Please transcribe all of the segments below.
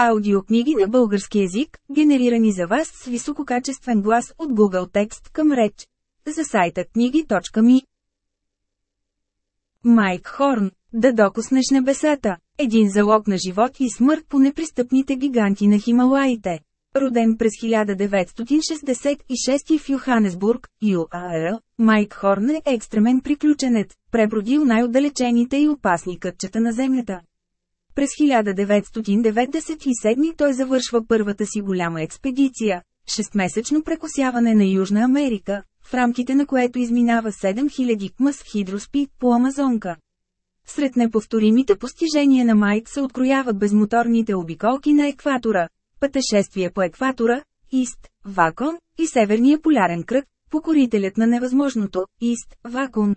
Аудиокниги на български език, генерирани за вас с висококачествен глас от Google Текст към реч. За сайта книги.ми Майк Хорн Да докоснеш небесата Един залог на живот и смърт по непристъпните гиганти на Хималаите. Роден през 1966 в Йоханесбург, ЮАР, Майк Хорн е екстремен приключенец, пребродил най-отдалечените и опасни кътчета на Земята. През 1997 той завършва първата си голяма експедиция – шестмесечно прекосяване на Южна Америка, в рамките на което изминава 7000 км с хидроспид по Амазонка. Сред неповторимите постижения на Майк се открояват безмоторните обиколки на екватора, пътешествие по екватора, Ист, Вакон и Северния полярен кръг, покорителят на невъзможното, Ист, Вакон.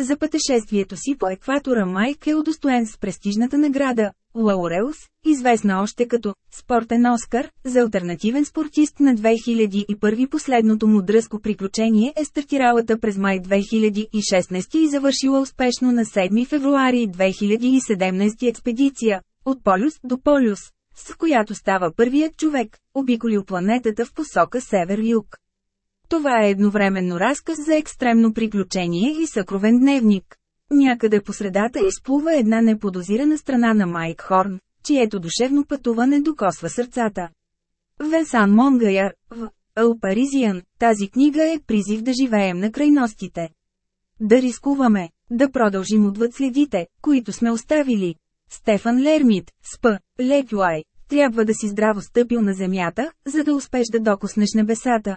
За пътешествието си по екватора Майк е удостоен с престижната награда Лауреус, известна още като «Спортен Оскар», за альтернативен спортист на 2001 последното му дръско приключение е стартиралата през май 2016 и завършила успешно на 7 февруари 2017 експедиция «От полюс до полюс», с която става първият човек, обиколил планетата в посока север-юг. Това е едновременно разказ за екстремно приключение и съкровен дневник. Някъде по средата изплува една неподозирана страна на Майк Хорн, чието душевно пътуване докосва сърцата. Венсан Монгаяр, в Ал Паризиан, тази книга е призив да живеем на крайностите. Да рискуваме, да продължим отвъд следите, които сме оставили. Стефан Лермит, СП, Лепюай, трябва да си здраво стъпил на земята, за да успеш да докоснеш небесата.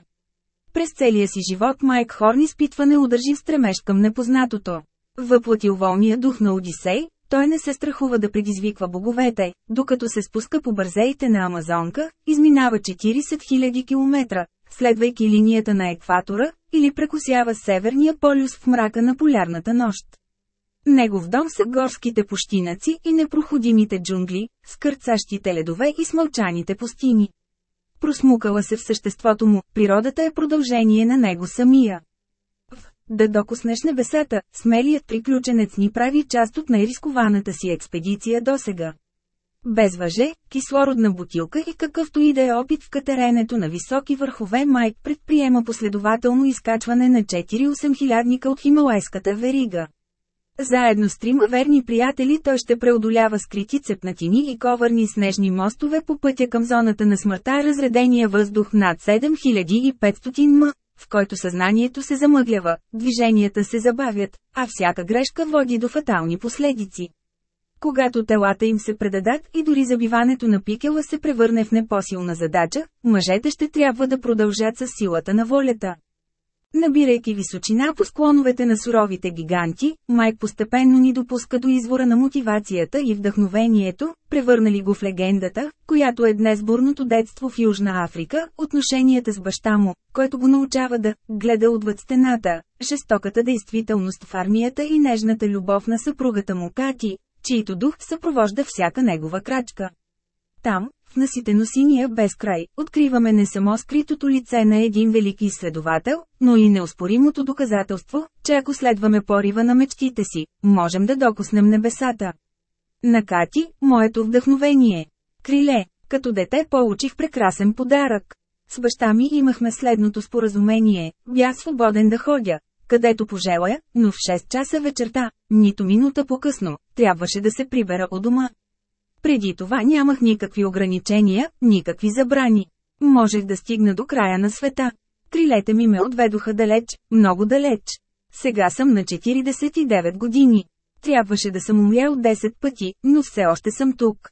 През целия си живот Майк Хорн изпитва неудържив стремеж към непознатото. Въплатил волния дух на Одисей, той не се страхува да предизвиква боговете, докато се спуска по бързеите на Амазонка, изминава 40 000 км, следвайки линията на екватора, или прекусява северния полюс в мрака на полярната нощ. Негов дом са горските пущинаци и непроходимите джунгли, скърцащите ледове и смълчаните пустини. Просмукала се в съществото му, природата е продължение на него самия. В «Да докоснеш небесата», смелият приключенец ни прави част от най-рискованата си експедиция досега. Без въже, кислородна бутилка и какъвто и да е опит в катеренето на високи върхове Майк предприема последователно изкачване на 4-8 хилядника от Хималайската верига. Заедно с трима верни приятели той ще преодолява скрити цепнатини и ковърни снежни мостове по пътя към зоната на смъртта разредения въздух над 7500 м, в който съзнанието се замъглява, движенията се забавят, а всяка грешка води до фатални последици. Когато телата им се предадат и дори забиването на пикела се превърне в непосилна задача, мъжете ще трябва да продължат с силата на волята. Набирайки височина по склоновете на суровите гиганти, Майк постепенно ни допуска до извора на мотивацията и вдъхновението, превърнали го в легендата, която е днес бурното детство в Южна Африка, отношенията с баща му, който го научава да гледа отвъд стената, жестоката действителност в армията и нежната любов на съпругата му Кати, чието дух съпровожда всяка негова крачка. Там, в наситено синия безкрай, откриваме не само скритото лице на един велики изследовател, но и неоспоримото доказателство, че ако следваме порива на мечтите си, можем да докоснем небесата. На Кати, моето вдъхновение. Криле, като дете получих прекрасен подарък. С баща ми имахме следното споразумение, бях свободен да ходя, където пожелая, но в 6 часа вечерта, нито минута по-късно, трябваше да се прибера у дома. Преди това нямах никакви ограничения, никакви забрани. Можех да стигна до края на света. Крилете ми ме отведоха далеч, много далеч. Сега съм на 49 години. Трябваше да съм умрял 10 пъти, но все още съм тук.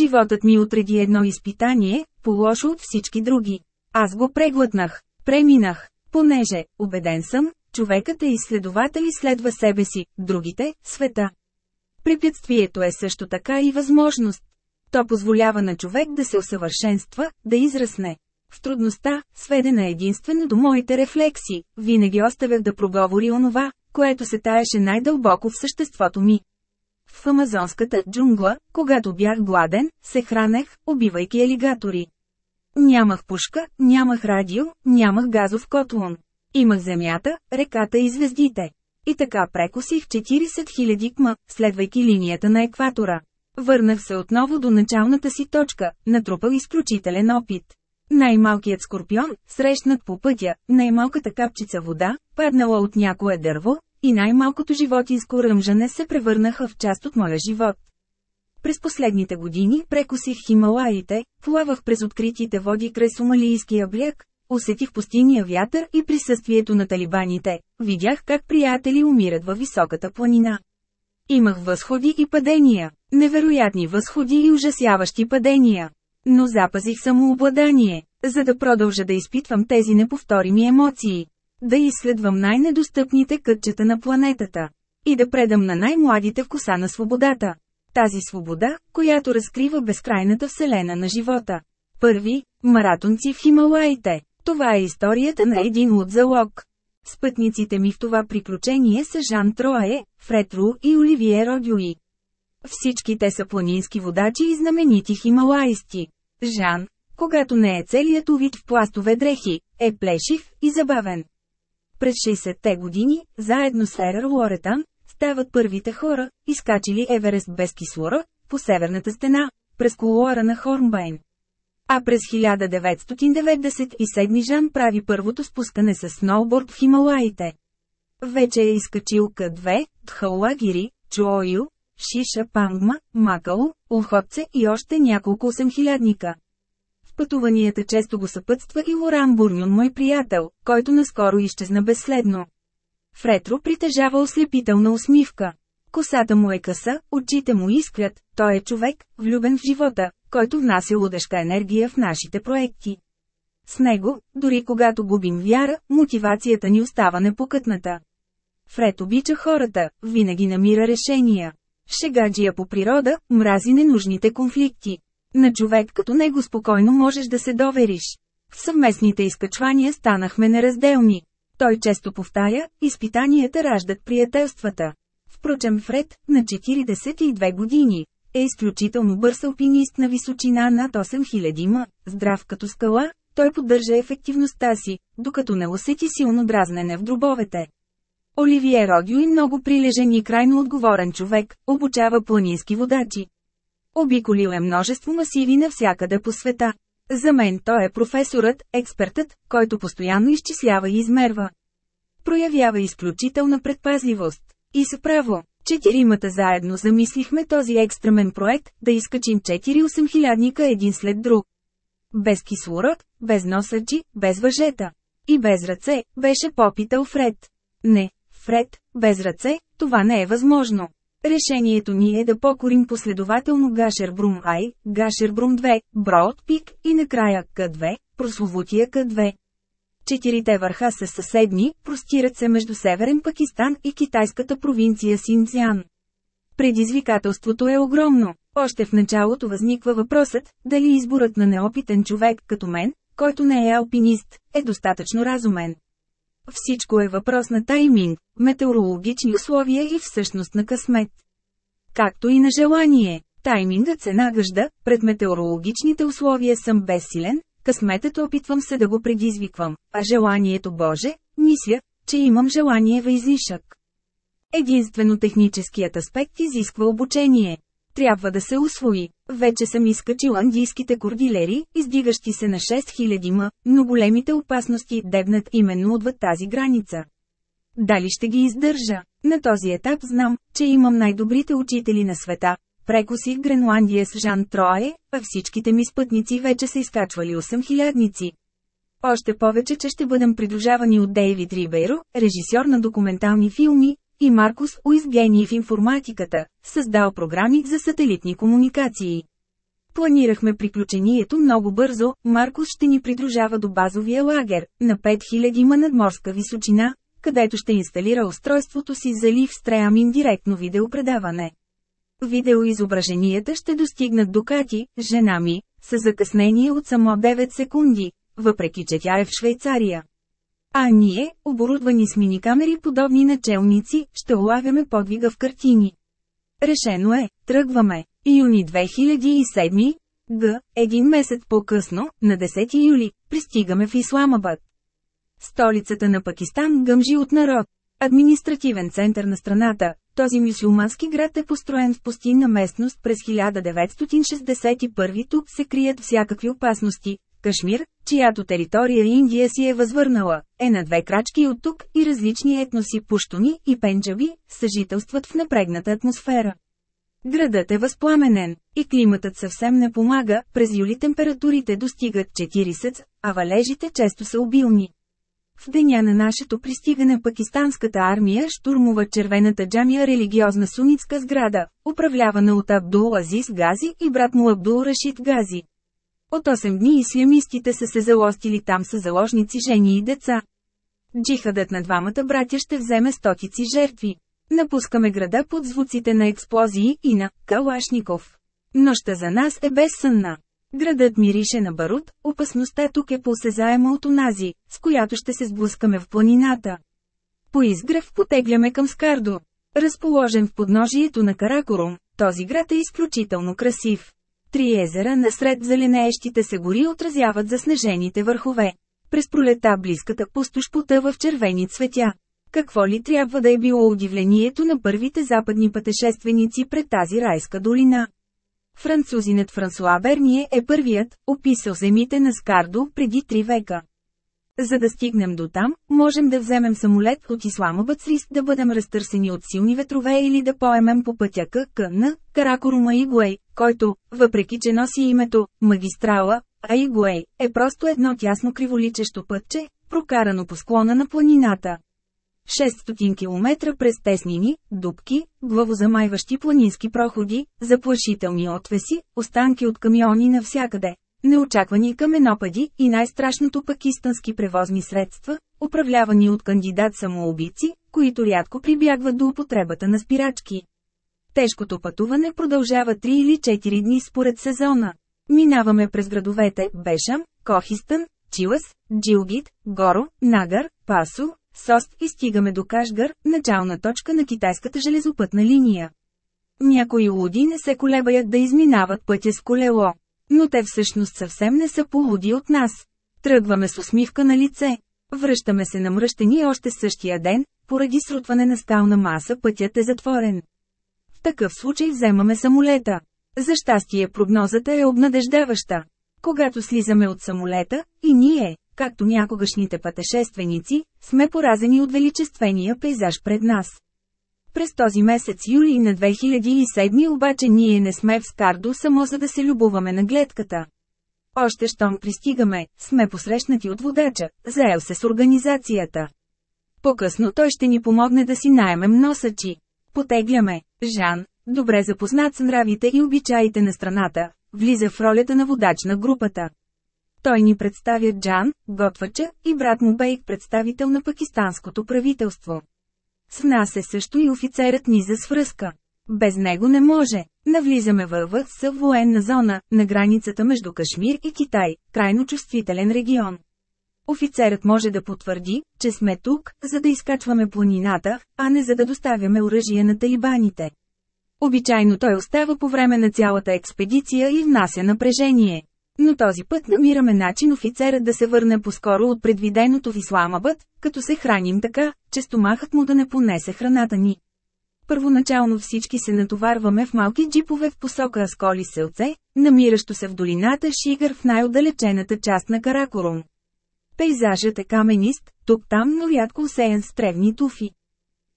Животът ми отреди едно изпитание, по-лошо от всички други. Аз го преглътнах, преминах, понеже, убеден съм, човекът е изследовател и следва себе си, другите – света. Препятствието е също така и възможност. То позволява на човек да се усъвършенства, да израсне. В трудността, сведена единствено до моите рефлекси, винаги оставях да проговори онова, което се таеше най-дълбоко в съществото ми. В амазонската джунгла, когато бях гладен, се хранех, убивайки алигатори. Нямах пушка, нямах радио, нямах газов котлон. Имах земята, реката и звездите. И така прекосих 40 000 км, следвайки линията на екватора. Върнах се отново до началната си точка, натрупал изключителен опит. Най-малкият скорпион, срещнат по пътя, най-малката капчица вода, паднала от някое дърво, и най-малкото животинско ръмжане се превърнаха в част от моя живот. През последните години прекусих Хималаите, плавах през откритите води край Сомалийския бряг, усетих пустиния вятър и присъствието на талибаните, видях как приятели умират във високата планина. Имах възходи и падения, невероятни възходи и ужасяващи падения. Но запазих самообладание, за да продължа да изпитвам тези неповторими емоции. Да изследвам най-недостъпните кътчета на планетата. И да предам на най-младите вкуса на свободата. Тази свобода, която разкрива безкрайната вселена на живота. Първи – маратонци в Хималаите. Това е историята на един от залог. Спътниците ми в това приключение са Жан Троае, Фред Ру и Оливие Родюи. Всички те са планински водачи и знаменити хималаисти. Жан, когато не е целият увид в пластове дрехи, е плешив и забавен. През 60-те години, заедно с Ерър Лоретан, стават първите хора, изкачили Еверест без кислора, по северната стена, през колуара на Хорнбайн. А през 1997 Жан прави първото спускане с сноуборд в Хималаите. Вече е изкачил К2, Тхауагири, Чуою, Шиша Пангма, Макао, Охотце и още няколко осемхилядника. В пътуванията често го съпътства и Лоран Бурнюн, мой приятел, който наскоро изчезна безследно. Фретро притежава ослепителна усмивка. Косата му е къса, очите му искрят, той е човек, влюбен в живота, който внася лудешка енергия в нашите проекти. С него, дори когато губим вяра, мотивацията ни остава непокътната. Фред обича хората, винаги намира решения. Шегаджия по природа, мрази ненужните конфликти. На човек като него спокойно можеш да се довериш. В съвместните изкачвания станахме неразделни. Той често повтаря, изпитанията раждат приятелствата. Впрочем Фред, на 42 години, е изключително бърз алпинист на височина над 8000 м, здрав като скала, той поддържа ефективността си, докато не усети силно дразнене в дробовете. Оливие Родио и много прилежен и крайно отговорен човек, обучава планински водачи. Обиколил е множество масиви навсякъде по света. За мен той е професорът, експертът, който постоянно изчислява и измерва. Проявява изключителна предпазливост. И с право, четиримата заедно замислихме този екстремен проект, да изкачим 4-8 хилядника един след друг. Без кислород, без носачи, без въжета. И без ръце, беше попитал Фред. Не, Фред, без ръце, това не е възможно. Решението ни е да покорим последователно Гашербрум Ай, Гашербрум 2, Броуд Пик и накрая К2, прословутия К2. Четирите върха са съседни, простират се между Северен Пакистан и китайската провинция Синцзян. Предизвикателството е огромно. Още в началото възниква въпросът, дали изборът на неопитен човек като мен, който не е алпинист, е достатъчно разумен. Всичко е въпрос на тайминг, метеорологични условия и всъщност на късмет. Както и на желание. Таймингът се нагъжда, пред метеорологичните условия съм безсилен, късметът опитвам се да го предизвиквам, а желанието Боже, мисля, че имам желание в излишък. Единствено техническият аспект изисква обучение. Трябва да се усвои. Вече съм изкачил андийските кордилери, издигащи се на 6000 м, но големите опасности дебнат именно отвъд тази граница. Дали ще ги издържа? На този етап знам, че имам най-добрите учители на света. Прекосих Гренландия с Жан Трое, а всичките ми спътници вече са изкачвали 8000-ници. Още повече, че ще бъдем придружавани от Дейвид Рибейро, режисьор на документални филми, и Маркус Уис в информатиката, създал програми за сателитни комуникации. Планирахме приключението много бързо, Маркус ще ни придружава до базовия лагер, на 5000 ма надморска височина, където ще инсталира устройството си за лив стреамин директно видеопредаване. Видеоизображенията ще достигнат до Кати, жена ми, с закъснение от само 9 секунди, въпреки че тя е в Швейцария. А ние, оборудвани с миникамери подобни началници, ще улавяме подвига в картини. Решено е, тръгваме. Юни 2007, г. Един месец по-късно, на 10 юли, пристигаме в Исламабад. Столицата на Пакистан гъмжи от народ. Административен център на страната, Този мюсюлмански град е построен в пустинна местност през 1961 тук се крият всякакви опасности. Кашмир, чиято територия Индия си е възвърнала, е на две крачки от тук и различни етноси пуштуни и пенджаби съжителстват в напрегната атмосфера. Градът е възпламенен, и климатът съвсем не помага, през юли температурите достигат 40, а валежите често са обилни. В деня на нашето пристигане пакистанската армия штурмува червената джамия религиозна сунитска сграда, управлявана от Абдул Азиз Гази и брат му Абдул Рашид Гази. От 8 дни ислямистите са се залостили там с заложници жени и деца. Джихадът на двамата братя ще вземе стотици жертви. Напускаме града под звуците на експлозии и на Калашников. Нощта за нас е безсънна. Градът мирише на барут, опасността тук е посезаема от онази, с която ще се сблъскаме в планината. По изгрев потегляме към Скардо. Разположен в подножието на Каракорум, този град е изключително красив. Три езера насред зеленеещите се гори отразяват заснежените върхове. През пролета близката пустош потъва в червени цветя. Какво ли трябва да е било удивлението на първите западни пътешественици пред тази райска долина? Французинът Франсуа Берние е първият, описал земите на Скардо преди три века. За да стигнем до там, можем да вземем самолет от Исламабад с риск да бъдем разтърсени от силни ветрове или да поемем по пътя ККН, Каракорума Игуей, който, въпреки че носи името магистрала, а Игуей е просто едно тясно криволичещо пътче, прокарано по склона на планината. 600 км през теснини, дубки, главозамайващи планински проходи, заплашителни отвеси, останки от камиони навсякъде, неочаквани каменопади и най-страшното пакистански превозни средства, управлявани от кандидат-самоубийци, които рядко прибягват до употребата на спирачки. Тежкото пътуване продължава 3 или 4 дни според сезона. Минаваме през градовете Бешам, Кохистън, Чилас, Джилгит, Горо, Нагар, Пасо, Сост и стигаме до Кашгар, начална точка на китайската железопътна линия. Някои луди не се колебаят да изминават пътя с колело. Но те всъщност съвсем не са полуди от нас. Тръгваме с усмивка на лице. Връщаме се на мръщени още същия ден, поради срутване на скална маса пътят е затворен. В такъв случай вземаме самолета. За щастие прогнозата е обнадеждаваща. Когато слизаме от самолета, и ние, както някогашните пътешественици, сме поразени от величествения пейзаж пред нас. През този месец юли на 2007 обаче ние не сме в Скардо само за да се любуваме на гледката. Още щом пристигаме, сме посрещнати от водача, заел се с организацията. По-късно той ще ни помогне да си наемем носачи. Потегляме. Жан, добре запознат с нравите и обичаите на страната, влиза в ролята на водач на групата. Той ни представя Джан, готвача, и брат му Бейк представител на пакистанското правителство. С нас е също и офицерът ни за свръзка. Без него не може. Навлизаме във ВС военна зона, на границата между Кашмир и Китай, крайно чувствителен регион. Офицерът може да потвърди, че сме тук, за да изкачваме планината, а не за да доставяме оръжие на талибаните. Обичайно той остава по време на цялата експедиция и внася напрежение. Но този път намираме начин офицерът да се върне по-скоро от предвиденото в Исламабът, като се храним така, че стомахът му да не понесе храната ни. Първоначално всички се натоварваме в малки джипове в посока Асколи селце, намиращо се в долината Шигър в най-отдалечената част на Каракорум. Пейзажът е каменист, тук-там, но рядко усеян с тревни туфи.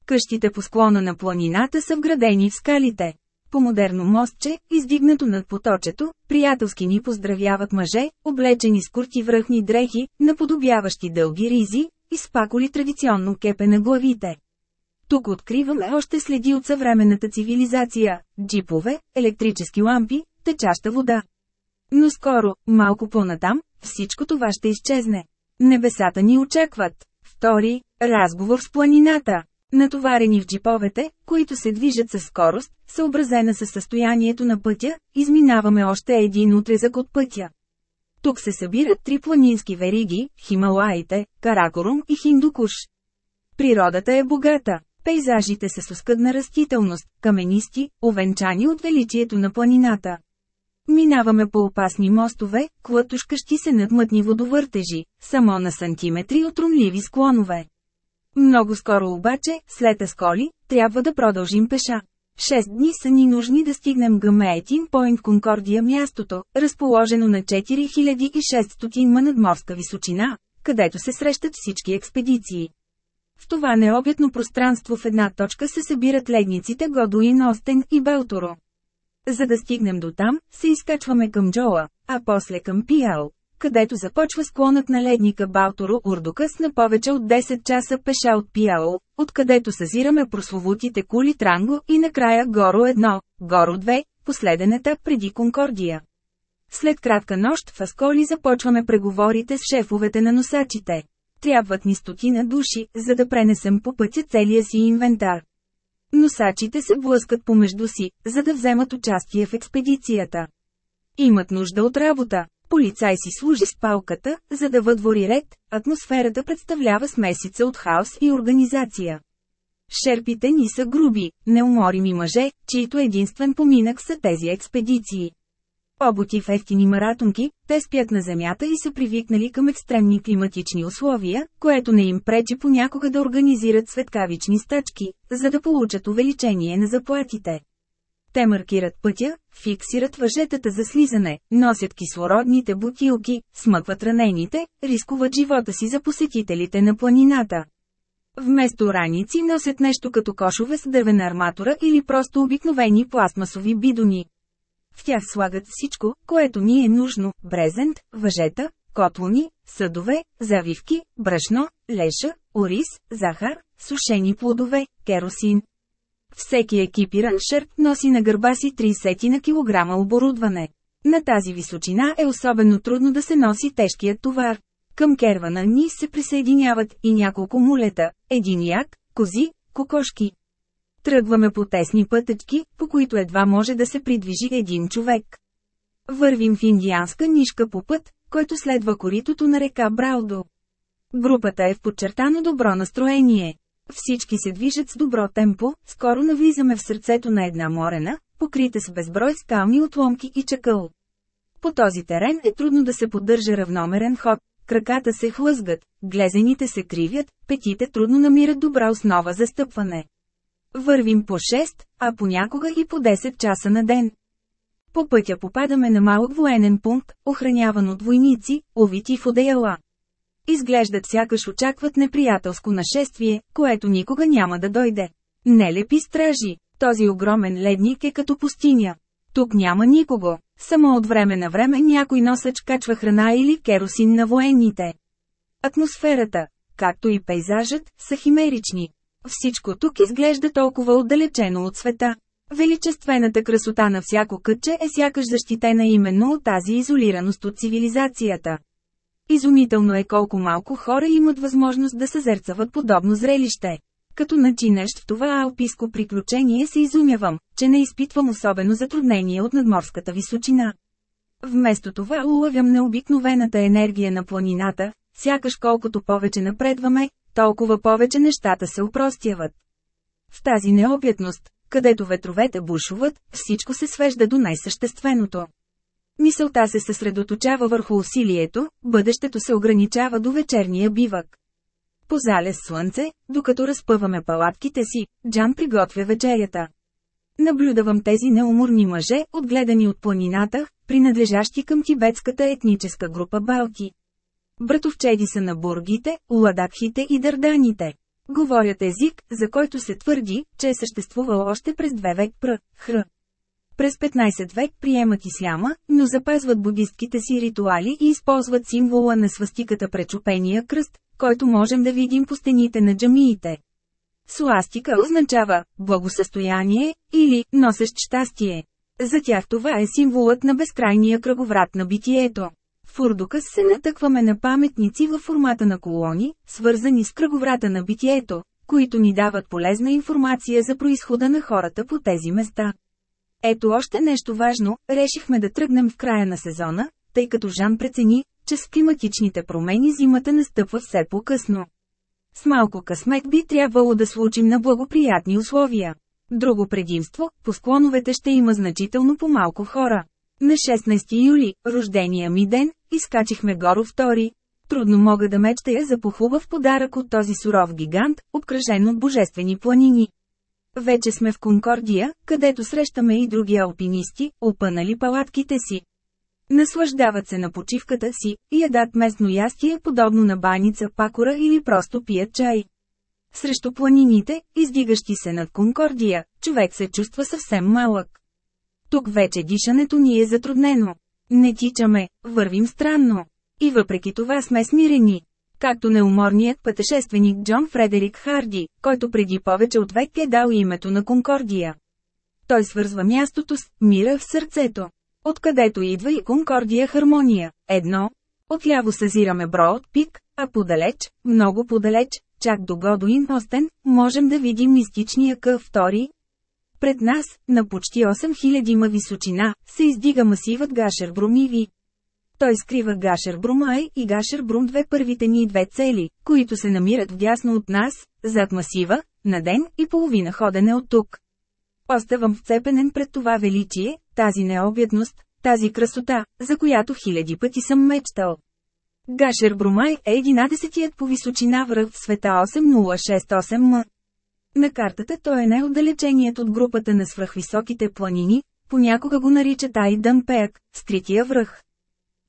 Къщите по склона на планината са вградени в скалите. По модерно мостче, издигнато над поточето, приятелски ни поздравяват мъже, облечени с курти връхни дрехи, наподобяващи дълги ризи, и спаколи традиционно кепе на главите. Тук откриваме още следи от съвременната цивилизация – джипове, електрически лампи, течаща вода. Но скоро, малко по-натам, всичко това ще изчезне. Небесата ни очакват. Втори – разговор с планината. Натоварени в джиповете, които се движат със скорост, съобразена със състоянието на пътя, изминаваме още един отрезък от пътя. Тук се събират три планински вериги – Хималаите, Каракорум и Хиндукуш. Природата е богата. Пейзажите са с оскъдна растителност, каменисти, овенчани от величието на планината. Минаваме по опасни мостове, клътушкащи се над мътни водовъртежи, само на сантиметри от румливи склонове. Много скоро обаче, след Асколи, трябва да продължим пеша. Шест дни са ни нужни да стигнем Гамеетин Пойнт Конкордия мястото, разположено на 4600 ма надморска височина, където се срещат всички експедиции. В това необятно пространство в една точка се събират ледниците Годуин Остен и Белторо. За да стигнем до там, се изкачваме към Джоа, а после към Пиал, където започва склонът на ледника Балторо Урдукас на повече от 10 часа пеша от Пиао, откъдето съзираме прословутите кули Транго и накрая Горо 1, Горо 2, последен етап преди Конкордия. След кратка нощ в Асколи започваме преговорите с шефовете на носачите. Трябват ни стотина души, за да пренесем по пътя целия си инвентар. Носачите се блъскат помежду си, за да вземат участие в експедицията. Имат нужда от работа. Полицай си служи с палката, за да въдвори ред, атмосферата представлява смесица от хаос и организация. Шерпите ни са груби, неуморими мъже, чието единствен поминък са тези експедиции. Обути в ефтини маратонки, те спят на земята и са привикнали към екстремни климатични условия, което не им пречи понякога да организират светкавични стачки, за да получат увеличение на заплатите. Те маркират пътя, фиксират въжетата за слизане, носят кислородните бутилки, смъкват ранените, рискуват живота си за посетителите на планината. Вместо раници носят нещо като кошове с дървена арматура или просто обикновени пластмасови бидони. В тях слагат всичко, което ни е нужно – брезент, въжета, котлони, съдове, завивки, брашно, леша, ориз, захар, сушени плодове, керосин. Всеки екипиран шърп носи на гърба си 30 на килограма оборудване. На тази височина е особено трудно да се носи тежкият товар. Към кервана ни се присъединяват и няколко мулета, един як, кози, кокошки. Тръгваме по тесни пътечки, по които едва може да се придвижи един човек. Вървим в индианска нишка по път, който следва коритото на река Браудо. Групата е в подчертано добро настроение. Всички се движат с добро темпо, скоро навлизаме в сърцето на една морена, покрита с безброй скални отломки и чакъл. По този терен е трудно да се поддържа равномерен ход, краката се хлъзгат, глезените се кривят, петите трудно намират добра основа за стъпване. Вървим по 6, а понякога и по 10 часа на ден. По пътя попадаме на малък военен пункт, охраняван от войници, овити в одеяла. Изглеждат сякаш очакват неприятелско нашествие, което никога няма да дойде. Нелепи стражи, този огромен ледник е като пустиня. Тук няма никого, само от време на време някой носач качва храна или керосин на военните. Атмосферата, както и пейзажът, са химерични. Всичко тук изглежда толкова отдалечено от света. Величествената красота на всяко кътче е сякаш защитена именно от тази изолираност от цивилизацията. Изумително е колко малко хора имат възможност да съзерцават подобно зрелище. Като начинещ в това алпийско приключение се изумявам, че не изпитвам особено затруднение от надморската височина. Вместо това улавям необикновената енергия на планината, сякаш колкото повече напредваме, толкова повече нещата се упростяват. В тази необятност, където ветровете бушуват, всичко се свежда до най-същественото. Мисълта се съсредоточава върху усилието, бъдещето се ограничава до вечерния бивък. По залез слънце, докато разпъваме палатките си, Джан приготвя вечерята. Наблюдавам тези неуморни мъже, отгледани от планината, принадлежащи към тибетската етническа група Балки. Братовчеди са на бургите, ладакхите и дърданите. Говорят език, за който се твърди, че е съществувал още през две век пр. Хр. През 15 век приемат исляма, но запазват будистките си ритуали и използват символа на свастиката пречупения кръст, който можем да видим по стените на джамиите. Суастика означава благосъстояние или носещ щастие. За тях това е символът на безкрайния кръговрат на битието. В Урдукас се натъкваме на паметници във формата на колони, свързани с кръговрата на битието, които ни дават полезна информация за происхода на хората по тези места. Ето още нещо важно, решихме да тръгнем в края на сезона, тъй като Жан прецени, че с климатичните промени зимата настъпва все по-късно. С малко късмет би трябвало да случим на благоприятни условия. Друго предимство, по склоновете ще има значително по-малко хора. На 16 юли, рождения ми ден, изкачихме горо втори. Трудно мога да мечтая за похубав подарък от този суров гигант, обкръжен от божествени планини. Вече сме в Конкордия, където срещаме и други алпинисти, опънали палатките си. Наслаждават се на почивката си, ядат местно ястие подобно на баница пакора или просто пият чай. Срещу планините, издигащи се над Конкордия, човек се чувства съвсем малък. Тук вече дишането ни е затруднено. Не тичаме, вървим странно. И въпреки това сме смирени. Както неуморният пътешественик Джон Фредерик Харди, който преди повече от век е дал името на Конкордия. Той свързва мястото с мира в сърцето. Откъдето идва и Конкордия хармония. Едно. Отляво съзираме Броуд пик, а подалеч, много подалеч, чак до Годуин Остен, можем да видим мистичния къв втори. Пред нас, на почти 8000 ма височина, се издига масивът Гашер Брумиви. Той скрива Гашер Брумай и Гашер Брум две първите ни две цели, които се намират вдясно от нас, зад масива, на ден и половина ходене от тук. Оставам вцепенен пред това величие, тази необядност, тази красота, за която хиляди пъти съм мечтал. Гашер Брумай е 11-тият по височина връх в света 8068 м. На картата той е най-отдалеченият от групата на свръхвисоките планини, понякога го наричат Айдън Пеак, скрития връх.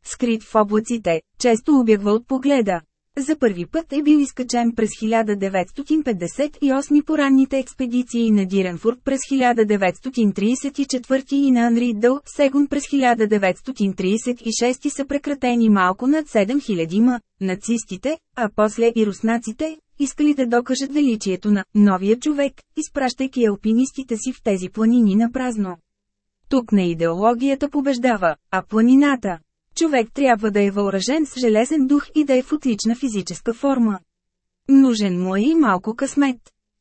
Скрит в облаците, често обягва от погледа. За първи път е бил изкачен през 1958 по ранните експедиции на Диренфурт през 1934 и на Анри Дъл Сегун през 1936 са прекратени малко над 7000 ма. Нацистите, а после и руснаците, искали да докажат величието на «новия човек», изпращайки алпинистите си в тези планини на празно. Тук не идеологията побеждава, а планината. Човек трябва да е въоръжен с железен дух и да е в отлична физическа форма. Нужен му е и малко късмет.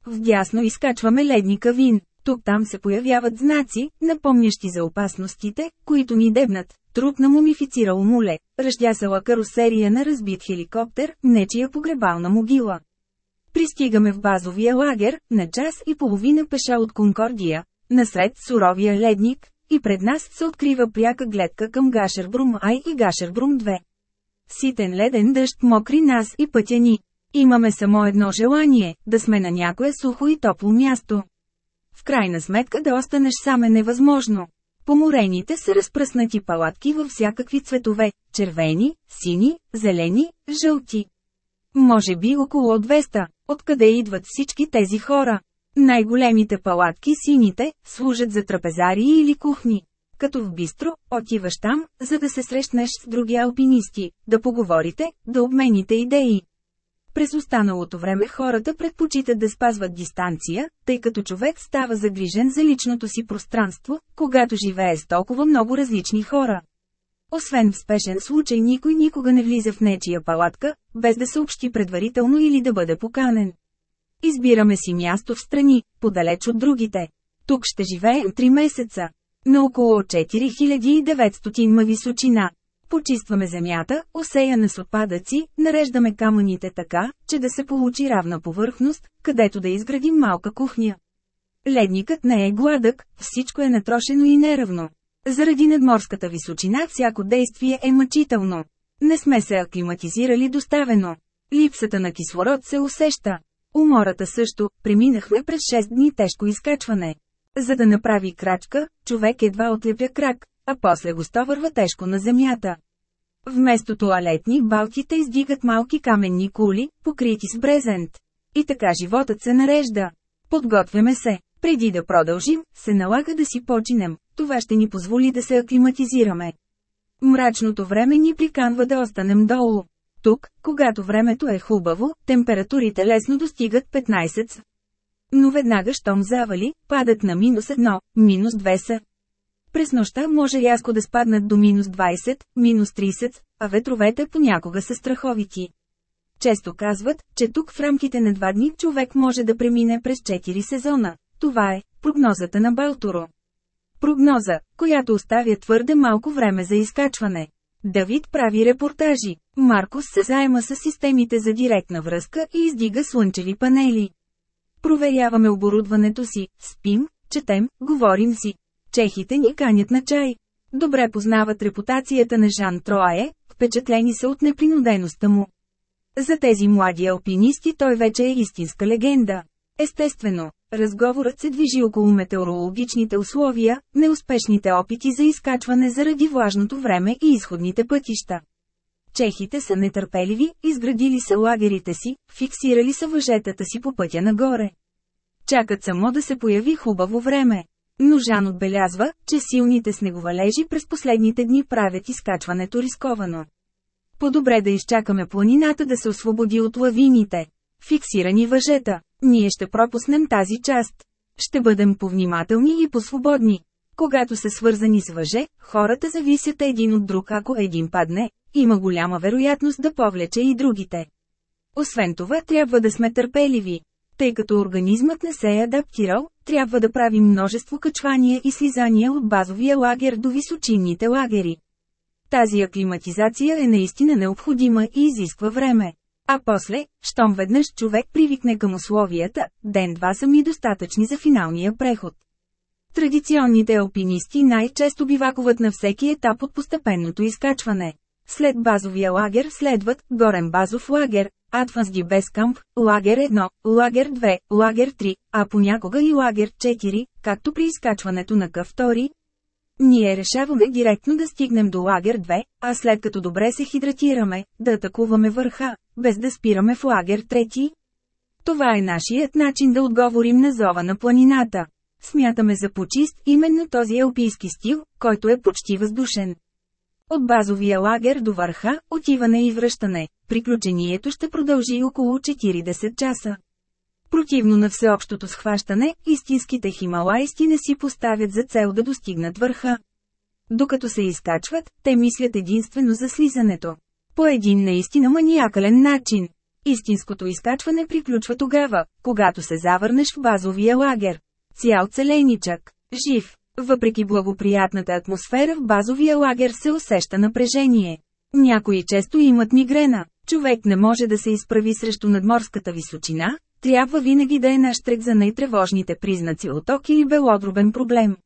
Вдясно изкачваме ледника вин. Тук-там се появяват знаци, напомнящи за опасностите, които ни дебнат. Труп на мумифицирал муле, ръждясала карусерия на разбит хеликоптер, нечия погребална могила. Пристигаме в базовия лагер, на час и половина пеша от Конкордия, насред суровия ледник, и пред нас се открива пряка гледка към Гашербрум Ай и Гашербрум 2. Ситен леден дъжд мокри нас и пътя ни. Имаме само едно желание – да сме на някое сухо и топло място. В крайна сметка да останеш сам е невъзможно. Поморените са разпръснати палатки във всякакви цветове – червени, сини, зелени, жълти. Може би около 200. Откъде идват всички тези хора? Най-големите палатки сините, служат за трапезарии или кухни. Като в бистро, отиваш там, за да се срещнеш с други алпинисти, да поговорите, да обмените идеи. През останалото време хората предпочитат да спазват дистанция, тъй като човек става загрижен за личното си пространство, когато живее с толкова много различни хора. Освен в спешен случай никой никога не влиза в нечия палатка, без да съобщи предварително или да бъде поканен. Избираме си място в страни, подалеч от другите. Тук ще живеем 3 месеца. На около 4900 ма височина. Почистваме земята, осеяна с отпадъци, нареждаме камъните така, че да се получи равна повърхност, където да изградим малка кухня. Ледникът не е гладък, всичко е натрошено и неравно. Заради надморската височина всяко действие е мъчително. Не сме се аклиматизирали доставено. Липсата на кислород се усеща. Умората също, преминахме през 6 дни тежко изкачване. За да направи крачка, човек едва отлепя крак, а после го стовърва тежко на земята. Вместо туалетни балките издигат малки каменни кули, покрити с брезент. И така животът се нарежда. Подготвяме се. Преди да продължим, се налага да си починем. Това ще ни позволи да се аклиматизираме. Мрачното време ни приканва да останем долу. Тук, когато времето е хубаво, температурите лесно достигат 15. Но веднага щом завали, падат на минус 1, минус 2 са. През нощта може рязко да спаднат до минус 20, минус 30, а ветровете понякога са страховити. Често казват, че тук в рамките на два дни човек може да премине през 4 сезона. Това е прогнозата на Балтуро. Прогноза, която оставя твърде малко време за изкачване. Давид прави репортажи. Маркус се заема с системите за директна връзка и издига слънчеви панели. Проверяваме оборудването си, спим, четем, говорим си. Чехите ни канят на чай. Добре познават репутацията на Жан Троае, впечатлени са от непринудеността му. За тези млади алпинисти той вече е истинска легенда. Естествено, Разговорът се движи около метеорологичните условия, неуспешните опити за изкачване заради влажното време и изходните пътища. Чехите са нетърпеливи, изградили са лагерите си, фиксирали са въжетата си по пътя нагоре. Чакат само да се появи хубаво време. Но Жан отбелязва, че силните снеговалежи през последните дни правят изкачването рисковано. По-добре да изчакаме планината да се освободи от лавините. Фиксирани въжета. Ние ще пропуснем тази част. Ще бъдем повнимателни и посвободни. Когато са свързани с въже, хората зависят един от друг ако един падне, има голяма вероятност да повлече и другите. Освен това трябва да сме търпеливи. Тъй като организмът не се е адаптирал, трябва да правим множество качвания и слизания от базовия лагер до височинните лагери. Тази аклиматизация е наистина необходима и изисква време. А после, щом веднъж човек привикне към условията, ден-два са ми достатъчни за финалния преход. Традиционните алпинисти най-често бивакуват на всеки етап от постепенното изкачване. След базовия лагер следват горен базов лагер, Base Camp, лагер 1, лагер 2, лагер 3, а понякога и лагер 4, както при изкачването на К2. Ние решаваме директно да стигнем до лагер 2, а след като добре се хидратираме, да атакуваме върха, без да спираме в лагер 3. Това е нашият начин да отговорим на зова на планината. Смятаме за почист именно този алпийски стил, който е почти въздушен. От базовия лагер до върха, отиване и връщане, приключението ще продължи около 40 часа. Противно на всеобщото схващане, истинските хималайсти не си поставят за цел да достигнат върха. Докато се изкачват, те мислят единствено за слизането. По един наистина маниакален начин. Истинското изкачване приключва тогава, когато се завърнеш в базовия лагер. Цял целеничък, жив, въпреки благоприятната атмосфера в базовия лагер се усеща напрежение. Някои често имат мигрена. Човек не може да се изправи срещу надморската височина, трябва винаги да е наш трек за най-тревожните признаци от ок или белодробен проблем.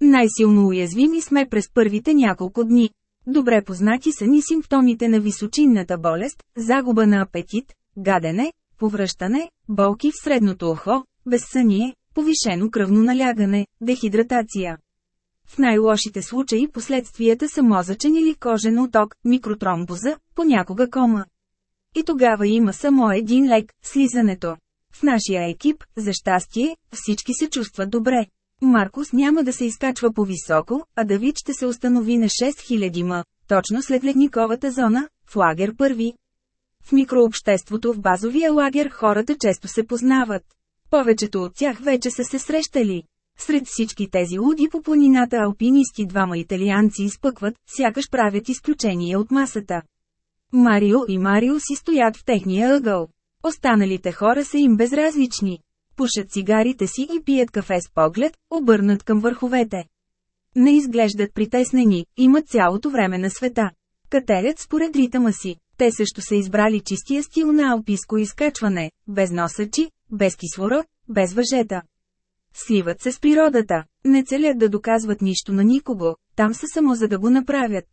Най-силно уязвими сме през първите няколко дни. Добре познати са ни симптомите на височинната болест, загуба на апетит, гадене, повръщане, болки в средното ухо, безсъние, повишено кръвно налягане, дехидратация. В най-лошите случаи последствията са мозъчен или кожен оток, микротромбоза, понякога кома. И тогава има само един лек – слизането. В нашия екип, за щастие, всички се чувстват добре. Маркус няма да се изкачва по-високо, а Давид ще се установи на 6000 м, точно след ледниковата зона, в лагер първи. В микрообществото в базовия лагер хората често се познават. Повечето от тях вече са се срещали. Сред всички тези луди по планината алпинисти двама италианци изпъкват, сякаш правят изключение от масата. Марио и Марио си стоят в техния ъгъл. Останалите хора са им безразлични. Пушат цигарите си и пият кафе с поглед, обърнат към върховете. Не изглеждат притеснени, имат цялото време на света. Катерят според ритъма си. Те също са избрали чистия стил на алпийско изкачване, без носачи, без кислород, без въжета. Сливат се с природата, не целят да доказват нищо на никого, там са само за да го направят.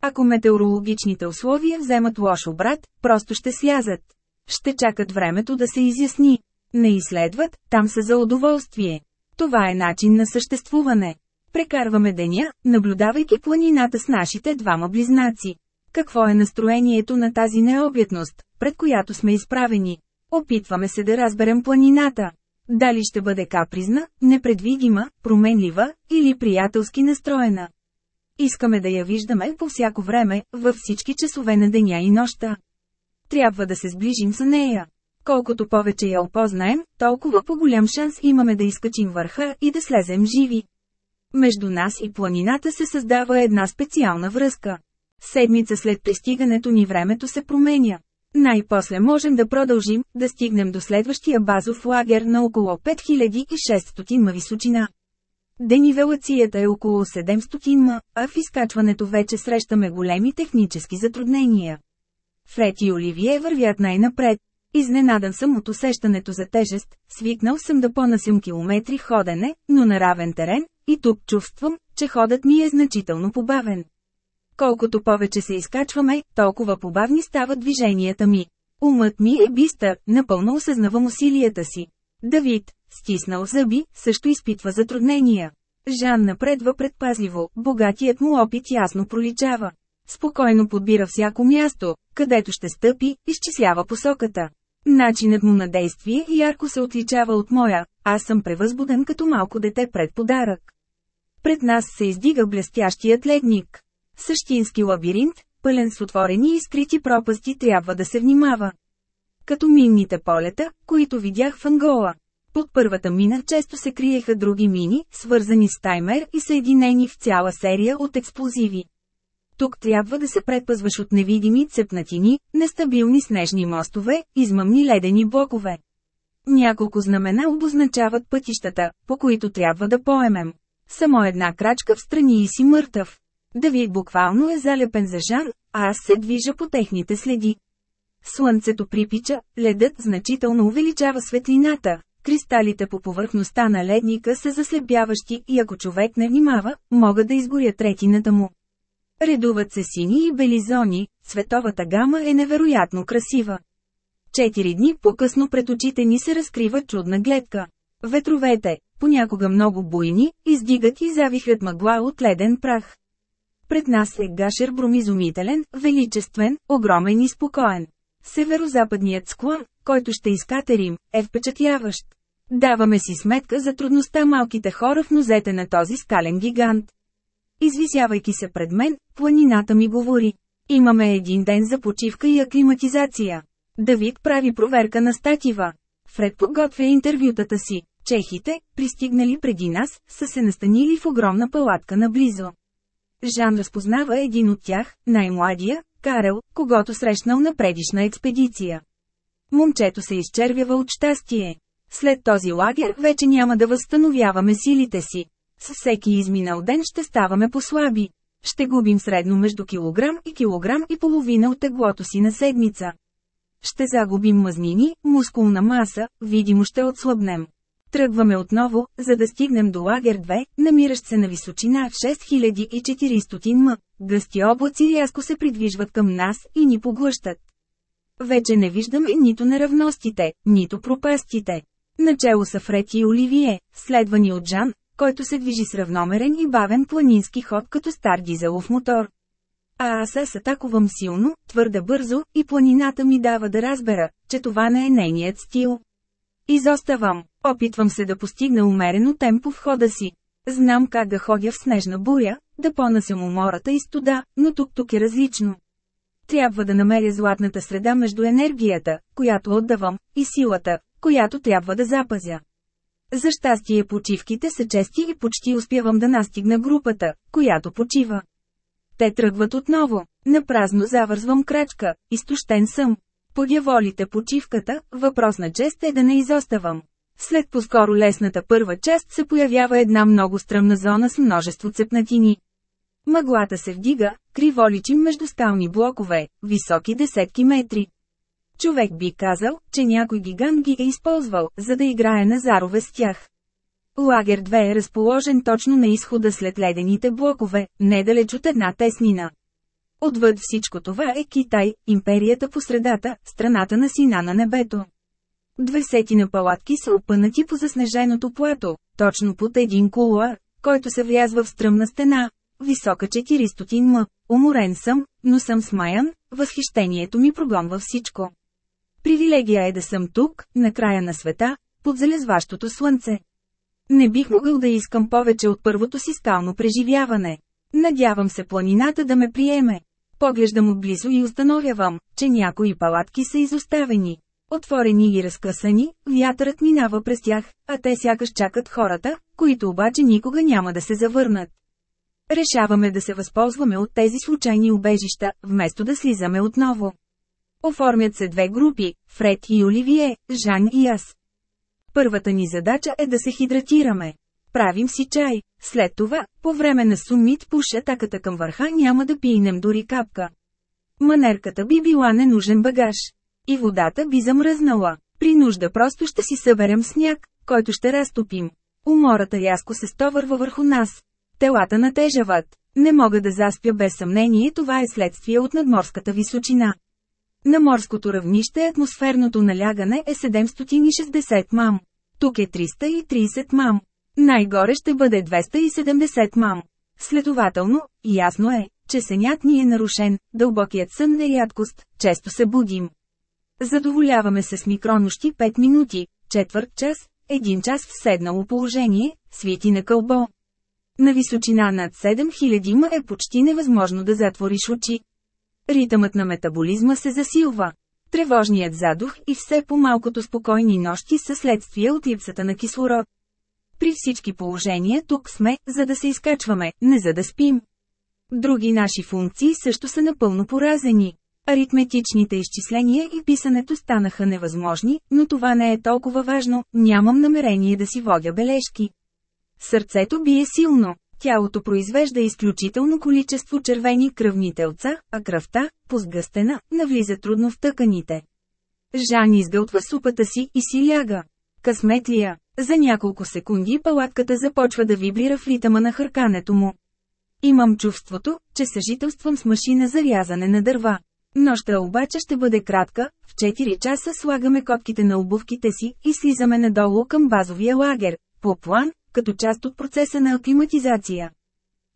Ако метеорологичните условия вземат лош обрат, просто ще слязат. Ще чакат времето да се изясни. Не изследват, там са за удоволствие. Това е начин на съществуване. Прекарваме деня, наблюдавайки планината с нашите двама близнаци. Какво е настроението на тази необятност, пред която сме изправени? Опитваме се да разберем планината. Дали ще бъде капризна, непредвидима, променлива или приятелски настроена. Искаме да я виждаме по всяко време, във всички часове на деня и нощта. Трябва да се сближим с нея. Колкото повече я опознаем, толкова по-голям шанс имаме да изкачим върха и да слезем живи. Между нас и планината се създава една специална връзка. Седмица след пристигането ни времето се променя. Най-после можем да продължим, да стигнем до следващия базов лагер на около 5600 ма височина. Денивелацията е около 700 м, а в изкачването вече срещаме големи технически затруднения. Фред и Оливие вървят най-напред. Изненадан съм от усещането за тежест, свикнал съм да понасям километри ходене, но на равен терен, и тук чувствам, че ходът ми е значително побавен. Колкото повече се изкачваме, толкова побавни стават движенията ми. Умът ми е бистър, напълно осъзнавам усилията си. Давид, стиснал зъби, също изпитва затруднения. Жан напредва предпазливо, богатият му опит ясно проличава. Спокойно подбира всяко място, където ще стъпи, изчислява посоката. Начинът му на действие ярко се отличава от моя, аз съм превъзбуден като малко дете пред подарък. Пред нас се издига блестящият ледник. Същински лабиринт, пълен с отворени и скрити пропасти трябва да се внимава. Като минните полета, които видях в Ангола. Под първата мина често се криеха други мини, свързани с таймер и съединени в цяла серия от експлозиви. Тук трябва да се предпазваш от невидими цепнатини, нестабилни снежни мостове, измъмни ледени блокове. Няколко знамена обозначават пътищата, по които трябва да поемем. Само една крачка в страни и си мъртъв. Давид буквално е залепен за Жан, а аз се движа по техните следи. Слънцето припича, ледът значително увеличава светлината, кристалите по повърхността на ледника са заслепяващи и ако човек не внимава, могат да изгорят ретината му. Редуват се сини и бели зони, световата гама е невероятно красива. Четири дни по-късно пред очите ни се разкрива чудна гледка. Ветровете, понякога много буйни, издигат и завихрят мъгла от леден прах. Пред нас е гашер бромизомителен, величествен, огромен и спокоен. Северозападният склон, който ще изкатерим, е впечатляващ. Даваме си сметка за трудността малките хора в нозете на този скален гигант. Извисявайки се пред мен, планината ми говори. Имаме един ден за почивка и аклиматизация. Давид прави проверка на статива. Фред подготвя интервютата си. Чехите, пристигнали преди нас, са се настанили в огромна палатка наблизо. Жан разпознава един от тях, най-младия, Карел, когато срещнал на предишна експедиция. Момчето се изчервява от щастие. След този лагер вече няма да възстановяваме силите си. С всеки изминал ден ще ставаме послаби. Ще губим средно между килограм и килограм и половина от теглото си на седмица. Ще загубим мазнини, мускулна маса, видимо ще отслабнем. Тръгваме отново, за да стигнем до лагер 2, намиращ се на височина в 6400 м. Гъсти облаци рязко се придвижват към нас и ни поглъщат. Вече не виждаме нито неравностите, нито пропастите. Начало са Фред и Оливие, следвани от Жан, който се движи с равномерен и бавен планински ход като стар дизелов мотор. А аз се атакувам силно, твърде бързо, и планината ми дава да разбера, че това не е нейният стил. Изоставам, опитвам се да постигна умерено темпо в хода си. Знам как да ходя в снежна буря, да понасям умората и студа, но тук-тук е различно. Трябва да намеря златната среда между енергията, която отдавам, и силата, която трябва да запазя. За щастие почивките са чести и почти успявам да настигна групата, която почива. Те тръгват отново. Напразно завързвам крачка, изтощен съм. Подяволите почивката, въпрос на чест е да не изоставам. След по-скоро лесната първа част се появява една много стръмна зона с множество цепнатини. Мъглата се вдига, криволичим между скални блокове, високи десетки метри. Човек би казал, че някой гигант ги е използвал, за да играе на зарове с тях. Лагер 2 е разположен точно на изхода след ледените блокове, недалеч от една теснина. Отвъд всичко това е Китай, империята по средата, страната на сина на небето. Двесетина палатки са опънати по заснеженото плато, точно под един кулуар, който се врязва в стръмна стена, висока 400 м. Уморен съм, но съм смаян, възхищението ми прогонва всичко. Привилегия е да съм тук, на края на света, под залезващото слънце. Не бих могъл да искам повече от първото си скално преживяване. Надявам се планината да ме приеме. Поглеждам отблизо и установявам, че някои палатки са изоставени. Отворени и разкъсани, вятърът минава през тях, а те сякаш чакат хората, които обаче никога няма да се завърнат. Решаваме да се възползваме от тези случайни убежища, вместо да слизаме отново. Оформят се две групи – Фред и Оливие, Жан и аз. Първата ни задача е да се хидратираме. Правим си чай. След това, по време на сумит пуш атаката към върха няма да пийнем дори капка. Манерката би била ненужен багаж. И водата би замръзнала. При нужда просто ще си съберем сняг, който ще разтопим. Умората рязко се стовърва върху нас. Телата натежават. Не мога да заспя без съмнение това е следствие от надморската височина. На морското равнище атмосферното налягане е 760 мам. Тук е 330 мам. Най-горе ще бъде 270 мам. Следователно, ясно е, че сънят ни е нарушен, дълбокият сън е рядкост, често се будим. Задоволяваме се с микронощи 5 минути, четвърт час, един час в седнало положение, свити на кълбо. На височина над 7000 ма е почти невъзможно да затвориш очи. Ритъмът на метаболизма се засилва. Тревожният задух и все по-малкото спокойни нощи са следствие от липсата на кислород. При всички положения тук сме, за да се изкачваме, не за да спим. Други наши функции също са напълно поразени. Аритметичните изчисления и писането станаха невъзможни, но това не е толкова важно, нямам намерение да си водя бележки. Сърцето бие силно, тялото произвежда изключително количество червени кръвни телца, а кръвта, позгъстена, навлиза трудно в тъканите. Жан изгълтва супата си и си ляга. Късметлия. За няколко секунди палатката започва да вибрира в ритъма на хъркането му. Имам чувството, че съжителствам с машина за рязане на дърва. Нощта обаче ще бъде кратка, в 4 часа слагаме котките на обувките си и слизаме надолу към базовия лагер, по план, като част от процеса на аклиматизация.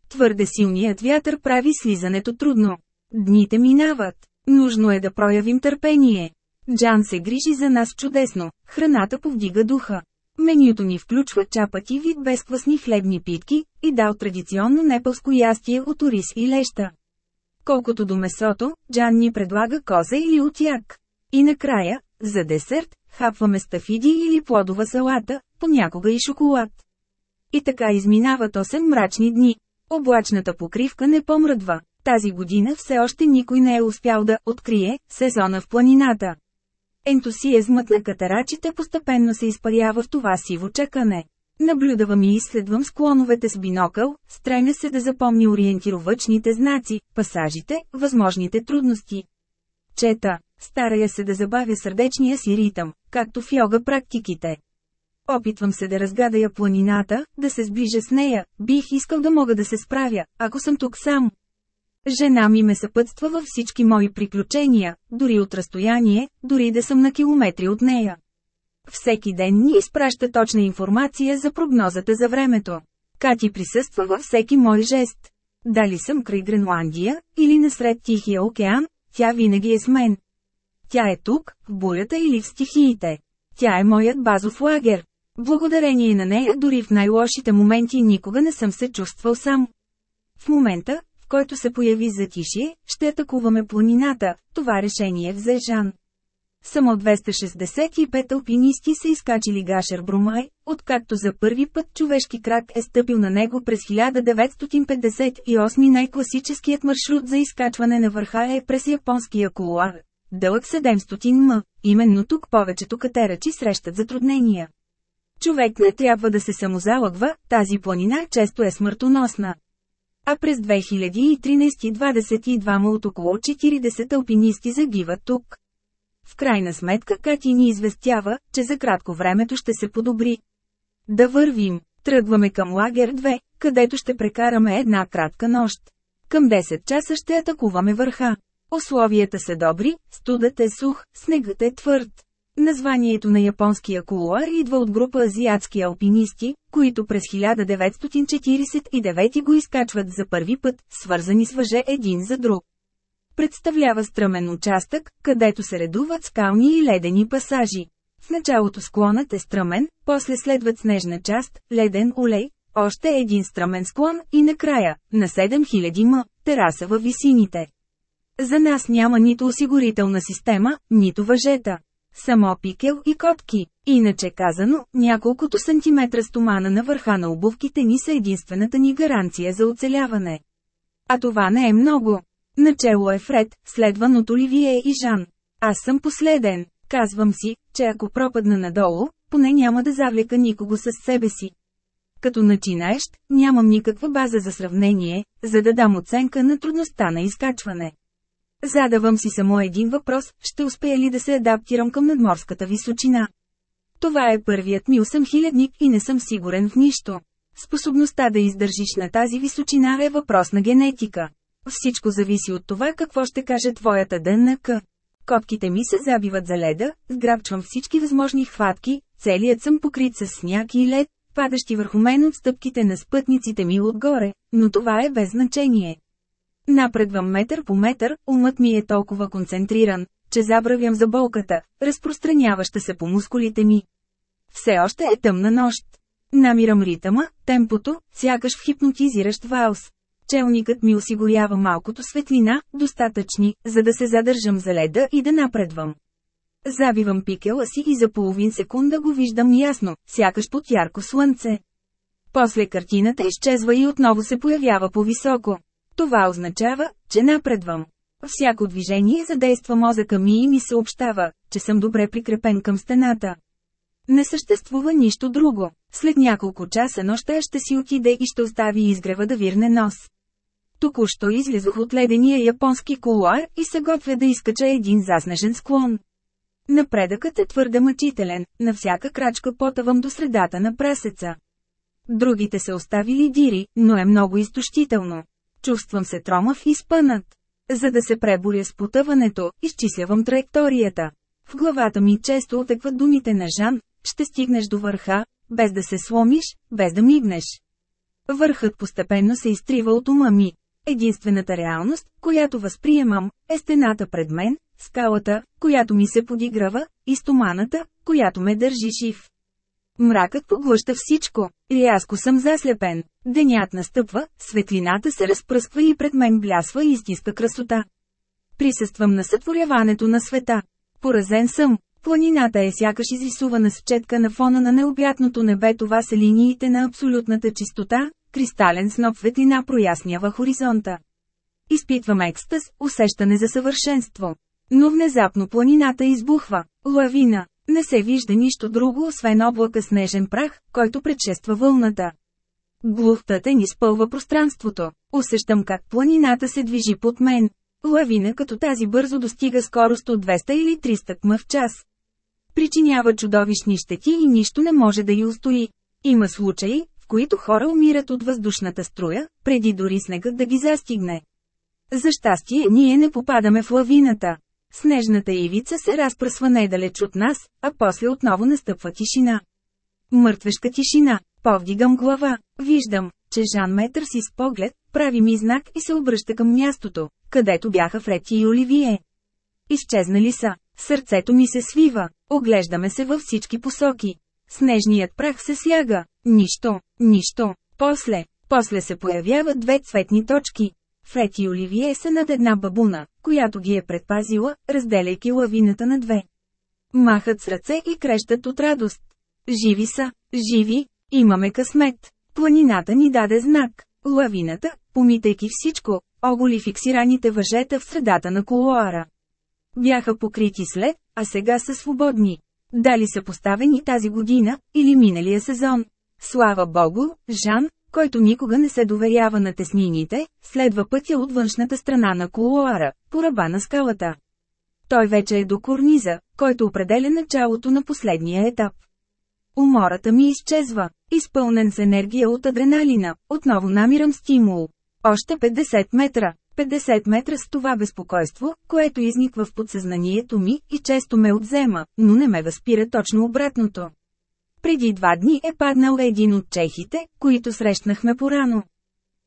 Твърде силният вятър прави слизането трудно. Дните минават. Нужно е да проявим търпение. Джан се грижи за нас чудесно, храната повдига духа. Менюто ни включва чапати вид безквасни хлебни питки и дал традиционно непълско ястие от ориз и леща. Колкото до месото, Джан ни предлага коза или отяк. И накрая, за десерт, хапваме стафиди или плодова салата, понякога и шоколад. И така изминават 8 мрачни дни. Облачната покривка не помръдва. Тази година все още никой не е успял да открие сезона в планината. Ентусиазмът на катарачите постепенно се изпарява в това сиво чакане. Наблюдавам и изследвам склоновете с бинокъл, стремя се да запомни ориентировъчните знаци, пасажите, възможните трудности. Чета, старая се да забавя сърдечния си ритъм, както в йога практиките. Опитвам се да разгадая планината, да се сближа с нея, бих искал да мога да се справя, ако съм тук сам. Жена ми ме съпътства във всички мои приключения, дори от разстояние, дори да съм на километри от нея. Всеки ден ни изпраща точна информация за прогнозата за времето. Кати присъства във всеки мой жест. Дали съм край Гренландия, или насред Тихия океан, тя винаги е с мен. Тя е тук, в бурята или в стихиите. Тя е моят базов лагер. Благодарение на нея дори в най-лошите моменти никога не съм се чувствал сам. В момента, в който се появи затишие, ще атакуваме планината, това решение взе Жан. Само 265 алпинисти са изкачили Гашер Брумай, откакто за първи път човешки крак е стъпил на него през 1958 най-класическият маршрут за изкачване на върха е през японския кулуар. Дълъг 700 м, именно тук повечето катерачи срещат затруднения. Човек не трябва да се самозалъгва, тази планина често е смъртоносна. А през 2013 22 от около 40 алпинисти загиват тук. В крайна сметка Кати ни известява, че за кратко времето ще се подобри. Да вървим. Тръгваме към лагер 2, където ще прекараме една кратка нощ. Към 10 часа ще атакуваме върха. Условията са добри, студът е сух, снегът е твърд. Названието на японския кулуар идва от група азиатски алпинисти, които през 1949 го изкачват за първи път, свързани с въже един за друг. Представлява стръмен участък, където се редуват скални и ледени пасажи. В началото склонът е стръмен, после следват снежна част, леден олей, още един стръмен склон и накрая, на 7000 м, тераса във висините. За нас няма нито осигурителна система, нито въжета. Само пикел и котки. Иначе казано, няколкото сантиметра стомана на върха на обувките ни са единствената ни гаранция за оцеляване. А това не е много. Начело е Фред, следван от Оливие и Жан. Аз съм последен. Казвам си, че ако пропадна надолу, поне няма да завлека никого с себе си. Като начинаещ, нямам никаква база за сравнение, за да дам оценка на трудността на изкачване. Задавам си само един въпрос, ще успея ли да се адаптирам към надморската височина? Това е първият ми 8000 и не съм сигурен в нищо. Способността да издържиш на тази височина е въпрос на генетика. Всичко зависи от това какво ще каже твоята ДНК. Котките ми се забиват за леда, сграбчвам всички възможни хватки, целият съм покрит с сняг и лед, падащи върху мен от стъпките на спътниците ми отгоре, но това е без значение. Напредвам метър по метър, умът ми е толкова концентриран, че забравям за болката, разпространяваща се по мускулите ми. Все още е тъмна нощ. Намирам ритъма, темпото, сякаш в хипнотизиращ валс. Челникът ми осигурява малкото светлина, достатъчни, за да се задържам за леда и да напредвам. Забивам пикела си и за половин секунда го виждам ясно, сякаш под ярко слънце. После картината изчезва и отново се появява по-високо. Това означава, че напредвам. Всяко движение задейства мозъка ми и ми съобщава, че съм добре прикрепен към стената. Не съществува нищо друго. След няколко часа нощта ще си отиде и ще остави изгрева да вирне нос. Току-що излезох от ледения японски колуар и се готвя да изкача един заснежен склон. Напредъкът е твърде мъчителен, на всяка крачка потъвам до средата на прасеца. Другите са оставили дири, но е много изтощително. Чувствам се тромав и спънат. За да се преборя с потъването, изчислявам траекторията. В главата ми често отекват думите на Жан, ще стигнеш до върха, без да се сломиш, без да мигнеш. Върхът постепенно се изтрива от ума ми. Единствената реалност, която възприемам, е стената пред мен, скалата, която ми се подиграва, и стоманата, която ме държи жив. Мракът поглъща всичко. Рязко съм заслепен. Денят настъпва, светлината се разпръсква и пред мен блясва истинска красота. Присъствам на сътворяването на света. Поразен съм. Планината е сякаш изрисувана с четка на фона на необятното небе. Това са линиите на абсолютната чистота, кристален сноп светлина прояснява хоризонта. Изпитвам екстаз, усещане за съвършенство. Но внезапно планината избухва. Лавина. Не се вижда нищо друго, освен облака снежен прах, който предшества вълната. Глухтата ни спълва пространството. Усещам как планината се движи под мен. Лавина като тази бързо достига скорост от 200 или 300 км в час. Причинява чудовищни щети и нищо не може да й устои. Има случаи, в които хора умират от въздушната струя, преди дори снегът да ги застигне. За щастие ние не попадаме в лавината. Снежната ивица се разпръсва недалеч от нас, а после отново настъпва тишина. Мъртвешка тишина. Повдигам глава. Виждам, че Жан ме търси с поглед, прави ми знак и се обръща към мястото, където бяха Фрети и Оливие. Изчезнали са. Сърцето ми се свива. Оглеждаме се във всички посоки. Снежният прах се сляга. Нищо, нищо. После, после се появяват две цветни точки. Фред и Оливие са над една бабуна, която ги е предпазила, разделяйки лавината на две. Махат с ръце и крещат от радост. Живи са, живи, имаме късмет. Планината ни даде знак. Лавината, помитайки всичко, оголи фиксираните въжета в средата на колуара. Бяха покрити след, а сега са свободни. Дали са поставени тази година, или миналия сезон. Слава Богу, Жан, който никога не се доверява на теснините, следва пътя от външната страна на колуара, по ръба на скалата. Той вече е до корниза, който определя началото на последния етап. Умората ми изчезва, изпълнен с енергия от адреналина, отново намирам стимул. Още 50 метра. 50 метра с това безпокойство, което изниква в подсъзнанието ми и често ме отзема, но не ме възпира точно обратното. Преди два дни е паднал един от чехите, които срещнахме порано.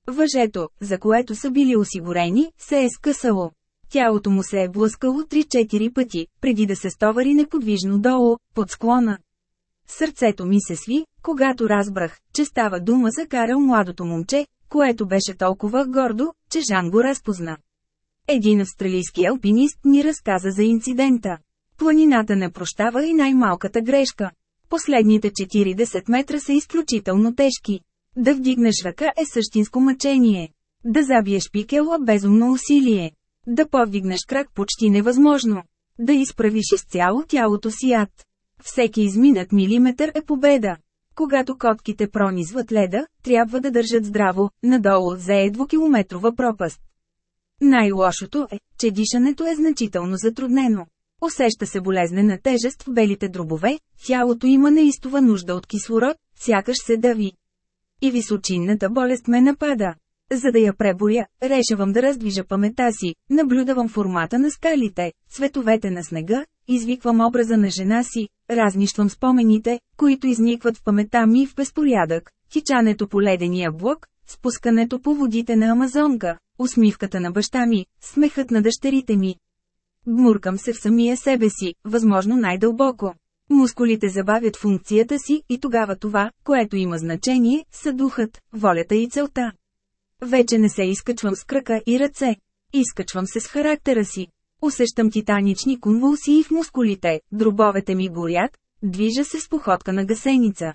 Въжето, за което са били осигурени, се е скъсало. Тялото му се е блъскало 3-4 пъти, преди да се стовари неподвижно долу, под склона. Сърцето ми се сви, когато разбрах, че става дума за Карел младото момче, което беше толкова гордо, че Жан го разпозна. Един австралийски алпинист ни разказа за инцидента. Планината не прощава и най-малката грешка. Последните 40 метра са изключително тежки. Да вдигнеш ръка е същинско мъчение. Да забиеш пикела безумно усилие. Да повдигнеш крак почти невъзможно. Да изправиш изцяло тялото си ад. Всеки изминат милиметър е победа. Когато котките пронизват леда, трябва да държат здраво, надолу за е двукилометрова пропаст. Най-лошото е, че дишането е значително затруднено. Усеща се болезнена тежест в белите дробове, тялото има неистова нужда от кислород, сякаш се дави. И височинната болест ме напада. За да я преборя, решавам да раздвижа памета си, наблюдавам формата на скалите, цветовете на снега, извиквам образа на жена си, разнищвам спомените, които изникват в памета ми в безпорядък, тичането по ледения блок, спускането по водите на Амазонка, усмивката на баща ми, смехът на дъщерите ми. Гмуркам се в самия себе си, възможно най-дълбоко. Мускулите забавят функцията си и тогава това, което има значение, са духът, волята и целта. Вече не се изкачвам с крака и ръце. Изкачвам се с характера си. Усещам титанични конвулсии в мускулите, дробовете ми горят, движа се с походка на гасеница.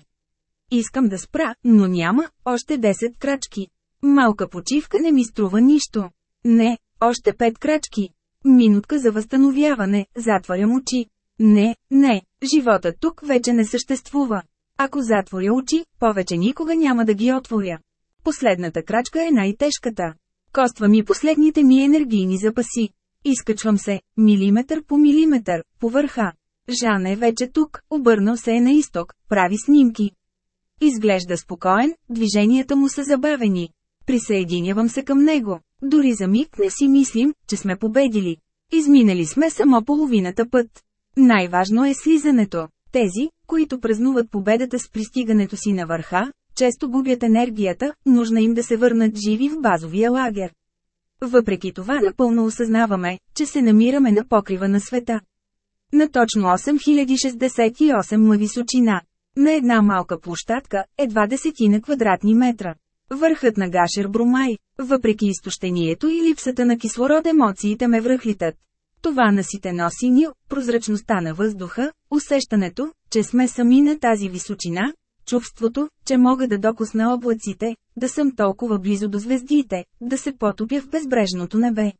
Искам да спра, но няма, още 10 крачки. Малка почивка не ми струва нищо. Не, още 5 крачки. Минутка за възстановяване, затварям очи. Не, не, живота тук вече не съществува. Ако затворя очи, повече никога няма да ги отворя. Последната крачка е най-тежката. Коства ми последните ми енергийни запаси. Изкачвам се, милиметър по милиметър, по върха. Жан е вече тук, обърнал се е на изток, прави снимки. Изглежда спокоен, движенията му са забавени. Присъединявам се към него. Дори за миг не си мислим, че сме победили. Изминали сме само половината път. Най-важно е слизането. Тези, които празнуват победата с пристигането си на върха, често губят енергията, нужна им да се върнат живи в базовия лагер. Въпреки това напълно осъзнаваме, че се намираме на покрива на света. На точно 8068 ма височина. На една малка площадка, едва десетина квадратни метра. Върхът на Гашер Брумай, въпреки изтощението и липсата на кислород емоциите ме връхлитат. Това наситено синьо, прозрачността на въздуха, усещането, че сме сами на тази височина, чувството, че мога да докосна облаците, да съм толкова близо до звездите, да се потопя в безбрежното небе.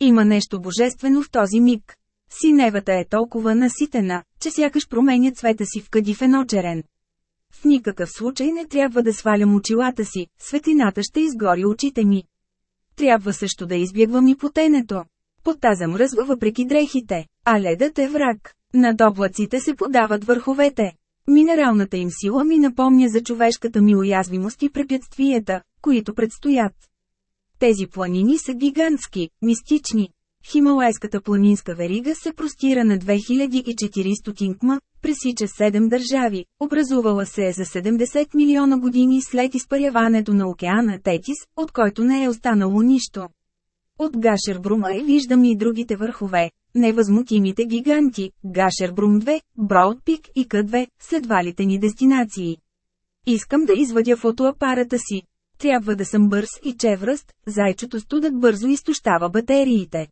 Има нещо божествено в този миг. Синевата е толкова наситена, че сякаш променя цвета си в кадифен очерен. В никакъв случай не трябва да свалям очилата си, светлината ще изгори очите ми. Трябва също да избягвам и потенето. Пота замръзва въпреки дрехите, а ледът е враг. Над облаците се подават върховете. Минералната им сила ми напомня за човешката ми уязвимост и препятствията, които предстоят. Тези планини са гигантски, мистични. Хималайската планинска верига се простира на 2400 км, пресича 7 държави, образувала се е за 70 милиона години след изпаряването на океана Тетис, от който не е останало нищо. От Гашербрума е виждам и другите върхове, невъзмутимите гиганти, Гашербрум 2, Броудпик и К2, следвалите ни дестинации. Искам да извадя фотоапарата си. Трябва да съм бърз и чевръст, зайчето студът бързо изтощава батериите.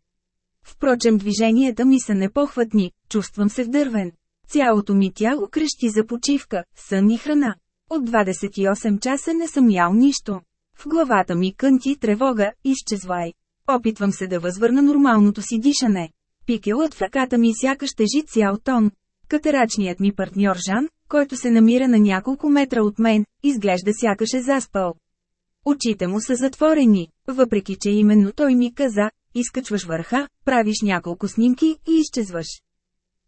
Впрочем движенията ми са непохватни, чувствам се вдървен. Цялото ми тяло крещи за почивка, сън и храна. От 28 часа не съм ял нищо. В главата ми кънти тревога, изчезвай. Опитвам се да възвърна нормалното си дишане. Пикелът в ръката ми сякаш тежи цял тон. Катерачният ми партньор Жан, който се намира на няколко метра от мен, изглежда сякаш е заспал. Очите му са затворени, въпреки че именно той ми каза, изкачваш върха, правиш няколко снимки и изчезваш.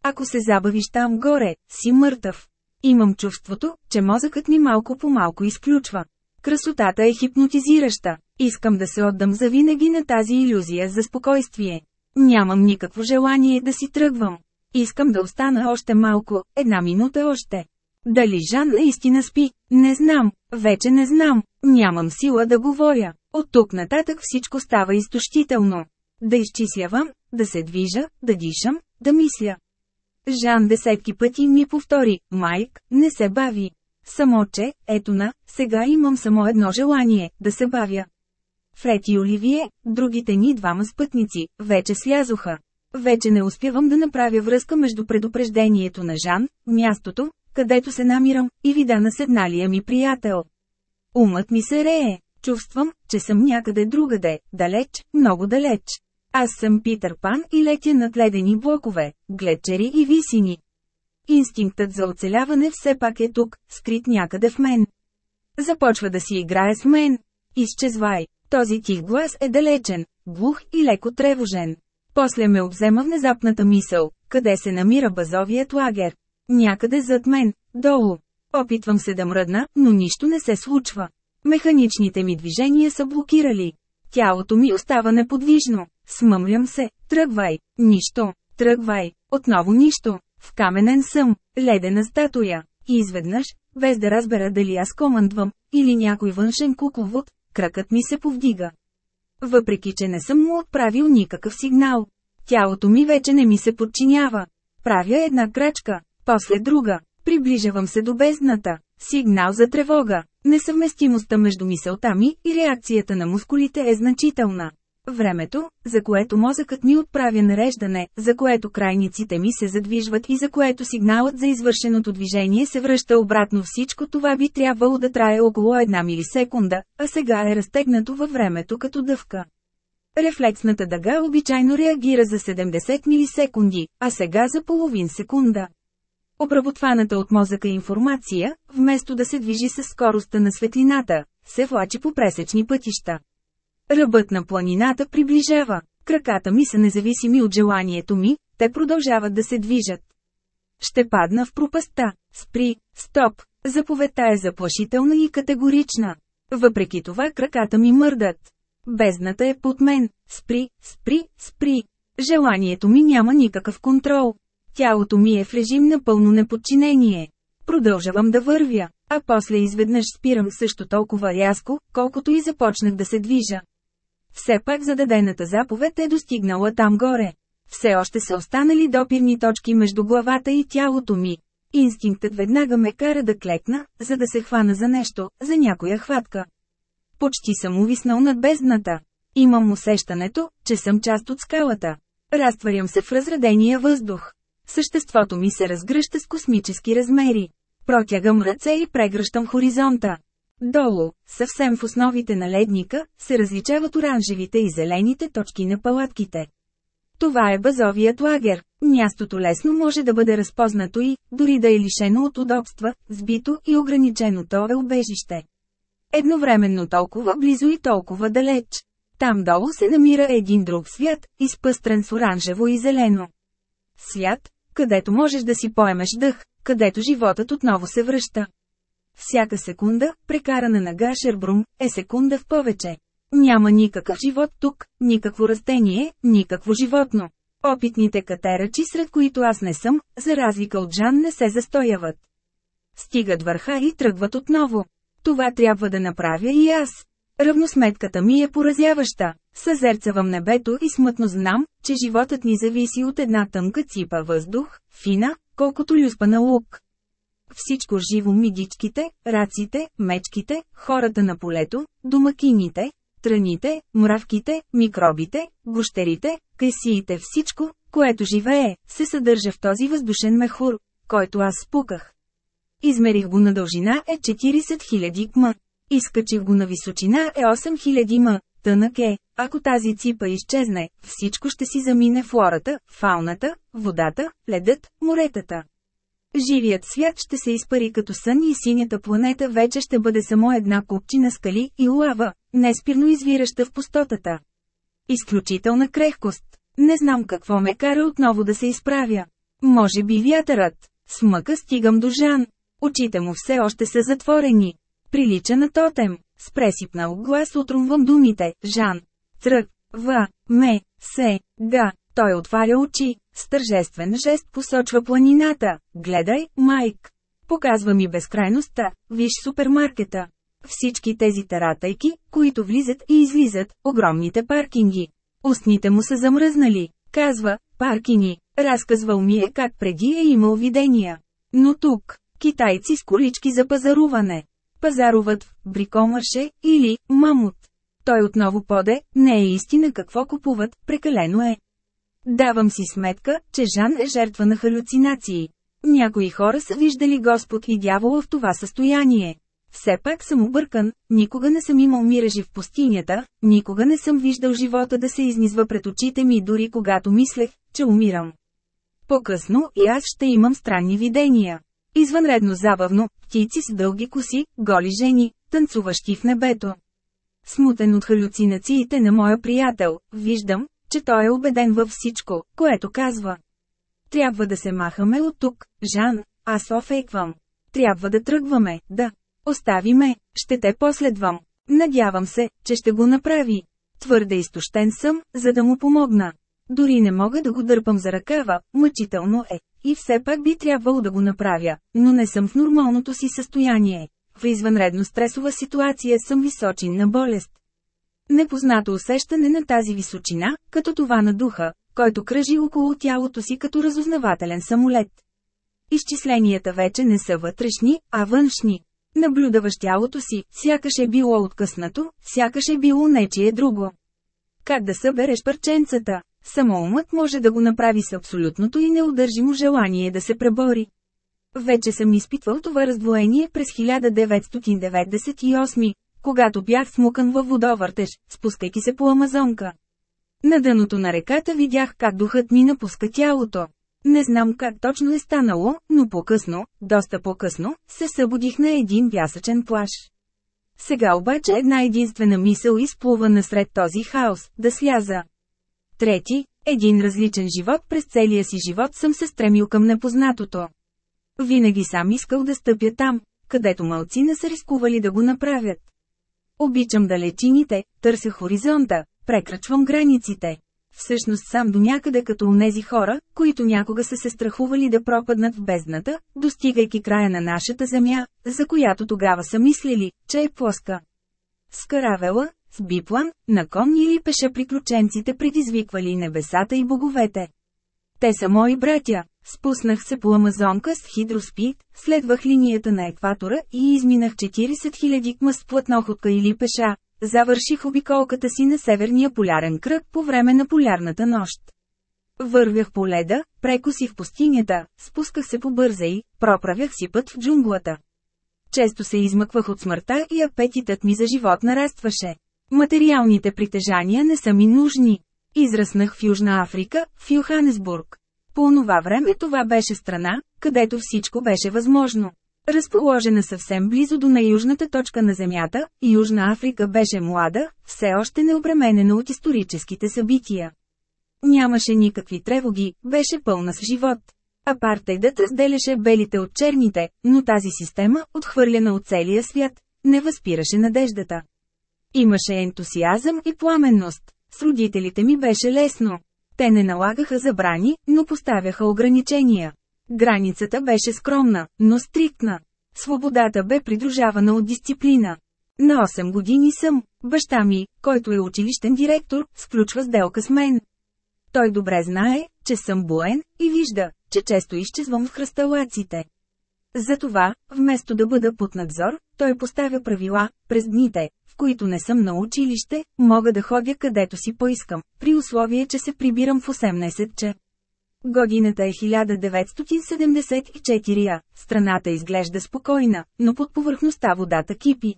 Ако се забавиш там горе, си мъртъв. Имам чувството, че мозъкът ми малко по малко изключва. Красотата е хипнотизираща. Искам да се отдам завинаги на тази иллюзия за спокойствие. Нямам никакво желание да си тръгвам. Искам да остана още малко, една минута още. Дали Жан наистина спи? Не знам, вече не знам, нямам сила да говоря. От тук нататък всичко става изтощително. Да изчислявам, да се движа, да дишам, да мисля. Жан десетки пъти ми повтори, Майк, не се бави. Само че, ето на, сега имам само едно желание, да се бавя. Фред и Оливие, другите ни двама спътници, вече слязоха. Вече не успявам да направя връзка между предупреждението на Жан, мястото, където се намирам, и вида на седналия ми приятел. Умът ми се рее. Чувствам, че съм някъде другаде, далеч, много далеч. Аз съм Питър Пан и летя над ледени блокове, гледчери и висини. Инстинктът за оцеляване все пак е тук, скрит някъде в мен. Започва да си играе с мен. Изчезвай. Този тих глас е далечен, глух и леко тревожен. После ме обзема внезапната мисъл, къде се намира базовият лагер. Някъде зад мен, долу. Опитвам се да мръдна, но нищо не се случва. Механичните ми движения са блокирали. Тялото ми остава неподвижно. Смъмлям се, тръгвай, нищо, тръгвай. Отново нищо. В каменен съм, ледена статуя. И изведнъж, без да разбера дали аз командвам, или някой външен кукловод, кракът ми се повдига. Въпреки, че не съм му отправил никакъв сигнал. Тялото ми вече не ми се подчинява. Правя една крачка, после друга. Приближавам се до бездната. Сигнал за тревога. Несъвместимостта между мисълта ми и реакцията на мускулите е значителна. Времето, за което мозъкът ми отправя нареждане, за което крайниците ми се задвижват и за което сигналът за извършеното движение се връща обратно всичко това би трябвало да трае около една милисекунда, а сега е разтегнато във времето като дъвка. Рефлексната дъга обичайно реагира за 70 милисекунди, а сега за половин секунда. Обработваната от мозъка информация, вместо да се движи с скоростта на светлината, се влачи по пресечни пътища. Ръбът на планината приближава. Краката ми са независими от желанието ми, те продължават да се движат. Ще падна в пропаста. Спри, стоп. Заповедта е заплашителна и категорична. Въпреки това краката ми мърдат. Бездната е под мен. Спри, спри, спри. Желанието ми няма никакъв контрол. Тялото ми е в режим на пълно неподчинение. Продължавам да вървя, а после изведнъж спирам също толкова рязко, колкото и започнах да се движа. Все пак зададената заповед е достигнала там горе. Все още са останали допирни точки между главата и тялото ми. Инстинктът веднага ме кара да клекна, за да се хвана за нещо, за някоя хватка. Почти съм увиснал над бездната. Имам усещането, че съм част от скалата. Разтварям се в разредения въздух. Съществото ми се разгръща с космически размери. Протягам ръце и прегръщам хоризонта. Долу, съвсем в основите на ледника, се различават оранжевите и зелените точки на палатките. Това е базовият лагер. Мястото лесно може да бъде разпознато и, дори да е лишено от удобства, сбито и ограничено то е убежище. Едновременно толкова близо и толкова далеч. Там долу се намира един друг свят, изпъстрен с оранжево и зелено. Свят, където можеш да си поемеш дъх, където животът отново се връща. Всяка секунда, прекарана на Гашербрум, е секунда в повече. Няма никакъв живот тук, никакво растение, никакво животно. Опитните катерачи, сред които аз не съм, за разлика от Жан не се застояват. Стигат върха и тръгват отново. Това трябва да направя и аз. Равносметката ми е поразяваща. Съзерцавам небето и смътно знам, че животът ни зависи от една тънка ципа въздух, фина, колкото люспа на лук. Всичко живо мидичките, раците, мечките, хората на полето, домакините, тръните, мравките, микробите, гощерите, кайсиите всичко, което живее, се съдържа в този въздушен мехур, който аз спуках. Измерих го на дължина е 40 000 км. Изкачих го на височина е 8000 м. Тънък е, ако тази ципа изчезне, всичко ще си замине флората, фауната, водата, ледът, моретата. Живият свят ще се изпари като сън и синята планета вече ще бъде само една купчина скали и лава, неспирно извираща в пустотата. Изключителна крехкост. Не знам какво ме кара отново да се изправя. Може би вятърът. С мъка стигам до Жан. Очите му все още са затворени. Прилича на тотем. С пресипнал глас отрумвам думите «Жан». Тръг, В, Ме, Се, Га. Той отваря очи. С тържествен жест посочва планината. Гледай, Майк. Показва ми безкрайността. Виж супермаркета. Всички тези таратайки, които влизат и излизат, огромните паркинги. Устните му са замръзнали. Казва, паркини. Разказвал ми е как преди е имал видения. Но тук, китайци с колички за пазаруване. Пазаруват в брикомърше или мамут. Той отново поде, не е истина какво купуват, прекалено е. Давам си сметка, че Жан е жертва на халюцинации. Някои хора са виждали Господ и дявола в това състояние. Все пак съм объркан, никога не съм имал миражи в пустинята, никога не съм виждал живота да се изнизва пред очите ми дори когато мислех, че умирам. По-късно и аз ще имам странни видения. Извънредно забавно, птици с дълги коси, голи жени, танцуващи в небето. Смутен от халюцинациите на моя приятел, виждам, че той е убеден във всичко, което казва. Трябва да се махаме от тук, Жан, аз офейквам. Трябва да тръгваме, да. Остави ме, ще те последвам. Надявам се, че ще го направи. Твърде изтощен съм, за да му помогна. Дори не мога да го дърпам за ръкава, мъчително е. И все пак би трябвало да го направя, но не съм в нормалното си състояние. В извънредно стресова ситуация съм височин на болест. Непознато усещане на тази височина, като това на духа, който кръжи около тялото си като разузнавателен самолет. Изчисленията вече не са вътрешни, а външни. Наблюдаваш тялото си, сякаш е било откъснато, сякаш е било нечие друго. Как да събереш парченцата? Само умът може да го направи с абсолютното и неудържимо желание да се пребори. Вече съм изпитвал това раздвоение през 1998, когато бях смукан във водовъртеж, спускайки се по Амазонка. На дъното на реката видях как духът ми напуска тялото. Не знам как точно е станало, но по-късно, доста по-късно, се събудих на един пясъчен плаш. Сега обаче една единствена мисъл изплува насред този хаос, да сляза. Трети, един различен живот през целия си живот съм се стремил към непознатото. Винаги сам искал да стъпя там, където мълци не са рискували да го направят. Обичам далечините, търся хоризонта, прекрачвам границите. Всъщност сам до някъде като унези хора, които някога са се страхували да пропаднат в бездната, достигайки края на нашата земя, за която тогава са мислили, че е плоска. С каравела, с биплан, на кон или пеша приключенците предизвиквали небесата и боговете. Те са мои братя. Спуснах се по Амазонка с хидроспид, следвах линията на екватора и изминах 40 000 кма с плътноходка или пеша. Завърших обиколката си на северния полярен кръг по време на полярната нощ. Вървях по леда, прекосих пустинята, спусках се по бързей, проправях си път в джунглата. Често се измъквах от смъртта и апетитът ми за живот нарастваше. Материалните притежания не са ми нужни. Израснах в Южна Африка, в Йоханесбург. По онова време това беше страна, където всичко беше възможно. Разположена съвсем близо до най-южната точка на Земята, Южна Африка беше млада, все още необременена от историческите събития. Нямаше никакви тревоги, беше пълна с живот. Апартейдът разделяше белите от черните, но тази система, отхвърлена от целия свят, не възпираше надеждата. Имаше ентусиазъм и пламенност. С родителите ми беше лесно. Те не налагаха забрани, но поставяха ограничения. Границата беше скромна, но стриктна. Свободата бе придружавана от дисциплина. На 8 години съм, баща ми, който е училищен директор, сключва сделка с мен. Той добре знае, че съм буен, и вижда, че често изчезвам в хръсталаците. Затова, вместо да бъда под надзор, той поставя правила, през дните, които не съм на училище, мога да ходя където си поискам, при условие, че се прибирам в 18 че. Годината е 1974 а, страната изглежда спокойна, но под повърхността водата кипи.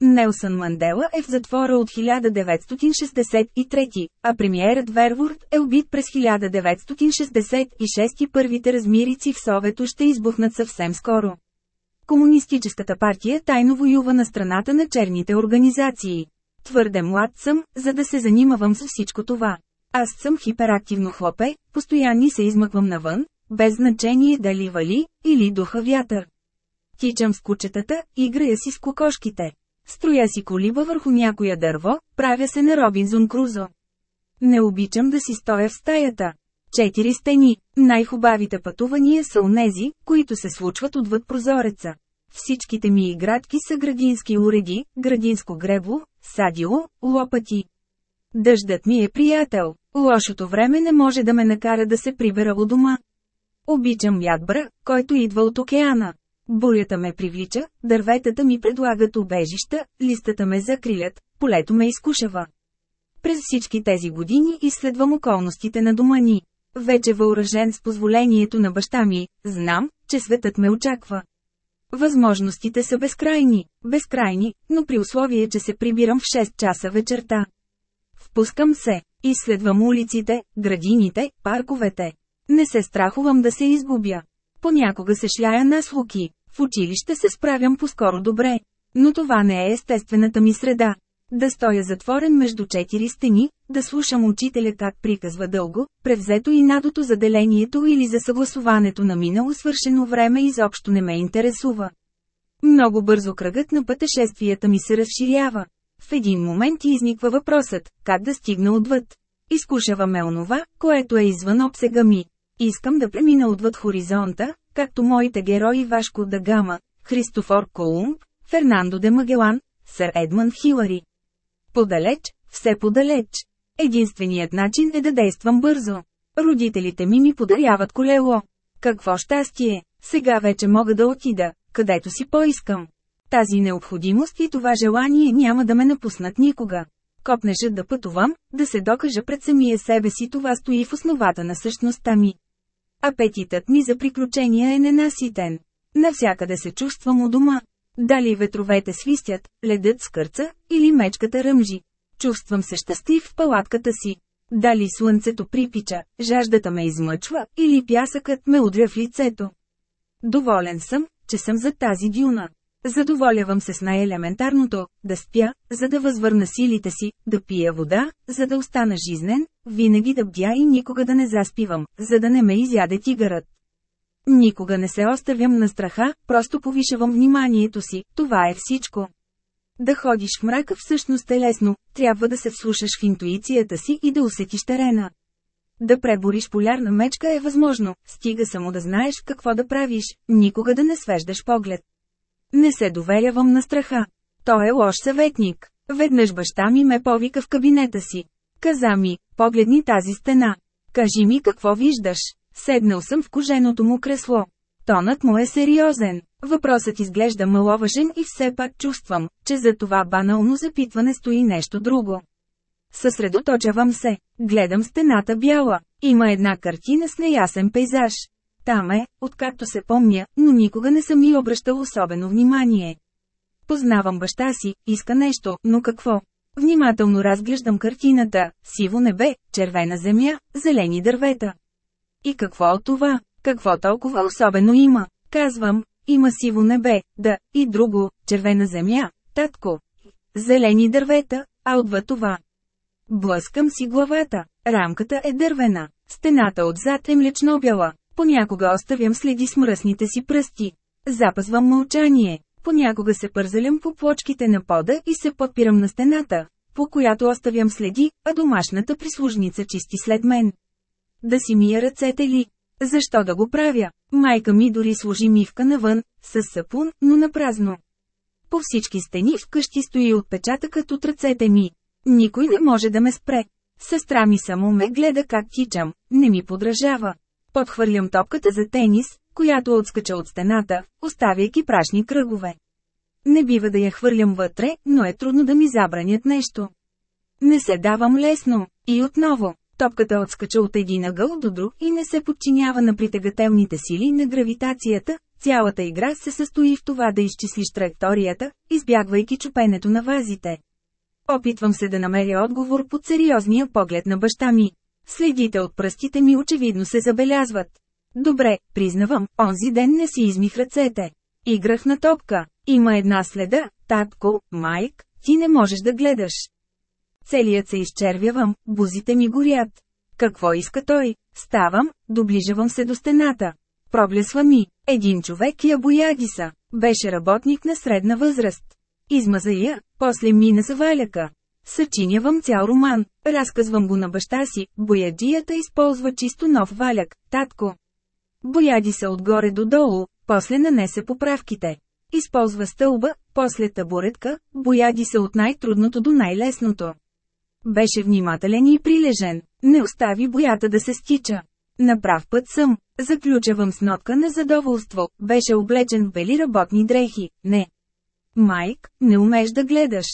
Нелсън Мандела е в затвора от 1963, а премиерът Вервурд е убит през 1966 и първите размирици в Совето ще избухнат съвсем скоро. Комунистическата партия тайно воюва на страната на черните организации. Твърде млад съм, за да се занимавам с всичко това. Аз съм хиперактивно хлопе, постоянни се измъквам навън, без значение дали вали, или духа вятър. Тичам с кучетата, играя си с кокошките. Строя си колиба върху някоя дърво, правя се на Робинзон Крузо. Не обичам да си стоя в стаята. Четири стени. Най-хубавите пътувания са онези, които се случват отвъд прозореца. Всичките ми игратки са градински уреди, градинско гребло, садило, лопати. Дъждът ми е приятел. Лошото време не може да ме накара да се прибера у дома. Обичам ядбра, който идва от океана. Бурята ме привлича, дърветата ми предлагат убежища, листата ме закрилят, полето ме изкушава. През всички тези години изследвам околностите на дома ни. Вече въоръжен с позволението на баща ми, знам, че светът ме очаква. Възможностите са безкрайни, безкрайни, но при условие, че се прибирам в 6 часа вечерта. Впускам се, изследвам улиците, градините, парковете. Не се страхувам да се изгубя. Понякога се шляя на слуки. В училище се справям по-скоро добре. Но това не е естествената ми среда. Да стоя затворен между четири стени, да слушам учителя как приказва дълго, превзето и надото за делението или за съгласуването на минало свършено време изобщо не ме интересува. Много бързо кръгът на пътешествията ми се разширява. В един момент изниква въпросът, как да стигна отвъд. Изкушаваме онова, което е извън обсега ми. Искам да премина отвъд хоризонта, както моите герои Вашко да Гама, Христофор Колумб, Фернандо де Магелан, Сър Едмънд Хилари. Подалеч, все подалеч. Единственият начин е да действам бързо. Родителите ми ми подаряват колело. Какво щастие! Сега вече мога да отида, където си поискам. Тази необходимост и това желание няма да ме напуснат никога. Копнеше да пътувам, да се докажа пред самия себе си това стои в основата на същността ми. Апетитът ми за приключения е ненаситен. Навсякъде се чувствам у дома. Дали ветровете свистят, ледът скърца, или мечката ръмжи. Чувствам се щастлив в палатката си. Дали слънцето припича, жаждата ме измъчва, или пясъкът ме удря в лицето. Доволен съм, че съм за тази дюна. Задоволявам се с най-елементарното – да спя, за да възвърна силите си, да пия вода, за да остана жизнен, винаги да бдя и никога да не заспивам, за да не ме изяде тигърът. Никога не се оставям на страха, просто повишавам вниманието си, това е всичко. Да ходиш в мрака всъщност е лесно, трябва да се вслушаш в интуицията си и да усетиш терена. Да пребориш полярна мечка е възможно, стига само да знаеш какво да правиш, никога да не свеждаш поглед. Не се доверявам на страха. Той е лош съветник. Веднъж баща ми ме повика в кабинета си. Каза ми, погледни тази стена. Кажи ми какво виждаш. Седнал съм в коженото му кресло. Тонът му е сериозен. Въпросът изглежда маловажен и все пак чувствам, че за това банално запитване стои нещо друго. Съсредоточавам се, гледам стената бяла. Има една картина с неясен пейзаж. Там е, откакто се помня, но никога не съм ми обръщал особено внимание. Познавам баща си, иска нещо, но какво? Внимателно разглеждам картината – сиво небе, червена земя, зелени дървета. И какво от това? Какво толкова особено има? Казвам, има сиво небе, да, и друго, червена земя, татко. Зелени дървета, а отвъд това. Блъскам си главата, рамката е дървена, стената отзад е млечно бяла, понякога оставям следи с мръсните си пръсти. Запазвам мълчание, понякога се пързалям по плочките на пода и се подпирам на стената, по която оставям следи, а домашната прислужница чисти след мен. Да си мия ръцете ли? Защо да го правя? Майка ми дори служи мивка навън, с сапун, но на празно. По всички стени вкъщи стои отпечатъкът от ръцете ми. Никой не може да ме спре. Сестра ми само ме гледа как тичам, не ми подражава. Подхвърлям топката за тенис, която отскача от стената, оставяйки прашни кръгове. Не бива да я хвърлям вътре, но е трудно да ми забранят нещо. Не се давам лесно. И отново, Топката отскача от един ъгъл до друг и не се подчинява на притегателните сили на гравитацията, цялата игра се състои в това да изчислиш траекторията, избягвайки чупенето на вазите. Опитвам се да намеря отговор под сериозния поглед на баща ми. Следите от пръстите ми очевидно се забелязват. Добре, признавам, онзи ден не си измих ръцете. Играх на топка. Има една следа, татко, майк, ти не можеш да гледаш. Целият се изчервявам, бузите ми горят. Какво иска той? Ставам, доближавам се до стената. Проблесва ми. Един човек я боядиса. Беше работник на средна възраст. Измаза я, после мина за валяка. Съчинявам цял роман, разказвам го на баща си, бояджията използва чисто нов валяк, татко. Бояди се отгоре до долу, после нанесе поправките. Използва стълба, после табуретка, бояди се от най-трудното до най-лесното. Беше внимателен и прилежен. Не остави боята да се стича. На прав път съм. Заключавам с нотка на задоволство. Беше облечен в бели работни дрехи. Не. Майк, не умееш да гледаш.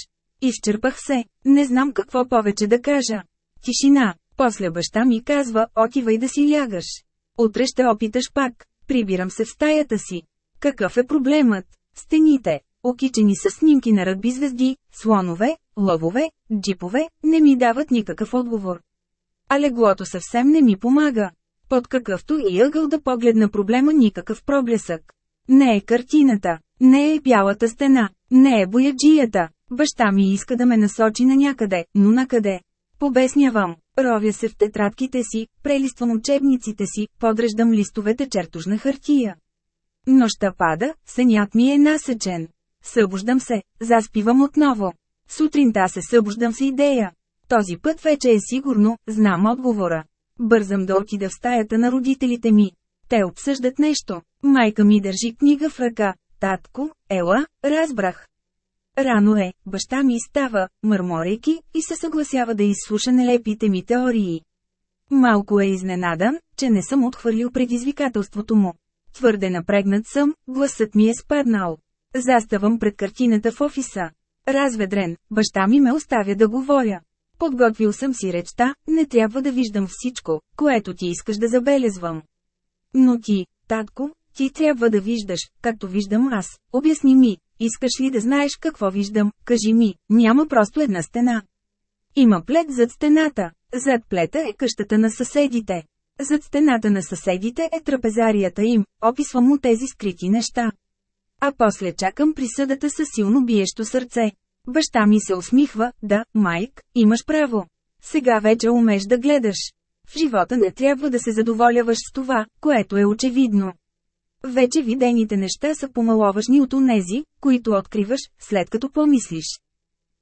Изчерпах се. Не знам какво повече да кажа. Тишина. После баща ми казва, отивай да си лягаш. Утре ще опиташ пак. Прибирам се в стаята си. Какъв е проблемът? Стените, окичени с снимки на ръгби звезди, слонове, лъвове, джипове, не ми дават никакъв отговор. А леглото съвсем не ми помага. Под какъвто и ъгъл да погледна проблема никакъв проблесък. Не е картината, не е бялата стена, не е бояджията. Баща ми иска да ме насочи на някъде, но накъде? Побеснявам, ровя се в тетрадките си, прелиствам учебниците си, подреждам листовете чертожна хартия. Нощта пада, сънят ми е насечен. Събуждам се, заспивам отново. Сутринта се събуждам с идея. Този път вече е сигурно, знам отговора. Бързам да отида в стаята на родителите ми. Те обсъждат нещо. Майка ми държи книга в ръка. Татко, ела, разбрах. Рано е, баща ми става, мърморейки, и се съгласява да изслуша нелепите ми теории. Малко е изненадан, че не съм отхвърлил предизвикателството му. Твърде напрегнат съм, гласът ми е спаднал. Заставам пред картината в офиса. Разведрен, баща ми ме оставя да говоря. Подготвил съм си речта, не трябва да виждам всичко, което ти искаш да забелезвам. Но ти, татко, ти трябва да виждаш, както виждам аз. Обясни ми, искаш ли да знаеш какво виждам, кажи ми, няма просто една стена. Има плед зад стената, зад плета е къщата на съседите. Зад стената на съседите е трапезарията им, описвам му тези скрити неща. А после чакам присъдата със силно биещо сърце. Баща ми се усмихва, да, Майк, имаш право. Сега вече умеш да гледаш. В живота не трябва да се задоволяваш с това, което е очевидно. Вече видените неща са помаловажни от онези, които откриваш, след като помислиш.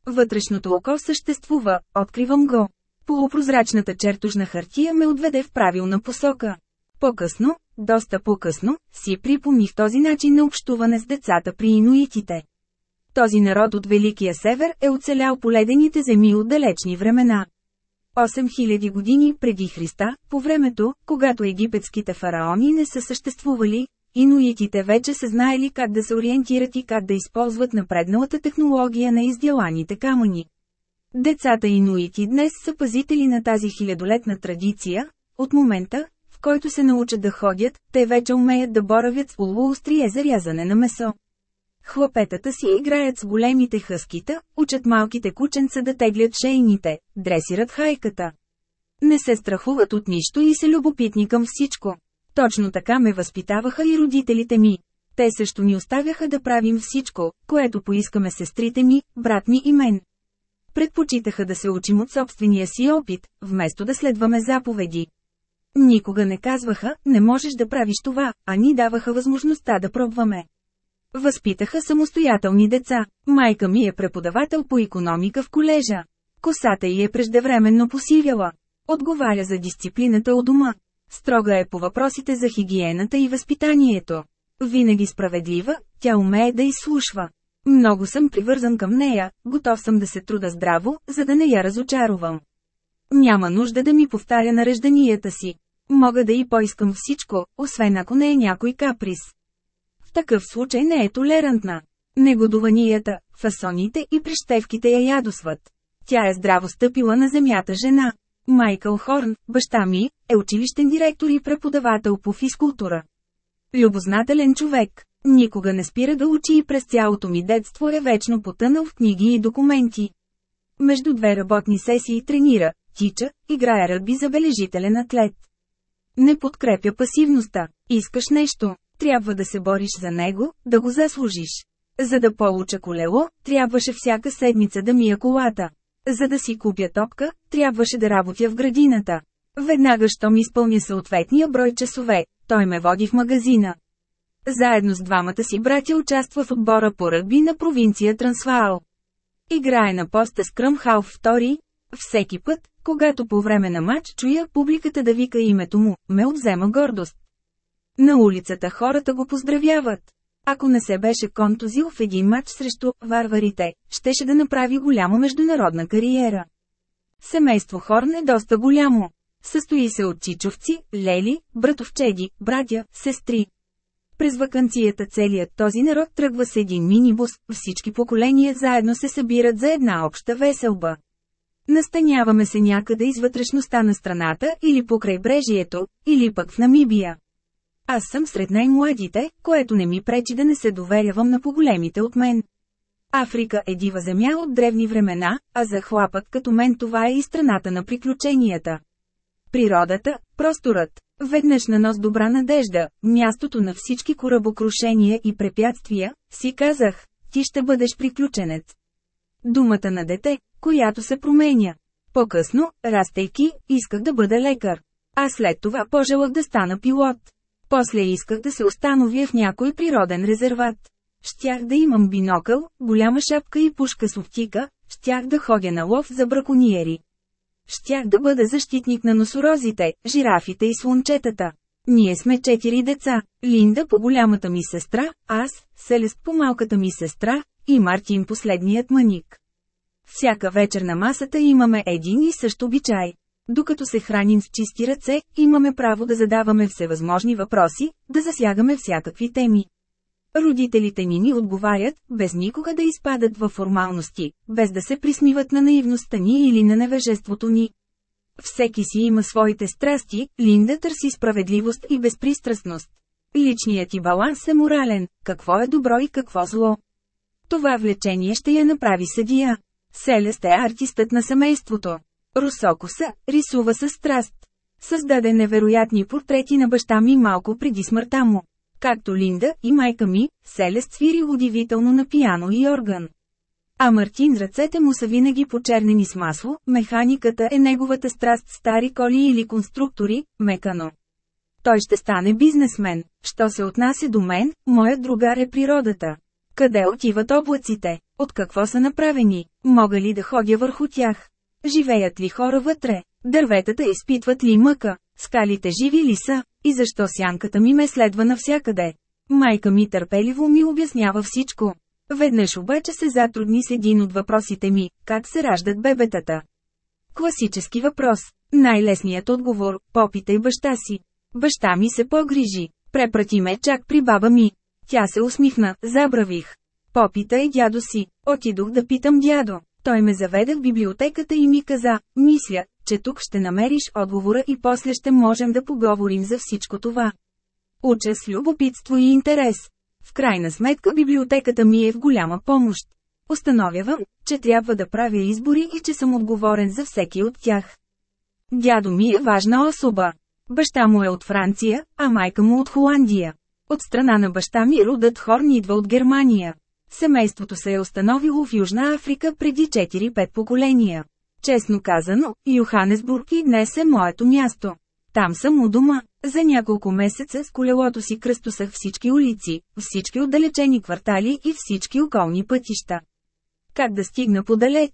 Вътрешното око съществува, откривам го. Полупрозрачната чертожна хартия ме отведе в правилна посока. По-късно, доста по-късно, си припомних този начин на общуване с децата при инуитите. Този народ от Великия Север е оцелял по ледените земи от далечни времена. 8000 години преди Христа, по времето, когато египетските фараони не са съществували, инуитите вече са знаели как да се ориентират и как да използват напредналата технология на изделаните камъни. Децата инуити днес са пазители на тази хилядолетна традиция, от момента, който се научат да ходят, те вече умеят да боравят с полуострие за рязане на месо. Хлопетата си играят с големите хъскита, учат малките кученца да теглят шейните, дресират хайката. Не се страхуват от нищо и се любопитни към всичко. Точно така ме възпитаваха и родителите ми. Те също ни оставяха да правим всичко, което поискаме сестрите ми, брат ми и мен. Предпочитаха да се учим от собствения си опит, вместо да следваме заповеди. Никога не казваха, не можеш да правиш това, а ни даваха възможността да пробваме. Възпитаха самостоятелни деца. Майка ми е преподавател по економика в колежа. Косата й е преждевременно посивяла. Отговаря за дисциплината у дома. Строга е по въпросите за хигиената и възпитанието. Винаги справедлива, тя умее да изслушва. Много съм привързан към нея, готов съм да се труда здраво, за да не я разочаровам. Няма нужда да ми повтаря нарежданията си. Мога да и поискам всичко, освен ако не е някой каприз такъв случай не е толерантна. Негодованията, фасоните и прищевките я ядосват. Тя е здраво стъпила на земята жена. Майкъл Хорн, баща ми, е училищен директор и преподавател по физкултура. Любознателен човек. Никога не спира да учи и през цялото ми детство е вечно потънал в книги и документи. Между две работни сесии тренира, тича, играе ръгби забележителен атлет. Не подкрепя пасивността. Искаш нещо. Трябва да се бориш за него, да го заслужиш. За да получа колело, трябваше всяка седмица да мия колата. За да си купя топка, трябваше да работя в градината. Веднага, щом изпълня съответния брой часове, той ме води в магазина. Заедно с двамата си братя участва в отбора по ръгби на провинция Трансваал. Играе на поста с Кръмхалф втори. Всеки път, когато по време на матч чуя публиката да вика името му, ме отзема гордост. На улицата хората го поздравяват. Ако не се беше контузил в един матч срещу варварите, щеше да направи голяма международна кариера. Семейство Хорн е доста голямо. Състои се от чичовци, лели, братовчеди, братя, сестри. През вакансията целият този народ тръгва с един минибус, всички поколения заедно се събират за една обща веселба. Настаняваме се някъде из вътрешността на страната или по крайбрежието, или пък в Намибия. Аз съм сред най-младите, което не ми пречи да не се доверявам на поголемите от мен. Африка е дива земя от древни времена, а за хлапът като мен това е и страната на приключенията. Природата, просторът, веднъж на нос добра надежда, мястото на всички корабокрушения и препятствия, си казах, ти ще бъдеш приключенец. Думата на дете, която се променя. По-късно, растейки, исках да бъда лекар. А след това пожелах да стана пилот. После исках да се установя в някой природен резерват. Щях да имам бинокъл, голяма шапка и пушка с оптика, щях да ходя на лов за браконьери. щях да бъда защитник на носорозите, жирафите и слънчетата. Ние сме четири деца. Линда по голямата ми сестра, аз, Селест по малката ми сестра, и Мартин последният маник. Всяка вечер на масата имаме един и същ обичай. Докато се храним с чисти ръце, имаме право да задаваме всевъзможни въпроси, да засягаме всякакви теми. Родителите ни ни отговарят, без никога да изпадат във формалности, без да се присмиват на наивността ни или на невежеството ни. Всеки си има своите страсти, Линда търси справедливост и безпристрастност. Личният ти баланс е морален, какво е добро и какво зло. Това влечение ще я направи съдия. Селест е артистът на семейството. Русокоса рисува със страст. Създаде невероятни портрети на баща ми малко преди смъртта му. Както Линда и майка ми, Селест свири удивително на пиано и орган. А Мартин ръцете му са винаги почернени с масло, механиката е неговата страст стари коли или конструктори, мекано. Той ще стане бизнесмен, що се отнася до мен, моят другар е природата. Къде отиват облаците? От какво са направени? Мога ли да ходя върху тях? Живеят ли хора вътре? Дърветата изпитват ли мъка? Скалите живи ли са? И защо сянката ми ме следва навсякъде? Майка ми търпеливо ми обяснява всичко. Веднъж обаче се затрудни с един от въпросите ми – как се раждат бебетата? Класически въпрос. Най-лесният отговор – попитай баща си. Баща ми се погрижи. Препрати ме чак при баба ми. Тя се усмихна, забравих. Попитай дядо си. Отидох да питам дядо. Той ме заведе в библиотеката и ми каза, мисля, че тук ще намериш отговора и после ще можем да поговорим за всичко това. Уча с любопитство и интерес. В крайна сметка библиотеката ми е в голяма помощ. Установявам, че трябва да правя избори и че съм отговорен за всеки от тях. Дядо ми е важна особа. Баща му е от Франция, а майка му от Холандия. От страна на баща ми родът Хорн идва от Германия. Семейството се е установило в Южна Африка преди 4-5 поколения. Честно казано, Йоханесбург и днес е моето място. Там съм у дома. За няколко месеца с колелото си кръстосах всички улици, всички отдалечени квартали и всички околни пътища. Как да стигна подалеч?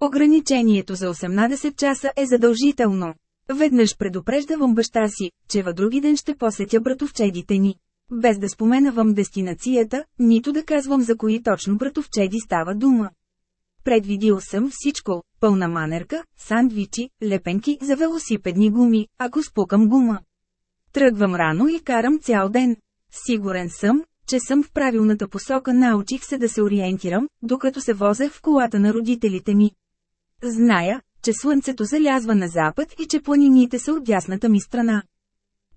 Ограничението за 18 часа е задължително. Веднъж предупреждавам баща си, че във други ден ще посетя братовчедите ни. Без да споменавам дестинацията, нито да казвам за кои точно братовчеди става дума. Предвидил съм всичко – пълна манерка, сандвичи, лепенки за велосипедни гуми, ако спукам гума. Тръгвам рано и карам цял ден. Сигурен съм, че съм в правилната посока научих се да се ориентирам, докато се возех в колата на родителите ми. Зная, че слънцето залязва на запад и че планините са от дясната ми страна.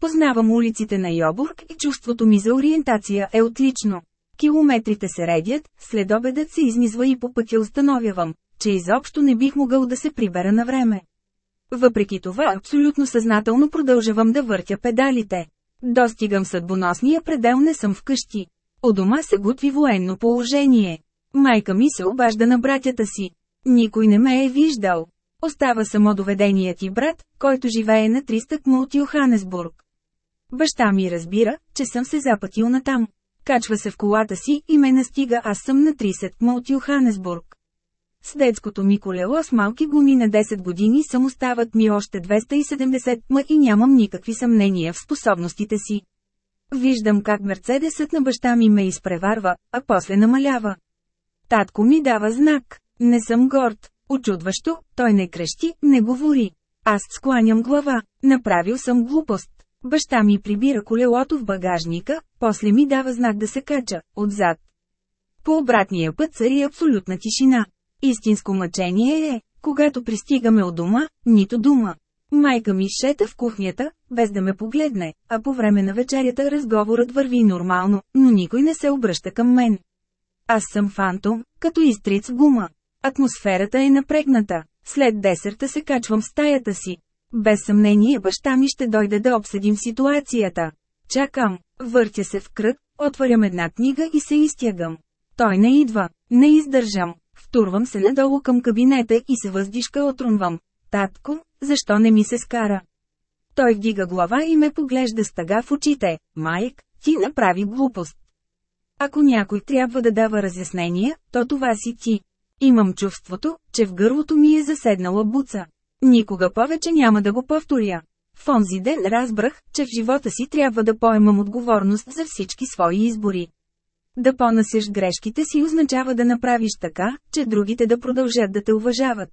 Познавам улиците на Йобург и чувството ми за ориентация е отлично. Километрите се редят, след обедът се изнизва и по пътя установявам, че изобщо не бих могъл да се прибера на време. Въпреки това абсолютно съзнателно продължавам да въртя педалите. Достигам съдбоносния предел не съм вкъщи. У дома се готви военно положение. Майка ми се обажда на братята си. Никой не ме е виждал. Остава само доведеният ти брат, който живее на 300 км от Йоханесбург. Баща ми разбира, че съм се запътил натам. Качва се в колата си и ме настига аз съм на 30 км от Йоханесбург. С детското ми колело с малки гуми на 10 години съм остават ми още 270 м и нямам никакви съмнения в способностите си. Виждам как мерцедесът на баща ми ме изпреварва, а после намалява. Татко ми дава знак. Не съм горд. Очудващо, той не крещи, не говори. Аз скланям глава. Направил съм глупост. Баща ми прибира колелото в багажника, после ми дава знак да се кача, отзад. По обратния път цари абсолютна тишина. Истинско мъчение е, когато пристигаме от дома, нито дума. Майка ми шета в кухнята, без да ме погледне, а по време на вечерята разговорът върви нормално, но никой не се обръща към мен. Аз съм фантом, като изтриц гума. Атмосферата е напрегната. След десерта се качвам в стаята си. Без съмнение баща ми ще дойде да обсъдим ситуацията. Чакам, въртя се в кръг, отварям една книга и се изтягам. Той не идва, не издържам. Втурвам се надолу към кабинета и се въздишка отрунвам. Татко, защо не ми се скара? Той вдига глава и ме поглежда с тъга в очите. Майк, ти направи глупост. Ако някой трябва да дава разяснения, то това си ти. Имам чувството, че в гърлото ми е заседнала буца. Никога повече няма да го повторя. В онзи ден разбрах, че в живота си трябва да поемам отговорност за всички свои избори. Да понасеш грешките си означава да направиш така, че другите да продължат да те уважават.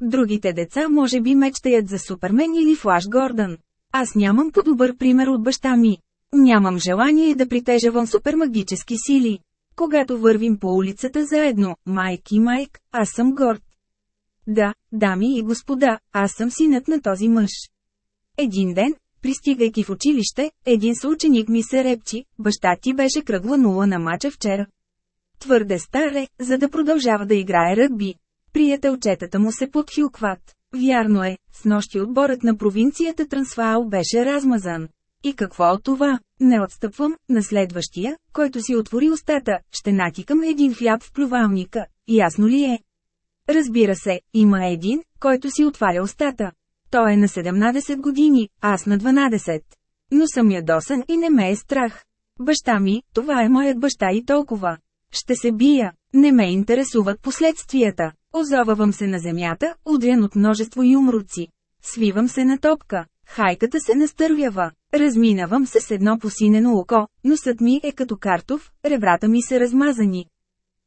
Другите деца може би мечтаят за Супермен или Флаш Гордън. Аз нямам по-добър пример от баща ми. Нямам желание да притежавам супермагически сили. Когато вървим по улицата заедно, майк и майк, аз съм горд. Да, дами и господа, аз съм синът на този мъж. Един ден, пристигайки в училище, един съученик ми се репчи, баща ти беше кръгла нула на мача вчера. Твърде стар е, за да продължава да играе ръгби. Приятелчетата му се подхилкват. Вярно е, с нощи отборът на провинцията Трансваал беше размазан. И какво от това? Не отстъпвам, на следващия, който си отвори устата, ще натикам един хляб в плювалника, ясно ли е? Разбира се, има един, който си отваря устата. Той е на 17 години, аз на 12. Но съм ядосан и не ме е страх. Баща ми, това е моят баща и толкова. Ще се бия, не ме интересуват последствията. Озовавам се на земята, удрян от множество юмруци. Свивам се на топка. Хайката се настървява. Разминавам се с едно посинено око, носът ми е като картов, ребрата ми са размазани.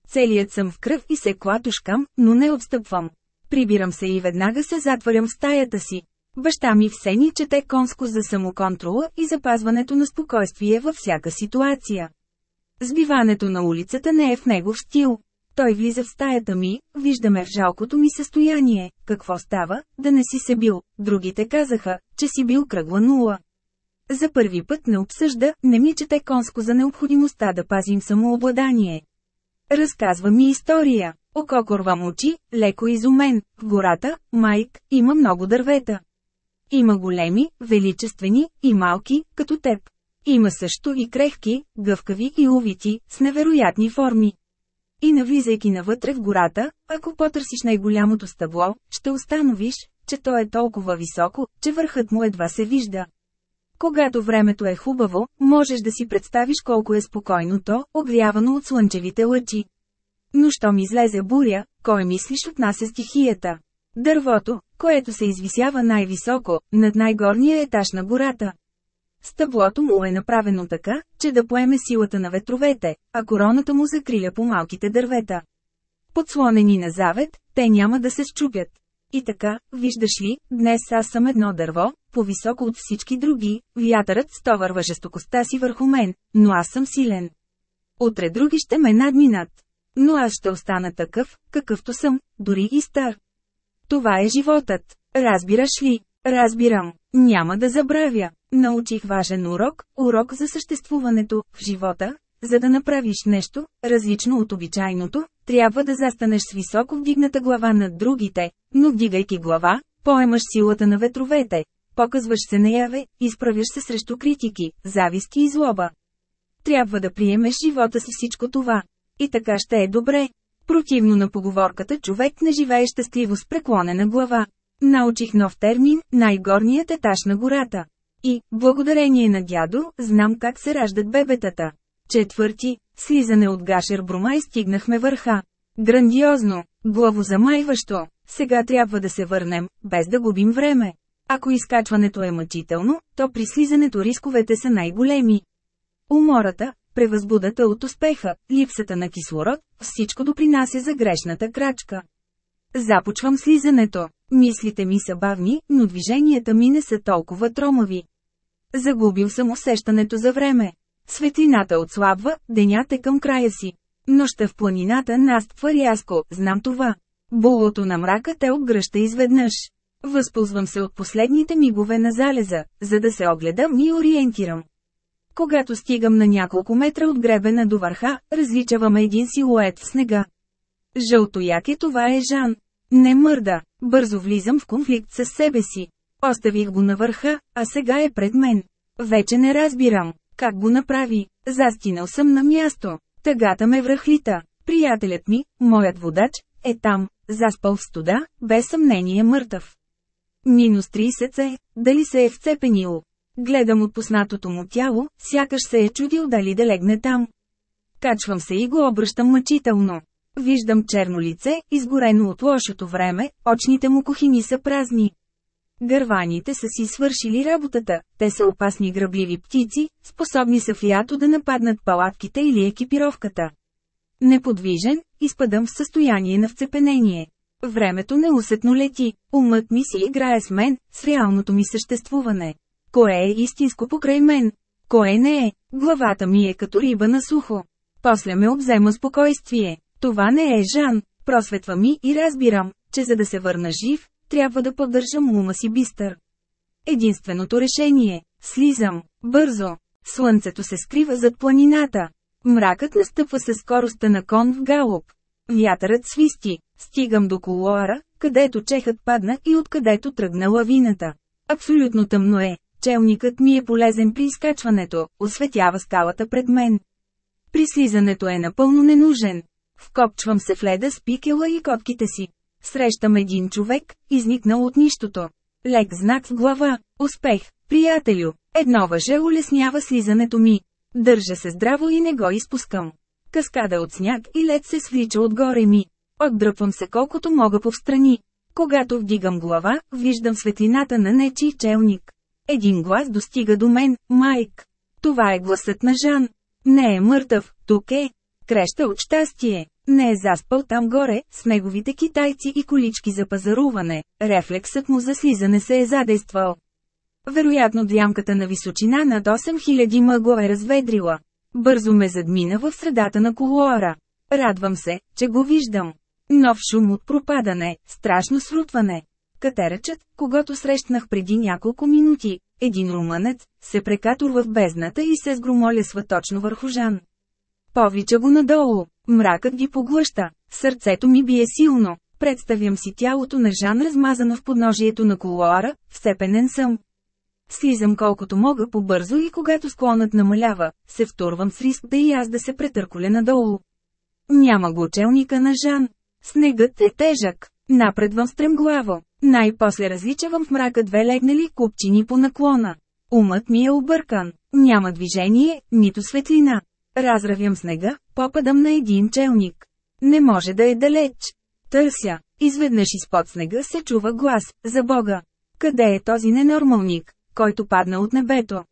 Целият съм в кръв и се клатушкам, но не отстъпвам. Прибирам се и веднага се затварям в стаята си. Баща ми все ни чете конско за самоконтрола и запазването на спокойствие във всяка ситуация. Сбиването на улицата не е в негов стил. Той влиза в стаята ми, виждаме в жалкото ми състояние, какво става, да не си се бил, другите казаха, че си бил кръгла нула. За първи път не обсъжда, не ми чете конско за необходимостта да пазим самообладание. Разказва ми история. Ококорвам очи, леко изумен, в гората, майк, има много дървета. Има големи, величествени и малки, като теб. Има също и крехки, гъвкави и увити, с невероятни форми. И навлизайки навътре в гората, ако потърсиш най-голямото стъбло, ще установиш, че то е толкова високо, че върхът му едва се вижда. Когато времето е хубаво, можеш да си представиш колко е спокойно то, огрявано от слънчевите лъчи. Но щом излезе буря, кой мислиш отнася стихията? Дървото, което се извисява най-високо, над най-горния етаж на гората. Стъблото му е направено така, че да поеме силата на ветровете, а короната му закриля по малките дървета. Подслонени на завет, те няма да се щупят. И така, виждаш ли, днес аз съм едно дърво, по-високо от всички други, вятърът стовърва жестокостта си върху мен, но аз съм силен. Утре други ще ме надминат. Но аз ще остана такъв, какъвто съм, дори и стар. Това е животът. Разбираш ли? Разбирам. Няма да забравя. Научих важен урок, урок за съществуването в живота. За да направиш нещо, различно от обичайното, трябва да застанеш с високо вдигната глава над другите, но вдигайки глава, поемаш силата на ветровете, показваш се наяве, изправяш се срещу критики, зависти и злоба. Трябва да приемеш живота си всичко това. И така ще е добре. Противно на поговорката човек не живее щастливо с преклонена глава. Научих нов термин – най-горният етаж на гората. И, благодарение на дядо, знам как се раждат бебетата. Четвърти, слизане от Гашер Брумай стигнахме върха. Грандиозно, главозамайващо. Сега трябва да се върнем, без да губим време. Ако изкачването е мъчително, то при слизането рисковете са най-големи. Умората, превъзбудата от успеха, липсата на кислород, всичко допринася за грешната крачка. Започвам слизането. Мислите ми са бавни, но движенията ми не са толкова тромави. Загубил съм усещането за време. Светлината отслабва, денят е към края си. Нощта в планината настъпва рязко, знам това. Булото на мрака те обгръща изведнъж. Възползвам се от последните мигове на залеза, за да се огледам и ориентирам. Когато стигам на няколко метра от гребена до върха, различавам един силует в снега. Жълто яке това е Жан. Не мърда, бързо влизам в конфликт с себе си. Оставих го на върха, а сега е пред мен. Вече не разбирам, как го направи. Застинал съм на място. Тъгата ме връхлита. Приятелят ми, моят водач, е там, заспал в студа, без съмнение мъртъв. Минус 30 е, дали се е вцепенил. Гледам отпуснатото му тяло, сякаш се е чудил дали да легне там. Качвам се и го обръщам мъчително. Виждам черно лице, изгорено от лошото време, очните му кухини са празни. Гърваните са си свършили работата, те са опасни грабливи птици, способни са в ято да нападнат палатките или екипировката. Неподвижен, изпадам в състояние на вцепенение. Времето неусетно лети, умът ми си играе с мен, с реалното ми съществуване. Кое е истинско покрай мен? Кое не е? Главата ми е като риба на сухо. После ме обзема спокойствие. Това не е Жан, просветва ми и разбирам, че за да се върна жив, трябва да поддържам ума си бистър. Единственото решение – слизам, бързо. Слънцето се скрива зад планината. Мракът настъпва със скоростта на кон в галоп. Вятърът свисти, стигам до колуара, където чехът падна и откъдето тръгна лавината. Абсолютно тъмно е, челникът ми е полезен при изкачването, осветява скалата пред мен. При слизането е напълно ненужен. Вкопчвам се в леда с пикела и котките си. Срещам един човек, изникнал от нищото. Лек знак в глава. Успех, приятелю. Едно въже улеснява слизането ми. Държа се здраво и не го изпускам. Каскада от сняг и лед се свлича отгоре ми. Отдръпвам се колкото мога повстрани. Когато вдигам глава, виждам светлината на нечи челник. Един глас достига до мен, Майк. Това е гласът на Жан. Не е мъртъв, тук е. Креща от щастие. Не е заспал там горе, с неговите китайци и колички за пазаруване. Рефлексът му за слизане се е задействал. Вероятно дямката на височина над 8000 мъгло е разведрила. Бързо ме задмина в средата на колуара. Радвам се, че го виждам. Нов шум от пропадане, страшно срутване. Катерачът, когато срещнах преди няколко минути, един румънец, се прекатурва в бездната и се сгромолесва точно върху Жан. Повлича го надолу, мракът ги поглъща, сърцето ми бие силно, представям си тялото на Жан размазано в подножието на колуара, всепенен съм. Слизам колкото мога по-бързо и когато склонът намалява, се втурвам с риск да и аз да се претърколя надолу. Няма го челника на Жан. Снегът е тежък. Напредвам стремглаво. Най-после различавам в мрака две легнали купчини по наклона. Умът ми е объркан. Няма движение, нито светлина. Разравям снега, попадам на един челник. Не може да е далеч. Търся. Изведнъж изпод снега се чува глас, за Бога. Къде е този ненормалник, който падна от небето?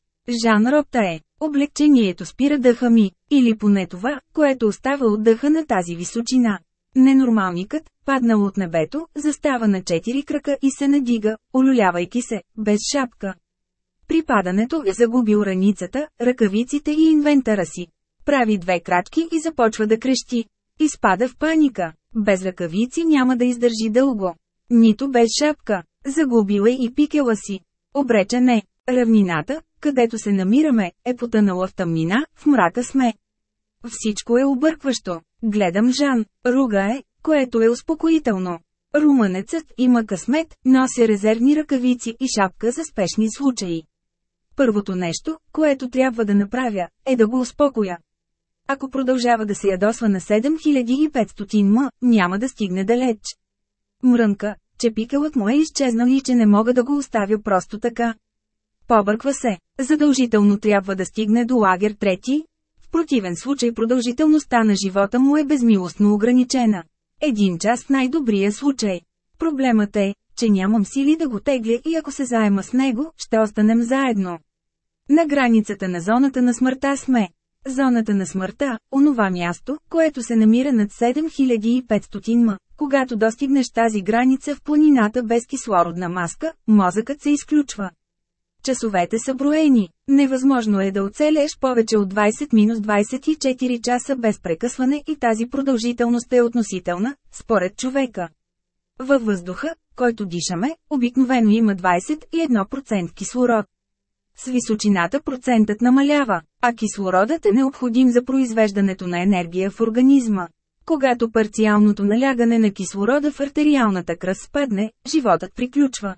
Жан Ропта е. Облегчението спира дъха ми, или поне това, което остава от дъха на тази височина. Ненормалникът, паднал от небето, застава на четири крака и се надига, олюлявайки се, без шапка. При падането е загубил раницата, ръкавиците и инвентара си. Прави две крачки и започва да крещи. Изпада в паника. Без ръкавици няма да издържи дълго. Нито без шапка. Загубила и пикела си. Обрече не. Равнината, където се намираме, е потънала в тъмнина, в мрака сме. Всичко е объркващо. Гледам Жан, руга е, което е успокоително. Румънецът има късмет, носи резервни ръкавици и шапка за спешни случаи. Първото нещо, което трябва да направя, е да го успокоя. Ако продължава да се ядосва на 7500 м, няма да стигне далеч. Мрънка, че пикалът му е изчезнал и че не мога да го оставя просто така. Побърква се. Задължително трябва да стигне до лагер трети. Противен случай продължителността на живота му е безмилостно ограничена. Един час най-добрия случай. Проблемът е, че нямам сили да го тегля и ако се заема с него, ще останем заедно. На границата на зоната на смъртта сме. Зоната на смъртта, онова място, което се намира над 7500 м. Когато достигнеш тази граница в планината без кислородна маска, мозъкът се изключва. Часовете са броени. Невъзможно е да оцелеш повече от 20-24 часа без прекъсване и тази продължителност е относителна, според човека. Във въздуха, който дишаме, обикновено има 21% кислород. С височината процентът намалява, а кислородът е необходим за произвеждането на енергия в организма. Когато парциалното налягане на кислорода в артериалната кръв спадне, животът приключва.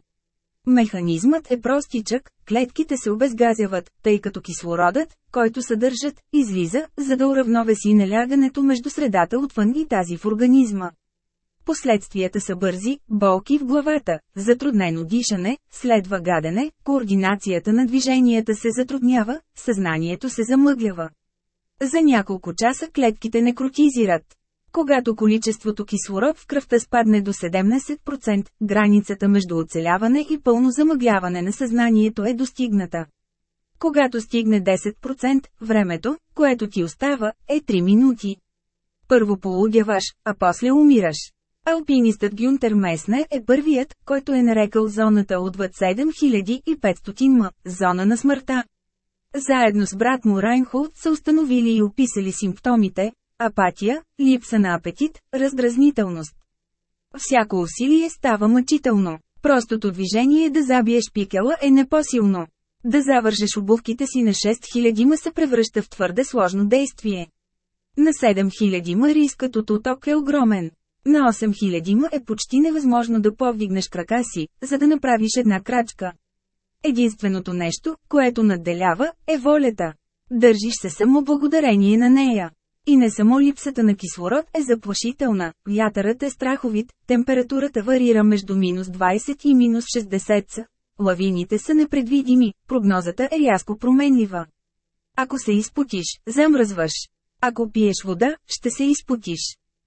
Механизмът е простичък, клетките се обезгазяват, тъй като кислородът, който съдържат, излиза, за да уравновеси налягането между средата отвън и тази в организма. Последствията са бързи, болки в главата, затруднено дишане, следва гадене, координацията на движенията се затруднява, съзнанието се замъглява. За няколко часа клетките некротизират. Когато количеството кислород в кръвта спадне до 17%, границата между оцеляване и пълно замъгляване на съзнанието е достигната. Когато стигне 10%, времето, което ти остава, е 3 минути. Първо полудяваш, а после умираш. Алпинистът Гюнтер Месне е първият, който е нарекал зоната отвъд 7500 м – зона на смъртта. Заедно с брат му Райнхолд са установили и описали симптомите – апатия, липса на апетит, раздразнителност. Всяко усилие става мъчително. Простото движение да забиеш пикела е непосилно. Да завържеш обувките си на 6000 ма се превръща в твърде сложно действие. На 7000 ма рискът от оток е огромен. На 8000 ма е почти невъзможно да повдигнеш крака си, за да направиш една крачка. Единственото нещо, което надделява, е волята. Държиш се само благодарение на нея. И не само липсата на кислород е заплашителна, вятърът е страховит, температурата варира между минус 20 и минус 60 Лавините са непредвидими, прогнозата е рязко променлива. Ако се изпотиш, замръзваш. Ако пиеш вода, ще се изпотиш.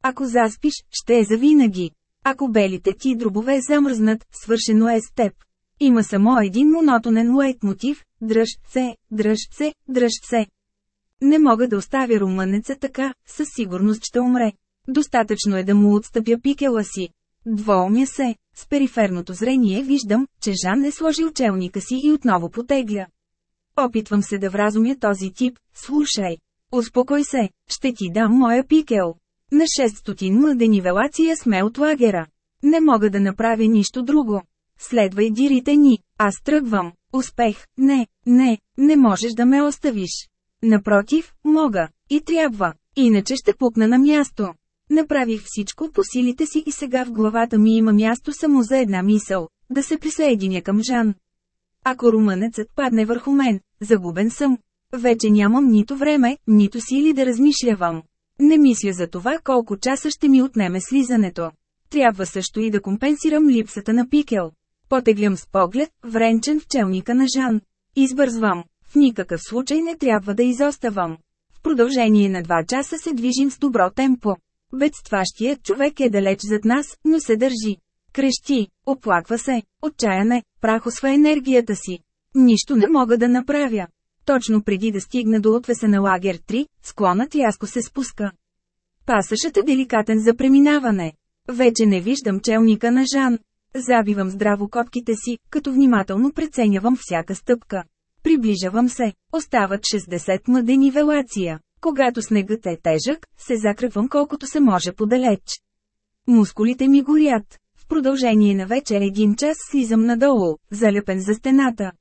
Ако заспиш, ще е завинаги. Ако белите ти дробове замръзнат, свършено е с теб. Има само един монотонен лейтмотив – дръж се, дръж се, дръж се. Не мога да оставя румънеца така, със сигурност ще умре. Достатъчно е да му отстъпя пикела си. Двоумя се, с периферното зрение виждам, че Жан е сложил челника си и отново потегля. Опитвам се да вразумя този тип, слушай. Успокой се, ще ти дам моя пикел. На 600 м денивелация сме от лагера. Не мога да направя нищо друго. Следвай дирите ни, аз тръгвам. Успех, не, не, не можеш да ме оставиш. Напротив, мога, и трябва, иначе ще пукна на място. Направих всичко по силите си и сега в главата ми има място само за една мисъл – да се присъединя към Жан. Ако румънецът падне върху мен, загубен съм. Вече нямам нито време, нито сили да размишлявам. Не мисля за това колко часа ще ми отнеме слизането. Трябва също и да компенсирам липсата на пикел. Потеглям с поглед, вренчен в челника на Жан. Избързвам. В никакъв случай не трябва да изоставам. В продължение на два часа се движим с добро темпо. Бедстващият човек е далеч зад нас, но се държи. Крещи, оплаква се, отчаяне, прахосва енергията си. Нищо не мога да направя. Точно преди да стигна до отвеса на лагер 3, склонът яско се спуска. Пасъшът е деликатен за преминаване. Вече не виждам челника на Жан. Забивам здраво котките си, като внимателно преценявам всяка стъпка. Приближавам се, остават 60 мъдени велация. Когато снегът е тежък, се закръвам колкото се може подалеч. Мускулите ми горят. В продължение на вече един час слизам надолу, залепен за стената.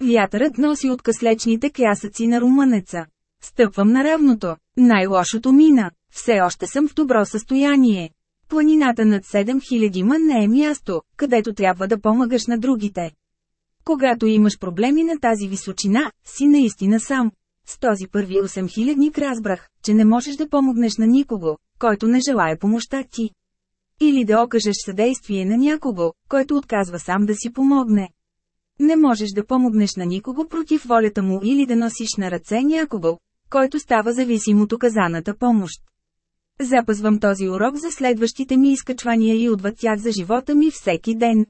Вятърът носи от къслечните клясъци на румънеца. Стъпвам на равното. Най-лошото мина. Все още съм в добро състояние. Планината над 7000 ма не е място, където трябва да помагаш на другите. Когато имаш проблеми на тази височина, си наистина сам. С този първи 8000ник разбрах, че не можеш да помогнеш на никого, който не желая помощта ти. Или да окажеш съдействие на някого, който отказва сам да си помогне. Не можеш да помогнеш на никого против волята му или да носиш на ръце някого, който става зависим от оказаната помощ. Запазвам този урок за следващите ми изкачвания и отвъд тях за живота ми всеки ден.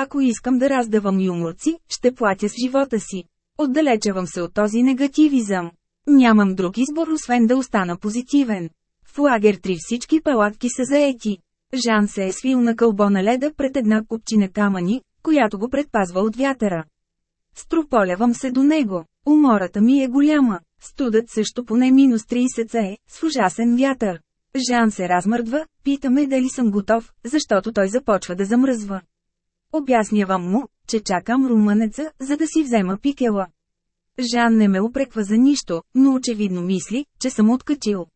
Ако искам да раздавам юморци, ще платя с живота си. Отдалечавам се от този негативизъм. Нямам друг избор освен да остана позитивен. В лагер 3 всички палатки са заети. Жан се е свил на кълбо на леда пред една купчина камъни, която го предпазва от вятъра. Строполявам се до него. Умората ми е голяма. Студът също поне минус 30 е, с ужасен вятър. Жан се размърдва, питаме дали съм готов, защото той започва да замръзва. Обяснявам му, че чакам румънеца, за да си взема пикела. Жан не ме упреква за нищо, но очевидно мисли, че съм откачил.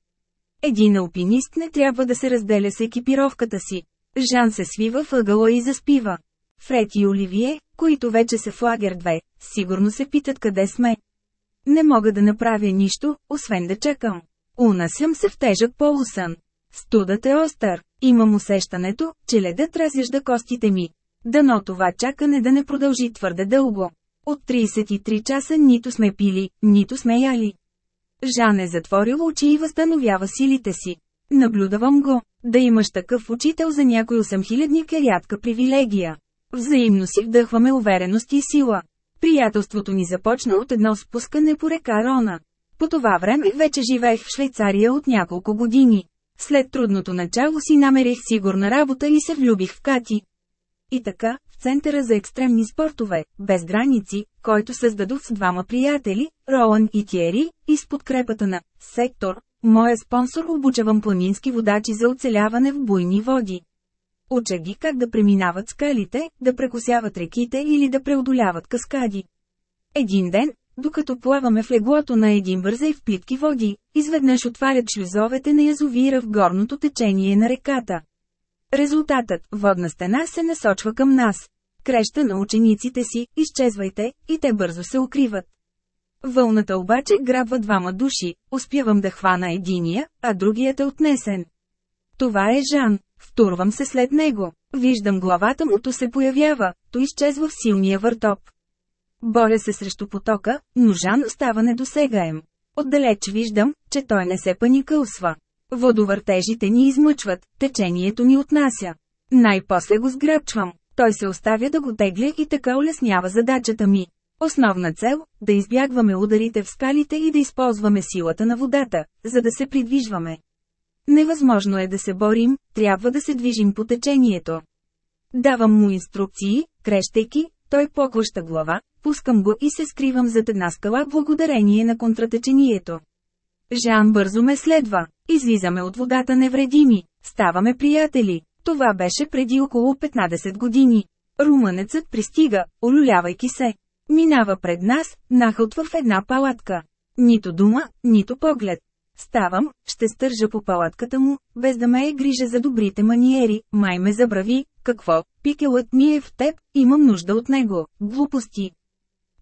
Един алпинист не трябва да се разделя с екипировката си. Жан се свива въгъла и заспива. Фред и Оливие, които вече са в лагер 2, сигурно се питат къде сме. Не мога да направя нищо, освен да чакам. Унасям се в тежък полусън. Студът е остър. Имам усещането, че ледът разяжда костите ми. Дано това чакане да не продължи твърде дълго. От 33 часа нито сме пили, нито сме яли. Жан е затворил очи и възстановява силите си. Наблюдавам го. Да имаш такъв учител за някой 8000 е рядка привилегия. Взаимно си вдъхваме увереност и сила. Приятелството ни започна от едно спускане по река Рона. По това време вече живеех в Швейцария от няколко години. След трудното начало си намерих сигурна работа и се влюбих в Кати. И така, в Центъра за екстремни спортове, без граници, който създадох с двама приятели, Ролан и Тиери, и с подкрепата на «Сектор», моя спонсор обучавам планински водачи за оцеляване в буйни води. Уча ги как да преминават скалите, да прекосяват реките или да преодоляват каскади. Един ден, докато плаваме в леглото на един бързей в плитки води, изведнъж отварят шлюзовете на язовира в горното течение на реката. Резултатът – водна стена се насочва към нас. Креща на учениците си, изчезвайте, и те бързо се укриват. Вълната обаче грабва двама души, успявам да хвана единия, а другият е отнесен. Това е Жан, втурвам се след него. Виждам главата му то се появява, то изчезва в силния въртоп. Боря се срещу потока, но Жан става недосегаем. Отдалеч виждам, че той не се паникълсва. Водовъртежите ни измъчват, течението ни отнася. Най-после го сгръбчвам. Той се оставя да го тегля и така улеснява задачата ми. Основна цел – да избягваме ударите в скалите и да използваме силата на водата, за да се придвижваме. Невъзможно е да се борим, трябва да се движим по течението. Давам му инструкции, крещейки, той поклаща глава, пускам го и се скривам зад една скала благодарение на контратечението. Жан бързо ме следва. Излизаме от водата невредими. Ставаме приятели. Това беше преди около 15 години. Румънецът пристига, олюлявайки се. Минава пред нас, нахълтва в една палатка. Нито дума, нито поглед. Ставам, ще стържа по палатката му, без да ме е грижа за добрите маниери, май ме забрави, какво, пикелът ми е в теб, имам нужда от него, глупости.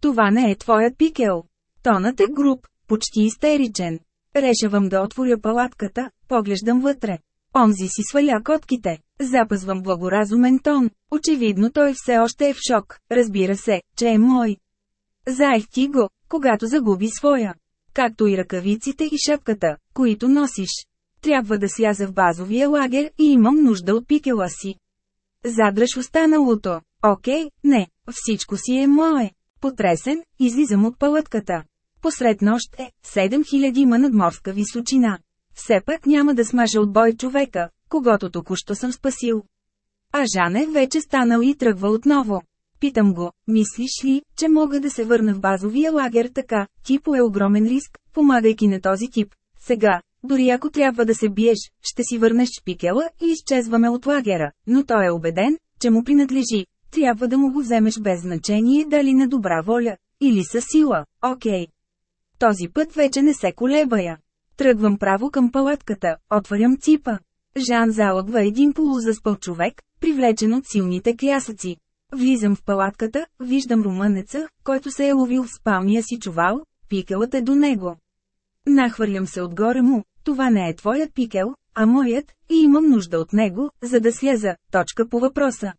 Това не е твоят пикел. Тонът е груб, почти истеричен. Решавам да отворя палатката, поглеждам вътре. Онзи си сваля котките. Запазвам благоразумен тон. Очевидно той все още е в шок. Разбира се, че е мой. Заех ти го, когато загуби своя. Както и ръкавиците и шапката, които носиш. Трябва да сляза в базовия лагер и имам нужда от пикела си. Задръж останалото. Окей, не, всичко си е мое. Потресен, излизам от палатката. Посред нощ е 7000 ма надморска височина. Все пак няма да смажа от бой човека, когато току-що съм спасил. А Жане вече станал и тръгва отново. Питам го, мислиш ли, че мога да се върна в базовия лагер така, типо е огромен риск, помагайки на този тип. Сега, дори ако трябва да се биеш, ще си върнеш шпикела и изчезваме от лагера, но той е убеден, че му принадлежи. Трябва да му го вземеш без значение дали на добра воля, или със сила, окей. Този път вече не се колебая. Тръгвам право към палатката, отварям ципа. Жан залъгва един полузаспал човек, привлечен от силните клясъци. Влизам в палатката, виждам румънеца, който се е ловил в спалния си чувал, пикелът е до него. Нахвърлям се отгоре му, това не е твоят пикел, а моят, и имам нужда от него, за да сляза, точка по въпроса.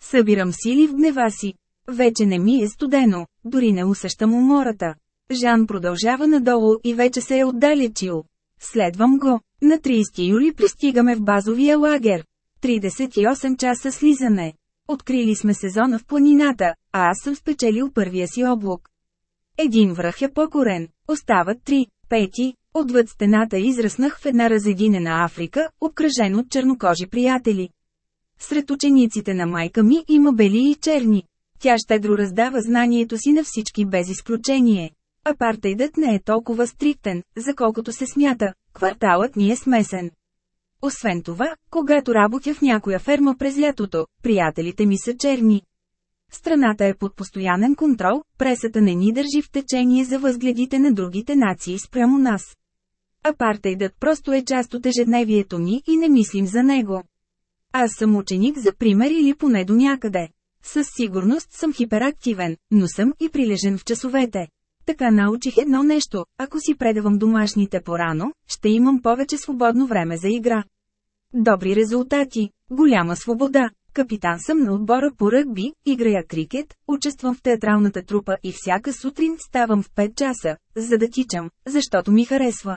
Събирам сили в гнева си. Вече не ми е студено, дори не усещам умората. Жан продължава надолу и вече се е отдалечил. Следвам го. На 30 юли пристигаме в базовия лагер. 38 часа слизане. Открили сме сезона в планината, а аз съм спечелил първия си облак. Един връх е покорен, остават три, пети, отвъд стената израснах в една разединена Африка, обкръжен от чернокожи приятели. Сред учениците на майка ми има бели и черни. Тя щедро раздава знанието си на всички без изключение. Апартейдът не е толкова стриктен, за колкото се смята, кварталът ни е смесен. Освен това, когато работя в някоя ферма през лятото, приятелите ми са черни. Страната е под постоянен контрол, пресата не ни държи в течение за възгледите на другите нации спрямо нас. Апартейдът просто е част от ежедневието ни и не мислим за него. Аз съм ученик за пример или поне до някъде. Със сигурност съм хиперактивен, но съм и прилежен в часовете. Така научих едно нещо, ако си предавам домашните порано, ще имам повече свободно време за игра. Добри резултати, голяма свобода. Капитан съм на отбора по ръгби, играя крикет, участвам в театралната трупа и всяка сутрин ставам в 5 часа, за да тичам, защото ми харесва.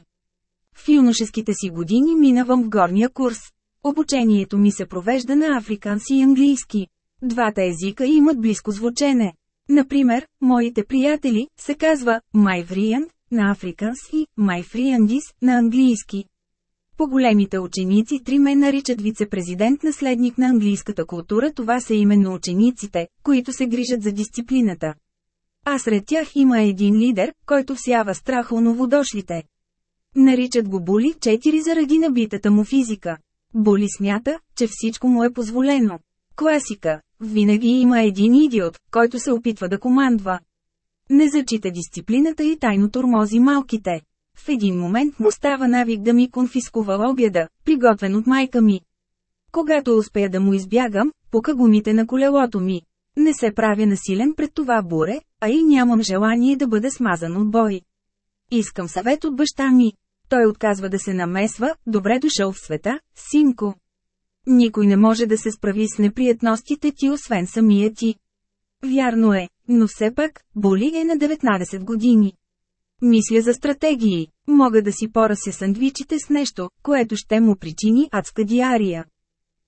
В юношеските си години минавам в горния курс. Обучението ми се провежда на африкански и английски. Двата езика имат близко звучене. Например, моите приятели се казва Майвриан на африкански, Майфриандис на английски. По-големите ученици три ме наричат вице-президент наследник на английската култура това са именно учениците, които се грижат за дисциплината. А сред тях има един лидер, който всява страх у новодошлите. Наричат го Були 4 заради набитата му физика. Були смята, че всичко му е позволено. Класика. Винаги има един идиот, който се опитва да командва. Не зачита дисциплината и тайно тормози малките. В един момент му става навик да ми конфискува обяда, приготвен от майка ми. Когато успея да му избягам, пука гумите на колелото ми. Не се правя насилен пред това буре, а и нямам желание да бъде смазан от бой. Искам съвет от баща ми. Той отказва да се намесва, добре дошъл в света, синко. Никой не може да се справи с неприятностите ти освен самия ти. Вярно е, но все пак, Боли е на 19 години. Мисля за стратегии. Мога да си поръся сандвичите с нещо, което ще му причини адска диария.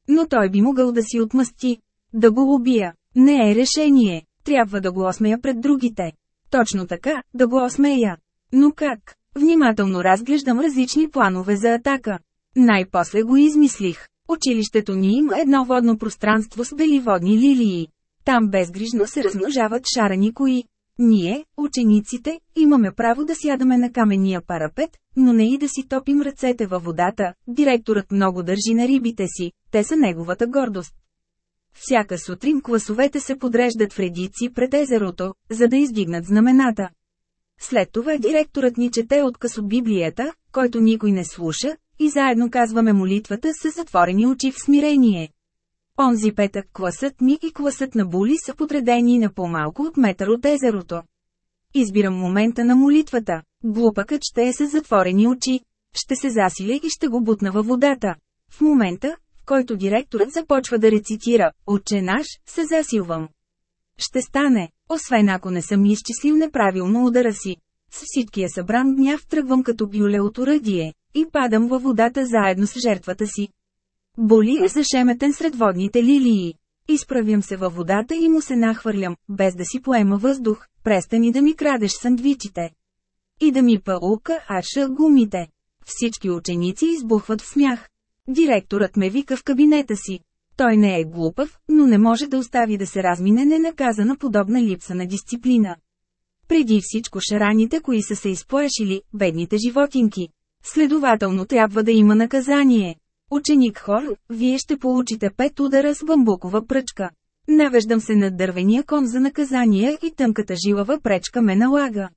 Но той би могъл да си отмъсти. Да го убия. Не е решение. Трябва да го осмея пред другите. Точно така, да го осмея. Но как? Внимателно разглеждам различни планове за атака. Най-после го измислих. Училището ни има едно водно пространство с бели водни лилии. Там безгрижно се размножават шарани кои. Ние, учениците, имаме право да сядаме на камения парапет, но не и да си топим ръцете във водата. Директорът много държи на рибите си, те са неговата гордост. Всяка сутрин класовете се подреждат в редици пред езерото, за да издигнат знамената. След това директорът ни чете отказ от Библията, който никой не слуша, и заедно казваме молитвата с затворени очи в смирение. Онзи петък класът ми и класът на Були са подредени на по-малко от метър от езерото. Избирам момента на молитвата. Глупакът ще е с затворени очи. Ще се засиля и ще го бутна във водата. В момента, в който директорът започва да рецитира «Отче наш», се засилвам. Ще стане, освен ако не съм изчислил неправилно удара си. С всичкия събран гняв тръгвам като бюле от уръдие, и падам във водата заедно с жертвата си. Боли е зашеметен сред водните лилии. Изправям се във водата и му се нахвърлям, без да си поема въздух, престани да ми крадеш сандвичите. И да ми паука аша гумите. Всички ученици избухват в смях. Директорът ме вика в кабинета си. Той не е глупав, но не може да остави да се размине ненаказана подобна липса на дисциплина. Преди всичко шараните, кои са се изплашили, бедните животинки. Следователно трябва да има наказание. Ученик Хор, вие ще получите пет удара с бамбукова пръчка. Навеждам се над дървения кон за наказание и тънката жилава пречка ме налага.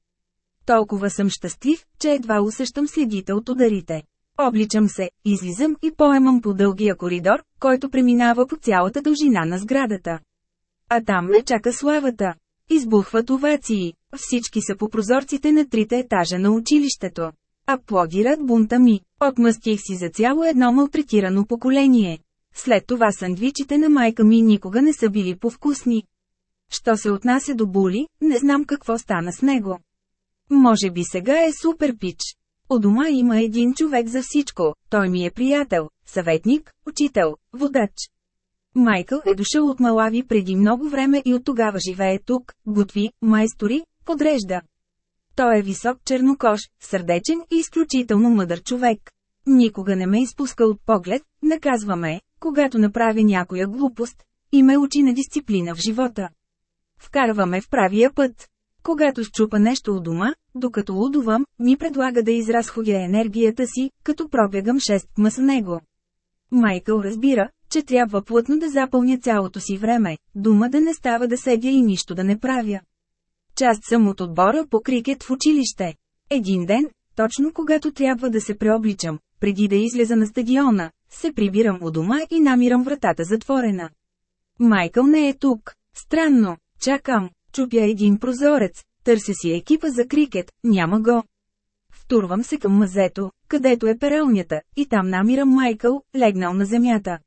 Толкова съм щастлив, че едва усещам следите от ударите. Обличам се, излизам и поемам по дългия коридор, който преминава по цялата дължина на сградата. А там ме чака славата. Избухват овации. Всички са по прозорците на трите етажа на училището. Аплодират бунта ми. Отмъстих си за цяло едно малтретирано поколение. След това сандвичите на майка ми никога не са били повкусни. Що се отнася до Були, не знам какво стана с него. Може би сега е супер пич. У дома има един човек за всичко, той ми е приятел, съветник, учител, водач. Майкъл е дошъл от Малави преди много време и от тогава живее тук, готви, майстори, подрежда. Той е висок чернокож, сърдечен и изключително мъдър човек. Никога не ме изпуска от поглед, наказва ме, когато направя някоя глупост, и ме учи на дисциплина в живота. Вкарваме в правия път. Когато щупа нещо у дома, докато лудувам, ми предлага да изразходя енергията си, като пробягам 6 кма с него. Майкъл разбира, че трябва плътно да запълня цялото си време, дума да не става да седя и нищо да не правя. Част съм от отбора по крикет в училище. Един ден, точно когато трябва да се преобличам, преди да излеза на стадиона, се прибирам у дома и намирам вратата затворена. Майкъл не е тук. Странно, чакам, чупя един прозорец, търся си екипа за крикет, няма го. Втурвам се към мазето, където е пералнята, и там намирам Майкъл, легнал на земята.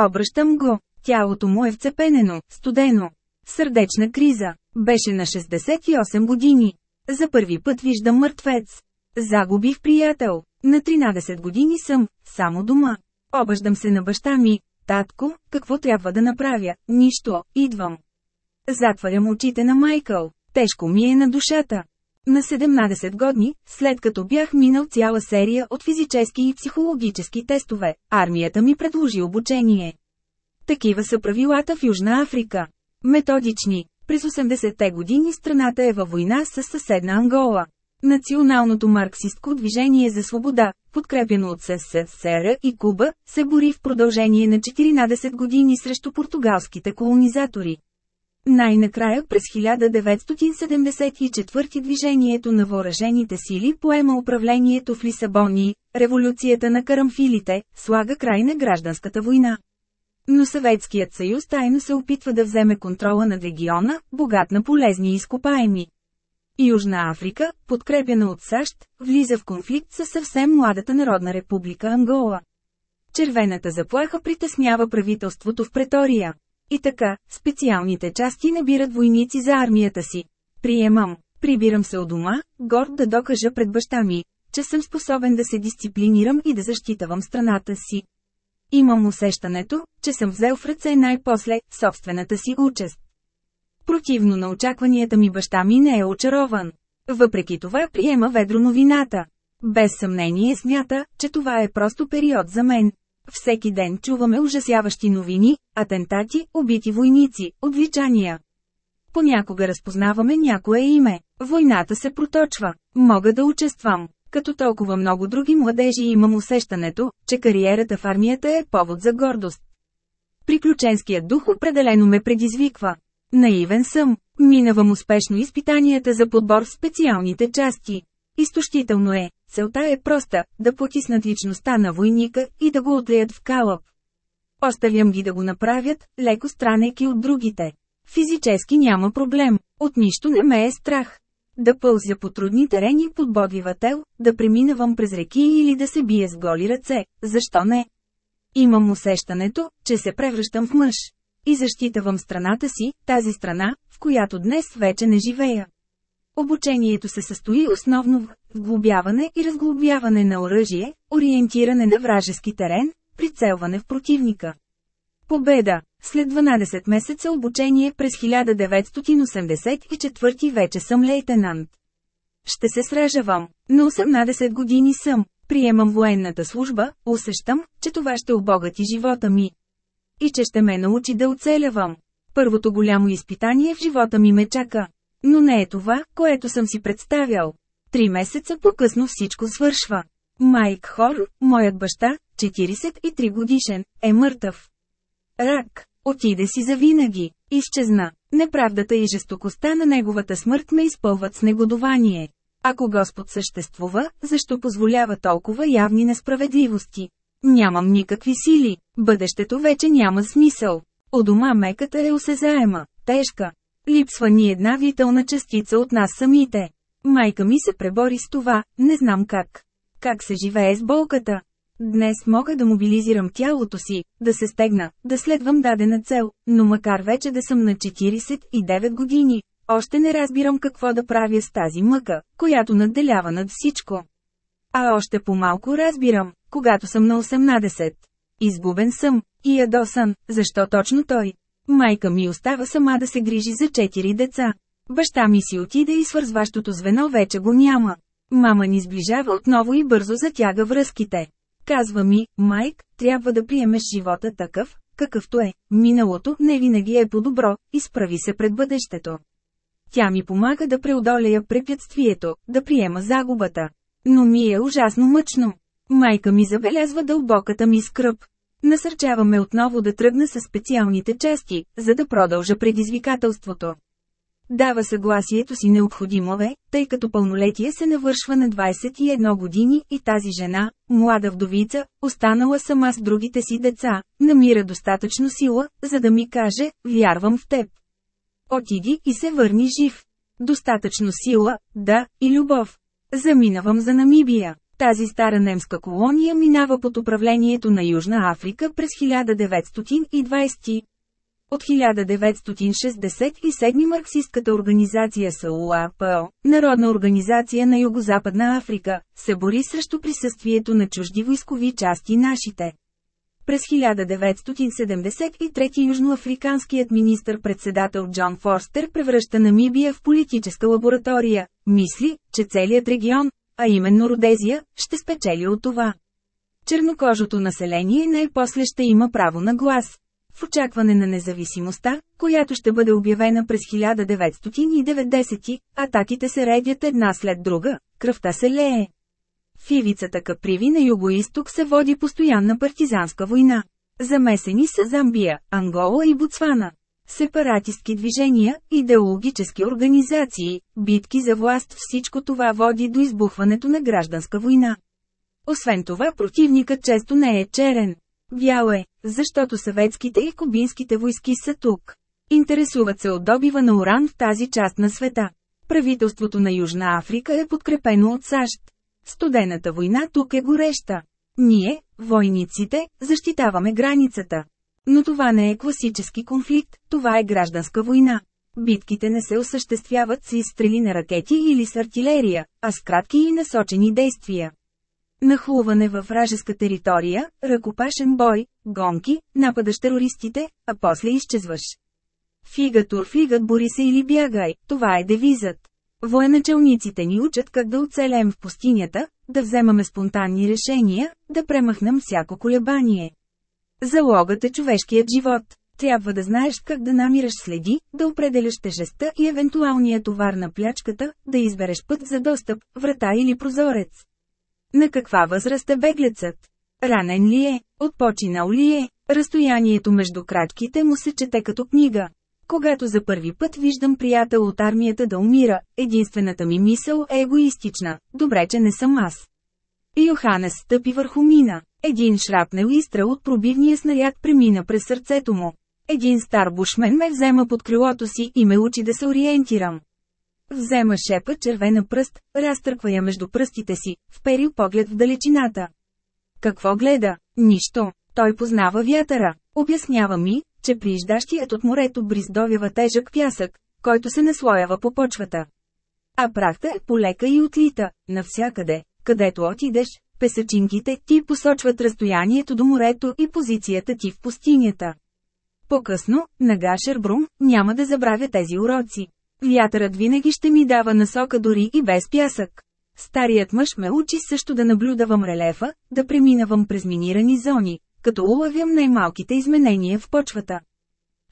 Обръщам го, тялото му е вцепенено, студено. Сърдечна криза. Беше на 68 години. За първи път виждам мъртвец. Загубих приятел. На 13 години съм, само дома. Обаждам се на баща ми. Татко, какво трябва да направя? Нищо, идвам. Затварям очите на Майкъл. Тежко ми е на душата. На 17 години, след като бях минал цяла серия от физически и психологически тестове, армията ми предложи обучение. Такива са правилата в Южна Африка. Методични. През 80-те години страната е във война с съседна Ангола. Националното марксистко движение за свобода, подкрепено от СССР и Куба, се бори в продължение на 14 години срещу португалските колонизатори. Най-накрая през 1974 движението на въоръжените сили поема управлението в Лисабон революцията на карамфилите слага край на гражданската война. Но Съветският съюз тайно се опитва да вземе контрола над региона, богат на полезни изкопаеми. Южна Африка, подкрепена от САЩ, влиза в конфликт с съвсем младата Народна република Ангола. Червената заплаха притеснява правителството в Претория. И така, специалните части набират войници за армията си. Приемам, прибирам се от дома, горд да докажа пред баща ми, че съм способен да се дисциплинирам и да защитавам страната си. Имам усещането, че съм взел в ръце най-после собствената си участ. Противно на очакванията ми баща ми не е очарован. Въпреки това приема ведро новината. Без съмнение смята, че това е просто период за мен. Всеки ден чуваме ужасяващи новини, атентати, убити войници, отвличания. Понякога разпознаваме някое име. Войната се проточва. Мога да участвам. Като толкова много други младежи имам усещането, че кариерата в армията е повод за гордост. Приключенският дух определено ме предизвиква. Наивен съм. Минавам успешно изпитанията за подбор в специалните части. Изтощително е, целта е проста – да потиснат личността на войника и да го отлеят в калъп. Оставям ги да го направят, леко странейки от другите. Физически няма проблем, от нищо не ме е страх. Да пълзя по трудни терени под бодвивател, да преминавам през реки или да се бие с голи ръце, защо не? Имам усещането, че се превръщам в мъж. И защитавам страната си, тази страна, в която днес вече не живея. Обучението се състои основно в вглобяване и разглобяване на оръжие, ориентиране на вражески терен, прицелване в противника. Победа! След 12 месеца обучение през 1984 вече съм лейтенант. Ще се сражавам. На 18 години съм. Приемам военната служба, усещам, че това ще обогати живота ми. И че ще ме научи да оцелявам. Първото голямо изпитание в живота ми ме чака. Но не е това, което съм си представял. Три месеца по-късно всичко свършва. Майк Хор, моят баща, 43 годишен, е мъртъв. Рак, отиде си завинаги, изчезна. Неправдата и жестокостта на неговата смърт ме изпълват с негодование. Ако Господ съществува, защо позволява толкова явни несправедливости? Нямам никакви сили, бъдещето вече няма смисъл. У дома меката е осезаема, тежка, Липсва ни една витална частица от нас самите. Майка ми се пребори с това, не знам как. Как се живее с болката? Днес мога да мобилизирам тялото си, да се стегна, да следвам дадена цел, но макар вече да съм на 49 години, още не разбирам какво да правя с тази мъка, която надделява над всичко. А още по-малко разбирам, когато съм на 18. Изгубен съм, и ядосан, защо точно той? Майка ми остава сама да се грижи за четири деца. Баща ми си отиде и свързващото звено вече го няма. Мама ни сближава отново и бързо затяга връзките. Казва ми, Майк, трябва да приемеш живота такъв, какъвто е. Миналото не винаги е по-добро, изправи се пред бъдещето. Тя ми помага да преодолея препятствието, да приема загубата. Но ми е ужасно мъчно. Майка ми забелязва дълбоката ми скръп. Насърчаваме отново да тръгна с специалните части, за да продължа предизвикателството. Дава съгласието си необходимо е, тъй като пълнолетие се навършва на 21 години и тази жена, млада вдовица, останала сама с другите си деца, намира достатъчно сила, за да ми каже, вярвам в теб. Отиди и се върни жив. Достатъчно сила, да, и любов. Заминавам за Намибия. Тази стара немска колония минава под управлението на Южна Африка през 1920. От 1967 марксистката организация СУАПО, Народна организация на Югозападна Африка, се бори срещу присъствието на чужди войскови части нашите. През 1973 южноафриканският министър-председател Джон Форстер превръща Намибия в политическа лаборатория, мисли, че целият регион, а именно Родезия, ще спечели от това. Чернокожото население най-после ще има право на глас. В очакване на независимостта, която ще бъде обявена през 1990, атаките се редят една след друга, кръвта се лее. В ивицата Каприви на югоисток се води постоянна партизанска война. Замесени са Замбия, Ангола и Ботсвана. Сепаратистки движения, идеологически организации, битки за власт всичко това води до избухването на гражданска война. Освен това противникът често не е черен. Бял е, защото съветските и кубинските войски са тук. Интересуват се от добива на уран в тази част на света. Правителството на Южна Африка е подкрепено от САЩ. Студената война тук е гореща. Ние, войниците, защитаваме границата. Но това не е класически конфликт, това е гражданска война. Битките не се осъществяват с изстрели на ракети или с артилерия, а с кратки и насочени действия. Нахлуване във вражеска територия, ръкопашен бой, гонки, нападаш терористите, а после изчезваш. Фига тур фигът бори се или бягай, това е девизът. Военачалниците ни учат как да оцелем в пустинята, да вземаме спонтанни решения, да премахнем всяко колебание. Залогът е човешкият живот. Трябва да знаеш как да намираш следи, да определяш тежестта и евентуалния товар на плячката, да избереш път за достъп, врата или прозорец. На каква възраст е беглецът? Ранен ли е? Отпочинал ли е? Разстоянието между кратките му се чете като книга. Когато за първи път виждам приятел от армията да умира, единствената ми мисъл е егоистична, добре че не съм аз. Йоханес стъпи върху мина. Един шрапнел изстрел от пробивния снаряд премина през сърцето му. Един стар бушмен ме взема под крилото си и ме учи да се ориентирам. Взема шепа червена пръст, разтърква я между пръстите си, вперил поглед в далечината. Какво гледа? Нищо. Той познава вятъра. Обяснява ми, че прииждащият от морето бриз довява тежък пясък, който се наслоява по почвата. А прахта е полека и отлита, навсякъде, където отидеш, песачинките ти посочват разстоянието до морето и позицията ти в пустинята. По-късно, на Гашербрум, няма да забравя тези уроци. Вятърът винаги ще ми дава насока дори и без пясък. Старият мъж ме учи също да наблюдавам релефа, да преминавам през минирани зони, като улавям най-малките изменения в почвата.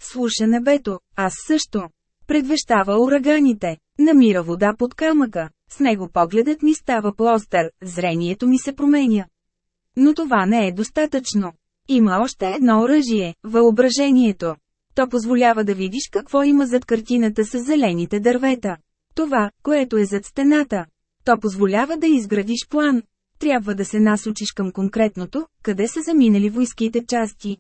Слуша небето, аз също. Предвещава ураганите, намира вода под камъка, с него погледът ми става плостър, зрението ми се променя. Но това не е достатъчно. Има още едно оръжие – въображението. То позволява да видиш какво има зад картината с зелените дървета. Това, което е зад стената. То позволява да изградиш план. Трябва да се насочиш към конкретното, къде са заминали войските части.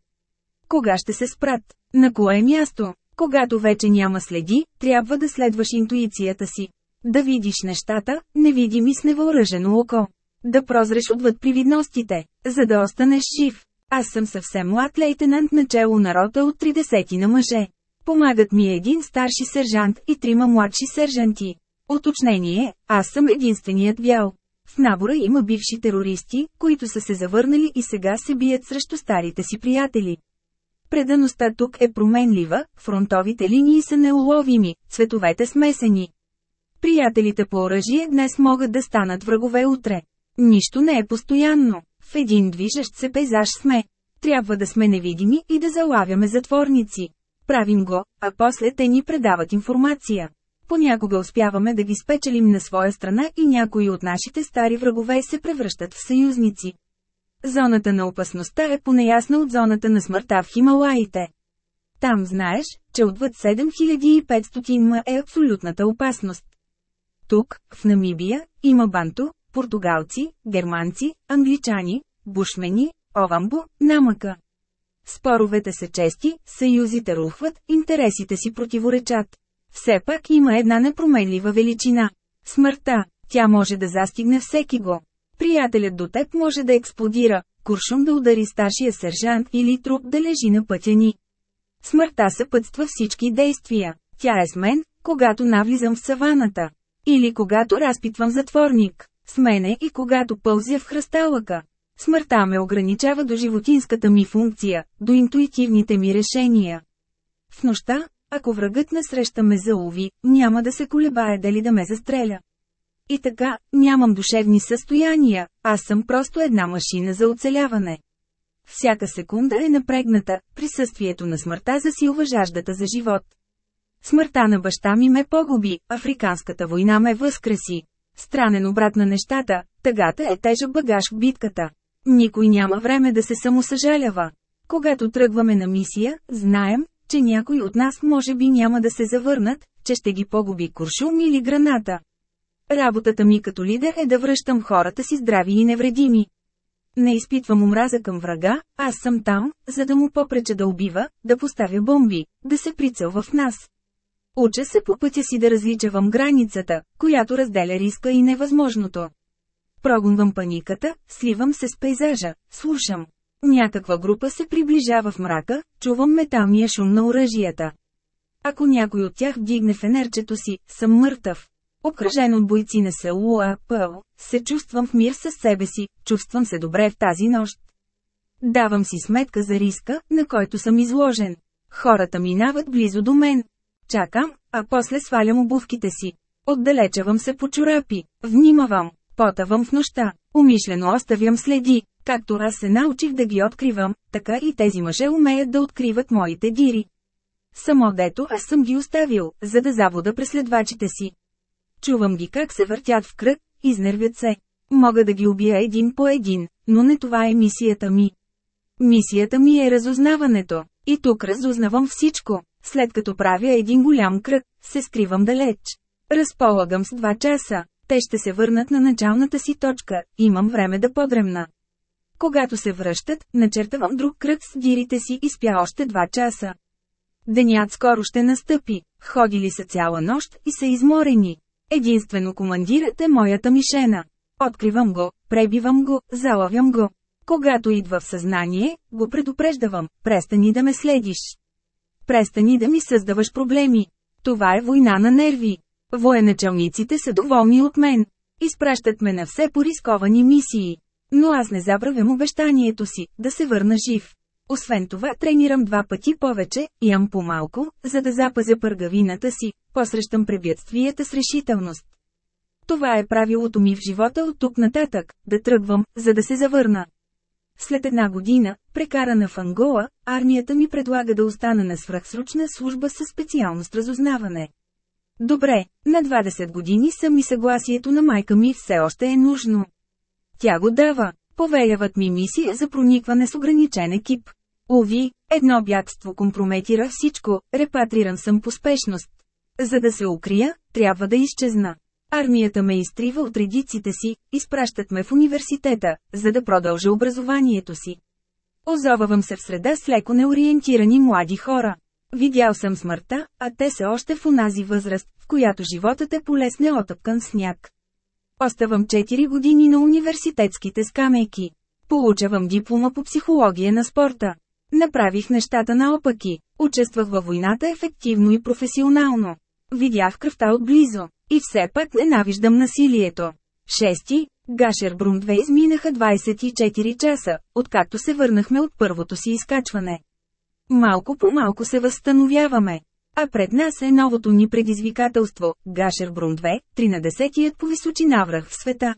Кога ще се спрат? На кое място? Когато вече няма следи, трябва да следваш интуицията си. Да видиш нещата, невидими с невъоръжено око. Да прозреш отвъд привидностите, за да останеш жив. Аз съм съвсем млад лейтенант начало на рота от 30 на мъже. Помагат ми един старши сержант и трима младши сержанти. Оточнение, аз съм единственият бял. В набора има бивши терористи, които са се завърнали и сега се бият срещу старите си приятели. Предаността тук е променлива, фронтовите линии са неуловими, цветовете смесени. Приятелите по оръжие днес могат да станат врагове утре. Нищо не е постоянно. В един движещ се пейзаж сме. Трябва да сме невидими и да залавяме затворници. Правим го, а после те ни предават информация. Понякога успяваме да ги спечелим на своя страна и някои от нашите стари врагове се превръщат в съюзници. Зоната на опасността е понеясна от зоната на смъртта в Хималаите. Там знаеш, че отвъд 7500 ма е абсолютната опасност. Тук, в Намибия, има банто, португалци, германци, англичани, бушмени, овамбо, намъка. Споровете са чести, съюзите рухват, интересите си противоречат. Все пак има една непроменлива величина. Смъртта, тя може да застигне всеки го. Приятелят до теб може да експлодира, куршум да удари старшия сержант или труп да лежи на пътя ни. Смъртта съпътства всички действия. Тя е с мен, когато навлизам в саваната. Или когато разпитвам затворник. С мене и когато пълзя в хръсталъка. Смъртта ме ограничава до животинската ми функция, до интуитивните ми решения. В нощта, ако врагът не среща ме залови, няма да се колебае дали да ме застреля. И така, нямам душевни състояния, аз съм просто една машина за оцеляване. Всяка секунда е напрегната, присъствието на смъртта засилва жаждата за живот. Смъртта на баща ми ме погуби, африканската война ме възкреси. Странен обрат на нещата, тъгата е тежък багаж в битката. Никой няма време да се самосъжалява. Когато тръгваме на мисия, знаем, че някой от нас може би няма да се завърнат, че ще ги погуби куршум или граната. Работата ми като лидер е да връщам хората си здрави и невредими. Не изпитвам омраза към врага, аз съм там, за да му попреча да убива, да поставя бомби, да се прицелва в нас. Уча се по пътя си да различавам границата, която разделя риска и невъзможното. Прогонвам паниката, сливам се с пейзажа, слушам. Някаква група се приближава в мрака, чувам металния шум на оръжията. Ако някой от тях вдигне фенерчето си, съм мъртъв. Обкръжен от бойци на село АПЛ, се чувствам в мир със себе си, чувствам се добре в тази нощ. Давам си сметка за риска, на който съм изложен. Хората минават близо до мен. Чакам, а после свалям обувките си. Отдалечавам се по чорапи. Внимавам. Потавам в нощта. Умишлено оставям следи. Както аз се научих да ги откривам, така и тези мъже умеят да откриват моите дири. Само дето аз съм ги оставил, за да завода преследвачите си. Чувам ги как се въртят в кръг, изнервят се. Мога да ги убия един по един, но не това е мисията ми. Мисията ми е разузнаването. И тук разузнавам всичко. След като правя един голям кръг, се скривам далеч. Разполагам с два часа. Те ще се върнат на началната си точка, имам време да подремна. Когато се връщат, начертавам друг кръг с дирите си и спя още два часа. Денят скоро ще настъпи, ходили са цяла нощ и са изморени. Единствено командирът е моята мишена. Откривам го, пребивам го, залавям го. Когато идва в съзнание, го предупреждавам, престани да ме следиш. Престани да ми създаваш проблеми. Това е война на нерви. Военачалниците са доволни от мен. Изпращат ме на все порисковани мисии. Но аз не забравям обещанието си, да се върна жив. Освен това тренирам два пъти повече, ям по-малко, за да запазя пъргавината си, посрещам пребятствията с решителност. Това е правилото ми в живота от тук нататък, да тръгвам, за да се завърна. След една година, прекарана в Ангола, армията ми предлага да остана на свръхсрочна служба със специалност разузнаване. Добре, на 20 години съм и съгласието на майка ми все още е нужно. Тя го дава. Повеляват ми мисия за проникване с ограничен екип. Ови, едно бягство компрометира всичко, репатриран съм по спешност. За да се укрия, трябва да изчезна. Армията ме изтрива от редиците си, изпращат ме в университета, за да продължа образованието си. Озовавам се в среда с леко неориентирани млади хора. Видял съм смъртта, а те са още в онази възраст, в която животът е полесне отъпкан сняг. Оставам 4 години на университетските скамейки. Получавам диплома по психология на спорта. Направих нещата наопаки. Участвах във войната ефективно и професионално. Видях кръвта отблизо. И все пак ненавиждам насилието. Шести, Гашер 2 изминаха 24 часа, откакто се върнахме от първото си изкачване. Малко по малко се възстановяваме. А пред нас е новото ни предизвикателство – Гашер 2, 13-тият по височина връх в света.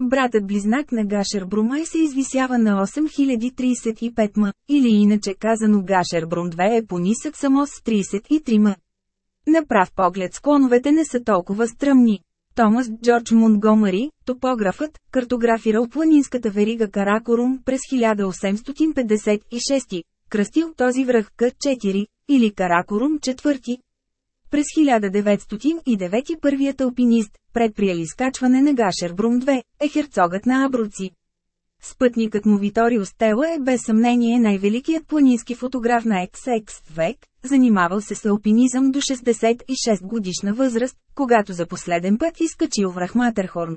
Братът-близнак на Гашер Брумай се извисява на 8035 м, или иначе казано Гашер 2 е по-нисък само с 33 м. На прав поглед склоновете не са толкова стръмни. Томас Джордж Монтгомери, топографът, картографирал планинската верига Каракорум през 1856, кръстил този връх К4, или Каракорум четвърти. През 1909 първият алпинист, предприел изкачване на Гашербрум 2, е херцогът на Абруци. Спътникът му Виторио Стела е без съмнение най-великият планински фотограф на XX век, занимавал се с алпинизъм до 66 годишна възраст, когато за последен път изкачил връх Матерхорн.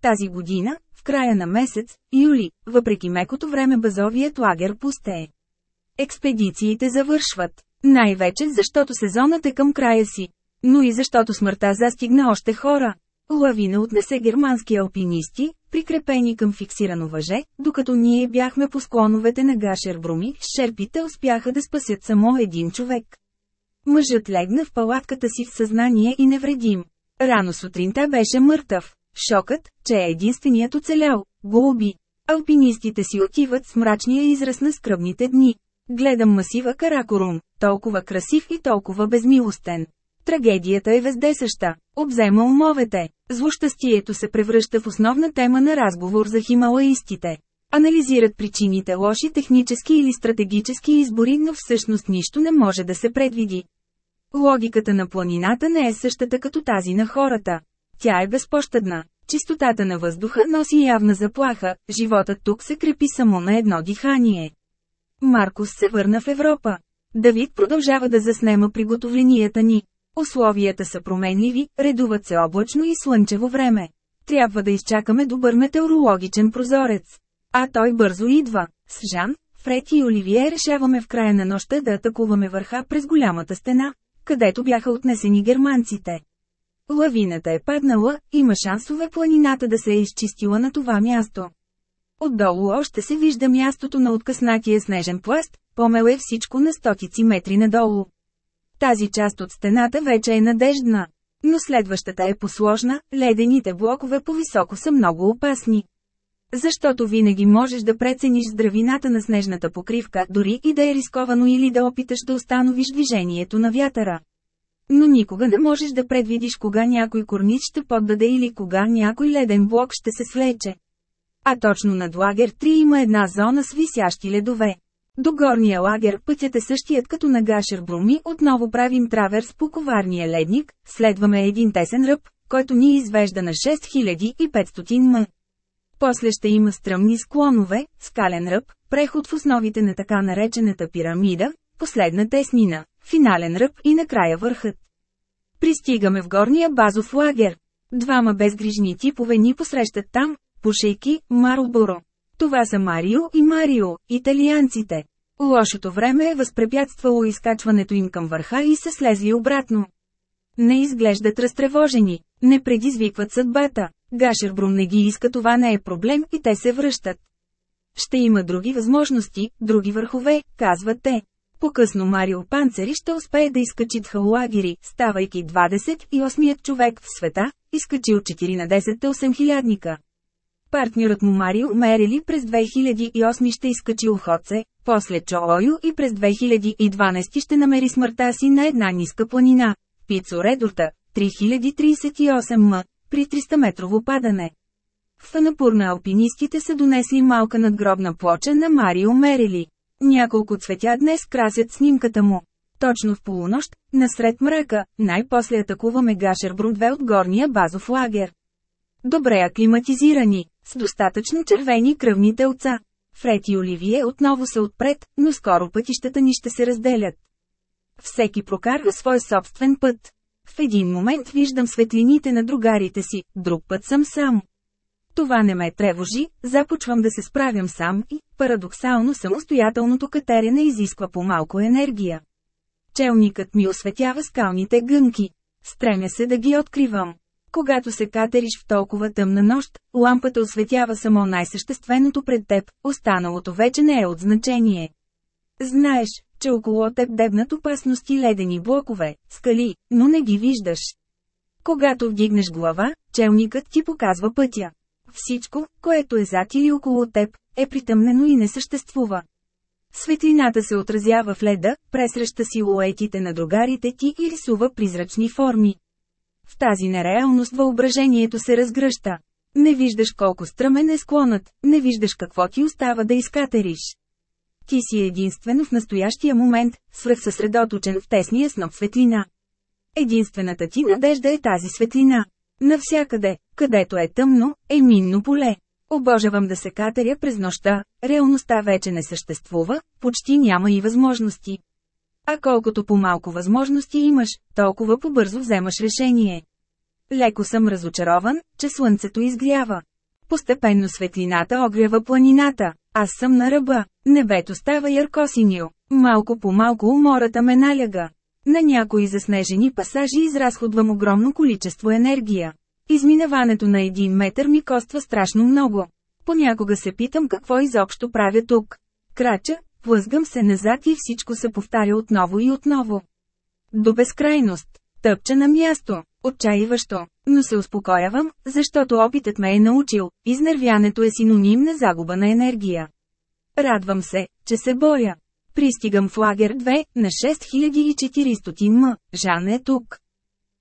Тази година, в края на месец, юли, въпреки мекото време базовият лагер пустее. Експедициите завършват. Най-вече защото сезонът е към края си. Но и защото смъртта застигна още хора. Лавина отнесе германски алпинисти, прикрепени към фиксирано въже, докато ние бяхме по склоновете на Гашербруми, шерпите успяха да спасят само един човек. Мъжът легна в палатката си в съзнание и невредим. Рано сутринта беше мъртъв. Шокът, че е единственият оцелял, го уби. Алпинистите си отиват с мрачния израз на скръбните дни. Гледам масива Каракорум, толкова красив и толкова безмилостен. Трагедията е вездесъща. Обзема умовете. Злощастието се превръща в основна тема на разговор за хималаистите. Анализират причините лоши технически или стратегически избори, но всъщност нищо не може да се предвиди. Логиката на планината не е същата като тази на хората. Тя е безпощадна. Чистотата на въздуха носи явна заплаха, животът тук се крепи само на едно дихание. Маркус се върна в Европа. Давид продължава да заснема приготовленията ни. Условията са променливи, редуват се облачно и слънчево време. Трябва да изчакаме добър метеорологичен прозорец. А той бързо идва. С Жан, Фред и Оливие решаваме в края на нощта да атакуваме върха през голямата стена, където бяха отнесени германците. Лавината е паднала, има шансове планината да се е изчистила на това място. Отдолу още се вижда мястото на откъснатия снежен пласт, помел е всичко на стотици метри надолу. Тази част от стената вече е надеждна. Но следващата е посложна, ледените блокове по-високо са много опасни. Защото винаги можеш да прецениш здравината на снежната покривка, дори и да е рисковано или да опиташ да установиш движението на вятъра. Но никога не можеш да предвидиш кога някой корнич ще поддаде или кога някой леден блок ще се свлече. А точно над лагер 3 има една зона с висящи ледове. До горния лагер пътят е същият като на Гашер Бруми, отново правим траверс по коварния ледник, следваме един тесен ръб, който ни извежда на 6500 м. После ще има стръмни склонове, скален ръб, преход в основите на така наречената пирамида, последна теснина, финален ръб и накрая върхът. Пристигаме в горния базов лагер. Двама безгрижни типове ни посрещат там, пушейки, Маруборо. Това са Марио и Марио, италианците. Лошото време е възпрепятствало изкачването им към върха и се слезли обратно. Не изглеждат разтревожени, не предизвикват съдбата. Гашербрум не ги иска това не е проблем и те се връщат. Ще има други възможности, други върхове, казват те. По-късно Марио Панцери ще успее да изкачи Тхалагири, ставайки 28-ят човек в света, изкачил 4 на 10 8000-ника. Партньорът му Марио Мерили през 2008 ще изкачи Охоце, после Чоою и през 2012 ще намери смъртта си на една ниска планина – Пицо Редорта, 3038 м, при 300 метрово падане. В Фанапур на алпинистите са донесли малка надгробна плоча на Марио Мерили. Няколко цветя днес красят снимката му. Точно в полунощ, насред мрака, най-после атакуваме Гашербру 2 от горния базов лагер. Добре аклиматизирани, с достатъчно червени кръвни телца. Фред и Оливие отново са отпред, но скоро пътищата ни ще се разделят. Всеки прокарва свой собствен път. В един момент виждам светлините на другарите си, друг път съм сам. Това не ме тревожи, започвам да се справям сам и, парадоксално самостоятелното катерене изисква по-малко енергия. Челникът ми осветява скалните гънки. Стремя се да ги откривам. Когато се катериш в толкова тъмна нощ, лампата осветява само най-същественото пред теб, останалото вече не е от значение. Знаеш, че около теб дебнат опасности ледени блокове, скали, но не ги виждаш. Когато вдигнеш глава, челникът ти показва пътя. Всичко, което е зад или около теб, е притъмнено и не съществува. Светлината се отразява в леда, пресреща силуетите на другарите ти и рисува призрачни форми. В тази нереалност въображението се разгръща. Не виждаш колко стръмен е склонът, не виждаш какво ти остава да изкатериш. Ти си единствено в настоящия момент, свръхсъсредоточен в тесния сноп светлина. Единствената ти надежда е тази светлина. Навсякъде, където е тъмно, е минно поле. Обожавам да се катеря през нощта, реалността вече не съществува, почти няма и възможности. А колкото по-малко възможности имаш, толкова по-бързо вземаш решение. Леко съм разочарован, че слънцето изгрява. Постепенно светлината огрява планината. Аз съм на ръба. Небето става яркосиньо. Малко по малко умората ме наляга. На някои заснежени пасажи изразходвам огромно количество енергия. Изминаването на един метър ми коства страшно много. Понякога се питам какво изобщо правя тук. Крача, плъзгам се назад и всичко се повтаря отново и отново. До безкрайност. Тъпча на място. Отчаиващо. Но се успокоявам, защото опитът ме е научил, изнервянето е синоним на загуба на енергия. Радвам се, че се боря. Пристигам в лагер 2, на 6400 м. Жан е тук.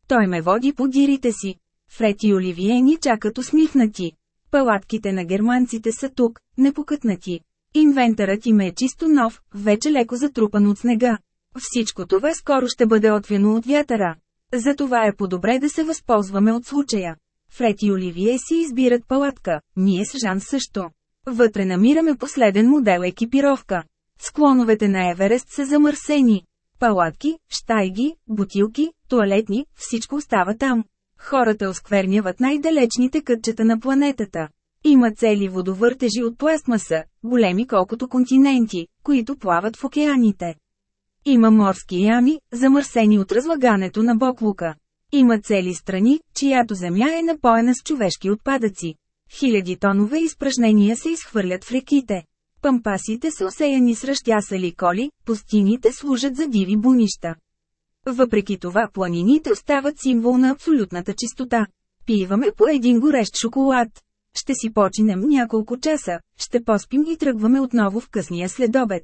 Той ме води по гирите си. Фред и Оливие ни чакат усмихнати. Палатките на германците са тук, непокътнати. Инвентарът им е чисто нов, вече леко затрупан от снега. Всичко това скоро ще бъде отвяно от вятъра. Затова е по-добре да се възползваме от случая. Фред и Оливие си избират палатка, ние с Жан също. Вътре намираме последен модел екипировка. Склоновете на Еверест са замърсени. Палатки, штайги, бутилки, туалетни, всичко остава там. Хората оскверняват най-далечните кътчета на планетата. Има цели водовъртежи от пластмаса, големи колкото континенти, които плават в океаните. Има морски ями, замърсени от разлагането на Боклука. Има цели страни, чиято земя е напоена с човешки отпадъци. Хиляди тонове изпражнения се изхвърлят в реките. Пампасите са осеяни с ръщясали коли, пустините служат за диви бунища. Въпреки това планините остават символ на абсолютната чистота. Пиваме по един горещ шоколад. Ще си починем няколко часа, ще поспим и тръгваме отново в късния следобед.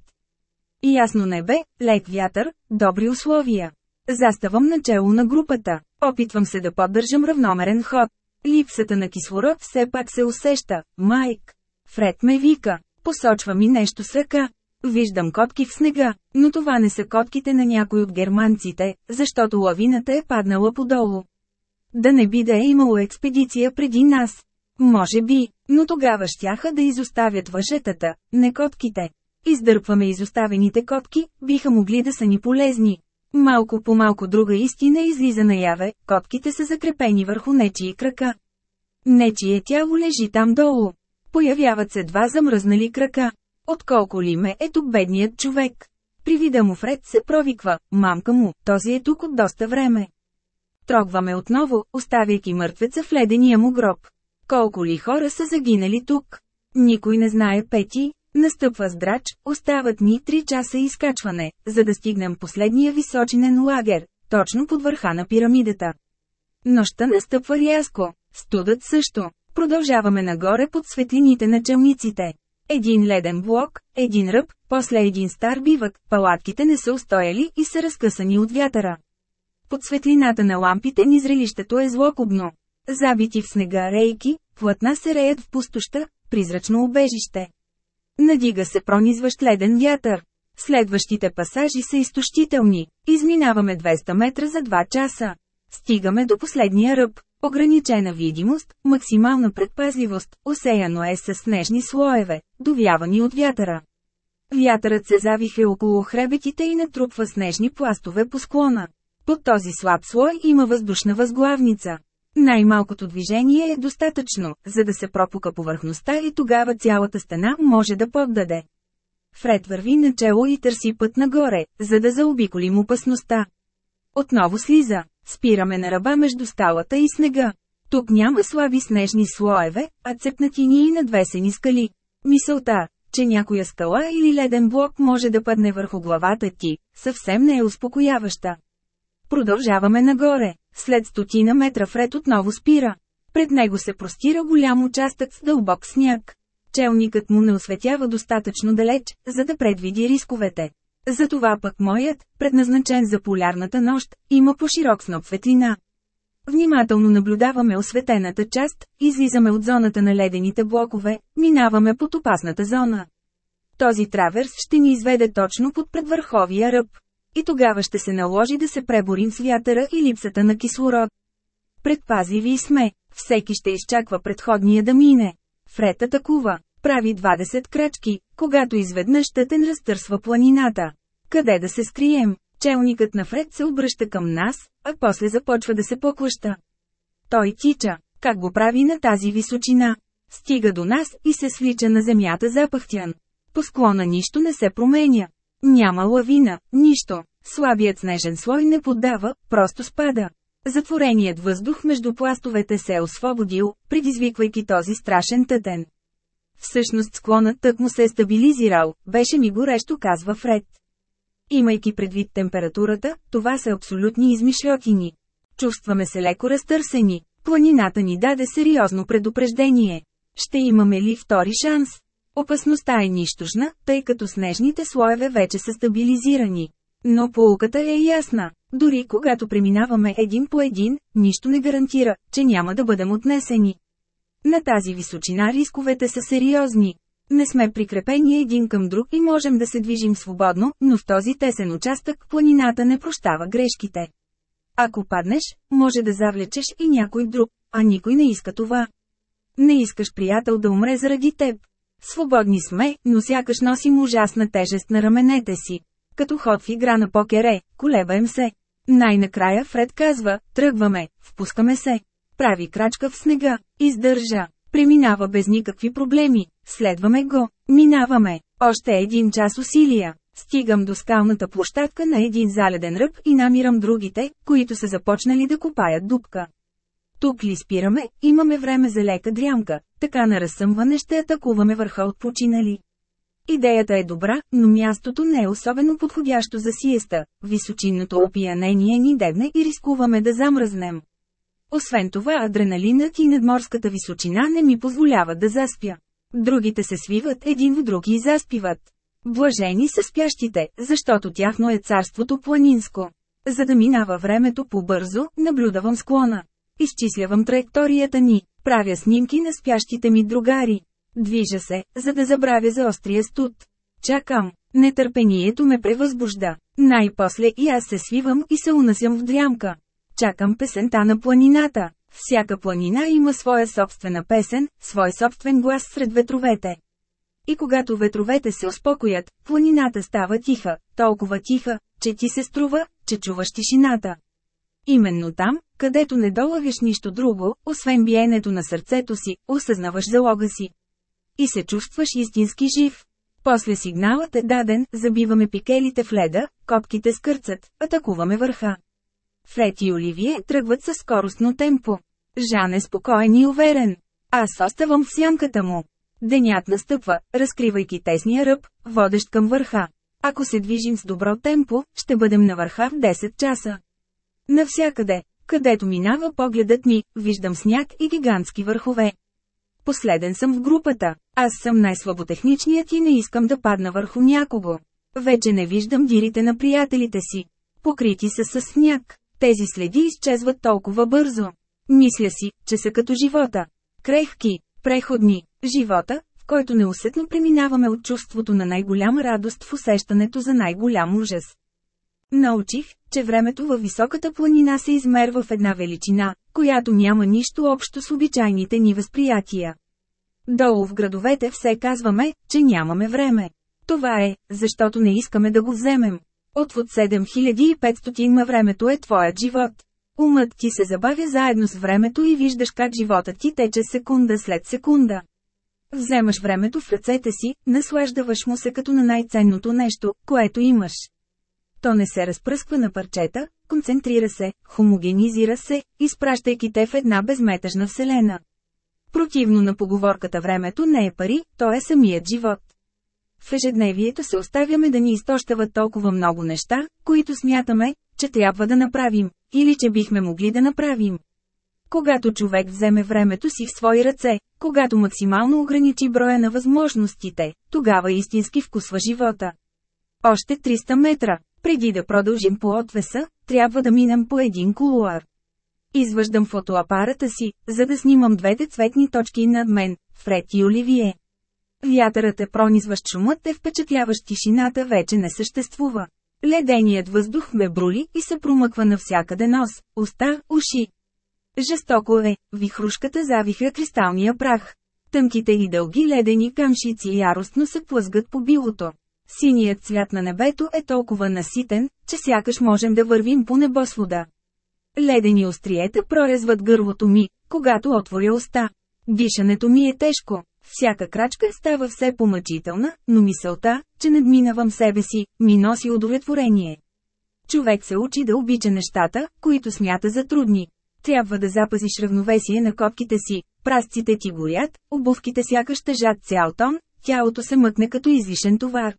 Ясно небе, лек вятър, добри условия. Заставам начало на групата. Опитвам се да поддържам равномерен ход. Липсата на кислород все пак се усеща. Майк. Фред ме вика. Посочва ми нещо с ръка. Виждам котки в снега, но това не са котките на някой от германците, защото лавината е паднала подолу. Да не би да е имало експедиция преди нас. Може би, но тогава щяха да изоставят въжетата, не котките. Издърпваме изоставените котки, биха могли да са ни полезни. Малко по малко друга истина излиза наяве, котките са закрепени върху нечии крака. Нечие тяло лежи там долу. Появяват се два замръзнали крака. Отколко ли ме е тук бедният човек? При вида му Фред се провиква, мамка му, този е тук от доста време. Трогваме отново, оставяйки мъртвеца в ледения му гроб. Колко ли хора са загинали тук? Никой не знае пети, Настъпва здрач, остават ни 3 часа изкачване, за да стигнем последния височинен лагер, точно под върха на пирамидата. Нощта настъпва рязко, студът също. Продължаваме нагоре под светлините на челниците. Един леден блок, един ръб, после един стар бивък, палатките не са устояли и са разкъсани от вятъра. Под светлината на лампите ни зрелището е злокобно. Забити в снега рейки, плътна се реят в пустоща, призрачно убежище. Надига се пронизващ леден вятър. Следващите пасажи са изтощителни. Изминаваме 200 метра за 2 часа. Стигаме до последния ръб. Ограничена видимост, максимална предпазливост, осеяно е с снежни слоеве, довявани от вятъра. Вятърът се завихе около хребетите и натрупва снежни пластове по склона. Под този слаб слой има въздушна възглавница. Най-малкото движение е достатъчно, за да се пропука повърхността и тогава цялата стена може да поддаде. Фред върви начело и търси път нагоре, за да заобиколим опасността. Отново слиза. Спираме на ръба между скалата и снега. Тук няма слаби снежни слоеве, а цепнатини и надвесени скали. Мисълта, че някоя скала или леден блок може да падне върху главата ти, съвсем не е успокояваща. Продължаваме нагоре. След стотина метра Фред отново спира. Пред него се простира голям участък с дълбок сняг. Челникът му не осветява достатъчно далеч, за да предвиди рисковете. Затова пък моят, предназначен за полярната нощ, има по-широк сноп светлина. Внимателно наблюдаваме осветената част, излизаме от зоната на ледените блокове, минаваме под опасната зона. Този траверс ще ни изведе точно под предвърховия ръб. И тогава ще се наложи да се преборим с вятъра и липсата на кислород. Предпазиви сме, всеки ще изчаква предходния да мине. Фред атакува, прави 20 крачки, когато изведнъж тътен разтърсва планината. Къде да се скрием? Челникът на Фред се обръща към нас, а после започва да се поклаща. Той тича. Как го прави на тази височина? Стига до нас и се свлича на земята запахтян. По склона нищо не се променя. Няма лавина, нищо. Слабият снежен слой не поддава, просто спада. Затвореният въздух между пластовете се е освободил, предизвиквайки този страшен тътен. Всъщност склонът тък му се е стабилизирал, беше ми горещо казва Фред. Имайки предвид температурата, това са абсолютни измишлетини. Чувстваме се леко разтърсени. Планината ни даде сериозно предупреждение. Ще имаме ли втори шанс? Опасността е нищожна, тъй като снежните слоеве вече са стабилизирани. Но полуката е ясна. Дори когато преминаваме един по един, нищо не гарантира, че няма да бъдем отнесени. На тази височина рисковете са сериозни. Не сме прикрепени един към друг и можем да се движим свободно, но в този тесен участък планината не прощава грешките. Ако паднеш, може да завлечеш и някой друг, а никой не иска това. Не искаш приятел да умре заради теб. Свободни сме, но сякаш носим ужасна тежест на раменете си. Като ход в игра на покере, колебаем се. Най-накрая Фред казва, тръгваме, впускаме се. Прави крачка в снега, издържа, преминава без никакви проблеми, следваме го, минаваме, още един час усилия. Стигам до скалната площадка на един заледен ръб и намирам другите, които са започнали да копаят дупка. Тук ли спираме, имаме време за лека дрямка, така на разсъмване ще атакуваме върха от починали. Идеята е добра, но мястото не е особено подходящо за сиеста, височинното опиянение ни дебне и рискуваме да замръзнем. Освен това адреналинът и надморската височина не ми позволяват да заспя. Другите се свиват един в друг и заспиват. Блажени са спящите, защото тяхно е царството планинско. За да минава времето по-бързо, наблюдавам склона. Изчислявам траекторията ни, правя снимки на спящите ми другари. Движа се, за да забравя за острия студ. Чакам. Нетърпението ме превъзбужда. Най-после и аз се свивам и се унасям в дрямка. Чакам песента на планината. Всяка планина има своя собствена песен, свой собствен глас сред ветровете. И когато ветровете се успокоят, планината става тиха, толкова тиха, че ти се струва, че чуваш тишината. Именно там, където не долавяш нищо друго, освен биенето на сърцето си, осъзнаваш залога си. И се чувстваш истински жив. После сигналът е даден, забиваме пикелите в леда, копките скърцат, атакуваме върха. Фред и Оливие тръгват със скоростно темпо. Жан е спокоен и уверен. Аз оставам в сянката му. Денят настъпва, разкривайки тесния ръб, водещ към върха. Ако се движим с добро темпо, ще бъдем на върха в 10 часа. Навсякъде, където минава погледът ми, виждам сняг и гигантски върхове. Последен съм в групата. Аз съм най-слаботехничният и не искам да падна върху някого. Вече не виждам дирите на приятелите си. Покрити са с сняг. Тези следи изчезват толкова бързо. Мисля си, че са като живота. Крехки, преходни, живота, в който неусетно преминаваме от чувството на най-голяма радост в усещането за най-голям ужас. Научих, че времето във високата планина се измерва в една величина, която няма нищо общо с обичайните ни възприятия. Долу в градовете все казваме, че нямаме време. Това е, защото не искаме да го вземем. Отвод 7500 ма времето е твоят живот. Умът ти се забавя заедно с времето и виждаш как живота ти тече секунда след секунда. Вземаш времето в ръцете си, наслаждаваш му се като на най-ценното нещо, което имаш. То не се разпръсква на парчета, концентрира се, хомогенизира се, изпращайки те в една безметъжна вселена. Противно на поговорката времето не е пари, то е самият живот. В ежедневието се оставяме да ни изтощават толкова много неща, които смятаме, че трябва да направим, или че бихме могли да направим. Когато човек вземе времето си в свои ръце, когато максимално ограничи броя на възможностите, тогава истински вкусва живота. Още 300 метра. Преди да продължим по отвеса, трябва да минем по един кулуар. Извъждам фотоапарата си, за да снимам двете цветни точки над мен, Фред и Оливие. Вятърът е пронизващ шумът е впечатляващ тишината вече не съществува. Леденият въздух ме брули и се промъква навсякъде нос, уста, уши. Жестоко е, вихрушката завиха кристалния прах. Тънките и дълги ледени камшици яростно се плъзгат по билото. Синият цвят на небето е толкова наситен, че сякаш можем да вървим по небосвода. Ледени остриета прорезват гърлото ми, когато отворя уста. Дишането ми е тежко. Всяка крачка става все помъчителна, но мисълта, че надминавам себе си, ми носи удовлетворение. Човек се учи да обича нещата, които смята за трудни. Трябва да запазиш равновесие на копките си, прасците ти горят, обувките сякаш тежат цял тон, тялото се мъкне като излишен товар.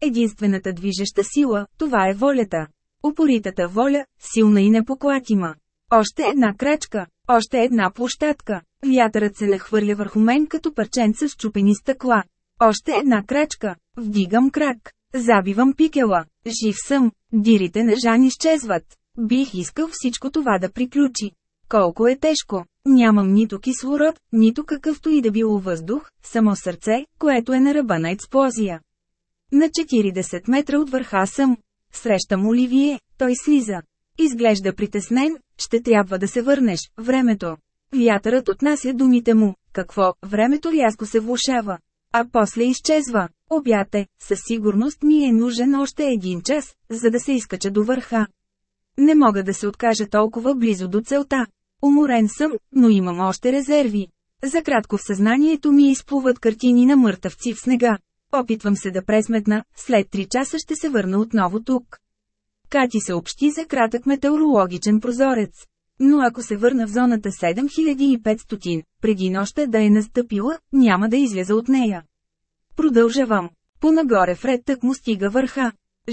Единствената движеща сила, това е волята. Упоритата воля, силна и непоклатима. Още една крачка, още една площадка. Вятърът се нахвърля върху мен като парченца с чупени стъкла. Още една крачка. Вдигам крак. Забивам пикела. Жив съм. Дирите на Жан изчезват. Бих искал всичко това да приключи. Колко е тежко. Нямам нито кислород, нито какъвто и да било въздух, само сърце, което е на ръба на експлозия. На 40 метра от върха съм. Срещам Оливие, той слиза. Изглежда притеснен, ще трябва да се върнеш, времето. Вятърът отнася думите му, какво, времето рязко се влушава. А после изчезва. Обяте, със сигурност ми е нужен още един час, за да се изкача до върха. Не мога да се откажа толкова близо до целта. Уморен съм, но имам още резерви. За кратко в съзнанието ми изплуват картини на мъртъвци в снега. Опитвам се да пресметна, след три часа ще се върна отново тук. Кати се общи за кратък метеорологичен прозорец. Но ако се върна в зоната 7500, преди нощта да е настъпила, няма да изляза от нея. Продължавам. Понагоре Фред тък му стига върха.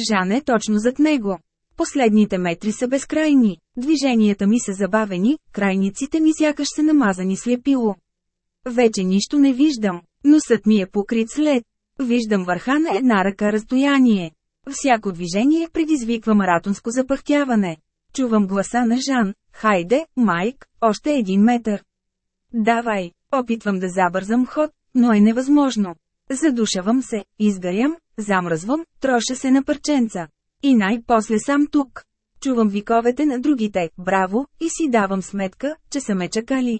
Жан е точно зад него. Последните метри са безкрайни, движенията ми са забавени, крайниците ми сякаш са намазани слепило. Вече нищо не виждам, носът ми е покрит след. Виждам върха на една ръка разстояние. Всяко движение предизвиква маратонско запъхтяване. Чувам гласа на Жан, хайде, Майк, още един метър. Давай, опитвам да забързам ход, но е невъзможно. Задушавам се, изгарям, замръзвам, троша се на парченца. И най-после сам тук. Чувам виковете на другите, браво, и си давам сметка, че са ме чакали.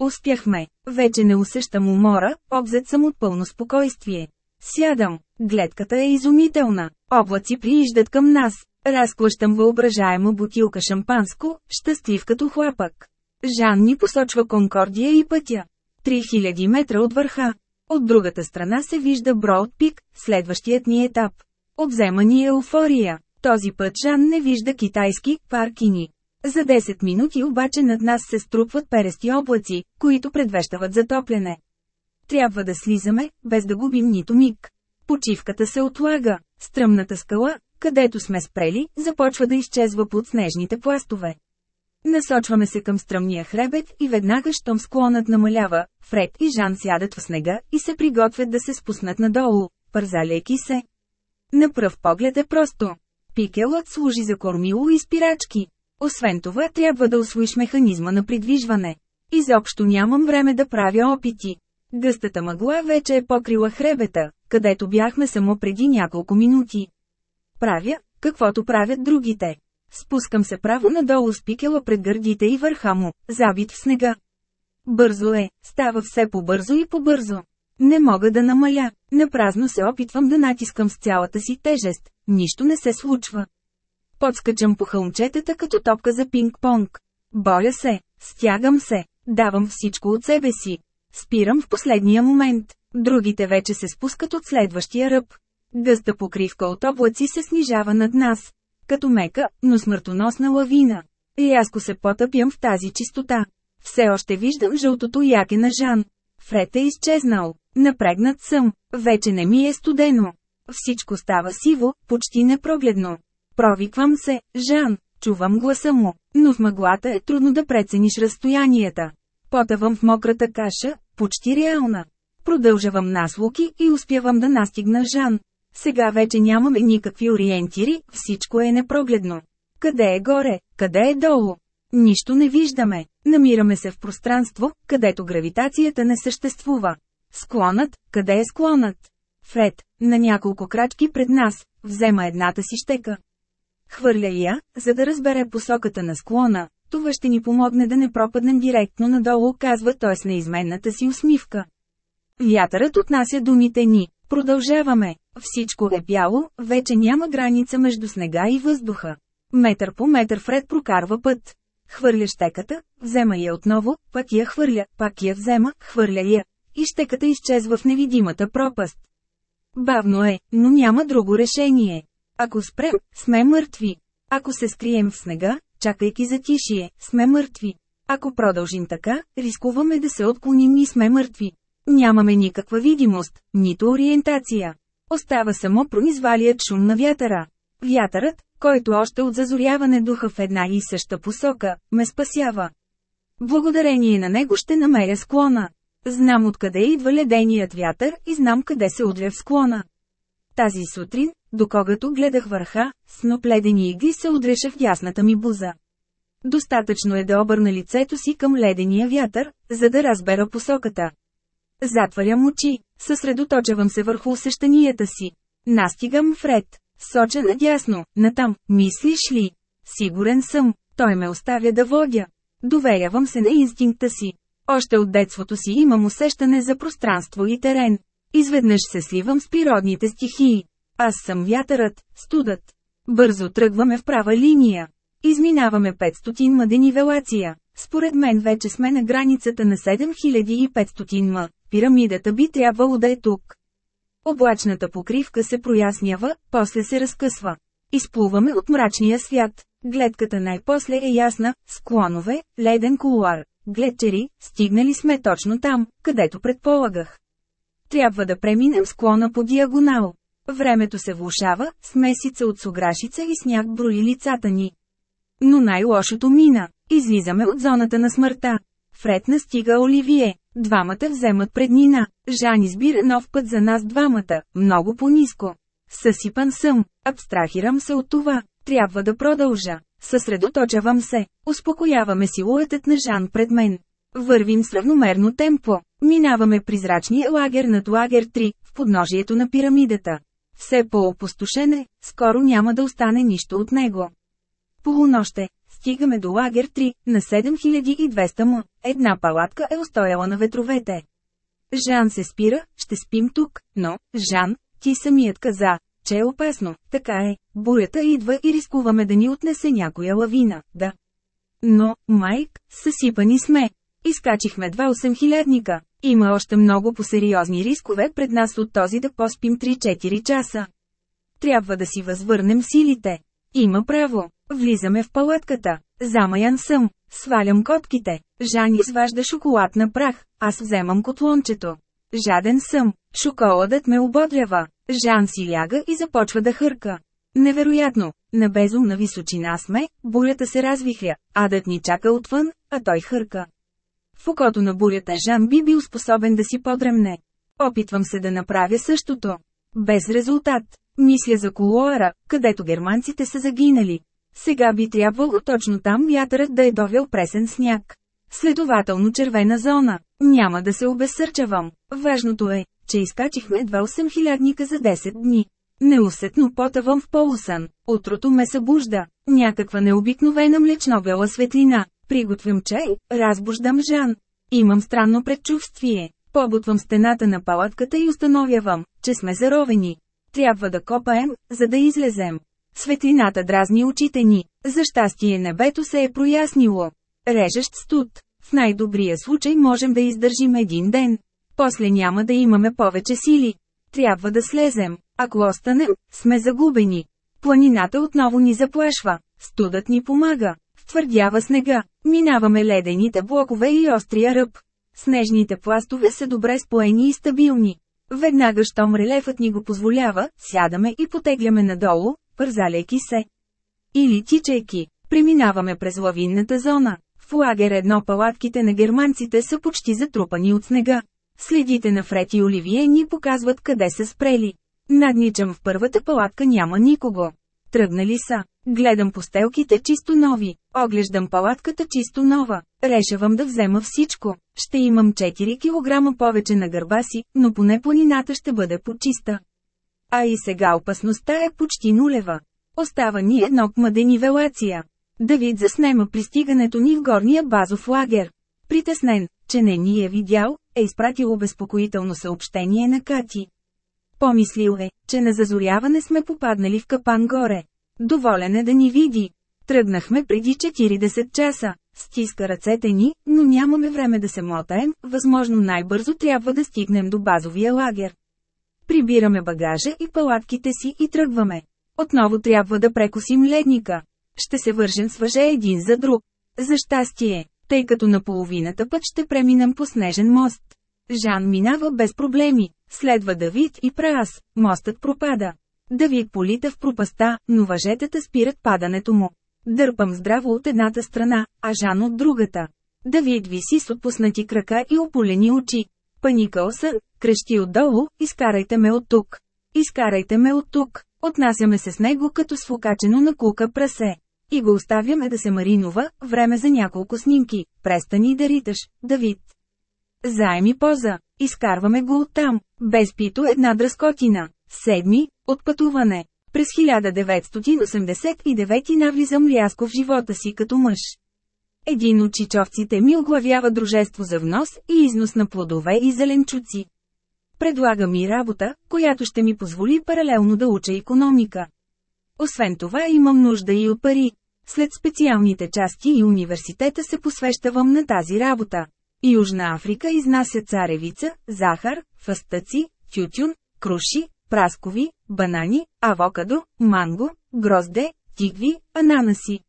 Успяхме. Вече не усещам умора, обзет съм от пълно спокойствие. Сядам. Гледката е изумителна. Облаци прииждат към нас. Разклащам въображаема бутилка шампанско, щастлив като хлапък. Жан ни посочва Конкордия и пътя. 3000 метра от върха. От другата страна се вижда Броуд Пик, следващият ни етап. Обзема ни е еуфория. Този път Жан не вижда китайски паркини. За 10 минути обаче над нас се струпват перести облаци, които предвещават затопляне. Трябва да слизаме, без да губим нито миг. Почивката се отлага. Стръмната скала, където сме спрели, започва да изчезва под снежните пластове. Насочваме се към стръмния хребет и веднага щом склонът намалява, Фред и Жан сядат в снега и се приготвят да се спуснат надолу, пързаляйки се. На пръв поглед е просто. Пикелът служи за кормило и спирачки. Освен това трябва да освоиш механизма на придвижване. Изобщо нямам време да правя опити. Гъстата мъгла вече е покрила хребета, където бяхме само преди няколко минути. Правя, каквото правят другите. Спускам се право надолу с пикела пред гърдите и върха му, забит в снега. Бързо е, става все по-бързо и по-бързо. Не мога да намаля, напразно се опитвам да натискам с цялата си тежест, нищо не се случва. Подскачам по хълмчетата като топка за пинг-понг. Боля се, стягам се, давам всичко от себе си. Спирам в последния момент, другите вече се спускат от следващия ръб. Гъста покривка от облаци се снижава над нас. Като мека, но смъртоносна лавина. Рязко се потъпям в тази чистота. Все още виждам жълтото яке на Жан. Фред е изчезнал. Напрегнат съм. Вече не ми е студено. Всичко става сиво, почти непрогледно. Провиквам се, Жан, чувам гласа му, но в мъглата е трудно да прецениш разстоянията. Потъвам в мократа каша, почти реална. Продължавам наслуки и успявам да настигна Жан. Сега вече нямаме никакви ориентири, всичко е непрогледно. Къде е горе, къде е долу? Нищо не виждаме. Намираме се в пространство, където гравитацията не съществува. Склонът, къде е склонът? Фред, на няколко крачки пред нас, взема едната си щека. Хвърля я, за да разбере посоката на склона. Това ще ни помогне да не пропаднем директно надолу, казва той с неизменната си усмивка. Вятърът отнася думите ни. Продължаваме. Всичко е бяло, вече няма граница между снега и въздуха. Метър по метър Фред прокарва път. хвърля щеката, взема я отново, пак я хвърля, пак я взема, хвърля я. И щеката изчезва в невидимата пропаст. Бавно е, но няма друго решение. Ако спрем, сме мъртви. Ако се скрием в снега, чакайки за тишие, сме мъртви. Ако продължим така, рискуваме да се отклоним и сме мъртви. Нямаме никаква видимост, нито ориентация. Остава само произвалият шум на вятъра. Вятърът, който още от зазоряване духа в една и съща посока, ме спасява. Благодарение на него ще намеря склона. Знам откъде идва леденият вятър и знам къде се удря в склона. Тази сутрин, докогато гледах върха, сноп ледени игли се удреше в ясната ми буза. Достатъчно е да обърна лицето си към ледения вятър, за да разбера посоката. Затварям очи, съсредоточавам се върху усещанията си. Настигам Фред. Соча надясно, натам, мислиш ли? Сигурен съм, той ме оставя да водя. Доверявам се на инстинкта си. Още от детството си имам усещане за пространство и терен. Изведнъж се сливам с природните стихии. Аз съм вятърът, студът. Бързо тръгваме в права линия. Изминаваме 500 ма денивелация. Според мен вече сме на границата на 7500 м. Пирамидата би трябвало да е тук. Облачната покривка се прояснява, после се разкъсва. Изплуваме от мрачния свят. Гледката най-после е ясна, склонове, леден кулуар, гледчери, стигнали сме точно там, където предполагах. Трябва да преминем склона по диагонал. Времето се влушава, с месица от суграшица и сняг брои лицата ни. Но най-лошото мина. Излизаме от зоната на смъртта. Фред настига Оливие. Двамата вземат преднина. Жан избира нов път за нас двамата, много по-низко. Съсипан съм, абстрахирам се от това, трябва да продължа. Съсредоточавам се, успокояваме силуетът на Жан пред мен. Вървим с равномерно темпо. Минаваме призрачния лагер над лагер 3, в подножието на пирамидата. Все по-опустошене, скоро няма да остане нищо от него. Полуноще, стигаме до лагер 3, на 7200 м. Една палатка е устояла на ветровете. Жан се спира, ще спим тук, но, Жан, ти самият каза, че е опасно, така е, бурята идва и рискуваме да ни отнесе някоя лавина, да. Но, Майк, съсипани сме. Изкачихме два 8000-ника. Има още много по-сериозни рискове пред нас от този да поспим 3-4 часа. Трябва да си възвърнем силите. Има право. Влизаме в палатката. Замаян съм. Свалям котките. Жан изважда шоколад на прах. Аз вземам котлончето. Жаден съм. Шоколадът ме ободрява. Жан си ляга и започва да хърка. Невероятно, на безумна височина сме, бурята се развихря, адът ни чака отвън, а той хърка. В окото на бурята Жан би бил способен да си подремне. Опитвам се да направя същото. Без резултат. Мисля за колуара, където германците са загинали. Сега би трябвало точно там вятърът да е довел пресен сняг. Следователно червена зона. Няма да се обезсърчавам. Важното е, че изкачихме два 8000 за 10 дни. Неусетно потъвам в полусън. Утрото ме събужда. Някаква необикновена млечно-бела светлина. Приготвям чай, разбуждам Жан. Имам странно предчувствие. Побутвам стената на палатката и установявам, че сме заровени. Трябва да копаем, за да излезем. Светлината дразни очите ни. За щастие небето се е прояснило. Режещ студ. В най-добрия случай можем да издържим един ден. После няма да имаме повече сили. Трябва да слезем. Ако останем, сме загубени. Планината отново ни заплашва. Студът ни помага. Втвърдява снега. Минаваме ледените блокове и острия ръб. Снежните пластове са добре споени и стабилни. Веднага щом релефът ни го позволява, сядаме и потегляме надолу, пързаляйки се. Или тичайки, преминаваме през лавинната зона. В лагер едно палатките на германците са почти затрупани от снега. Следите на Фред и Оливие ни показват къде са спрели. Надничам в първата палатка няма никого. Тръгнали са. Гледам постелките чисто нови. Оглеждам палатката чисто нова. Решавам да взема всичко. Ще имам 4 кг повече на гърба си, но поне планината ще бъде почиста. А и сега опасността е почти нулева. Остава ни едно денивелация. Давид заснема пристигането ни в горния базов лагер. Притеснен, че не ни е видял, е изпратил обезпокоително съобщение на Кати. Помислил е, че на зазоряване сме попаднали в капан горе. Доволен е да ни види. Тръгнахме преди 40 часа. Стиска ръцете ни, но нямаме време да се мотаем, възможно най-бързо трябва да стигнем до базовия лагер. Прибираме багажа и палатките си и тръгваме. Отново трябва да прекусим ледника. Ще се вържем с въже един за друг. За щастие, тъй като на половината път ще преминем по снежен мост. Жан минава без проблеми, следва Давид и Прас, мостът пропада. Давид полита в пропаста, но въжетата спират падането му. Дърпам здраво от едната страна, а Жан от другата. Давид виси с отпуснати крака и ополени очи. Паникал сън, крещи отдолу, изкарайте ме от тук. Изкарайте ме от тук. Отнасяме се с него като свокачено на кука прасе. И го оставяме да се маринува, време за няколко снимки. Престани да риташ, Давид. Заеми поза. Изкарваме го оттам. Без пито една дръскотина. Седми, от пътуване. През 1989 навлизам рязко в живота си като мъж. Един от чичовците ми оглавява дружество за внос и износ на плодове и зеленчуци. Предлага ми работа, която ще ми позволи паралелно да уча економика. Освен това имам нужда и от пари. След специалните части и университета се посвещавам на тази работа. Южна Африка изнася царевица, захар, фастъци, тютюн, круши, праскови, банани, авокадо, манго, грозде, тигви, ананаси.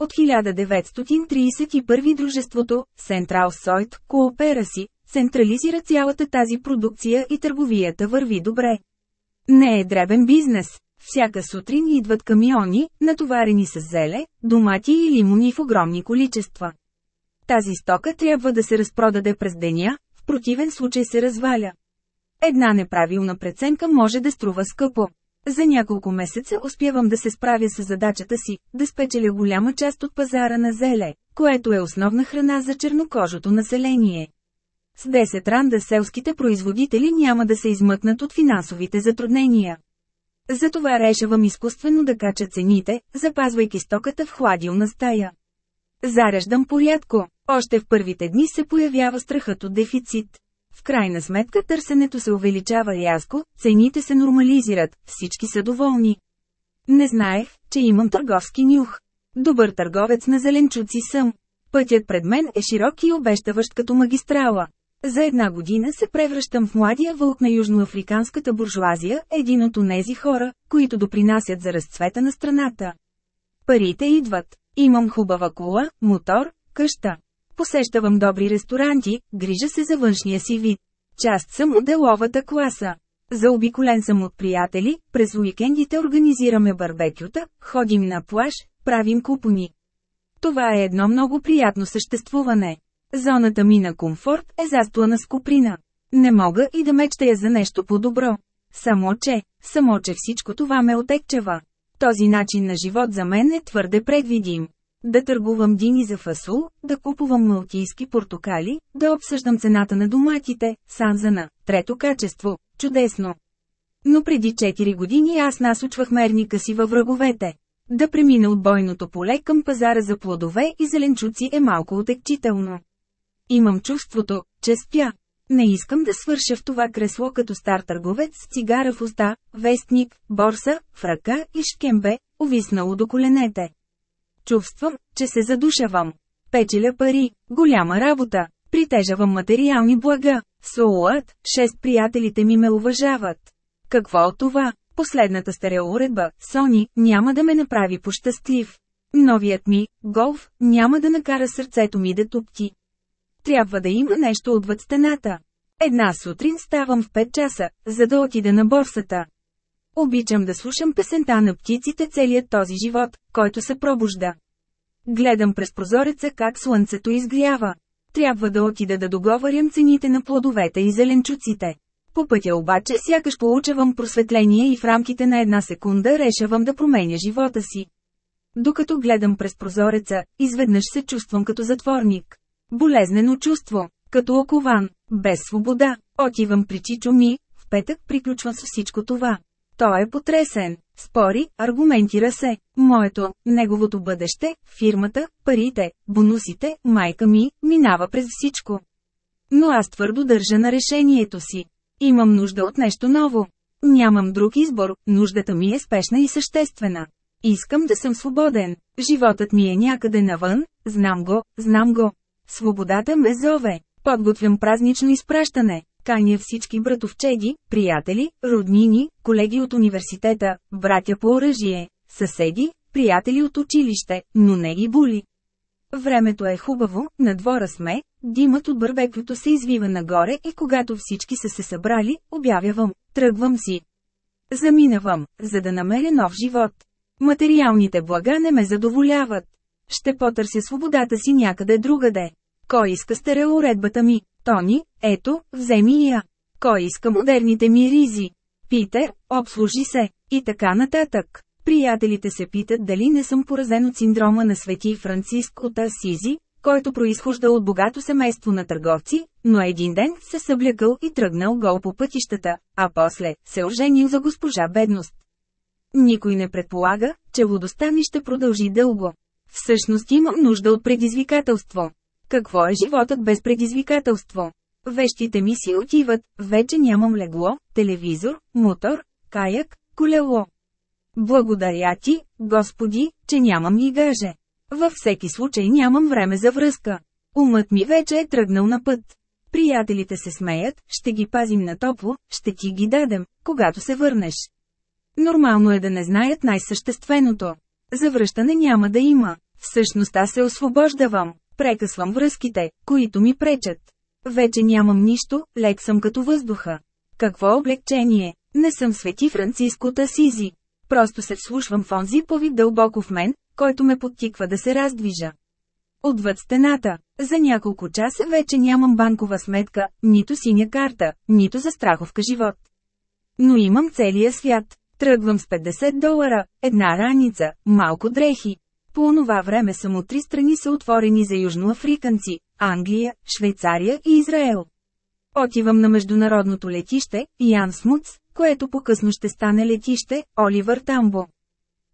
От 1931 дружеството Central Сойт коопера си, централизира цялата тази продукция и търговията върви добре. Не е дребен бизнес. Всяка сутрин идват камиони, натоварени с зеле, домати и лимони в огромни количества. Тази стока трябва да се разпродаде през деня, в противен случай се разваля. Една неправилна преценка може да струва скъпо. За няколко месеца успявам да се справя с задачата си, да спечеля голяма част от пазара на зеле, което е основна храна за чернокожото население. С 10 ранда селските производители няма да се измъкнат от финансовите затруднения. Затова решавам изкуствено да кача цените, запазвайки стоката в хладилна стая. Зареждам порядко. Още в първите дни се появява страхът от дефицит. В крайна сметка търсенето се увеличава рязко, цените се нормализират, всички са доволни. Не знаех, че имам търговски нюх. Добър търговец на зеленчуци съм. Пътят пред мен е широк и обещаващ като магистрала. За една година се превръщам в младия вълк на южноафриканската буржуазия, един от онези хора, които допринасят за разцвета на страната. Парите идват. Имам хубава кола, мотор, къща. Посещавам добри ресторанти, грижа се за външния си вид. Част съм от деловата класа. Заобиколен съм от приятели, през уикендите организираме барбекюта, ходим на плаж, правим купони. Това е едно много приятно съществуване. Зоната ми на комфорт е застлана с куприна. Не мога и да мечтая за нещо по-добро. Само че, само че всичко това ме отекчева. Този начин на живот за мен е твърде предвидим. Да търгувам дини за фасул, да купувам малтийски портокали, да обсъждам цената на доматите, санзана, трето качество, чудесно. Но преди 4 години аз насочвах мерника си във враговете. Да премина от бойното поле към пазара за плодове и зеленчуци е малко отекчително. Имам чувството, че спя. Не искам да свърша в това кресло като стар търговец с цигара в уста, вестник, борса, в ръка и шкембе, увиснало до коленете. Чувствам, че се задушавам. Печеля пари, голяма работа, притежавам материални блага. Соуът, шест приятелите ми ме уважават. Какво от това? Последната стереоуредба, Сони, няма да ме направи пощастлив. Новият ми, голф, няма да накара сърцето ми да тупти. Трябва да има нещо отвъд стената. Една сутрин ставам в 5 часа, за да отида на борсата. Обичам да слушам песента на птиците целият този живот, който се пробужда. Гледам през прозореца как слънцето изгрява. Трябва да отида да договарям цените на плодовете и зеленчуците. По пътя обаче сякаш получавам просветление и в рамките на една секунда решавам да променя живота си. Докато гледам през прозореца, изведнъж се чувствам като затворник. Болезнено чувство, като окован, без свобода. Отивам при Чичо ми, в петък приключвам с всичко това. Той е потресен. Спори, аргументира се. Моето, неговото бъдеще, фирмата, парите, бонусите, майка ми, минава през всичко. Но аз твърдо държа на решението си. Имам нужда от нещо ново. Нямам друг избор, нуждата ми е спешна и съществена. Искам да съм свободен. Животът ми е някъде навън, знам го, знам го. Свободата ме зове. Подготвям празнично изпращане. Каня всички братовчеди, приятели, роднини, колеги от университета, братя по оръжие, съседи, приятели от училище, но не ги боли. Времето е хубаво, на двора сме, димът от бърбеквото се извива нагоре и когато всички са се събрали, обявявам, тръгвам си. Заминавам, за да намеря нов живот. Материалните блага не ме задоволяват. Ще потърся свободата си някъде другаде. Кой иска стереоуредбата ми? Тони, ето, вземи я. Кой иска модерните ми ризи? Питер, обслужи се. И така нататък. Приятелите се питат дали не съм поразен от синдрома на свети Франциск от Асизи, който произхожда от богато семейство на търговци, но един ден се съблякал и тръгнал гол по пътищата, а после се оженил за госпожа бедност. Никой не предполага, че лудостта ми ще продължи дълго. Всъщност имам нужда от предизвикателство. Какво е животът без предизвикателство? Вещите ми си отиват, вече нямам легло, телевизор, мотор, каяк, колело. Благодаря ти, Господи, че нямам и гаже. Във всеки случай нямам време за връзка. Умът ми вече е тръгнал на път. Приятелите се смеят, ще ги пазим на топло, ще ти ги дадем, когато се върнеш. Нормално е да не знаят най-същественото. Завръщане няма да има. Всъщност аз се освобождавам. Прекъсвам връзките, които ми пречат. Вече нямам нищо, лек съм като въздуха. Какво облегчение? Не съм свети Франциско Тасизи. Просто се вслушвам в онзи повид дълбоко в мен, който ме подтиква да се раздвижа. Отвъд стената, за няколко часа вече нямам банкова сметка, нито синя карта, нито за страховка живот. Но имам целия свят. Тръгвам с 50 долара, една раница, малко дрехи. По онова време само три страни са отворени за южноафриканци – Англия, Швейцария и Израел. Отивам на международното летище, Ян Смуц, което по-късно ще стане летище, Оливър Тамбо.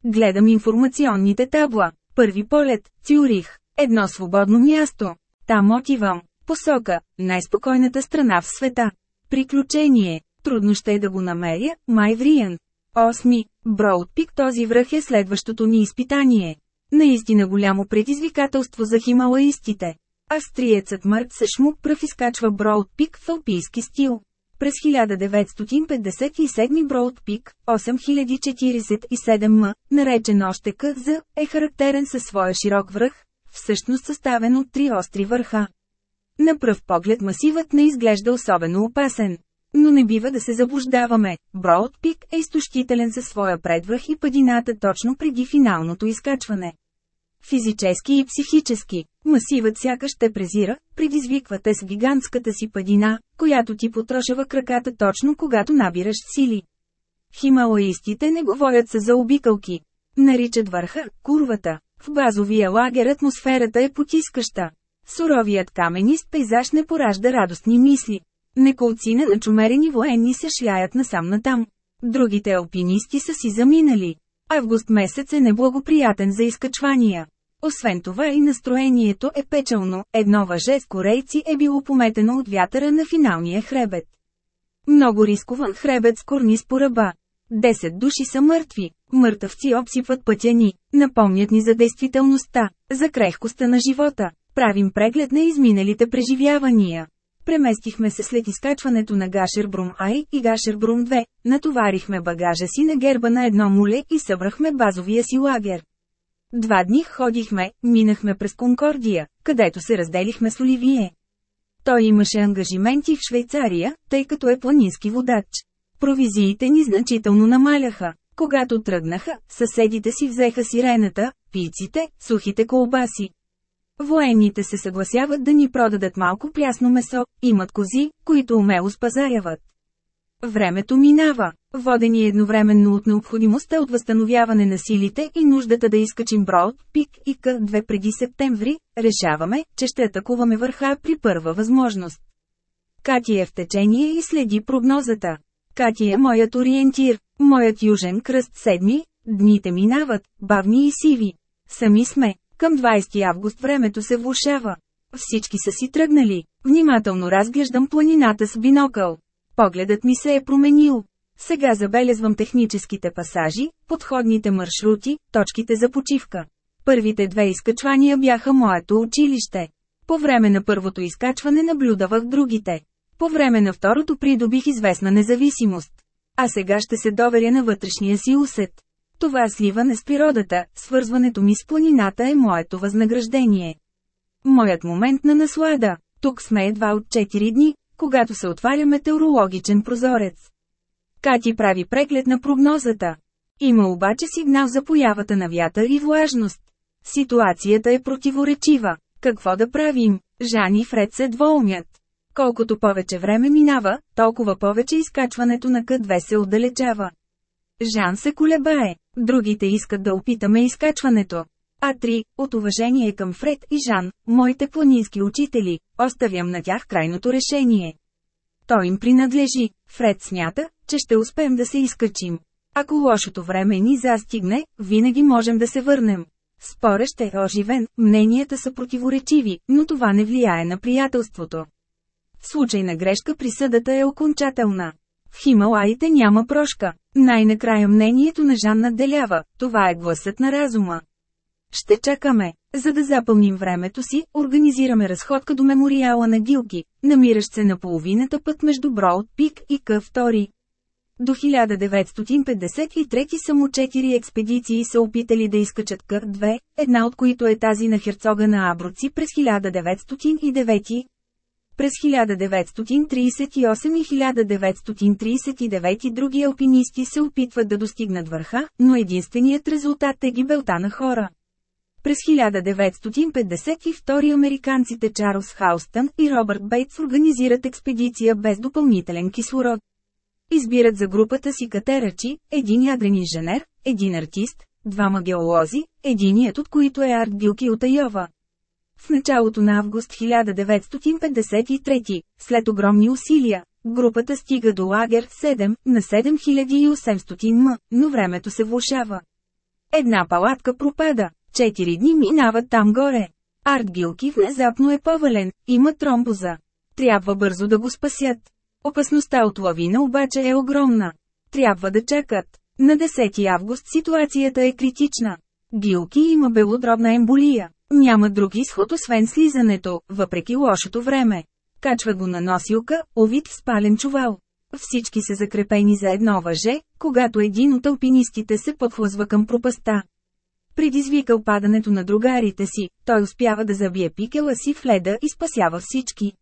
Гледам информационните табла. Първи полет, Цюрих. Едно свободно място. Там отивам. Посока, най-спокойната страна в света. Приключение. Трудно ще е да го намеря, май вриен. Осми. Броудпик този връх е следващото ни изпитание. Наистина голямо предизвикателство за хималаистите. Австриецът Марк Съшмук пръв изкачва Броудпик в алпийски стил. През 1957 Броуд Пик, 8047 м, наречен още КЗ, е характерен със своя широк връх, всъщност съставен от три остри върха. На пръв поглед масивът не изглежда особено опасен. Но не бива да се заблуждаваме, Броуд Пик е изтощителен със своя предвръх и падината точно преди финалното изкачване. Физически и психически, масивът сякаш те презира, предизвиквате с гигантската си падина, която ти потрошава краката точно когато набираш сили. Хималаистите не говорят с заобикалки. Наричат върха – курвата. В базовия лагер атмосферата е потискаща. Суровият каменист пейзаж не поражда радостни мисли. Неколцина на чумерени военни се шляят насам натам. Другите алпинисти са си заминали. Август месец е неблагоприятен за изкачвания. Освен това и настроението е печално, едно въже с корейци е било пометено от вятъра на финалния хребет. Много рискован хребет с корниз по ръба. Десет души са мъртви, мъртъвци обсипват пътя ни, напомнят ни за действителността, за крехкостта на живота. Правим преглед на изминалите преживявания. Преместихме се след изкачването на Гашербрум Ай и Гашербрум 2, натоварихме багажа си на герба на едно муле и събрахме базовия си лагер. Два дни ходихме, минахме през Конкордия, където се разделихме с Оливие. Той имаше ангажименти в Швейцария, тъй като е планински водач. Провизиите ни значително намаляха. Когато тръгнаха, съседите си взеха сирената, пиците, сухите колбаси. Военните се съгласяват да ни продадат малко плясно месо, имат кози, които умело спазаряват. Времето минава, водени едновременно от необходимостта от възстановяване на силите и нуждата да изкачим Брод, Пик и К2 преди септември, решаваме, че ще атакуваме върха при първа възможност. Кати е в течение и следи прогнозата. Кати е моят ориентир, моят южен кръст седми, дните минават, бавни и сиви. Сами сме, към 20 август времето се влушава. Всички са си тръгнали. Внимателно разглеждам планината с бинокъл. Погледът ми се е променил. Сега забелезвам техническите пасажи, подходните маршрути, точките за почивка. Първите две изкачвания бяха моето училище. По време на първото изкачване наблюдавах другите. По време на второто придобих известна независимост. А сега ще се доверя на вътрешния си усет. Това сливане с природата, свързването ми с планината е моето възнаграждение. Моят момент на наслада. Тук сме едва от 4 дни, когато се отваря метеорологичен прозорец. Кати прави преглед на прогнозата. Има обаче сигнал за появата на вятър и влажност. Ситуацията е противоречива. Какво да правим? Жан и Фред се двоумят. Колкото повече време минава, толкова повече изкачването на К2 се отдалечава. Жан се колебае. Другите искат да опитаме изкачването. А три, от уважение към Фред и Жан, моите планински учители, оставям на тях крайното решение. Той им принадлежи. Фред смята, че ще успеем да се изкачим. Ако лошото време ни застигне, винаги можем да се върнем. Спорът ще е оживен, мненията са противоречиви, но това не влияе на приятелството. В случай на грешка присъдата е окончателна. В Хималаите няма прошка. Най-накрая мнението на Жан наделява, това е гласът на разума. Ще чакаме. За да запълним времето си, организираме разходка до мемориала на Гилки, намиращ се на половината път между Броуд Пик и К2. До 1953 само четири експедиции са опитали да изкачат К2, една от които е тази на херцога на Абруци през 1909. През 1938 и 1939 други алпинисти се опитват да достигнат върха, но единственият резултат е гибелта на хора. През 1952 американците Чарлз Хаустън и Робърт Бейтс организират експедиция без допълнителен кислород. Избират за групата си катерачи, един ядрен инженер, един артист, двама геолози, единият от които е Арт Билки от Айова. В началото на август 1953, след огромни усилия, групата стига до лагер 7 на 7800 м, но времето се влушава. Една палатка пропада, 4 дни минават там горе. Арт Гилки внезапно е повален, има тромбоза. Трябва бързо да го спасят. Опасността от лавина обаче е огромна. Трябва да чакат. На 10 август ситуацията е критична. Гилки има белодробна емболия. Няма друг изход освен слизането, въпреки лошото време. Качва го на носилка, овид в спален чувал. Всички са закрепени за едно въже, когато един от алпинистите се подхлъзва към пропаста. Предизвикал падането на другарите си, той успява да забие пикела си в леда и спасява всички.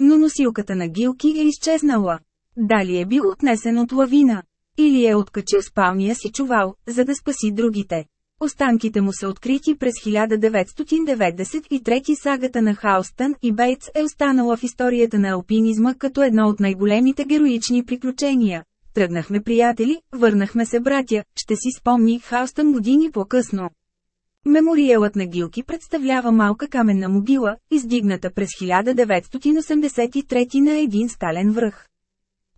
Но носилката на Гилки е изчезнала. Дали е бил отнесен от лавина? Или е откачил спалния си чувал, за да спаси другите? Останките му са открити през 1993 сагата на Хаустън и Бейтс е останала в историята на алпинизма като едно от най-големите героични приключения. Тръгнахме приятели, върнахме се братя, ще си спомни Хаустън години по-късно. Мемориалът на Гилки представлява малка каменна могила, издигната през 1983 на един скален връх.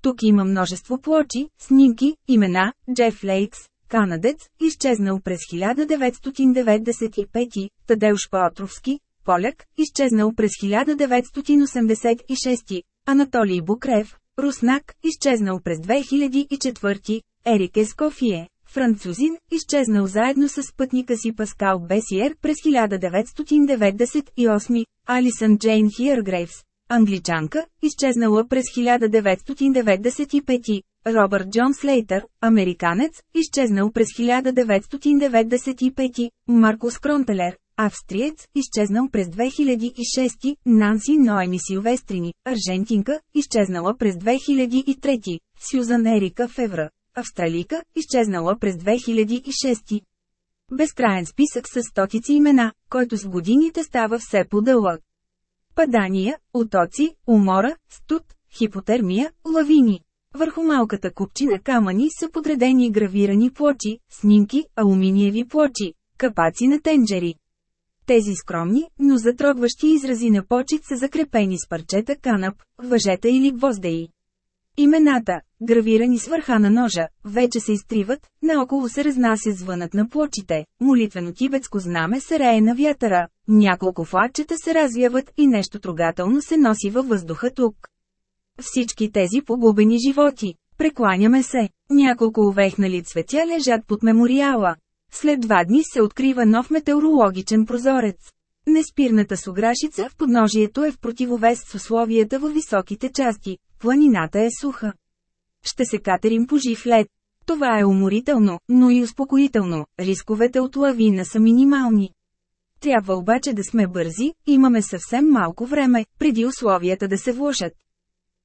Тук има множество плочи, снимки, имена, Джеф Лейкс, канадец, изчезнал през 1995, Тадеуш Паотровски, поляк, изчезнал през 1986, Анатолий Букрев, руснак, изчезнал през 2004, Ерик Ескофие, французин, изчезнал заедно с спътника си Паскал Бесиер през 1998, Алисън Джейн Хиъргрейвс, англичанка, изчезнала през 1995, Робърт Джон Слейтър, американец, изчезнал през 1995, Маркус Кронтелер, австриец, изчезнал през 2006, Нанси Ноеми Силвестрини, аржентинка, изчезнала през 2003, Сюзан Ерика Февра, австралика, изчезнала през 2006. Безкраен списък с стотици имена, който с годините става все по-дълъг. Падания, утоци, умора, студ, хипотермия, лавини. Върху малката купчина камъни са подредени гравирани плочи, снимки, алуминиеви плочи, капаци на тенджери. Тези скромни, но затрогващи изрази на почет са закрепени с парчета канап, въжета или гвоздеи. Имената, гравирани с върха на ножа, вече се изтриват, наоколо се разнася звънът на плочите, молитвено тибетско знаме се рее на вятъра, няколко флагчета се развяват и нещо трогателно се носи във въздуха тук. Всички тези погубени животи, Прекланяме се. Няколко увехнали цветя лежат под мемориала. След два дни се открива нов метеорологичен прозорец. Неспирната суграшица в подножието е в противовес с условията във високите части. Планината е суха. Ще се катерим по жив лед. Това е уморително, но и успокоително. Рисковете от лавина са минимални. Трябва обаче да сме бързи, имаме съвсем малко време, преди условията да се влушат.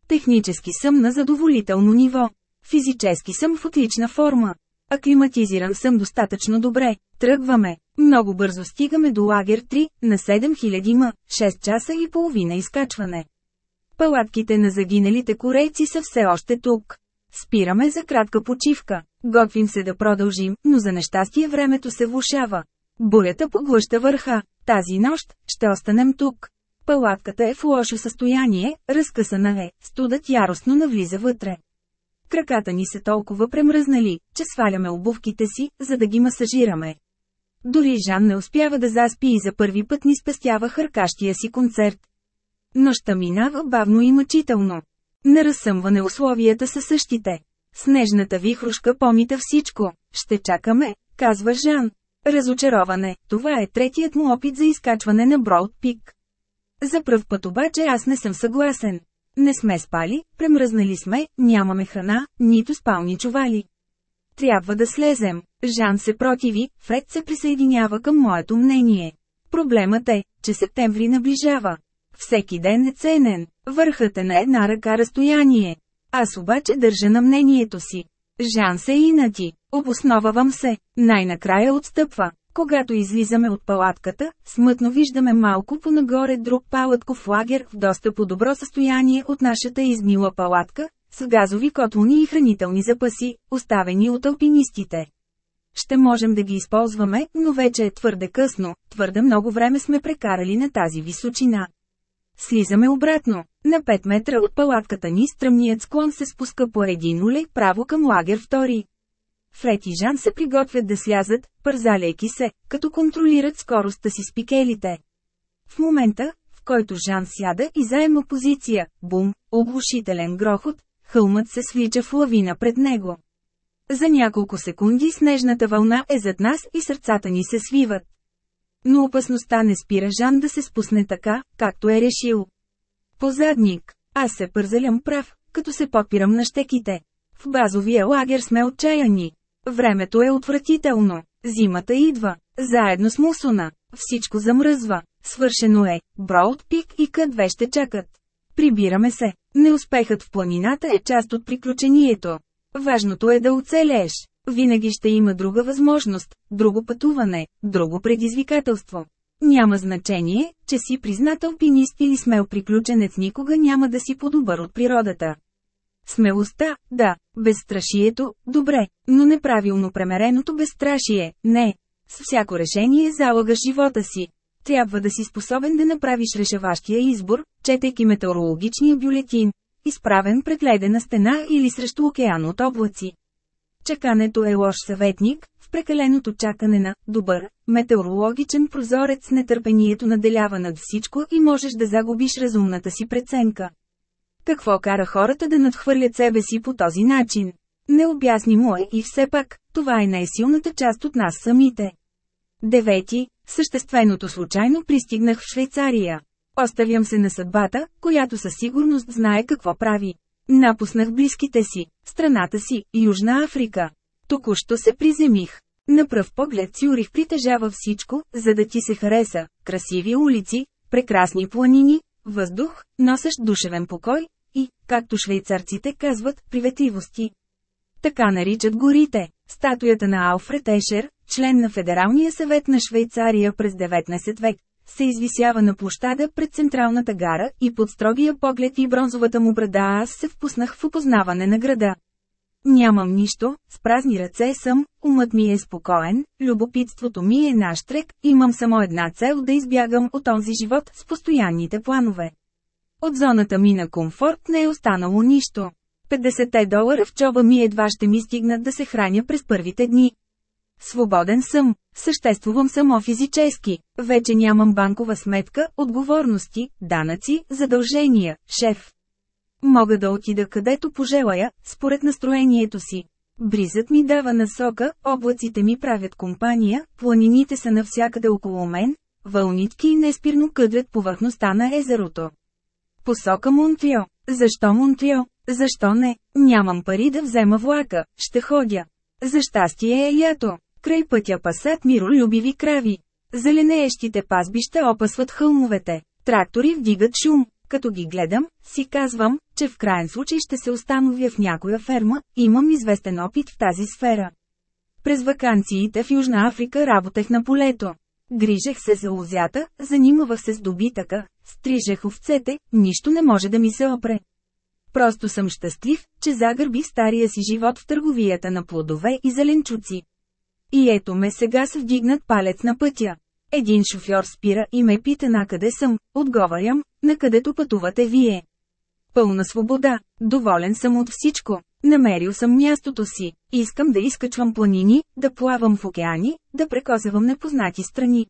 Технически съм на задоволително ниво. Физически съм в отлична форма. Аклиматизиран съм достатъчно добре. Тръгваме. Много бързо стигаме до лагер 3, на 7000 м, 6 часа и половина изкачване. Палатките на загиналите корейци са все още тук. Спираме за кратка почивка. Готвим се да продължим, но за нещастие времето се влушава. Бурята поглъща върха. Тази нощ ще останем тук. Палатката е в лошо състояние, разкъсана е, студът яростно навлиза вътре. Краката ни се толкова премръзнали, че сваляме обувките си, за да ги масажираме. Дори Жан не успява да заспи и за първи път ни спестява хъркащия си концерт. Нощта минава бавно и мъчително. На разсъмване условията са същите. Снежната вихрушка помита всичко. Ще чакаме, казва Жан. Разочароване, това е третият му опит за изкачване на Броуд Пик. За пръв път обаче аз не съм съгласен. Не сме спали, премръзнали сме, нямаме храна, нито спални чували. Трябва да слезем. Жан се противи, Фред се присъединява към моето мнение. Проблемът е, че септември наближава. Всеки ден е ценен. Върхът е на една ръка разстояние. Аз обаче държа на мнението си. Жан се инати. Обосновавам се. Най-накрая отстъпва. Когато излизаме от палатката, смътно виждаме малко понагоре друг палатков лагер в доста по-добро състояние от нашата измила палатка, с газови котлони и хранителни запаси, оставени от алпинистите. Ще можем да ги използваме, но вече е твърде късно, твърде много време сме прекарали на тази височина. Слизаме обратно. На 5 метра от палатката ни стръмният склон се спуска по един улей право към лагер втори. Фред и Жан се приготвят да слязат, пързаляйки се, като контролират скоростта си с пикелите. В момента, в който Жан сяда и заема позиция, бум, оглушителен грохот, хълмът се свлича в лавина пред него. За няколко секунди снежната вълна е зад нас и сърцата ни се свиват. Но опасността не спира Жан да се спусне така, както е решил. По задник, аз се пързалям прав, като се подпирам на щеките. В базовия лагер сме отчаяни. Времето е отвратително. Зимата идва. Заедно с мусона. Всичко замръзва. Свършено е. Броуд Пик и К2 ще чакат. Прибираме се. Неуспехът в планината е част от приключението. Важното е да оцелееш. Винаги ще има друга възможност, друго пътуване, друго предизвикателство. Няма значение, че си признат алпинист или смел приключенец никога няма да си по-добър от природата. Смелостта, да, безстрашието, добре, но неправилно премереното безстрашие, не. С всяко решение залагаш живота си. Трябва да си способен да направиш решаващия избор, четейки метеорологичния бюлетин, изправен пред ледена стена или срещу океан от облаци. Чакането е лош съветник, в прекаленото чакане на «добър» метеорологичен прозорец нетърпението наделява над всичко и можеш да загубиш разумната си преценка. Какво кара хората да надхвърлят себе си по този начин? Необяснимо е и все пак, това е най-силната част от нас самите. Девети, същественото случайно пристигнах в Швейцария. Оставям се на съдбата, която със сигурност знае какво прави. Напуснах близките си, страната си, Южна Африка. Току-що се приземих. На пръв поглед Цюрих притежава всичко, за да ти се хареса. Красиви улици, прекрасни планини, въздух, носещ душевен покой, и, както швейцарците казват, приветливости. Така наричат горите. Статуята на Алфред Ешер, член на Федералния съвет на Швейцария през 19 век, се извисява на площада пред централната гара и под строгия поглед и бронзовата му брада аз се впуснах в опознаване на града. Нямам нищо, с празни ръце съм, умът ми е спокоен, любопитството ми е наштрек, имам само една цел да избягам от този живот с постоянните планове. От зоната ми на комфорт не е останало нищо. 50 долара в чоба ми едва ще ми стигнат да се храня през първите дни. Свободен съм, съществувам само физически, вече нямам банкова сметка, отговорности, данъци, задължения, шеф. Мога да отида където пожелая, според настроението си. Бризът ми дава насока, облаците ми правят компания, планините са навсякъде около мен, вълнички неспирно къдрят повърхността на езерото. Посока Монтрио. Защо Монтрио? Защо не? Нямам пари да взема влака, ще ходя. За щастие е лято. Край пътя пасат миролюбиви крави. Зеленеещите пазбища опасват хълмовете. Трактори вдигат шум. Като ги гледам, си казвам, че в крайен случай ще се установя в някоя ферма, имам известен опит в тази сфера. През вакансиите в Южна Африка работех на полето. Грижех се за лозята, занимавах се с добитъка, стрижех овцете, нищо не може да ми се опре. Просто съм щастлив, че загърбих стария си живот в търговията на плодове и зеленчуци. И ето ме сега с вдигнат палец на пътя. Един шофьор спира и ме пита на къде съм, отговарям, на където пътувате вие. Пълна свобода, доволен съм от всичко, намерил съм мястото си, искам да изкачвам планини, да плавам в океани, да прекосявам непознати страни.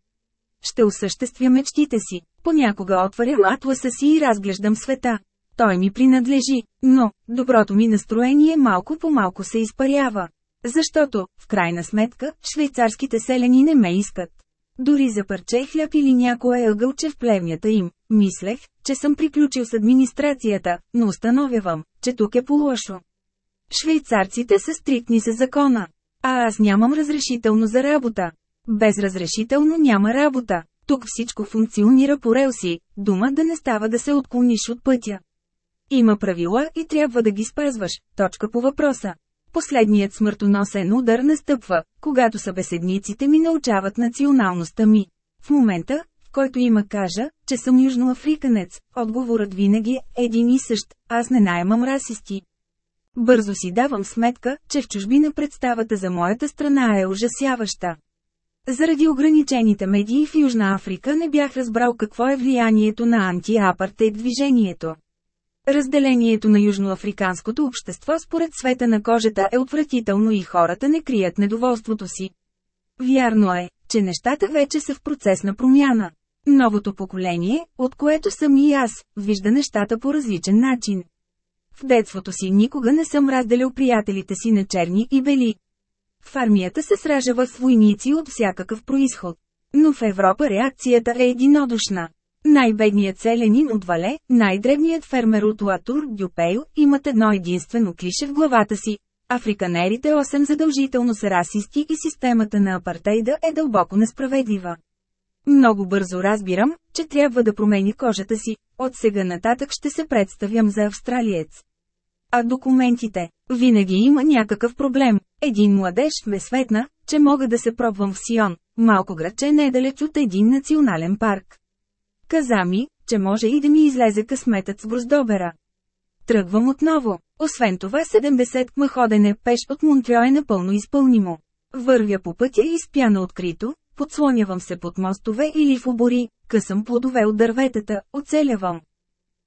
Ще осъществя мечтите си, понякога отварям атласа си и разглеждам света. Той ми принадлежи, но, доброто ми настроение малко по малко се изпарява. Защото, в крайна сметка, швейцарските селени не ме искат. Дори за парче хляб или някое ъгълче в плевнята им, мислех, че съм приключил с администрацията, но установявам, че тук е по-лошо. Швейцарците са стриктни с закона. А аз нямам разрешително за работа. Без разрешително няма работа. Тук всичко функционира по релси, дума да не става да се отклониш от пътя. Има правила и трябва да ги спазваш. Точка по въпроса. Последният смъртоносен удар настъпва, когато събеседниците ми научават националността ми. В момента, в който има кажа, че съм южноафриканец, отговорът винаги е един и същ, аз не наемам расисти. Бързо си давам сметка, че в чужбина представата за моята страна е ужасяваща. Заради ограничените медии в Южна Африка не бях разбрал какво е влиянието на антиапартейт движението. Разделението на южноафриканското общество според света на кожата е отвратително и хората не крият недоволството си. Вярно е, че нещата вече са в процес на промяна. Новото поколение, от което съм и аз, вижда нещата по различен начин. В детството си никога не съм разделял приятелите си на черни и бели. В армията се сражава с войници от всякакъв происход. Но в Европа реакцията е единодушна. Най-бедният селянин от Вале, най-древният фермер от Латур Дюпейл имат едно единствено клише в главата си. Африканерите 8 задължително са расисти и системата на апартейда е дълбоко несправедлива. Много бързо разбирам, че трябва да промени кожата си, от сега нататък ще се представям за австралиец. А документите? Винаги има някакъв проблем. Един младеж ме светна, че мога да се пробвам в Сион, малко градче недалеч от един национален парк. Каза ми, че може и да ми излезе късметът с гроздобера. Тръгвам отново. Освен това 70 кма ходене пеш от Монтрео е напълно изпълнимо. Вървя по пътя и спя на открито, подслонявам се под мостове или в обори, късам плодове от дърветата, оцелявам.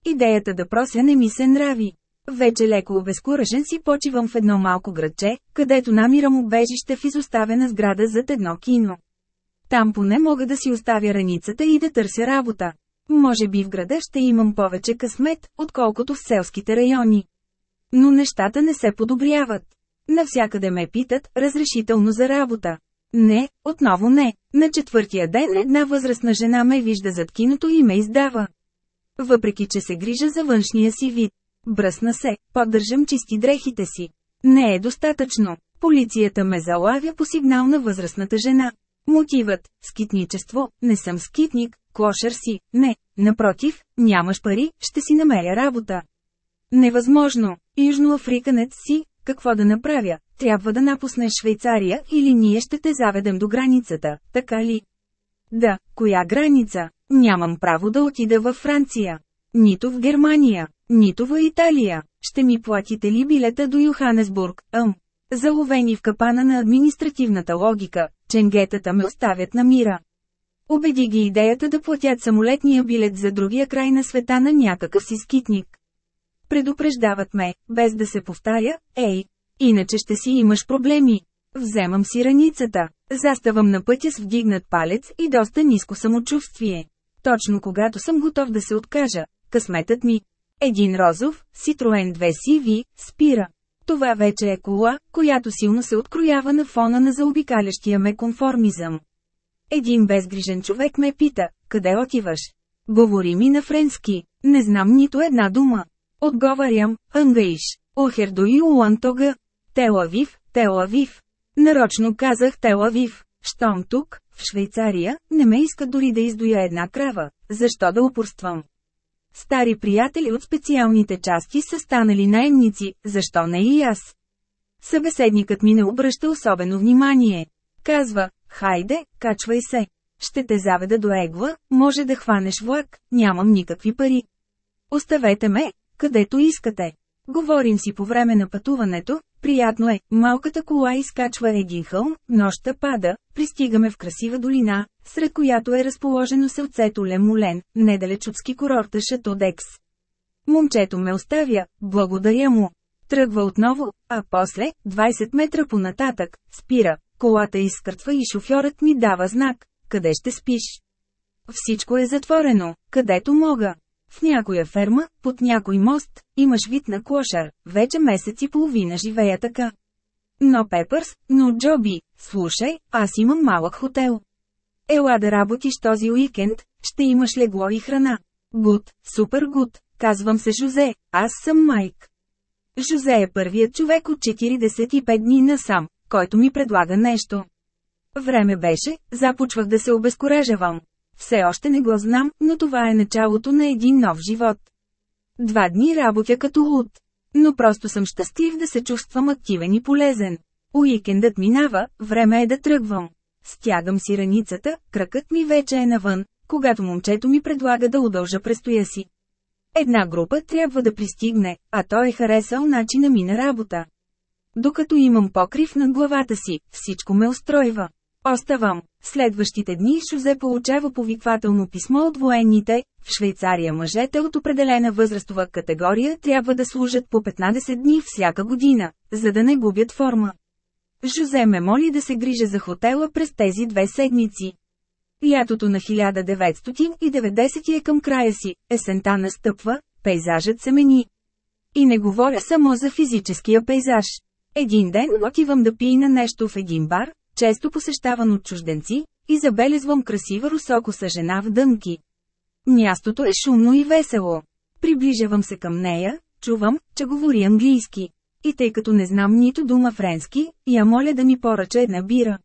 Идеята да прося не ми се нрави. Вече леко обезкуражен си почивам в едно малко градче, където намирам убежище в изоставена сграда зад едно кино. Там поне мога да си оставя раницата и да търся работа. Може би в града ще имам повече късмет, отколкото в селските райони. Но нещата не се подобряват. Навсякъде ме питат, разрешително за работа. Не, отново не. На четвъртия ден една възрастна жена ме вижда зад киното и ме издава. Въпреки, че се грижа за външния си вид. Бръсна се, поддържам чисти дрехите си. Не е достатъчно. Полицията ме залавя по сигнал на възрастната жена. Мотивът – скитничество, не съм скитник, клошер си, не, напротив, нямаш пари, ще си намеря работа. Невъзможно, южноафриканец си, какво да направя, трябва да напуснеш Швейцария или ние ще те заведем до границата, така ли? Да, коя граница? Нямам право да отида във Франция. Нито в Германия, нито в Италия. Ще ми платите ли билета до Йоханесбург, ъм? Заловени в капана на административната логика, ченгетата ме оставят на мира. Убеди ги идеята да платят самолетния билет за другия край на света на някакъв си скитник. Предупреждават ме, без да се повтаря, ей, иначе ще си имаш проблеми. Вземам си раницата, заставам на пътя с вдигнат палец и доста ниско самочувствие. Точно когато съм готов да се откажа, късметът ми. Един розов, Citroen 2 CV, спира. Това вече е кола, която силно се откроява на фона на заобикалящия ме конформизъм. Един безгрижен човек ме пита, къде отиваш? Говори ми на френски, не знам нито една дума. Отговарям, ангаиш, охердо и уантога. Телавив, Телавив. Нарочно казах Телавив. Щом тук, в Швейцария, не ме иска дори да издоя една крава, защо да упорствам? Стари приятели от специалните части са станали наемници, защо не и аз? Събеседникът ми не обръща особено внимание. Казва, хайде, качвай се. Ще те заведа до Егва, може да хванеш влак, нямам никакви пари. Оставете ме, където искате. Говорим си по време на пътуването, приятно е, малката кола изкачва един хълм, нощта пада, пристигаме в красива долина, сред която е разположено селцето Лемолен, недалеч от ски курорта Шатодекс. Момчето ме оставя, благодаря му. Тръгва отново, а после, 20 метра понататък, спира, колата изкъртва и шофьорът ми дава знак, къде ще спиш. Всичко е затворено, където мога. В някоя ферма, под някой мост, имаш вид на клошар, вече месец и половина живея така. Но Пепърс, но Джоби, слушай, аз имам малък хотел. Ела да работиш този уикенд, ще имаш легло и храна. Гуд, супер гуд, казвам се Жозе, аз съм Майк. Жозе е първият човек от 45 дни насам, който ми предлага нещо. Време беше, започвах да се обезкуражавам. Все още не го знам, но това е началото на един нов живот. Два дни работя като луд. Но просто съм щастлив да се чувствам активен и полезен. Уикендът минава, време е да тръгвам. Стягам си раницата, кръкът ми вече е навън, когато момчето ми предлага да удължа престоя си. Една група трябва да пристигне, а той е харесал начина ми на работа. Докато имам покрив над главата си, всичко ме устройва. Оставам. Следващите дни Шузе получава повиквателно писмо от военните. В Швейцария мъжете от определена възрастова категория трябва да служат по 15 дни всяка година, за да не губят форма. Жозе ме моли да се грижа за хотела през тези две седмици. Лятото на 1990 е към края си, есента настъпва, пейзажът се мени. И не говоря само за физическия пейзаж. Един ден отивам да пия нещо в един бар, често посещаван от чужденци, и забелезвам красива русокоса жена в дънки. Мястото е шумно и весело. Приближавам се към нея, чувам, че говори английски. И тъй като не знам нито дума френски, я моля да ми поръча една бира.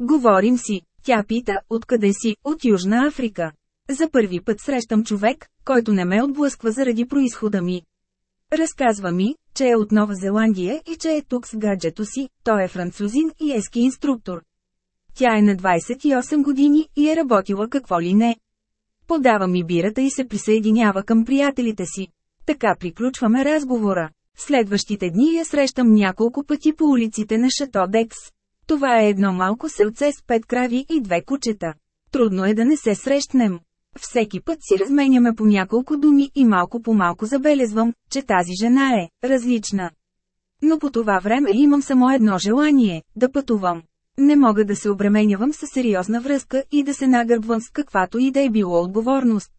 Говорим си, тя пита, откъде си, от Южна Африка. За първи път срещам човек, който не ме отблъсква заради происхода ми. Разказва ми, че е от Нова Зеландия и че е тук с гаджето си, той е французин и ески инструктор. Тя е на 28 години и е работила какво ли не. Подава ми бирата и се присъединява към приятелите си. Така приключваме разговора. Следващите дни я срещам няколко пъти по улиците на Шато Декс. Това е едно малко селце с пет крави и две кучета. Трудно е да не се срещнем. Всеки път си разменяме по няколко думи и малко по малко забелезвам, че тази жена е различна. Но по това време имам само едно желание – да пътувам. Не мога да се обременявам с сериозна връзка и да се нагърбвам с каквато и да е било отговорност.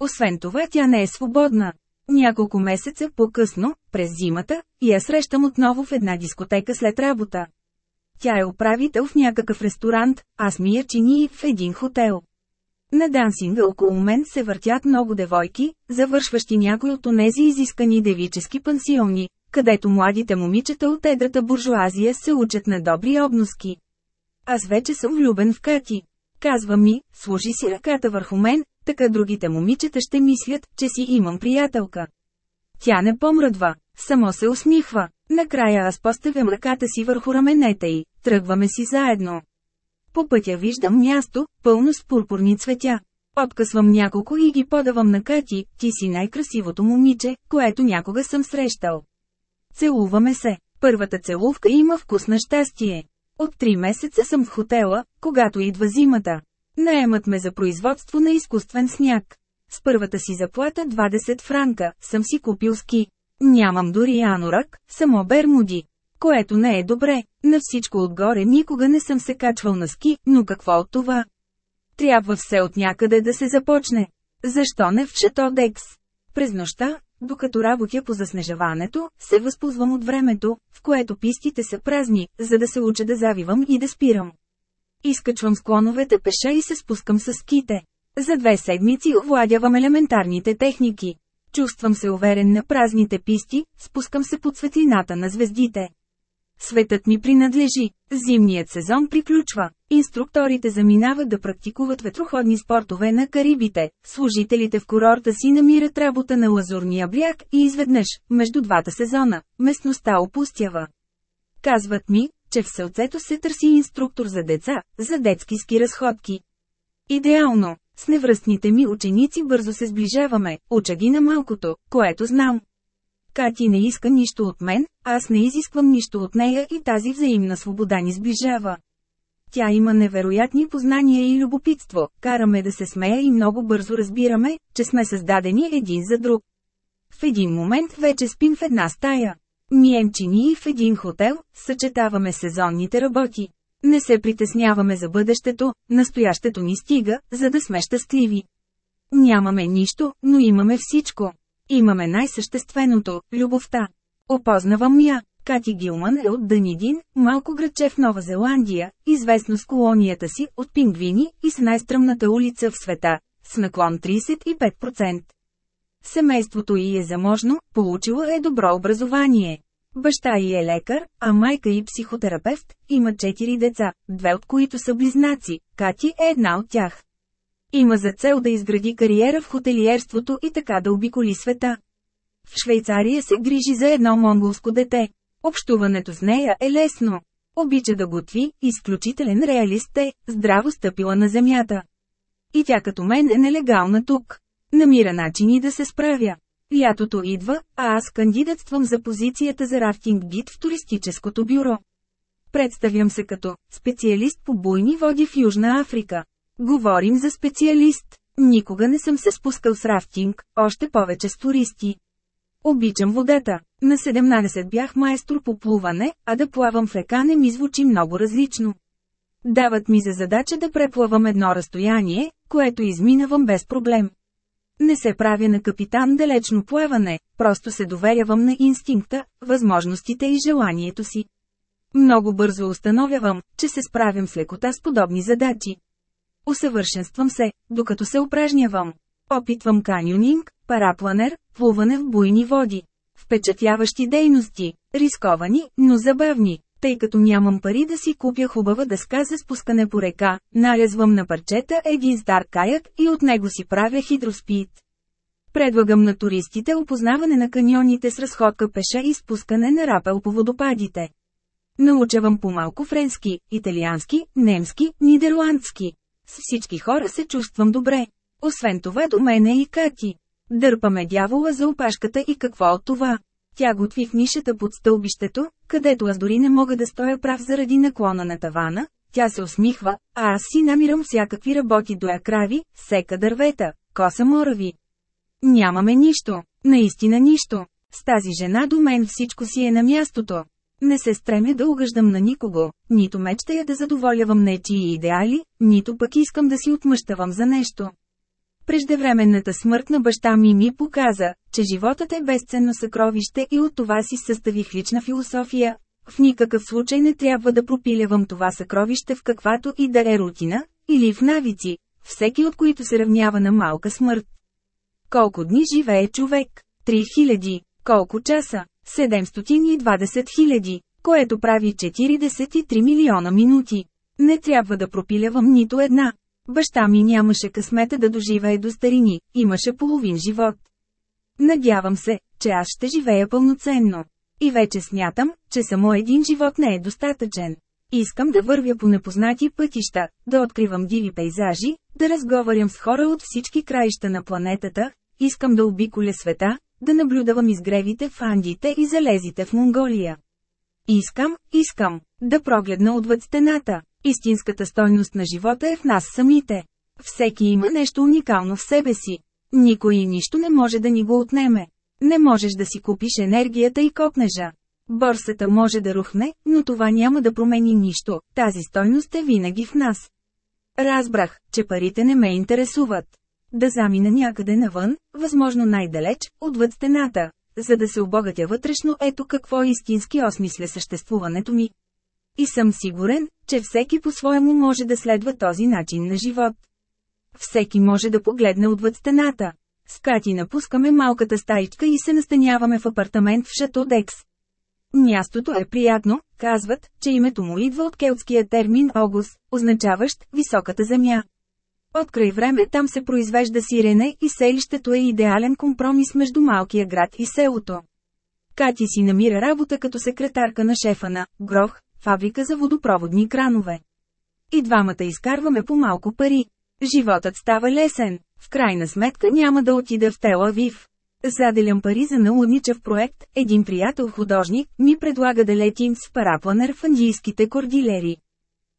Освен това тя не е свободна. Няколко месеца по-късно, през зимата, я срещам отново в една дискотека след работа. Тя е управител в някакъв ресторант, аз ми чини в един хотел. На дансинга около мен се въртят много девойки, завършващи някой от онези изискани девически пансиони, където младите момичета от едрата буржуазия се учат на добри обноски. Аз вече съм влюбен в Кати. Казва ми, сложи си ръката върху мен, така другите момичета ще мислят, че си имам приятелка. Тя не помръдва, само се усмихва. Накрая аз поставям ръката си върху раменете й, тръгваме си заедно. По пътя виждам място, пълно с пурпурни цветя. Откъсвам няколко и ги подавам на Кати, ти си най-красивото момиче, което някога съм срещал. Целуваме се. Първата целувка има вкус на щастие. От три месеца съм в хотела, когато идва зимата. Наемат ме за производство на изкуствен сняг. С първата си заплата 20 франка, съм си купил ски. Нямам дори анорак, само бермуди. Което не е добре, на всичко отгоре никога не съм се качвал на ски, но какво от това? Трябва все от някъде да се започне. Защо не в Шато? През нощта, докато работя по заснежаването, се възползвам от времето, в което пистите са празни, за да се уча да завивам и да спирам. Изкачвам склоновете пеша и се спускам с ските. За две седмици овладявам елементарните техники. Чувствам се уверен на празните писти, спускам се под светлината на звездите. Светът ми принадлежи. Зимният сезон приключва. Инструкторите заминават да практикуват ветроходни спортове на Карибите. Служителите в курорта си намират работа на Лазурния бряг и изведнъж, между двата сезона, местността опустява. Казват ми, че в селцето се търси инструктор за деца, за детски ски разходки. Идеално, с невръстните ми ученици бързо се сближаваме, уча ги на малкото, което знам. Кати не иска нищо от мен, аз не изисквам нищо от нея и тази взаимна свобода ни сближава. Тя има невероятни познания и любопитство, караме да се смея и много бързо разбираме, че сме създадени един за друг. В един момент вече спим в една стая. Миенчини и в един хотел, съчетаваме сезонните работи. Не се притесняваме за бъдещето, настоящето ни стига, за да сме щастливи. Нямаме нищо, но имаме всичко. Имаме най-същественото – любовта. Опознавам я. Кати Гилман е от Данидин, малко градче в Нова Зеландия, известно с колонията си от пингвини и с най-стръмната улица в света, с наклон 35%. Семейството й е заможно, получила е добро образование. Баща й е лекар, а майка й психотерапевт, има четири деца, две от които са близнаци, Кати е една от тях. Има за цел да изгради кариера в хотелиерството и така да обиколи света. В Швейцария се грижи за едно монголско дете. Общуването с нея е лесно. Обича да готви, изключителен реалист е, здраво стъпила на земята. И тя като мен е нелегална тук. Намира начини да се справя. Лятото идва, а аз кандидатствам за позицията за рафтинг гид в туристическото бюро. Представям се като специалист по буйни води в Южна Африка. Говорим за специалист. Никога не съм се спускал с рафтинг, още повече с туристи. Обичам водата. На 17 бях майстор по плуване, а да плавам в река не ми звучи много различно. Дават ми за задача да преплавам едно разстояние, което изминавам без проблем. Не се правя на капитан далечно плаване, просто се доверявам на инстинкта, възможностите и желанието си. Много бързо установявам, че се справям с лекота с подобни задачи. Усъвършенствам се, докато се упражнявам. Опитвам каньонинг, парапланер, плуване в буйни води. Впечатляващи дейности, рисковани, но забавни, тъй като нямам пари да си купя хубава дъска за спускане по река, нарязвам на парчета един стар каяк и от него си правя хидроспид. Предлагам на туристите опознаване на каньоните с разходка пеша и спускане на рапел по водопадите. Научавам по-малко френски, италиански, немски, нидерландски. С всички хора се чувствам добре. Освен това до мене и Кати. Дърпаме дявола за опашката и какво от това. Тя готви в нишата под стълбището, където аз дори не мога да стоя прав заради наклона на тавана, тя се усмихва, а аз си намирам всякакви работи до крави, сека дървета, коса морави. Нямаме нищо, наистина нищо. С тази жена до мен всичко си е на мястото. Не се стремя да угъждам на никого, нито мечтая да задоволявам нечии идеали, нито пък искам да си отмъщавам за нещо. Преждевременната смърт на баща ми ми показа, че животът е безценно съкровище и от това си съставих лична философия. В никакъв случай не трябва да пропилявам това съкровище в каквато и да е рутина, или в навици, всеки от които се равнява на малка смърт. Колко дни живее човек? 3000. Колко часа? 720 хиляди, което прави 43 милиона минути. Не трябва да пропилявам нито една. Баща ми нямаше късмета да доживее до старини, имаше половин живот. Надявам се, че аз ще живея пълноценно. И вече смятам, че само един живот не е достатъчен. Искам да вървя по непознати пътища, да откривам диви пейзажи, да разговарям с хора от всички краища на планетата, искам да обиколя света, да наблюдавам изгревите в Андите и залезите в Монголия. Искам, искам, да прогледна отвъд стената. Истинската стойност на живота е в нас самите. Всеки има нещо уникално в себе си. Никой и нищо не може да ни го отнеме. Не можеш да си купиш енергията и копнежа. Борсата може да рухне, но това няма да промени нищо, тази стойност е винаги в нас. Разбрах, че парите не ме интересуват. Да замина някъде навън, възможно най-далеч, отвъд стената, за да се обогатя вътрешно ето какво истински осмисля съществуването ми. И съм сигурен, че всеки по-своему може да следва този начин на живот. Всеки може да погледне отвъд стената. С Кати напускаме малката стаичка и се настаняваме в апартамент в Шато Декс. Мястото е приятно, казват, че името му идва от келтския термин «огус», означаващ «високата земя». От край време там се произвежда сирене и селището е идеален компромис между малкия град и селото. Кати си намира работа като секретарка на шефа на «Грох», фабрика за водопроводни кранове. И двамата изкарваме по малко пари. Животът става лесен. В крайна сметка няма да отида в Тел Авив. Заделям пари за наудничав проект, един приятел художник ми предлага да летим с парапланер в андийските кордилери.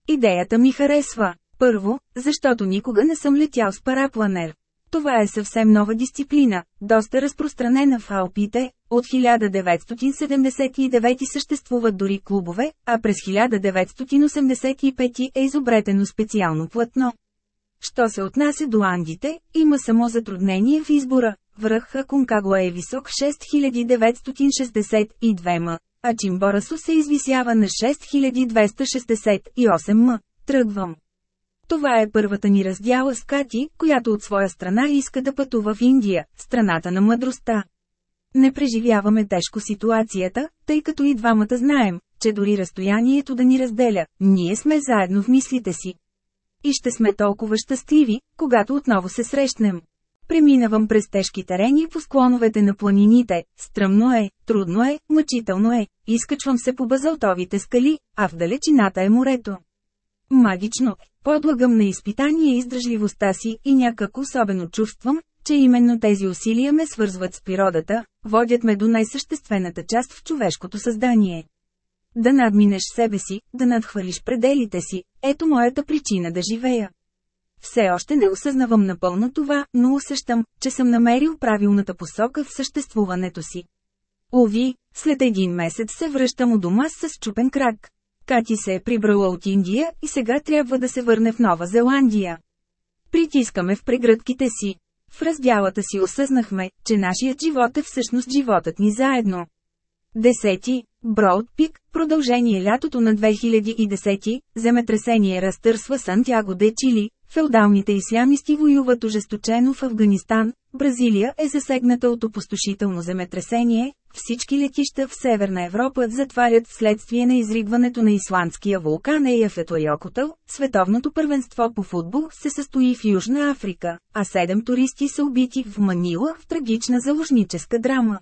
Идеята ми харесва. Първо, защото никога не съм летял с парапланер. Това е съвсем нова дисциплина, доста разпространена в Алпите, от 1979 съществуват дори клубове, а през 1985 е изобретено специално платно. Що се отнася до Андите, има само затруднение в избора. Връх Аконкагуа е висок 6962 м, а Чимборасо се извисява на 6268 м. Тръгвам. Това е първата ни раздяла с Кати, която от своя страна иска да пътува в Индия, страната на мъдростта. Не преживяваме тежко ситуацията, тъй като и двамата знаем, че дори разстоянието да ни разделя, ние сме заедно в мислите си. И ще сме толкова щастливи, когато отново се срещнем. Преминавам през тежки терени по склоновете на планините, стръмно е, трудно е, мъчително е, изкачвам се по базалтовите скали, а в далечината е морето. Магично, подлагам на изпитание издръжливостта си и някак особено чувствам, че именно тези усилия ме свързват с природата, водят ме до най-съществената част в човешкото създание. Да надминеш себе си, да надхвърлиш пределите си, ето моята причина да живея. Все още не осъзнавам напълно това, но усещам, че съм намерил правилната посока в съществуването си. Ови, след един месец се връщам у дома с чупен крак. Кати се е прибрала от Индия и сега трябва да се върне в Нова Зеландия. Притискаме в прегръдките си. В раздялата си осъзнахме, че нашият живот е всъщност животът ни заедно. Десети, Броуд Пик, продължение лятото на 2010, земетресение разтърсва Сантяго де Чили, феодалните ислямисти воюват ожесточено в Афганистан, Бразилия е засегната от опустошително земетресение, всички летища в Северна Европа затварят вследствие на изригването на исландския вулкан Ейафетойокотъл, световното първенство по футбол се състои в Южна Африка, а седем туристи са убити в Манила в трагична заложническа драма.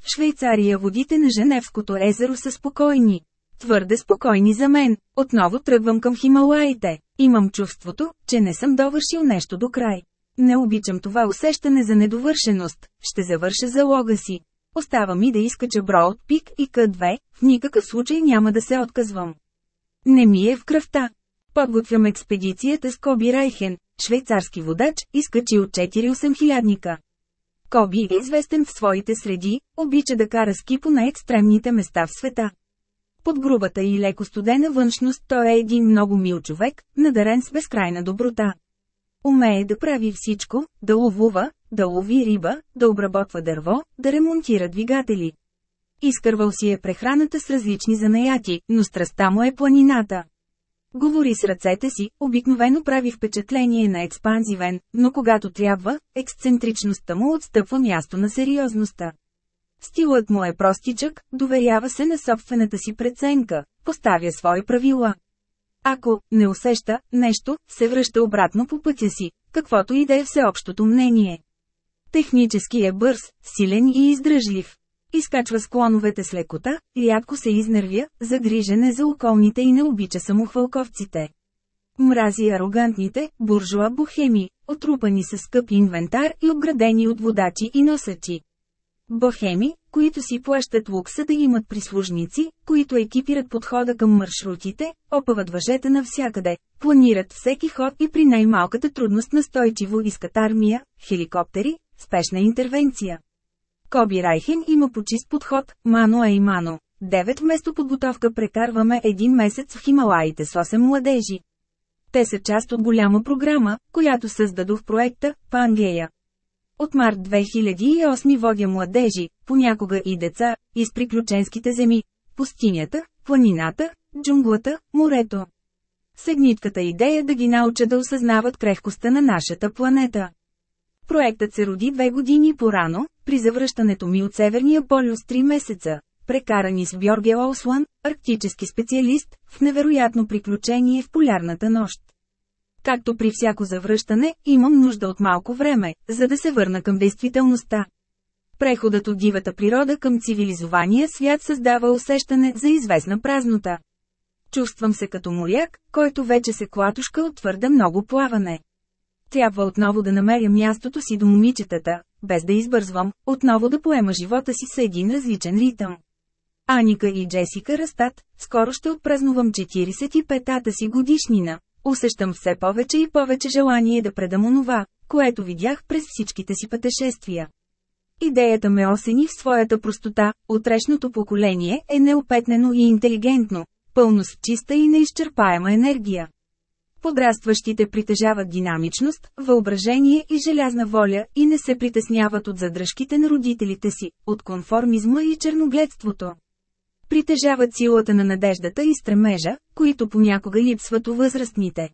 В Швейцария водите на Женевското езеро са спокойни. Твърде спокойни за мен. Отново тръгвам към Хималаите. Имам чувството, че не съм довършил нещо до край. Не обичам това усещане за недовършеност. Ще завърша залога си. Остава ми да изкача Броуд Пик и К2, в никакъв случай няма да се отказвам. Не ми е в кръвта. Подготвям експедицията с Коби Райхен, швейцарски водач, изкачил 4-8 хилядника. Коби е известен в своите среди, обича да кара ски по най-екстремните места в света. Под грубата и леко студена външност той е един много мил човек, надарен с безкрайна доброта. Умее да прави всичко, да ловува, да лови риба, да обработва дърво, да ремонтира двигатели. Изкървал си е прехраната с различни занаяти, но страстта му е планината. Говори с ръцете си, обикновено прави впечатление на експанзивен, но когато трябва, ексцентричността му отстъпва място на сериозността. Стилът му е простичък, доверява се на собствената си преценка, поставя свои правила. Ако не усеща нещо, се връща обратно по пътя си, каквото и да е всеобщото мнение. Технически е бърз, силен и издръжлив. Изкачва склоновете с лекота, рядко се изнервя, загрижен е за околните и не обича самохвалковците. Мрази арогантните, буржуа бухеми, отрупани с скъп инвентар и обградени от водачи и носачи. Бохеми, които си плащат лукса да имат прислужници, които екипират подхода към маршрутите, опъват въжета навсякъде, планират всеки ход и при най-малката трудност настойчиво искат армия, хеликоптери, спешна интервенция. Коби Райхен има почист подход, мано е и мано. Девет вместо подготовка прекарваме един месец в Хималаите с 8 младежи. Те са част от голяма програма, която създадох в проекта «Пангея». От март 2008 водя младежи, понякога и деца, из приключенските земи, пустинята, планината, джунглата, морето. Сегнитката идея да ги науча да осъзнават крехкостта на нашата планета. Проектът се роди две години по-рано, при завръщането ми от Северния полюс три месеца, прекарани с Бьорге Олслан, арктически специалист, в невероятно приключение в полярната нощ. Както при всяко завръщане, имам нужда от малко време, за да се върна към действителността. Преходът от дивата природа към цивилизования свят създава усещане за известна празнота. Чувствам се като моряк, който вече се клатушка от твърде много плаване. Трябва отново да намеря мястото си до момичетата, без да избързвам, отново да поема живота си с един различен ритъм. Аника и Джесика растат, скоро ще отпразнувам 45-та си годишнина. Усещам все повече и повече желание да предам онова, което видях през всичките си пътешествия. Идеята ме осени в своята простота, утрешното поколение е неопетнено и интелигентно, пълно с чиста и неизчерпаема енергия. Подрастващите притежават динамичност, въображение и желязна воля и не се притесняват от задръжките на родителите си, от конформизма и черногледството. Притежават силата на надеждата и стремежа, които понякога липсват у възрастните.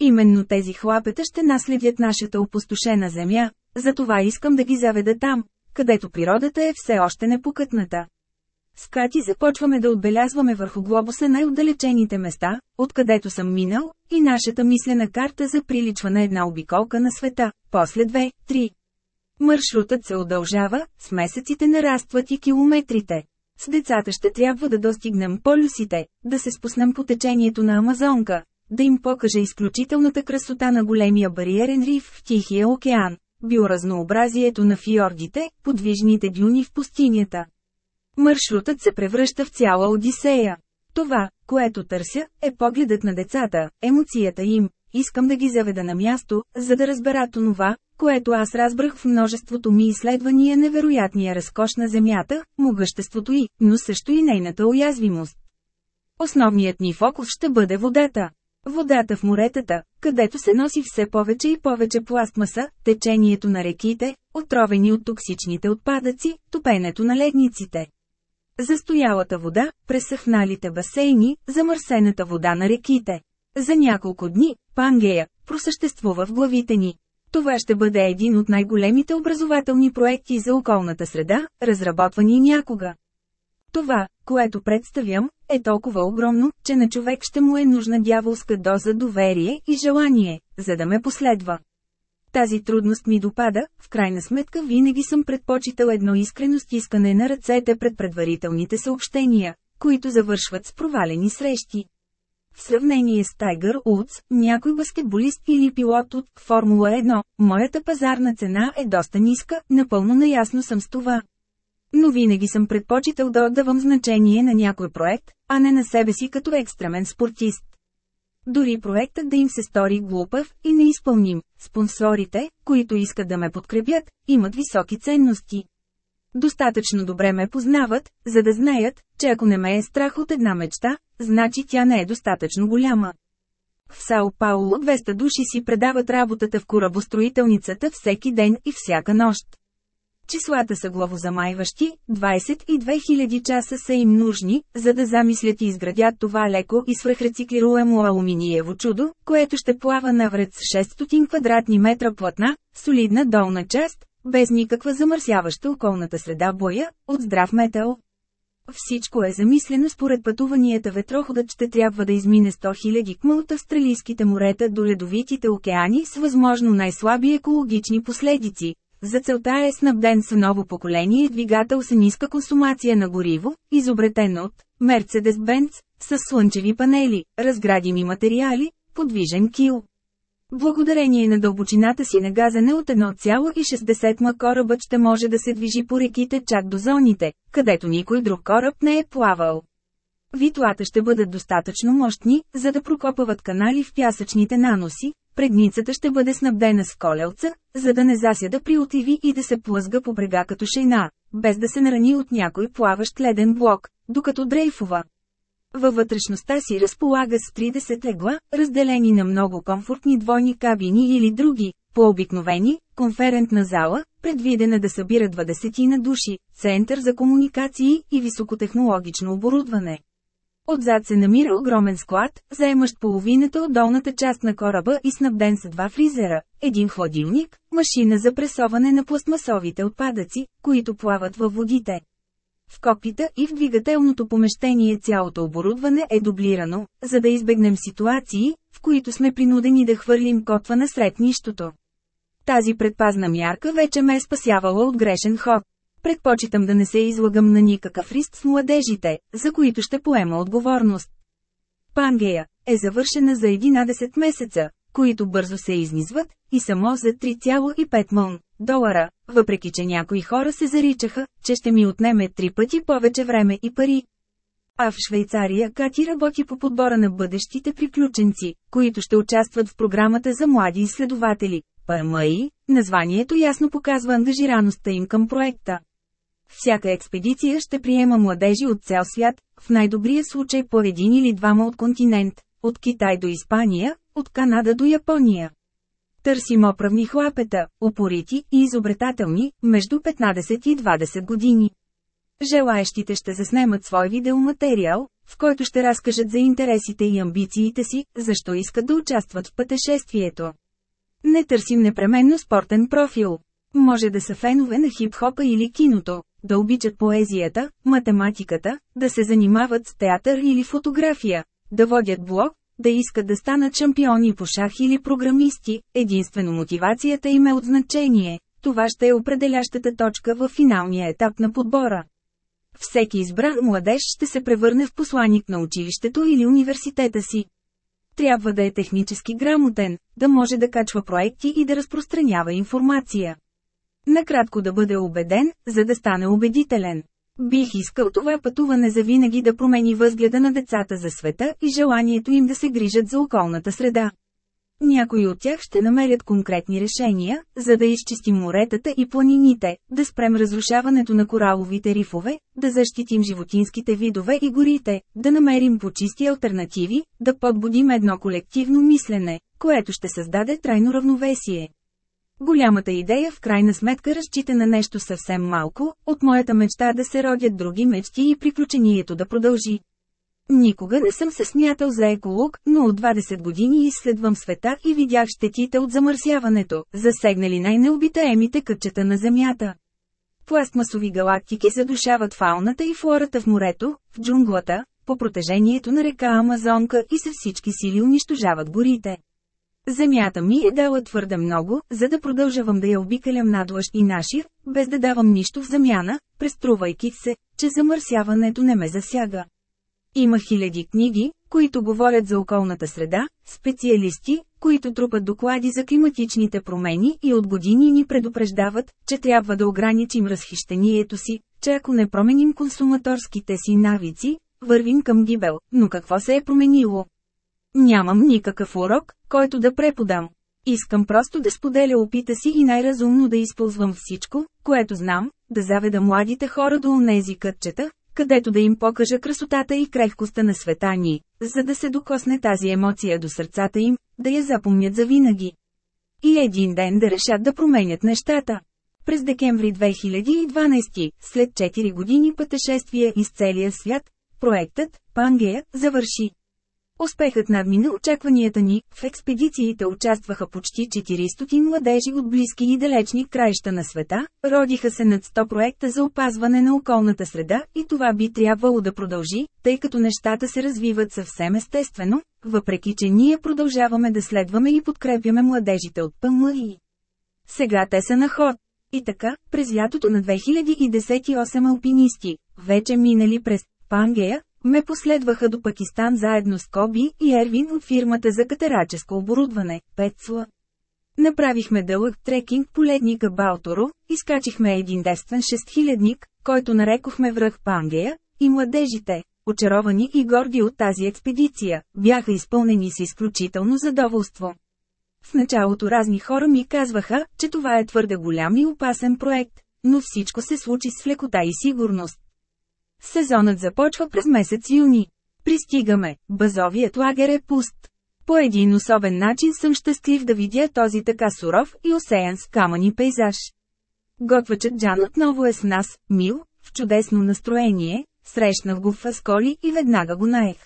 Именно тези хлапета ще наследят нашата опустошена земя, затова искам да ги заведа там, където природата е все още непокътната. С Кати започваме да отбелязваме върху глобуса най-отдалечените места, откъдето съм минал, и нашата мислена карта заприличва на една обиколка на света, после две, три. Маршрутът се удължава, с месеците нарастват и километрите. С децата ще трябва да достигнем полюсите, да се спуснем по течението на Амазонка, да им покажа изключителната красота на големия бариерен риф в Тихия океан, биоразнообразието на фиордите, подвижните дюни в пустинята. Маршрутът се превръща в цяла Одисея. Това, което търся, е погледът на децата, емоцията им. Искам да ги заведа на място, за да разберат онова, което аз разбрах в множеството ми изследвания невероятния разкош на Земята, могъществото й, но също и нейната уязвимост. Основният ни фокус ще бъде водата. Водата в моретата, където се носи все повече и повече пластмаса, течението на реките, отровени от токсичните отпадъци, топенето на ледниците. Застоялата вода, пресъхналите басейни, замърсената вода на реките. За няколко дни, Пангея, просъществува в главите ни. Това ще бъде един от най-големите образователни проекти за околната среда, разработвани някога. Това, което представям, е толкова огромно, че на човек ще му е нужна дяволска доза доверие и желание, за да ме последва. Тази трудност ми допада, в крайна сметка винаги съм предпочитал едно искрено стискане на ръцете пред предварителните съобщения, които завършват с провалени срещи. В сравнение с Тайгър Удс, някой баскетболист или пилот от Формула 1, моята пазарна цена е доста ниска, напълно наясно съм с това. Но винаги съм предпочитал да отдавам значение на някой проект, а не на себе си като екстремен спортист. Дори проектът да им се стори глупав и неизпълним, спонсорите, които искат да ме подкрепят, имат високи ценности. Достатъчно добре ме познават, за да знаят, че ако не ме е страх от една мечта, значи тя не е достатъчно голяма. В Сао Пауло 200 души си предават работата в корабостроителницата всеки ден и всяка нощ. Числата са главозамайващи, 22 000 часа са им нужни, за да замислят и изградят това леко и свръхрециклируемо алуминиево чудо, което ще плава навред с 600 квадратни метра платна, солидна долна част, без никаква замърсяваща околната среда боя, от здрав метал. Всичко е замислено според пътуванията ветроходът ще трябва да измине 100 000 км от австралийските морета до ледовитите океани с възможно най-слаби екологични последици, за целта е снабден с ново поколение двигател с ниска консумация на гориво, изобретен от Mercedes-Benz, с слънчеви панели, разградими материали, подвижен кил. Благодарение на дълбочината си на газене от 1,60 ма корабът ще може да се движи по реките чак до зоните, където никой друг кораб не е плавал. Витлата ще бъдат достатъчно мощни, за да прокопават канали в пясъчните наноси, Предницата ще бъде снабдена с колелца, за да не засяда при отиви и да се плъзга по брега като шейна, без да се нарани от някой плаващ леден блок, докато дрейфува. Във вътрешността си разполага с 30 легла, разделени на много комфортни двойни кабини или други, по-обикновени, конферентна зала, предвидена да събира 20 на души, център за комуникации и високотехнологично оборудване. Отзад се намира огромен склад, заемащ половината от долната част на кораба и снабден с два фризера, един хладилник, машина за пресоване на пластмасовите отпадъци, които плават във водите. В копита и в двигателното помещение цялото оборудване е дублирано, за да избегнем ситуации, в които сме принудени да хвърлим котва насред нищото. Тази предпазна мярка вече ме е спасявала от грешен ход. Предпочитам да не се излагам на никакъв риск с младежите, за които ще поема отговорност. Пангея е завършена за 11 месеца, които бързо се изнизват, и само за 3,5 мон долара, въпреки че някои хора се заричаха, че ще ми отнеме три пъти повече време и пари. А в Швейцария Кати работи по подбора на бъдещите приключенци, които ще участват в програмата за млади изследователи. ПМИ, названието ясно показва ангажираността им към проекта. Всяка експедиция ще приема младежи от цял свят, в най-добрия случай по един или двама от континент, от Китай до Испания, от Канада до Япония. Търсим оправни хлапета, упорити и изобретателни, между 15 и 20 години. Желаещите ще заснемат свой видеоматериал, в който ще разкажат за интересите и амбициите си, защо искат да участват в пътешествието. Не търсим непременно спортен профил. Може да са фенове на хип-хопа или киното, да обичат поезията, математиката, да се занимават с театър или фотография, да водят блог, да искат да станат шампиони по шах или програмисти, единствено мотивацията им е от значение. Това ще е определящата точка в финалния етап на подбора. Всеки избран младеж ще се превърне в посланик на училището или университета си. Трябва да е технически грамотен, да може да качва проекти и да разпространява информация. Накратко да бъде убеден, за да стане убедителен. Бих искал това пътуване за винаги да промени възгледа на децата за света и желанието им да се грижат за околната среда. Някои от тях ще намерят конкретни решения, за да изчистим моретата и планините, да спрем разрушаването на кораловите рифове, да защитим животинските видове и горите, да намерим почисти альтернативи, да подбудим едно колективно мислене, което ще създаде трайно равновесие. Голямата идея в крайна сметка разчита на нещо съвсем малко, от моята мечта да се родят други мечти и приключението да продължи. Никога не съм се смятал за еколог, но от 20 години изследвам света и видях щетите от замърсяването, засегнали най-необитаемите кътчета на Земята. Пластмасови галактики задушават фауната и флората в морето, в джунглата, по протежението на река Амазонка и със всички сили унищожават горите. Земята ми е дала твърде много, за да продължавам да я обикалям надлъж и нашир, без да давам нищо в замяна, преструвайки се, че замърсяването не ме засяга. Има хиляди книги, които говорят за околната среда, специалисти, които трупат доклади за климатичните промени и от години ни предупреждават, че трябва да ограничим разхищението си, че ако не променим консуматорските си навици, вървим към гибел, но какво се е променило? Нямам никакъв урок, който да преподам. Искам просто да споделя опита си и най-разумно да използвам всичко, което знам, да заведа младите хора до онези кътчета, където да им покажа красотата и крехкостта на света ни, за да се докосне тази емоция до сърцата им, да я запомнят завинаги. И един ден да решат да променят нещата. През декември 2012, след 4 години пътешествие из целия свят, проектът Пангея завърши. Успехът надмина очакванията ни, в експедициите участваха почти 400 младежи от близки и далечни краища на света, родиха се над 100 проекта за опазване на околната среда и това би трябвало да продължи, тъй като нещата се развиват съвсем естествено, въпреки че ние продължаваме да следваме и подкрепяме младежите от ПМИ. Сега те са на ход. И така, през лятото на 2018 алпинисти, вече минали през Пангея, ме последваха до Пакистан заедно с Коби и Ервин от фирмата за катераческо оборудване, Петсла. Направихме дълъг трекинг по ледника Балторо, изкачихме един дествен шестхилядник, който нарекохме връх Пангея, и младежите, очаровани и горди от тази експедиция, бяха изпълнени с изключително задоволство. В началото разни хора ми казваха, че това е твърде голям и опасен проект, но всичко се случи с лекота и сигурност. Сезонът започва през месец юни. Пристигаме, базовият лагер е пуст. По един особен начин съм щастлив да видя този така суров и осеян с камъни пейзаж. Готвачът Джан отново е с нас, мил, в чудесно настроение, срещнах го в Асколи и веднага го наех.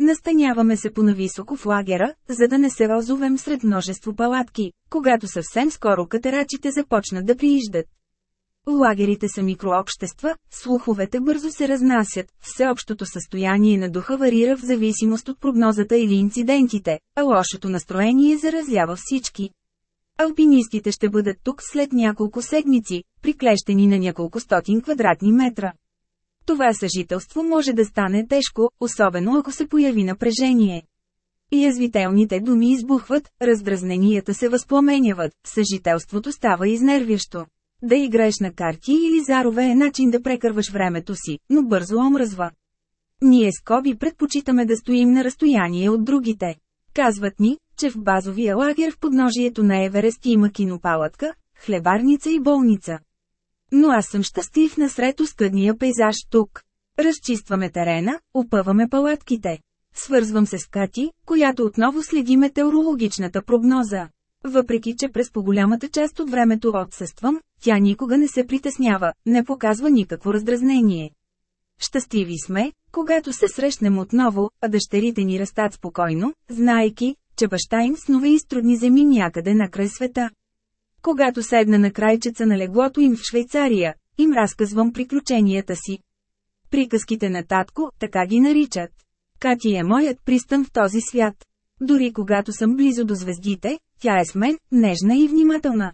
Настаняваме се по-нависоко в лагера, за да не се озовем сред множество палатки, когато съвсем скоро катерачите започнат да прииждат. Лагерите са микрообщества, слуховете бързо се разнасят, всеобщото състояние на духа варира в зависимост от прогнозата или инцидентите, а лошото настроение заразява всички. Алпинистите ще бъдат тук след няколко седмици, приклещени на няколко стотин квадратни метра. Това съжителство може да стане тежко, особено ако се появи напрежение. Язвителните думи избухват, раздразненията се възпламеняват, съжителството става изнервящо. Да играеш на карти или зарове е начин да прекърваш времето си, но бързо омръзва. Ние с Коби предпочитаме да стоим на разстояние от другите. Казват ни, че в базовия лагер в подножието на Еверест има кинопалатка, хлебарница и болница. Но аз съм щастлив насред оскъдния пейзаж тук. Разчистваме терена, опъваме палатките. Свързвам се с Кати, която отново следи метеорологичната прогноза. Въпреки, че през по-голямата част от времето отсъствам, тя никога не се притеснява, не показва никакво раздразнение. Щастливи сме, когато се срещнем отново, а дъщерите ни растат спокойно, знаейки, че баща им снова изтрудни земи някъде на край света. Когато седна на крайчеца на леглото им в Швейцария, им разказвам приключенията си. Приказките на татко, така ги наричат. Кати е моят пристан в този свят. Дори когато съм близо до звездите, тя е с мен, нежна и внимателна.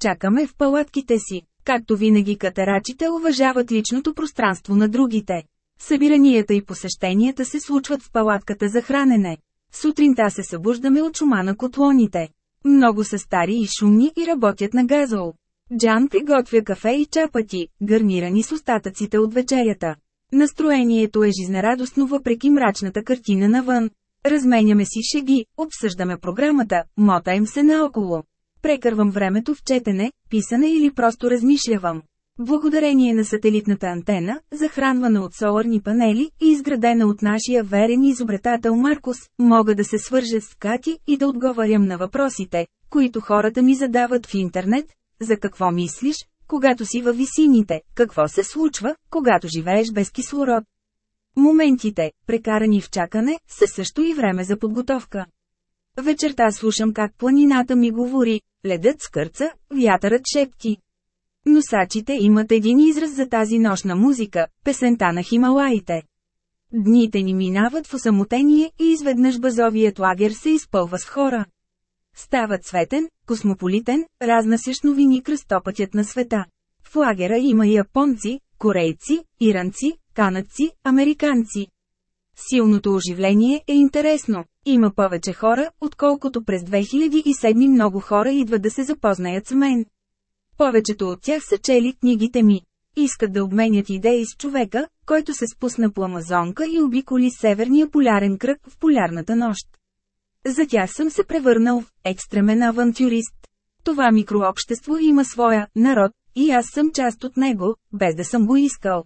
Чакаме в палатките си. Както винаги катерачите уважават личното пространство на другите. Събиранията и посещенията се случват в палатката за хранене. Сутринта се събуждаме от шума на котлоните. Много са стари и шумни и работят на газол. Джан приготвя кафе и чапати, гарнирани с остатъците от вечерята. Настроението е жизнерадостно въпреки мрачната картина навън. Разменяме си шеги, обсъждаме програмата, мотаем се наоколо. Прекървам времето в четене, писане или просто размишлявам. Благодарение на сателитната антена, захранвана от соларни панели и изградена от нашия верен изобретател Маркус, мога да се свържа с Кати и да отговарям на въпросите, които хората ми задават в интернет. За какво мислиш, когато си във висините, какво се случва, когато живееш без кислород. Моментите, прекарани в чакане, са също и време за подготовка. Вечерта слушам как планината ми говори, ледът скърца, вятърът шепти. Носачите имат един израз за тази нощна музика – песента на Хималаите. Дните ни минават в осамотение и изведнъж базовият лагер се изпълва с хора. Става цветен, космополитен, разнасящ новини кръстопътят на света. В лагера има японци, корейци, иранци, канадци, американци. Силното оживление е интересно. Има повече хора, отколкото през 2007 много хора идват да се запознаят с мен. Повечето от тях са чели книгите ми. Искат да обменят идеи с човека, който се спусна по Амазонка и обиколи северния полярен кръг в полярната нощ. За тях съм се превърнал в екстремен авантюрист. Това микрообщество има своя народ, и аз съм част от него, без да съм го искал.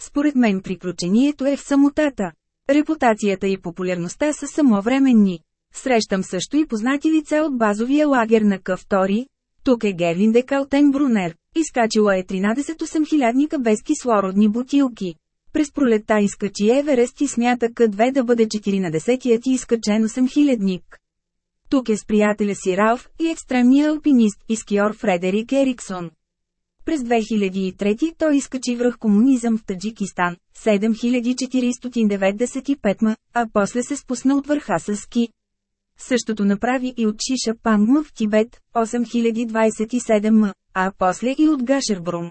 Според мен приключението е в самотата. Репутацията и популярността са самовременни. Срещам също и познати лица от базовия лагер на Къвтори. Тук е Герлин Калтен Брунер. Изкачила е 13 хилядника без кислородни бутилки. През пролетта изкачи Еверест и смята К2 да бъде 14-тият и изкачен 8 хилядник. Тук е с приятеля си Ралф и екстремния алпинист и скиор Фредерик Ериксон. През 2003 той изкачи връх комунизъм в Таджикистан, 7495 м, а после се спусна от върха с ски. Същото направи и от Шиша Пангма в Тибет, 8027 м, а после и от Гашербрум.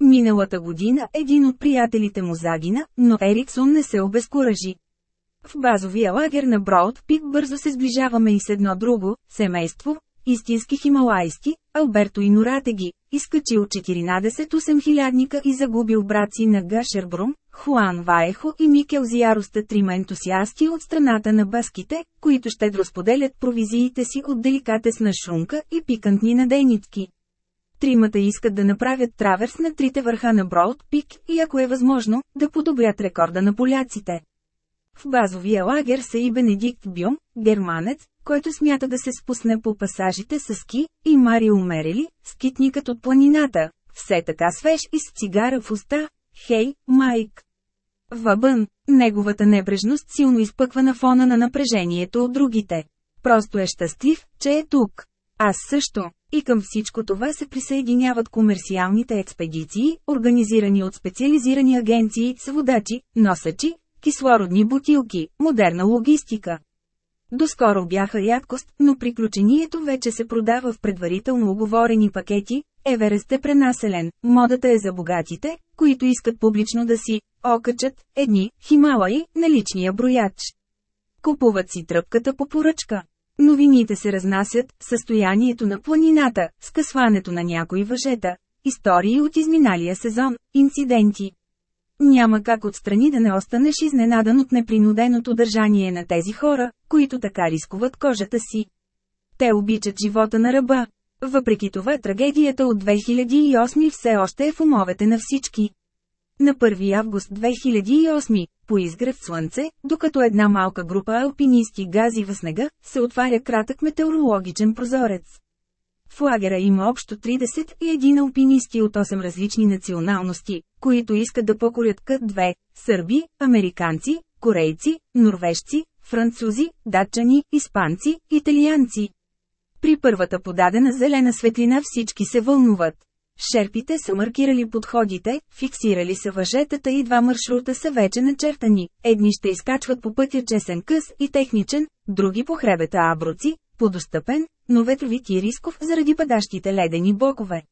Миналата година един от приятелите му загина, но Ериксон не се обезкуражи. В базовия лагер на Броуд Пик бързо се сближаваме и с едно друго, семейство, истински хималайсти, Алберто и Норатеги, изкачил 14 хилядника и загубил браци на Гашербрум, Хуан Ваехо и Микел Зияроста трима ентусиасти от страната на баските, които щедро споделят провизиите си от деликатесна шунка и пикантни надейнички. Тримата искат да направят траверс на трите върха на Броуд Пик и ако е възможно, да подобрят рекорда на поляците. В базовия лагер са и Бенедикт Бюм, германец, който смята да се спусне по пасажите с ски, и Марио Мерели, скитникът от планината, все така свеж и с цигара в уста. Хей, Майк! Въбън, неговата небрежност силно изпъква на фона на напрежението от другите. Просто е щастлив, че е тук. Аз също. И към всичко това се присъединяват комерциалните експедиции, организирани от специализирани агенции, сводачи, носачи, кислородни бутилки, модерна логистика. Доскоро бяха рядкост, но приключението вече се продава в предварително оговорени пакети, Еверест е пренаселен, модата е за богатите, които искат публично да си окачат едни Хималаи на личния брояч. Купуват си тръпката по поръчка. Новините се разнасят, състоянието на планината, скъсването на някои въжета, истории от изминалия сезон, инциденти. Няма как отстрани да не останеш изненадан от непринуденото държание на тези хора, които така рискуват кожата си. Те обичат живота на ръба. Въпреки това трагедията от 2008 все още е в умовете на всички. На 1 август 2008, по изгрев слънце, докато една малка група алпинисти гази в снега, се отваря кратък метеорологичен прозорец. В лагера има общо 31 алпинисти от 8 различни националности, които искат да покорят К2 – сърби, американци, корейци, норвежци, французи, датчани, испанци, италианци. При първата подадена зелена светлина всички се вълнуват. Шерпите са маркирали подходите, фиксирали са въжетата и два маршрута са вече начертани. Едни ще изкачват по пътя чесен къс и техничен, други по хребета Аброци, подостъпен, но ветровит и рисков заради падащите ледени бокове.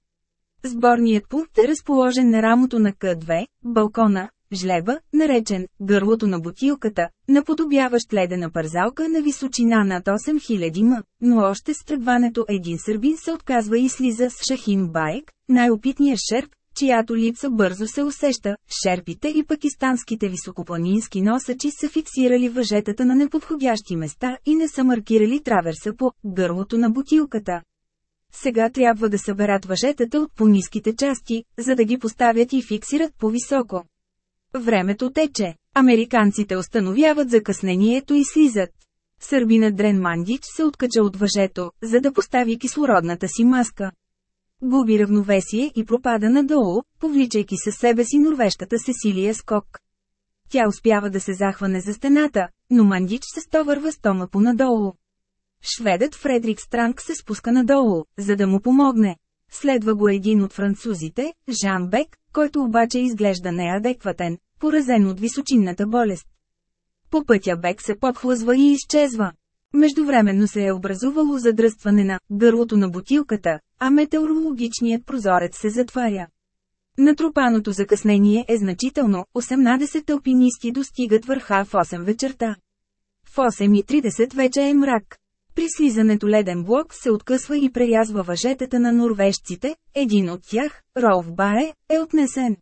Сборният пункт е разположен на рамото на К2, балкона, жлеба, наречен «гърлото на бутилката», наподобяващ ледена парзалка на височина над 8000 м, но още с тръгването един сърбин се отказва и слиза с Шахин Байк, най-опитният шерп, чиято липса бързо се усеща, шерпите и пакистанските високопланински носачи са фиксирали въжетата на неподходящи места и не са маркирали траверса по гърлото на бутилката. Сега трябва да съберат въжетата от по-низките части, за да ги поставят и фиксират по-високо. Времето тече. Американците установяват закъснението и слизат. Сърбина Дрен Мандич се откача от въжето, за да постави кислородната си маска. Губи равновесие и пропада надолу, повличайки със себе си норвежката Сесилия Скок. Тя успява да се захване за стената, но Мандич се стовърва стома понадолу. Шведът Фредрик Странг се спуска надолу, за да му помогне. Следва го един от французите, Жан Бек, който обаче изглежда неадекватен, поразен от височинната болест. По пътя Бек се подхлъзва и изчезва. Междувременно се е образувало задръстване на гърлото на бутилката, а метеорологичният прозорец се затваря. Натрупаното закъснение е значително, 18 алпинисти достигат върха в 8 вечерта. В 8.30 вече е мрак. При слизането леден блок се откъсва и преязва въжетата на норвежците, един от тях, Ролф Бае, е отнесен.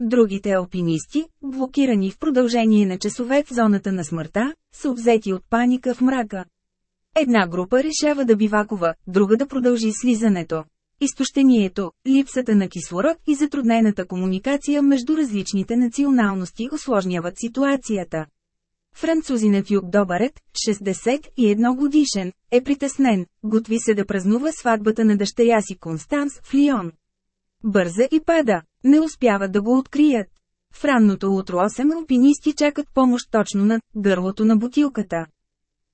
Другите алпинисти, блокирани в продължение на часове в зоната на смъртта, са обзети от паника в мрака. Една група решава да бивакува, друга да продължи слизането. Изтощението, липсата на кислород и затруднената комуникация между различните националности осложняват ситуацията. Французинът Юг Добарет, 61 годишен, е притеснен, готви се да празнува сватбата на дъщеря си Констанс в Лион. Бърза и пада, не успяват да го открият. В ранното утро 8 алпинисти чакат помощ точно над гърлото на бутилката.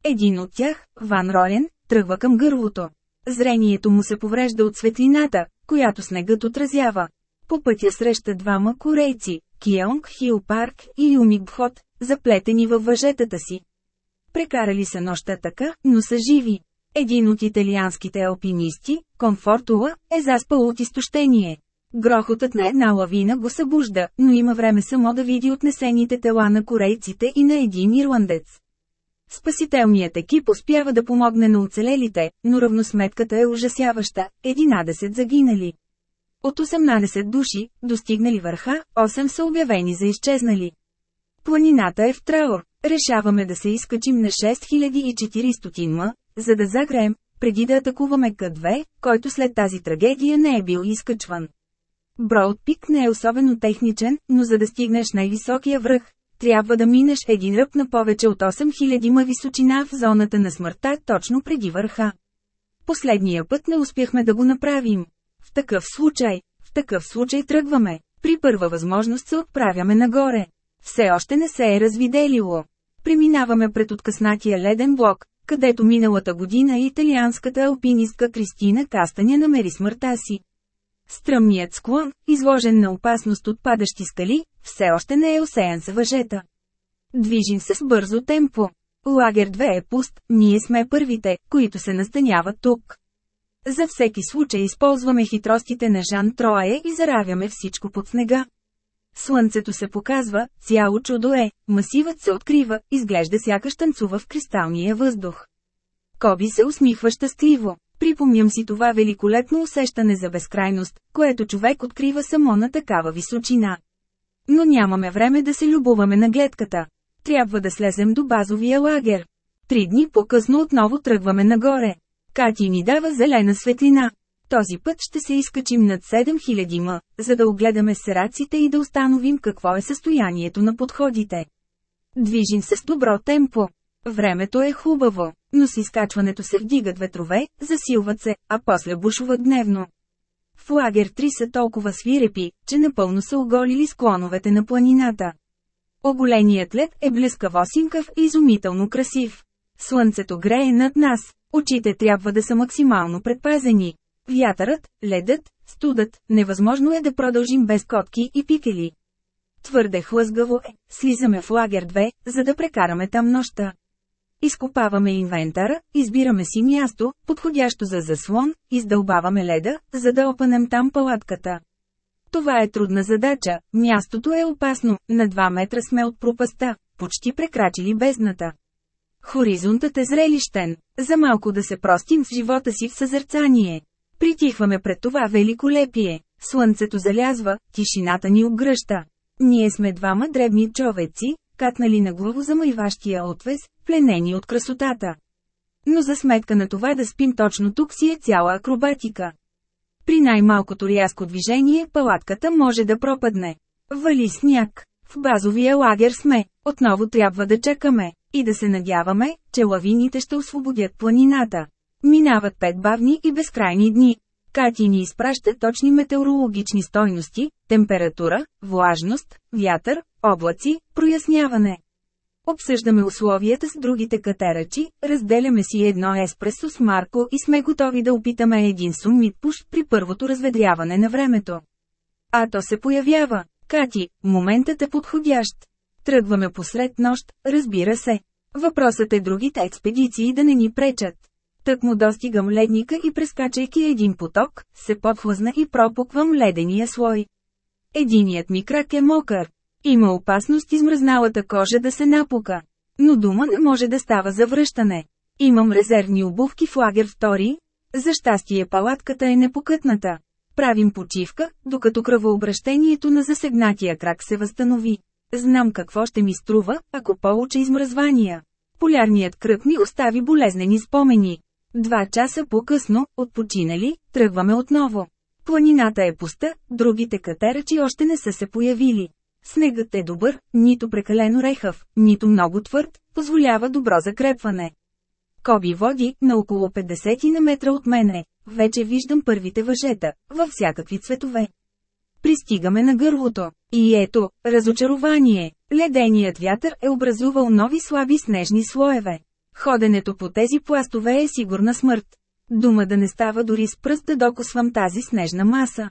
Един от тях, Ван Ролен, тръгва към гърлото. Зрението му се поврежда от светлината, която снегът отразява. По пътя среща двама корейци, Кионг Хил Парк и Юмик Бхот, заплетени във въжетата си. Прекарали са нощта така, но са живи. Един от италианските алпинисти, Комфортула, е заспал от изтощение. Грохотът на една лавина го събужда, но има време само да види отнесените тела на корейците и на един ирландец. Спасителният екип успява да помогне на оцелелите, но равносметката е ужасяваща – 11 загинали. От 18 души, достигнали върха, 8 са обявени за изчезнали. Планината е в траур. Решаваме да се изкачим на 6400 м, за да загреем, преди да атакуваме К2, който след тази трагедия не е бил изкачван. Броуд пик не е особено техничен, но за да стигнеш най-високия връх, трябва да минеш един ръб на повече от 8000 ма височина в зоната на смъртта точно преди върха. Последния път не успяхме да го направим. В такъв случай, в такъв случай тръгваме. При първа възможност се отправяме нагоре. Все още не се е развиделило. Преминаваме пред откъснатия леден блок, където миналата година италианската алпинистка Кристина Кастаня намери смъртта си. Стръмният склон, изложен на опасност от падащи скали, все още не е осеян с въжета. Движим се с бързо темпо. Лагер 2 е пуст, ние сме първите, които се настаняват тук. За всеки случай използваме хитростите на Жан Троае и заравяме всичко под снега. Слънцето се показва, цяло чудо е, масивът се открива, изглежда сякаш танцува в кристалния въздух. Коби се усмихва щастливо. Припомням си това великолепно усещане за безкрайност, което човек открива само на такава височина. Но нямаме време да се любуваме на гледката. Трябва да слезем до базовия лагер. Три дни по-късно отново тръгваме нагоре. Кати ни дава зелена светлина. Този път ще се изкачим над 7000 м, за да огледаме сераците и да установим какво е състоянието на подходите. Движим се с добро темпо. Времето е хубаво, но с изкачването се вдигат ветрове, засилват се, а после бушуват дневно. В лагер 3 са толкова свирепи, че напълно са оголили склоновете на планината. Оголеният лед е блескаво синкав и изумително красив. Слънцето грее над нас, очите трябва да са максимално предпазени. Вятърът, ледът, студът, невъзможно е да продължим без котки и пикели. Твърде хлъзгаво е, слизаме в лагер 2, за да прекараме там нощта. Изкопаваме инвентара, избираме си място, подходящо за заслон, издълбаваме леда, за да опънем там палатката. Това е трудна задача, мястото е опасно, на 2 метра сме от пропаста, почти прекрачили бездната. Хоризонтът е зрелищен, за малко да се простим в живота си в съзерцание. Притихваме пред това великолепие. Слънцето залязва, тишината ни обгръща. Ние сме двама дребни човеци, катнали на главо замайващия отвес, пленени от красотата. Но за сметка на това да спим точно тук си е цяла акробатика. При най-малкото рязко движение палатката може да пропадне. Вали сняг. В базовия лагер сме, отново трябва да чакаме, и да се надяваме, че лавините ще освободят планината. Минават пет бавни и безкрайни дни. Кати ни изпраща точни метеорологични стойности, температура, влажност, вятър, облаци, проясняване. Обсъждаме условията с другите катерачи, разделяме си едно еспресо с Марко и сме готови да опитаме един сумит пуш при първото разведряване на времето. А то се появява. Кати, моментът е подходящ. Тръгваме посред нощ, разбира се. Въпросът е другите експедиции да не ни пречат. Тък му достигам ледника и прескачайки един поток, се подхлъзна и пропуквам ледения слой. Единият ми крак е мокър. Има опасност измръзналата кожа да се напука. Но дума не може да става за връщане. Имам резервни обувки в лагер втори. За щастие палатката е непокътната. Правим почивка, докато кръвообращението на засегнатия крак се възстанови. Знам какво ще ми струва, ако получа измръзвания. Полярният кръг ми остави болезнени спомени. Два часа по-късно, отпочинали, тръгваме отново. Планината е пуста, другите катерачи още не са се появили. Снегът е добър, нито прекалено рехав, нито много твърд, позволява добро закрепване. Коби води, на около 50 на метра от мене. Вече виждам първите въжета, във всякакви цветове. Пристигаме на гърлото. И ето, разочарование. Леденият вятър е образувал нови слаби снежни слоеве. Ходенето по тези пластове е сигурна смърт. Дума да не става дори с пръст да докосвам тази снежна маса.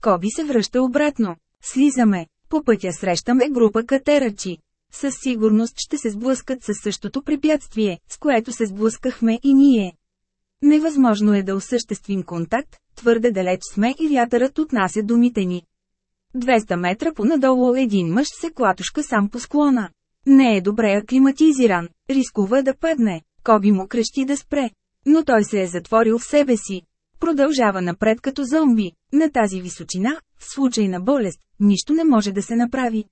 Коби се връща обратно. Слизаме. По пътя срещаме група катерачи. Със сигурност ще се сблъскат със същото препятствие, с което се сблъскахме и ние. Невъзможно е да осъществим контакт, твърде далеч сме и вятърът отнася думите ни. 200 метра понадолу един мъж се клатушка сам по склона. Не е добре аклиматизиран, рискува да падне, Коби му крещи да спре. Но той се е затворил в себе си. Продължава напред като зомби. На тази височина, в случай на болест, нищо не може да се направи.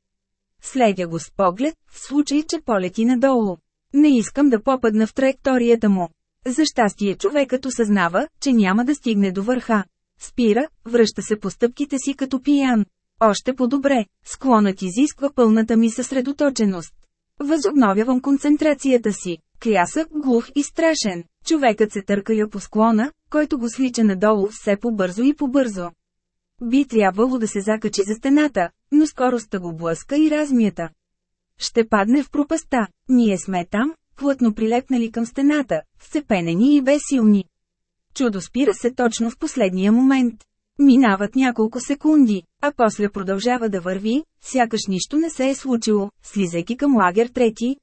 Следя го с поглед, в случай, че полети надолу. Не искам да попадна в траекторията му. За щастие човекът осъзнава, че няма да стигне до върха. Спира, връща се по стъпките си като пиян. Още по-добре, склонът изисква пълната ми съсредоточеност. Възобновявам концентрацията си. Клясък, глух и страшен. Човекът се търкая по склона, който го свлича надолу все по-бързо и по-бързо. Би трябвало да се закачи за стената, но скоростта го блъска и размията. Ще падне в пропаста. Ние сме там, плътно прилепнали към стената, сцепенени и безсилни. Чудо спира се точно в последния момент. Минават няколко секунди, а после продължава да върви, сякаш нищо не се е случило, слизайки към лагер трети.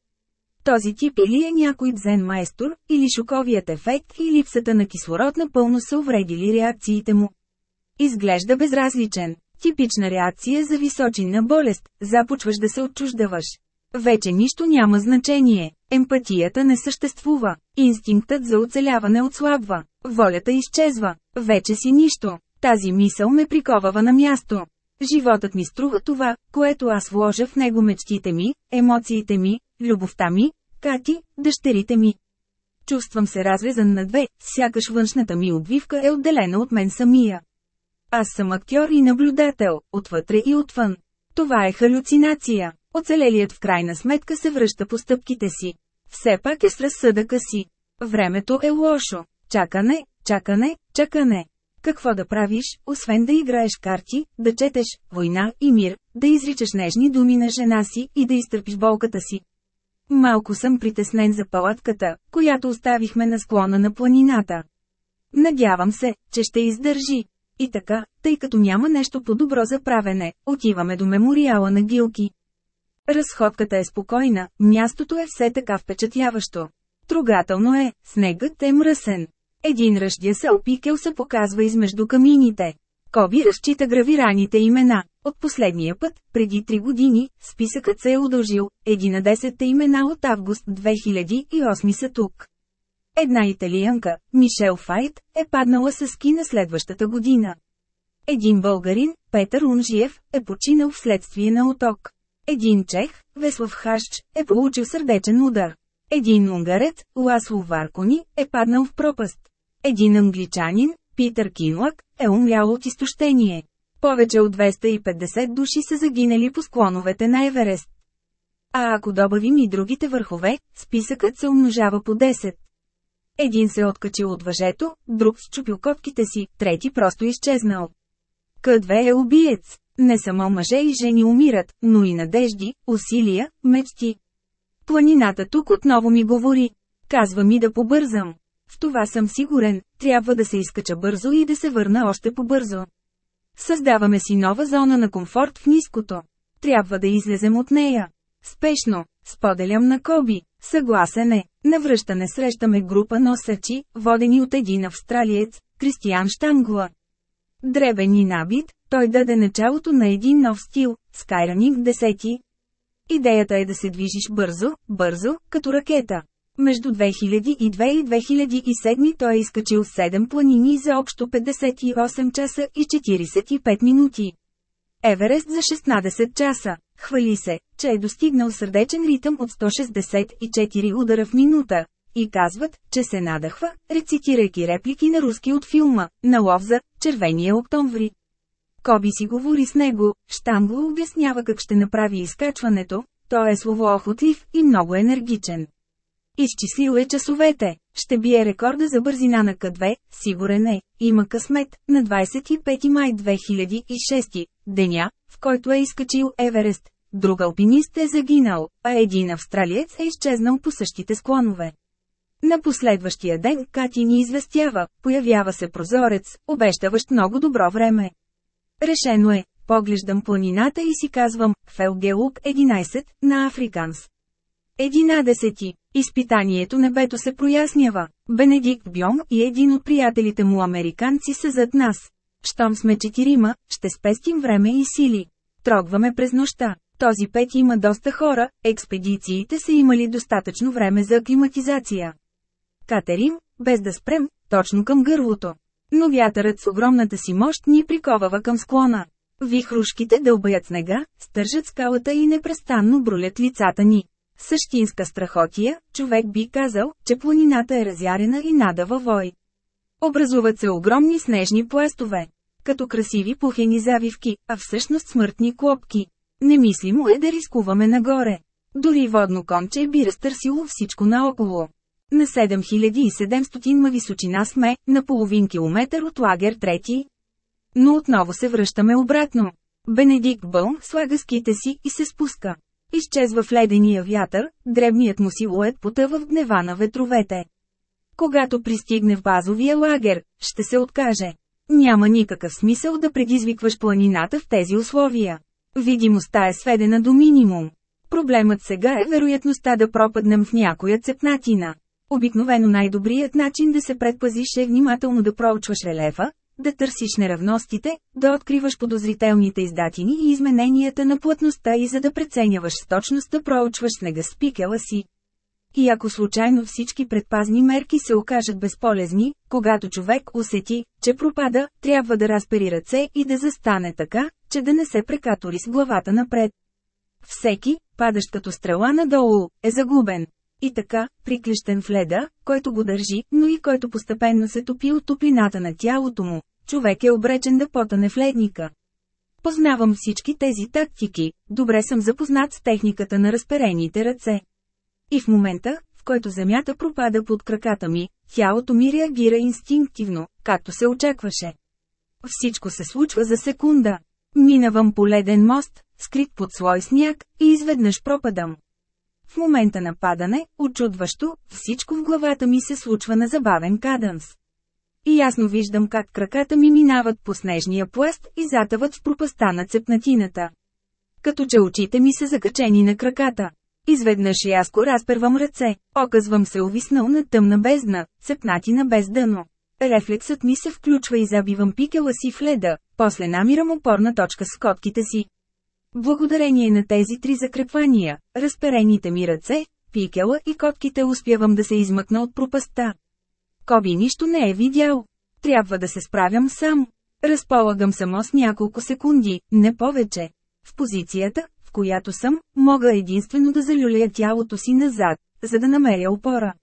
Този тип или е някой дзен майстор, или шоковият ефект и липсата на кислород напълно са увредили реакциите му. Изглежда безразличен. Типична реакция за височинна болест, започваш да се отчуждаваш. Вече нищо няма значение. Емпатията не съществува. Инстинктът за оцеляване отслабва. Волята изчезва. Вече си нищо. Тази мисъл ме приковава на място. Животът ми струва това, което аз вложа в него мечтите ми, емоциите ми, любовта ми, Кати, дъщерите ми. Чувствам се разрезан на две, сякаш външната ми обвивка е отделена от мен самия. Аз съм актьор и наблюдател, отвътре и отвън. Това е халюцинация. Оцелелият в крайна сметка се връща по стъпките си. Все пак е с разсъдъка си. Времето е лошо. Чакане, чакане, чакане. Какво да правиш, освен да играеш карти, да четеш «Война» и «Мир», да изричаш нежни думи на жена си и да изтърпиш болката си. Малко съм притеснен за палатката, която оставихме на склона на планината. Надявам се, че ще издържи. И така, тъй като няма нещо по-добро за правене, отиваме до мемориала на Гилки. Разходката е спокойна, мястото е все така впечатляващо. Трогателно е, снегът е мръсен. Един ръждя се опикел се показва измежду камините. Коби разчита гравираните имена. От последния път, преди три години, списъкът се е удължил, Един на десетте имена от август 2008 са тук. Една италианка, Мишел Файт, е паднала с ски на следващата година. Един българин, Петър Унжиев, е починал вследствие на оток. Един чех, Веслав Хащ, е получил сърдечен удар. Един унгарец, Ласло Варкони, е паднал в пропаст. Един англичанин, Питър Кинлак, е умрял от изтощение. Повече от 250 души са загинали по склоновете на Еверест. А ако добавим и другите върхове, списъкът се умножава по 10. Един се откачил от въжето, друг счупил котките си, трети просто изчезнал. К2 е убиец. Не само мъже и жени умират, но и надежди, усилия, мечти. Планината тук отново ми говори. Казва ми да побързам. В това съм сигурен, трябва да се изкача бързо и да се върна още по-бързо. Създаваме си нова зона на комфорт в ниското. Трябва да излезем от нея. Спешно, споделям на Коби, съгласен е. Навръщане срещаме група носачи, водени от един австралиец, Кристиан Штангла. Дребен и набит, той даде началото на един нов стил, Skyrunning 10. Идеята е да се движиш бързо, бързо, като ракета. Между 2002 и 2007 той е изкачил 7 планини за общо 58 часа и 45 минути. Еверест за 16 часа. Хвали се, че е достигнал сърдечен ритъм от 164 удара в минута. И казват, че се надъхва, рецитирайки реплики на руски от филма, на лов за «Червения октомври». Коби си говори с него, Штангло обяснява как ще направи изкачването, той е словоохотлив и много енергичен. Изчислил е часовете. Ще бие рекорда за бързина на К2, сигурен е. Има късмет, на 25 май 2006, деня, в който е изкачил Еверест. Друг алпинист е загинал, а един австралиец е изчезнал по същите склонове. На последващия ден Кати ни известява, появява се прозорец, обещаващ много добро време. Решено е, поглеждам планината и си казвам, Фелгелук 11, на Африканс. 11. Изпитанието небето се прояснява. Бенедикт Бьон и един от приятелите му американци са зад нас. Щом сме четирима, ще спестим време и сили. Трогваме през нощта. Този пет има доста хора, експедициите са имали достатъчно време за аклиматизация. Катерим, без да спрем, точно към гърлото. Но вятърът с огромната си мощ ни приковава към склона. Вихрушките дълбаят снега, стържат скалата и непрестанно брулят лицата ни. Същинска страхотия, човек би казал, че планината е разярена и надава вой. Образуват се огромни снежни пластове. като красиви пухени завивки, а всъщност смъртни клопки. Немислимо е да рискуваме нагоре. Дори водно конче би разтърсило всичко наоколо. На 7700 ма височина сме, на половин километър от лагер трети. Но отново се връщаме обратно. Бенедикт Бълм слага ските си и се спуска. Изчезва в ледения вятър, дребният му силует потъва в гнева на ветровете. Когато пристигне в базовия лагер, ще се откаже. Няма никакъв смисъл да предизвикваш планината в тези условия. Видимостта е сведена до минимум. Проблемът сега е вероятността да пропаднем в някоя цепнатина. Обикновено най-добрият начин да се предпазиш е внимателно да проучваш релефа, да търсиш неравностите, да откриваш подозрителните издатини и измененията на плътността и за да преценяваш с точност да проучваш снега с пикела си. И ако случайно всички предпазни мерки се окажат безполезни, когато човек усети, че пропада, трябва да разпери ръце и да застане така, че да не се прекатори с главата напред. Всеки, падащ като стрела надолу, е загубен. И така, приклещен в леда, който го държи, но и който постепенно се топи от топлината на тялото му, човек е обречен да потане в ледника. Познавам всички тези тактики, добре съм запознат с техниката на разперените ръце. И в момента, в който земята пропада под краката ми, тялото ми реагира инстинктивно, както се очакваше. Всичко се случва за секунда. Минавам по леден мост, скрит под слой сняг, и изведнъж пропадам. В момента на падане, очудващо, всичко в главата ми се случва на забавен каданс. И ясно виждам как краката ми минават по снежния пласт и затъват в пропаста на цепнатината. Като че очите ми са закачени на краката. Изведнъж яско разпервам ръце, оказвам се увиснал на тъмна бездна, цепнатина без дъно. Рефлексът ми се включва и забивам пикела си в леда, после намирам опорна точка с котките си. Благодарение на тези три закрепвания, разперените ми ръце, пикела и котките успявам да се измъкна от пропаста. Коби нищо не е видял. Трябва да се справям сам. Разполагам само с няколко секунди, не повече. В позицията, в която съм, мога единствено да залюля тялото си назад, за да намеря опора.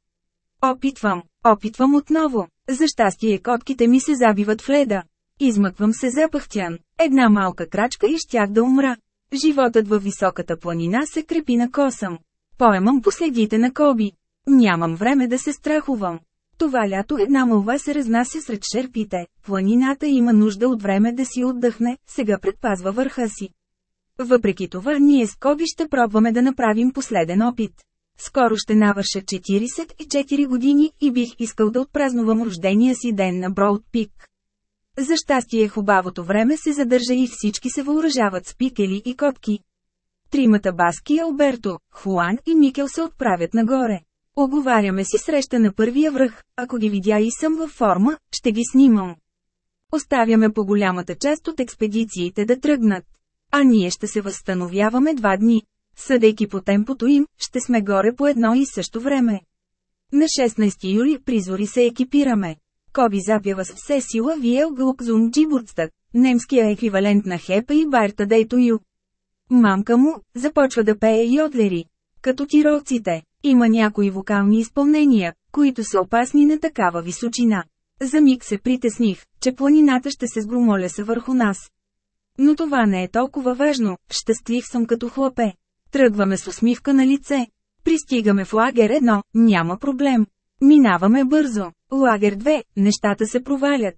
Опитвам, опитвам отново. За щастие котките ми се забиват в леда. Измъквам се запъхтян. Една малка крачка и щях да умра. Животът във високата планина се крепи на косъм. Поемам последите на Коби. Нямам време да се страхувам. Това лято една мълва се разнася сред шерпите. Планината има нужда от време да си отдъхне, сега предпазва върха си. Въпреки това ние с Коби ще пробваме да направим последен опит. Скоро ще навърша 44 години и бих искал да отпразнувам рождения си ден на Броуд Пик. За щастие хубавото време се задържа и всички се въоръжават с пикели и котки. Тримата баски Алберто, Хуан и Микел се отправят нагоре. Оговаряме си среща на първия връх, ако ги видя и съм във форма, ще ги снимам. Оставяме по голямата част от експедициите да тръгнат. А ние ще се възстановяваме два дни. Съдейки по темпото им, ще сме горе по едно и също време. На 16 юли призори се екипираме. Коби запява с все сила Виел Глукзум Джибурцтък, немския еквивалент на Хепа и Барта Дейто Ю. Мамка му започва да пее йодлери. Като тиролците, има някои вокални изпълнения, които са опасни на такава височина. За миг се притесних, че планината ще се сгромоляса върху нас. Но това не е толкова важно, щастлив съм като хлапе. Тръгваме с усмивка на лице. Пристигаме в лагер едно, няма проблем. Минаваме бързо. Лагер 2, нещата се провалят.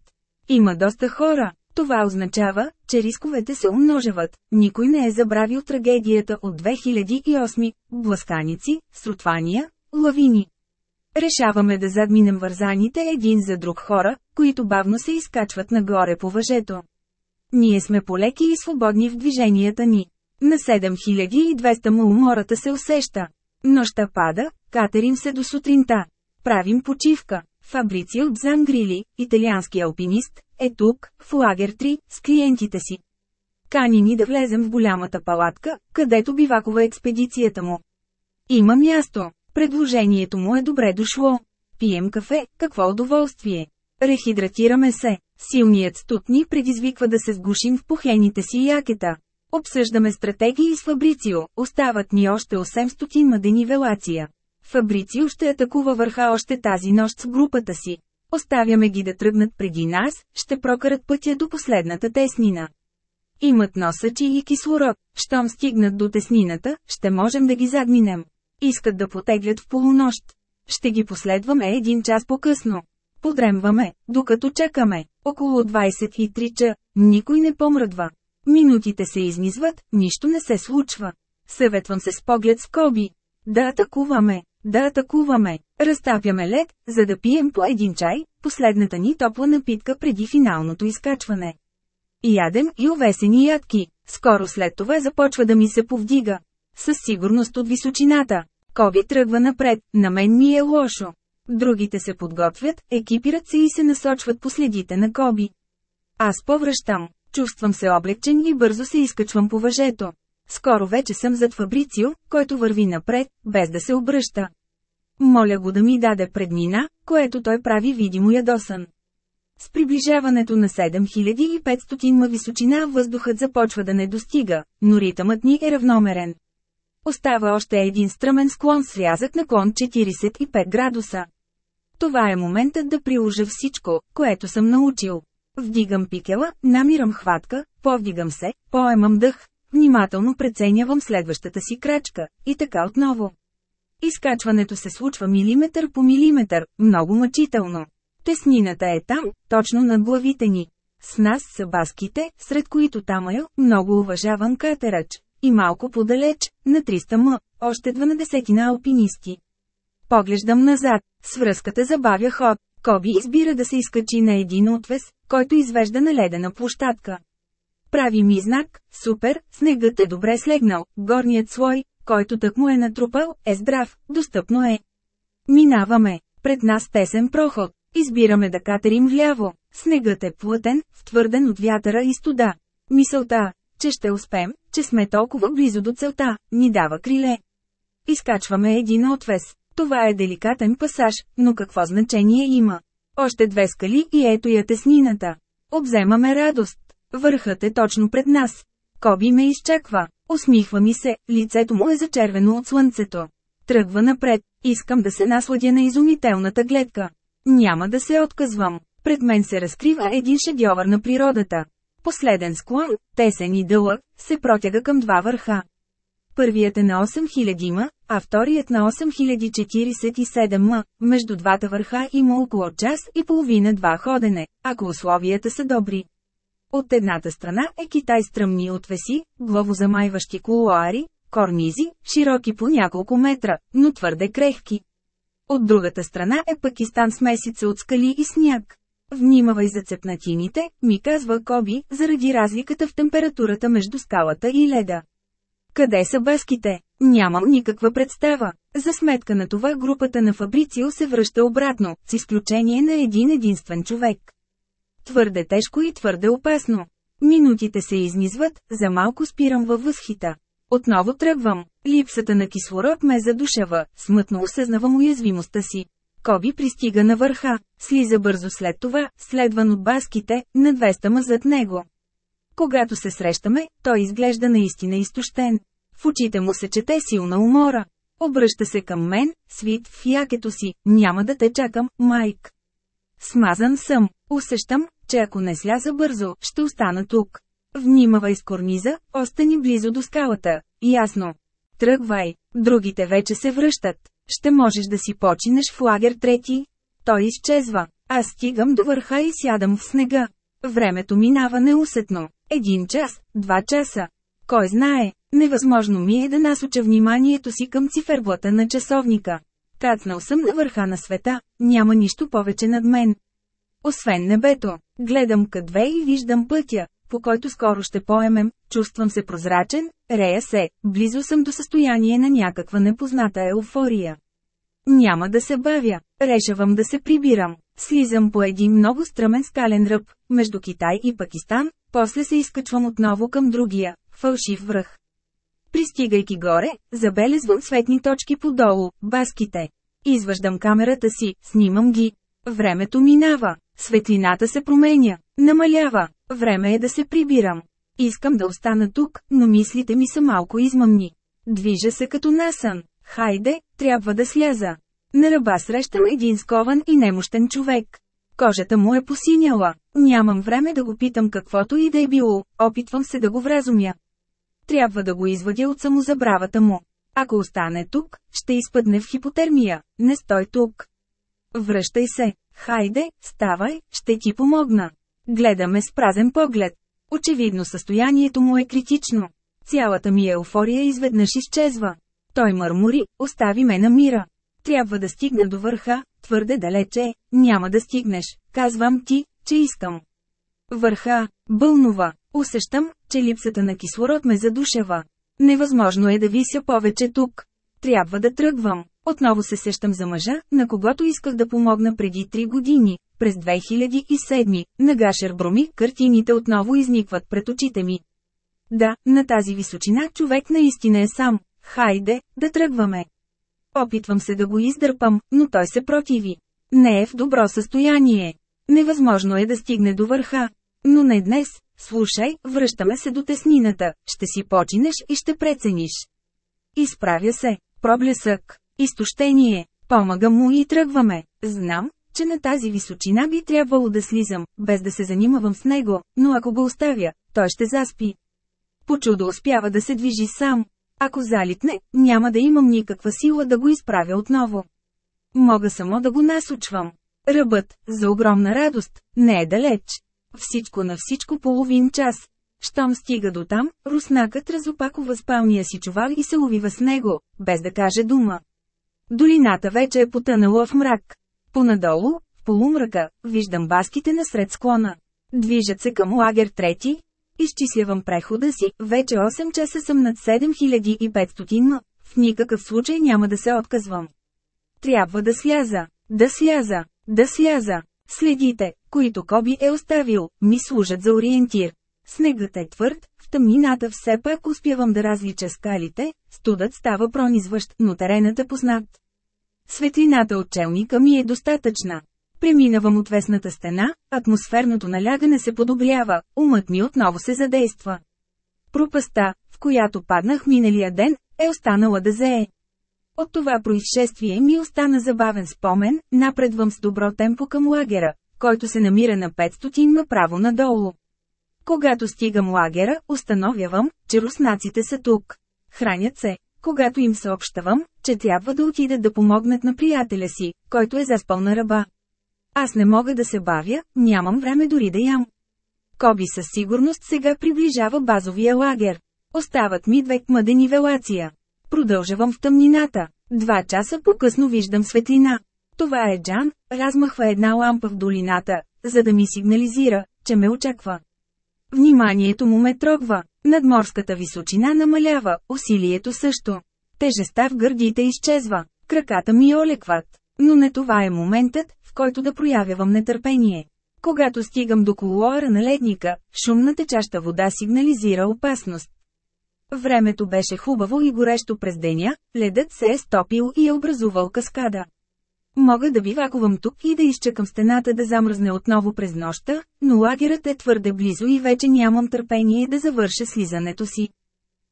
Има доста хора. Това означава, че рисковете се умножават. Никой не е забравил трагедията от 2008, блъсканици, срутвания, лавини. Решаваме да задминем вързаните един за друг хора, които бавно се изкачват нагоре по въжето. Ние сме полеки и свободни в движенията ни. На 7200 му умората се усеща. Нощта пада, катерим се до сутринта. Правим почивка. Фабрицио Дзангрили, италиански алпинист, е тук, в лагер 3, с клиентите си. Кани ни да влезем в голямата палатка, където бивакова експедицията му. Има място. Предложението му е добре дошло. Пием кафе, какво удоволствие. Рехидратираме се. Силният студ ни предизвиква да се сгушим в пухените си якета. Обсъждаме стратегии с Фабрицио, остават ни още 800 мадени велация. Фабрицио ще атакува върха още тази нощ с групата си. Оставяме ги да тръгнат преди нас, ще прокарат пътя до последната теснина. Имат носачи и кислород, щом стигнат до теснината, ще можем да ги задминем. Искат да потеглят в полунощ. Ще ги последваме един час по-късно. Подремваме, докато чакаме. Около 23 ча, никой не помръдва. Минутите се изнизват, нищо не се случва. Съветвам се с поглед с коби. Да атакуваме, да атакуваме. Разтапяме лед, за да пием по един чай, последната ни топла напитка преди финалното изкачване. Ядем и овесени ядки. Скоро след това започва да ми се повдига. Със сигурност от височината. Коби тръгва напред, на мен ми е лошо. Другите се подготвят, екипират се и се насочват по следите на Коби. Аз повръщам. Чувствам се облегчен и бързо се изкачвам по въжето. Скоро вече съм зад Фабрицио, който върви напред, без да се обръща. Моля го да ми даде преднина, което той прави видимо ядосан. С приближаването на 7500 ма височина въздухът започва да не достига, но ритъмът ни е равномерен. Остава още един стръмен склон с рязък наклон 45 градуса. Това е моментът да приложа всичко, което съм научил. Вдигам пикела, намирам хватка, повдигам се, поемам дъх, внимателно преценявам следващата си крачка, и така отново. Изкачването се случва милиметър по милиметър, много мъчително. Теснината е там, точно над главите ни. С нас са баските, сред които Тамайо, много уважаван катерач, и малко подалеч, на 300 м, още 12 на алпинисти. Поглеждам назад, свръзката забавя ход, Коби избира да се изкачи на един отвес, който извежда на ледена площадка. Прави ми знак, супер, снегът е добре слегнал, горният слой, който тък му е натрупал, е здрав, достъпно е. Минаваме, пред нас тесен проход, избираме да катерим вляво, снегът е плътен, втвърден от вятъра и студа. Мисълта, че ще успеем, че сме толкова близо до целта, ни дава криле. Изкачваме един отвес. Това е деликатен пасаж, но какво значение има? Още две скали и ето я теснината. Обземаме радост. Върхът е точно пред нас. Коби ме изчаква. Усмихва ми се, лицето му е зачервено от слънцето. Тръгва напред, искам да се насладя на изумителната гледка. Няма да се отказвам. Пред мен се разкрива един шедьовър на природата. Последен склон, тесен и дълъг, се протяга към два върха. Първият е на 8000 м, а вторият на 8047 м. Между двата върха има около час и половина-два ходене, ако условията са добри. От едната страна е Китай стръмни отвеси, главозамайващи кулуари, корнизи, широки по няколко метра, но твърде крехки. От другата страна е Пакистан с месица от скали и сняг. Внимавай за цепнатините, ми казва Коби, заради разликата в температурата между скалата и леда. Къде са баските? Нямам никаква представа. За сметка на това групата на Фабрицио се връща обратно, с изключение на един единствен човек. Твърде тежко и твърде опасно. Минутите се изнизват, за малко спирам във възхита. Отново тръгвам. Липсата на кислород ме задушава, смътно осъзнавам уязвимостта си. Коби пристига на върха, слиза бързо след това, следван от баските, на 200 ма зад него. Когато се срещаме, той изглежда наистина изтощен. В очите му се чете силна умора. Обръща се към мен, свит в якето си, няма да те чакам, майк. Смазан съм, усещам, че ако не сляза бързо, ще остана тук. Внимавай с корниза, остани близо до скалата, ясно. Тръгвай, другите вече се връщат. Ще можеш да си починеш в лагер трети. Той изчезва. Аз стигам до върха и сядам в снега. Времето минава неусетно. Един час, два часа. Кой знае, невъзможно ми е да насоча вниманието си към циферблата на часовника. Кацнал съм на върха на света, няма нищо повече над мен. Освен небето, гледам къдве и виждам пътя, по който скоро ще поемем, чувствам се прозрачен, рея се, близо съм до състояние на някаква непозната еуфория. Няма да се бавя, решавам да се прибирам. Слизам по един много стръмен скален ръб, между Китай и Пакистан, после се изкачвам отново към другия, фалшив връх. Пристигайки горе, забелезвам светни точки подолу, баските. Изваждам камерата си, снимам ги. Времето минава, светлината се променя, намалява, време е да се прибирам. Искам да остана тук, но мислите ми са малко измъмни. Движа се като насън. Хайде, трябва да сляза. На ръба срещам един скован и немощен човек. Кожата му е посиняла. Нямам време да го питам каквото и да е било, опитвам се да го вразумя. Трябва да го извадя от самозабравата му. Ако остане тук, ще изпъдне в хипотермия. Не стой тук. Връщай се. Хайде, ставай, ще ти помогна. Гледаме с празен поглед. Очевидно състоянието му е критично. Цялата ми еуфория изведнъж изчезва. Той мърмори, остави ме на мира. Трябва да стигна до върха, твърде далече, няма да стигнеш, казвам ти, че искам. Върха, бълнува, усещам, че липсата на кислород ме задушева. Невъзможно е да вися повече тук. Трябва да тръгвам. Отново се сещам за мъжа, на когото исках да помогна преди три години. През 2007, на Гашер Броми, картините отново изникват пред очите ми. Да, на тази височина човек наистина е сам. Хайде, да тръгваме. Опитвам се да го издърпам, но той се противи. Не е в добро състояние. Невъзможно е да стигне до върха. Но не днес, слушай, връщаме се до теснината, ще си починеш и ще прецениш. Изправя се, проблесък, изтощение, помага му и тръгваме. Знам, че на тази височина би трябвало да слизам, без да се занимавам с него, но ако го оставя, той ще заспи. По чудо успява да се движи сам. Ако залитне, няма да имам никаква сила да го изправя отново. Мога само да го насочвам. Ръбът, за огромна радост, не е далеч. Всичко на всичко половин час. Щом стига до там, руснакът разопакова спалния си чувал и се увива с него, без да каже дума. Долината вече е потънала в мрак. Понадолу, в полумрака, виждам баските насред склона. Движат се към лагер трети. Изчислявам прехода си, вече 8 часа съм над 7500 м. В никакъв случай няма да се отказвам. Трябва да сляза, да сляза, да сляза. Следите, които Коби е оставил, ми служат за ориентир. Снегът е твърд, тъмнината все пак успявам да различа скалите, студът става пронизващ, но теренът е познат. Светлината от челника ми е достатъчна. Преминавам отвесната стена, атмосферното налягане се подобрява, умът ми отново се задейства. Пропаста, в която паднах миналия ден, е останала да зее. От това происшествие ми остана забавен спомен, напредвам с добро темпо към лагера, който се намира на 500 направо надолу. Когато стигам лагера, установявам, че руснаците са тук. Хранят се, когато им съобщавам, че трябва да отидат да помогнат на приятеля си, който е заспал на ръба. Аз не мога да се бавя, нямам време дори да ям. Коби със сигурност сега приближава базовия лагер. Остават ми две кмъдени велация. Продължавам в тъмнината. Два часа по-късно виждам светлина. Това е Джан, размахва една лампа в долината, за да ми сигнализира, че ме очаква. Вниманието му ме трогва. Надморската височина намалява, усилието също. Тежеста в гърдите изчезва, краката ми олекват. Но не това е моментът, в който да проявявам нетърпение. Когато стигам до колуара на ледника, шумната чаща вода сигнализира опасност. Времето беше хубаво и горещо през деня, ледът се е стопил и е образувал каскада. Мога да бивакувам тук и да изчакам стената да замръзне отново през нощта, но лагерът е твърде близо и вече нямам търпение да завърша слизането си.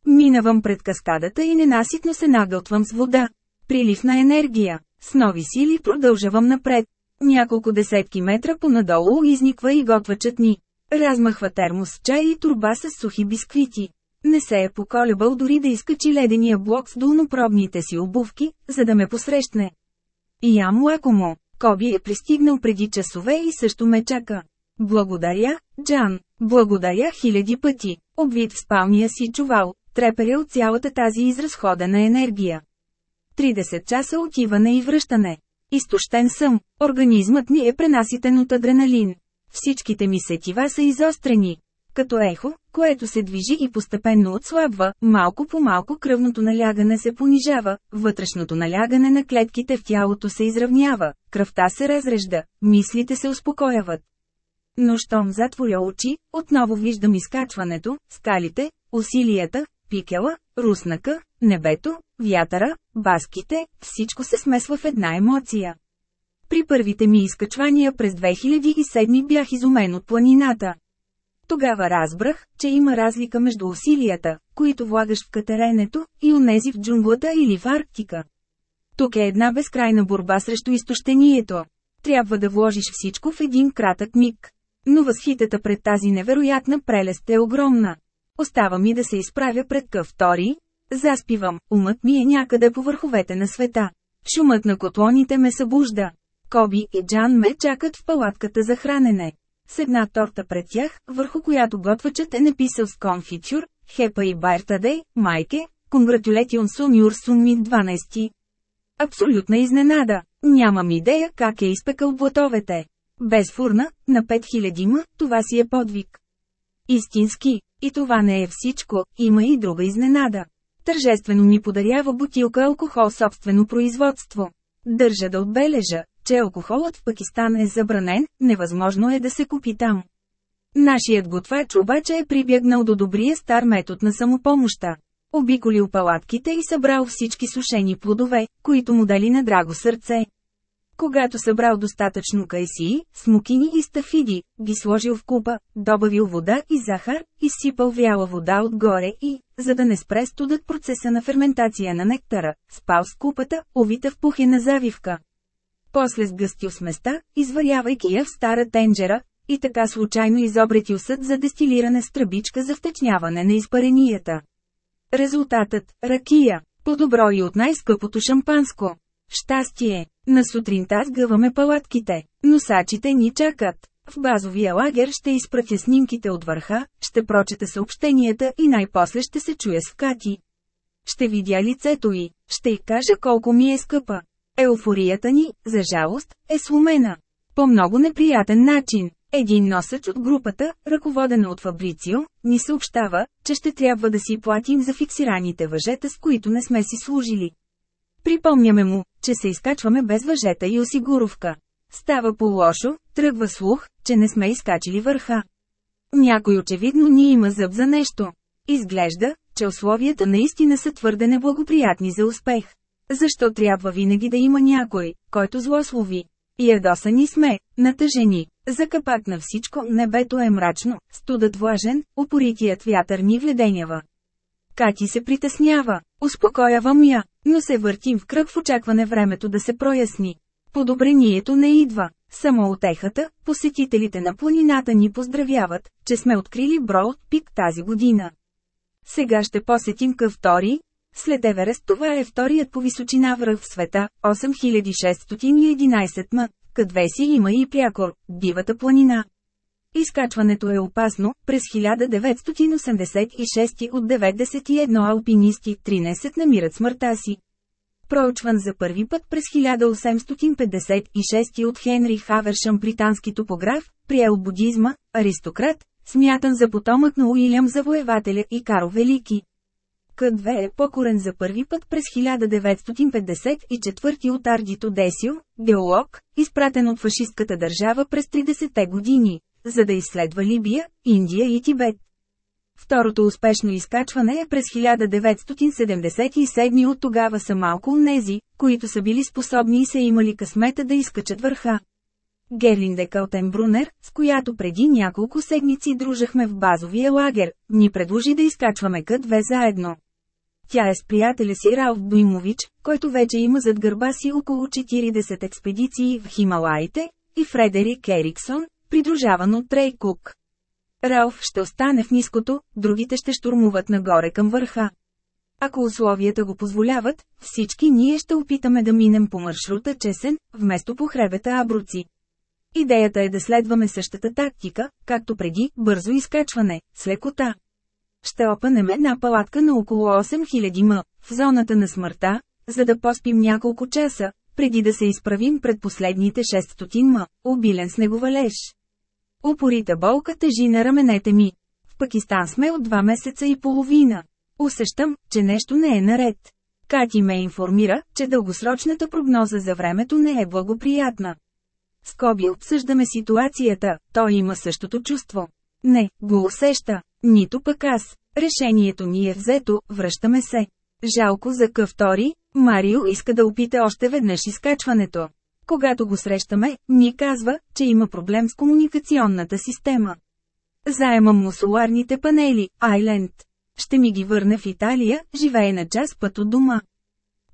Минавам пред каскадата и ненаситно се нагълтвам с вода. Прилив на енергия. С нови сили продължавам напред. Няколко десетки метра понадолу изниква и готва чатни. Размахва термос с чай и турба с сухи бисквити. Не се е поколебал дори да изкачи ледения блок с долнопробните си обувки, за да ме посрещне. Ям лакомо. Коби е пристигнал преди часове и също ме чака. Благодаря, Джан. Благодаря хиляди пъти. Обвит в спалния си чувал, треперя от цялата тази изразходена енергия. 30 часа отиване и връщане. Изтощен съм, организмът ми е пренаситен от адреналин. Всичките ми сетива са изострени. Като ехо, което се движи и постепенно отслабва, малко по малко кръвното налягане се понижава, вътрешното налягане на клетките в тялото се изравнява, кръвта се разрежда, мислите се успокояват. Но щом затворя очи, отново виждам изкачването, скалите, усилията, пикела, руснака, небето, вятъра, баските, всичко се смесва в една емоция. При първите ми изкачвания през 2007 бях изумен от планината. Тогава разбрах, че има разлика между усилията, които влагаш в катеренето, и онези в джунглата или в Арктика. Тук е една безкрайна борба срещу изтощението. Трябва да вложиш всичко в един кратък миг. Но възхитата пред тази невероятна прелест е огромна. Остава ми да се изправя пред къв втори. Заспивам, умът ми е някъде по върховете на света. Шумът на котлоните ме събужда. Коби и Джан ме чакат в палатката за хранене. С една торта пред тях, върху която готвачът е написал с конфитюр, Хепа и Байтадей, майке, Congratulations on your summit 12. Абсолютна изненада. Нямам идея как е изпекал блатовете. Без фурна, на 5000 ма, това си е подвиг. Истински. И това не е всичко, има и друга изненада. Тържествено ми подарява бутилка алкохол собствено производство. Държа да отбележа, че алкохолът в Пакистан е забранен, невъзможно е да се купи там. Нашият готвач обаче е прибягнал до добрия стар метод на самопомощта. Обиколил палатките и събрал всички сушени плодове, които му дали на драго сърце. Когато събрал достатъчно кайсии, смокини и стафиди, ги сложил в купа, добавил вода и захар, изсипал вяла вода отгоре и, за да не спре студът процеса на ферментация на нектара, спал с купата, овита в пухена завивка. После сгъстил сместа, изварявайки я в стара тенджера, и така случайно изобретил съд за дестилиране с тръбичка за втечняване на изпаренията. Резултатът – ракия. По-добро и от най-скъпото шампанско. Щастие. На сутринта сгъваме палатките. Носачите ни чакат. В базовия лагер ще изпратя снимките от върха, ще прочета съобщенията и най-после ще се чуя с Кати. Ще видя лицето й, ще й кажа колко ми е скъпа. Еуфорията ни, за жалост, е сломена. По много неприятен начин. Един носач от групата, ръководена от Фабрицио, ни съобщава, че ще трябва да си платим за фиксираните въжета с които не сме си служили. Припомняме му, че се изкачваме без въжета и осигуровка. Става по-лошо, тръгва слух, че не сме изкачили върха. Някой очевидно ни има зъб за нещо. Изглежда, че условията наистина са твърде неблагоприятни за успех. Защо трябва винаги да има някой, който злослови? Ядосани сме, натъжени. За капак на всичко небето е мрачно, студът влажен, упоритият вятър ни вледенява. Кати се притеснява, успокоявам я, но се въртим в кръг в очакване времето да се проясни. Подобрението не идва. Само отехата, посетителите на планината ни поздравяват, че сме открили Броуд Пик тази година. Сега ще посетим къв втори. След Еверест това е вторият по височина връх в света, 8611 м. Кадвеси има и прякор, дивата планина. Изкачването е опасно, през 1986 от 91 алпинисти 13 намират смъртта си. Проучван за първи път през 1856 от Хенри Хавершъм британски топограф, приел будизма, аристократ, смятан за потомък на Уилям Завоевателя и Каро Велики. К2 е покорен за първи път през 1954 от Ардито Десио, геолог, изпратен от фашистката държава през 30-те години, за да изследва Либия, Индия и Тибет. Второто успешно изкачване е през 1977 от тогава са малко унези, които са били способни и са имали късмета да изкачат върха. Герлинде Калтенбрунер, с която преди няколко седмици дружахме в базовия лагер, ни предложи да изкачваме К2 заедно. Тя е с приятеля си Ралф Дуймович, който вече има зад гърба си около 40 експедиции в Хималаите, и Фредерик Ериксон, придружаван от Трей Кук. Ралф ще остане в ниското, другите ще штурмуват нагоре към върха. Ако условията го позволяват, всички ние ще опитаме да минем по маршрута Чесен, вместо по хребета Абруци. Идеята е да следваме същата тактика, както преди, бързо изкачване, с лекота. Ще опънем една палатка на около 8000 м, в зоната на смъртта, за да поспим няколко часа, преди да се изправим пред последните 600 м, обилен снеговалеж. Упорита болка тежи на раменете ми. В Пакистан сме от два месеца и половина. Усещам, че нещо не е наред. Кати ме информира, че дългосрочната прогноза за времето не е благоприятна. Скоби обсъждаме ситуацията, той има същото чувство. Не, го усеща, нито пък аз. Решението ни е взето, връщаме се. Жалко за къв Марио иска да опита още веднъж изкачването. Когато го срещаме, ми казва, че има проблем с комуникационната система. Заемам му соларните панели, Айленд. Ще ми ги върне в Италия, живее на час път от дома.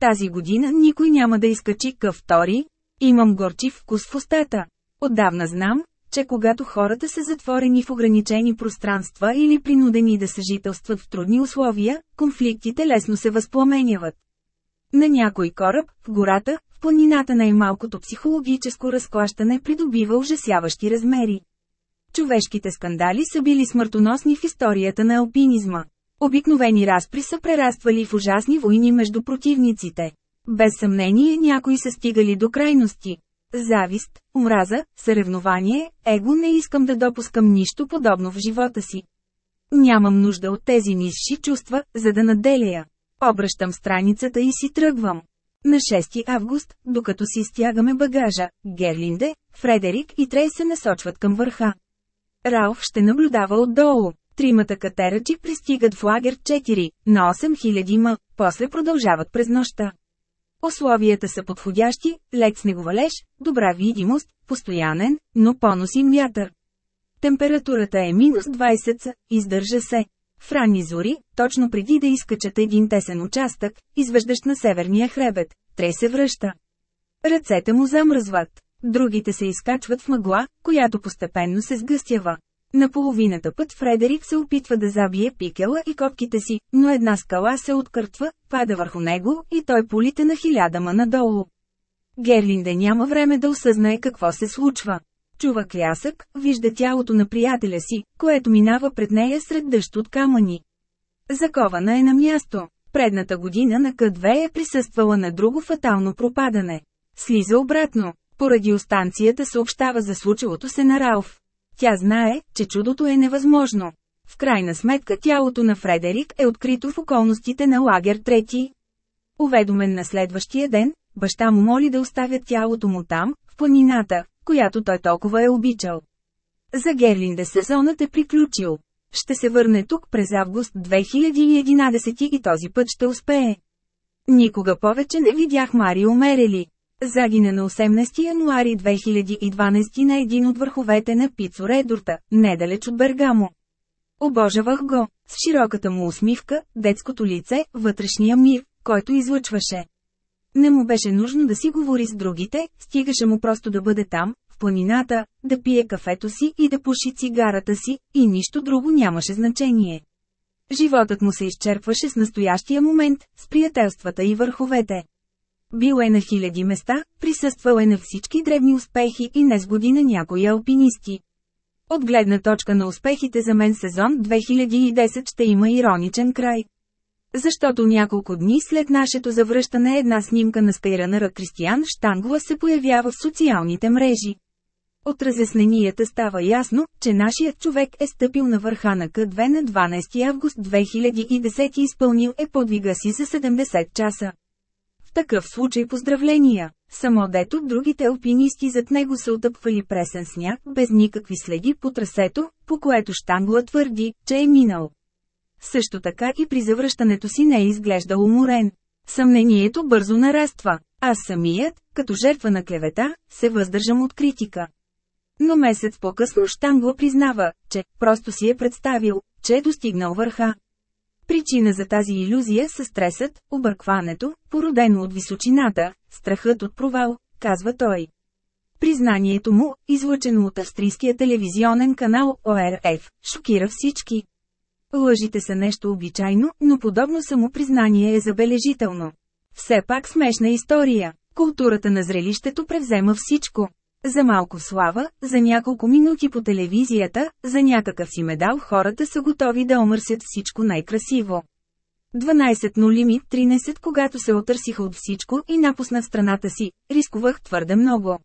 Тази година никой няма да изкачи къв втори. Имам горчив вкус в устата. Отдавна знам, че когато хората са затворени в ограничени пространства или принудени да съжителстват в трудни условия, конфликтите лесно се възпламеняват. На някой кораб, в гората, в планината най-малкото психологическо разклащане придобива ужасяващи размери. Човешките скандали са били смъртоносни в историята на алпинизма. Обикновени разпри са прераствали в ужасни войни между противниците. Без съмнение някои са стигали до крайности. Завист, омраза, съревнование, его не искам да допускам нищо подобно в живота си. Нямам нужда от тези нисши чувства, за да наделяя. Обръщам страницата и си тръгвам. На 6 август, докато си стягаме багажа, Герлинде, Фредерик и Трей се насочват към върха. Ралф ще наблюдава отдолу. Тримата катерачи пристигат в лагер 4, на 8000 м, после продължават през нощта. Условията са подходящи, лек снеговалеж, добра видимост, постоянен, но поносим вятър. Температурата е минус 20, издържа се. В ранни зори, точно преди да изкачат един тесен участък, извеждащ на северния хребет, Трей се връща. Ръцете му замръзват. Другите се изкачват в мъгла, която постепенно се сгъстява. На половината път Фредерик се опитва да забие пикела и копките си, но една скала се откъртва, пада върху него и той полите на хиляда ма надолу. Герлинде няма време да осъзнае какво се случва. Чува клясък, вижда тялото на приятеля си, което минава пред нея сред дъжд от камъни. Закована е на място. Предната година на К2 е присъствала на друго фатално пропадане. Слиза обратно. По радиостанцията съобщава за случилото се на Ралф. Тя знае, че чудото е невъзможно. В крайна сметка тялото на Фредерик е открито в околностите на лагер трети. Уведомен на следващия ден, баща му моли да оставят тялото му там, в планината, която той толкова е обичал. За Герлинде сезонът е приключил. Ще се върне тук през август 2011 и този път ще успее. Никога повече не видях Марио Мерели. Загина на 18 януари 2012 на един от върховете на Пицо Редорта, недалеч от Бергамо. Обожавах го, с широката му усмивка, детското лице, вътрешния мир, който излъчваше. Не му беше нужно да си говори с другите, стигаше му просто да бъде там, в планината, да пие кафето си и да пуши цигарата си, и нищо друго нямаше значение. Животът му се изчерпваше с настоящия момент, с приятелствата и върховете. Бил е на хиляди места, присъствал е на всички дребни успехи и не сгоди на някои алпинисти. От гледна точка на успехите за мен сезон 2010 ще има ироничен край. Защото няколко дни след нашето завръщане една снимка на скайранъра Кристиян Штангла се появява в социалните мрежи. От разясненията става ясно, че нашият човек е стъпил на върха на К2 на 12 август 2010 и изпълнил е подвига си за 70 часа. В такъв случай поздравления! Само дето другите алпинисти зад него са отъпвали пресен сняг, без никакви следи по трасето, по което Штангла твърди, че е минал. Също така и при завръщането си не е изглеждал уморен. Съмнението бързо нараства. Аз самият, като жертва на клевета, се въздържам от критика. Но месец по-късно Штангла признава, че просто си е представил, че е достигнал върха. Причина за тази иллюзия са стресът, объркването, породено от височината, страхът от провал, казва той. Признанието му, излъчено от австрийския телевизионен канал ОРФ, шокира всички. Лъжите са нещо обичайно, но подобно самопризнание е забележително. Все пак смешна история. Културата на зрелището превзема всичко. За малко слава, за няколко минути по телевизията, за някакъв си медал хората са готови да омърсят всичко най-красиво. 12 но лимит 13 когато се отърсиха от всичко и напуснах страната си, рискувах твърде много.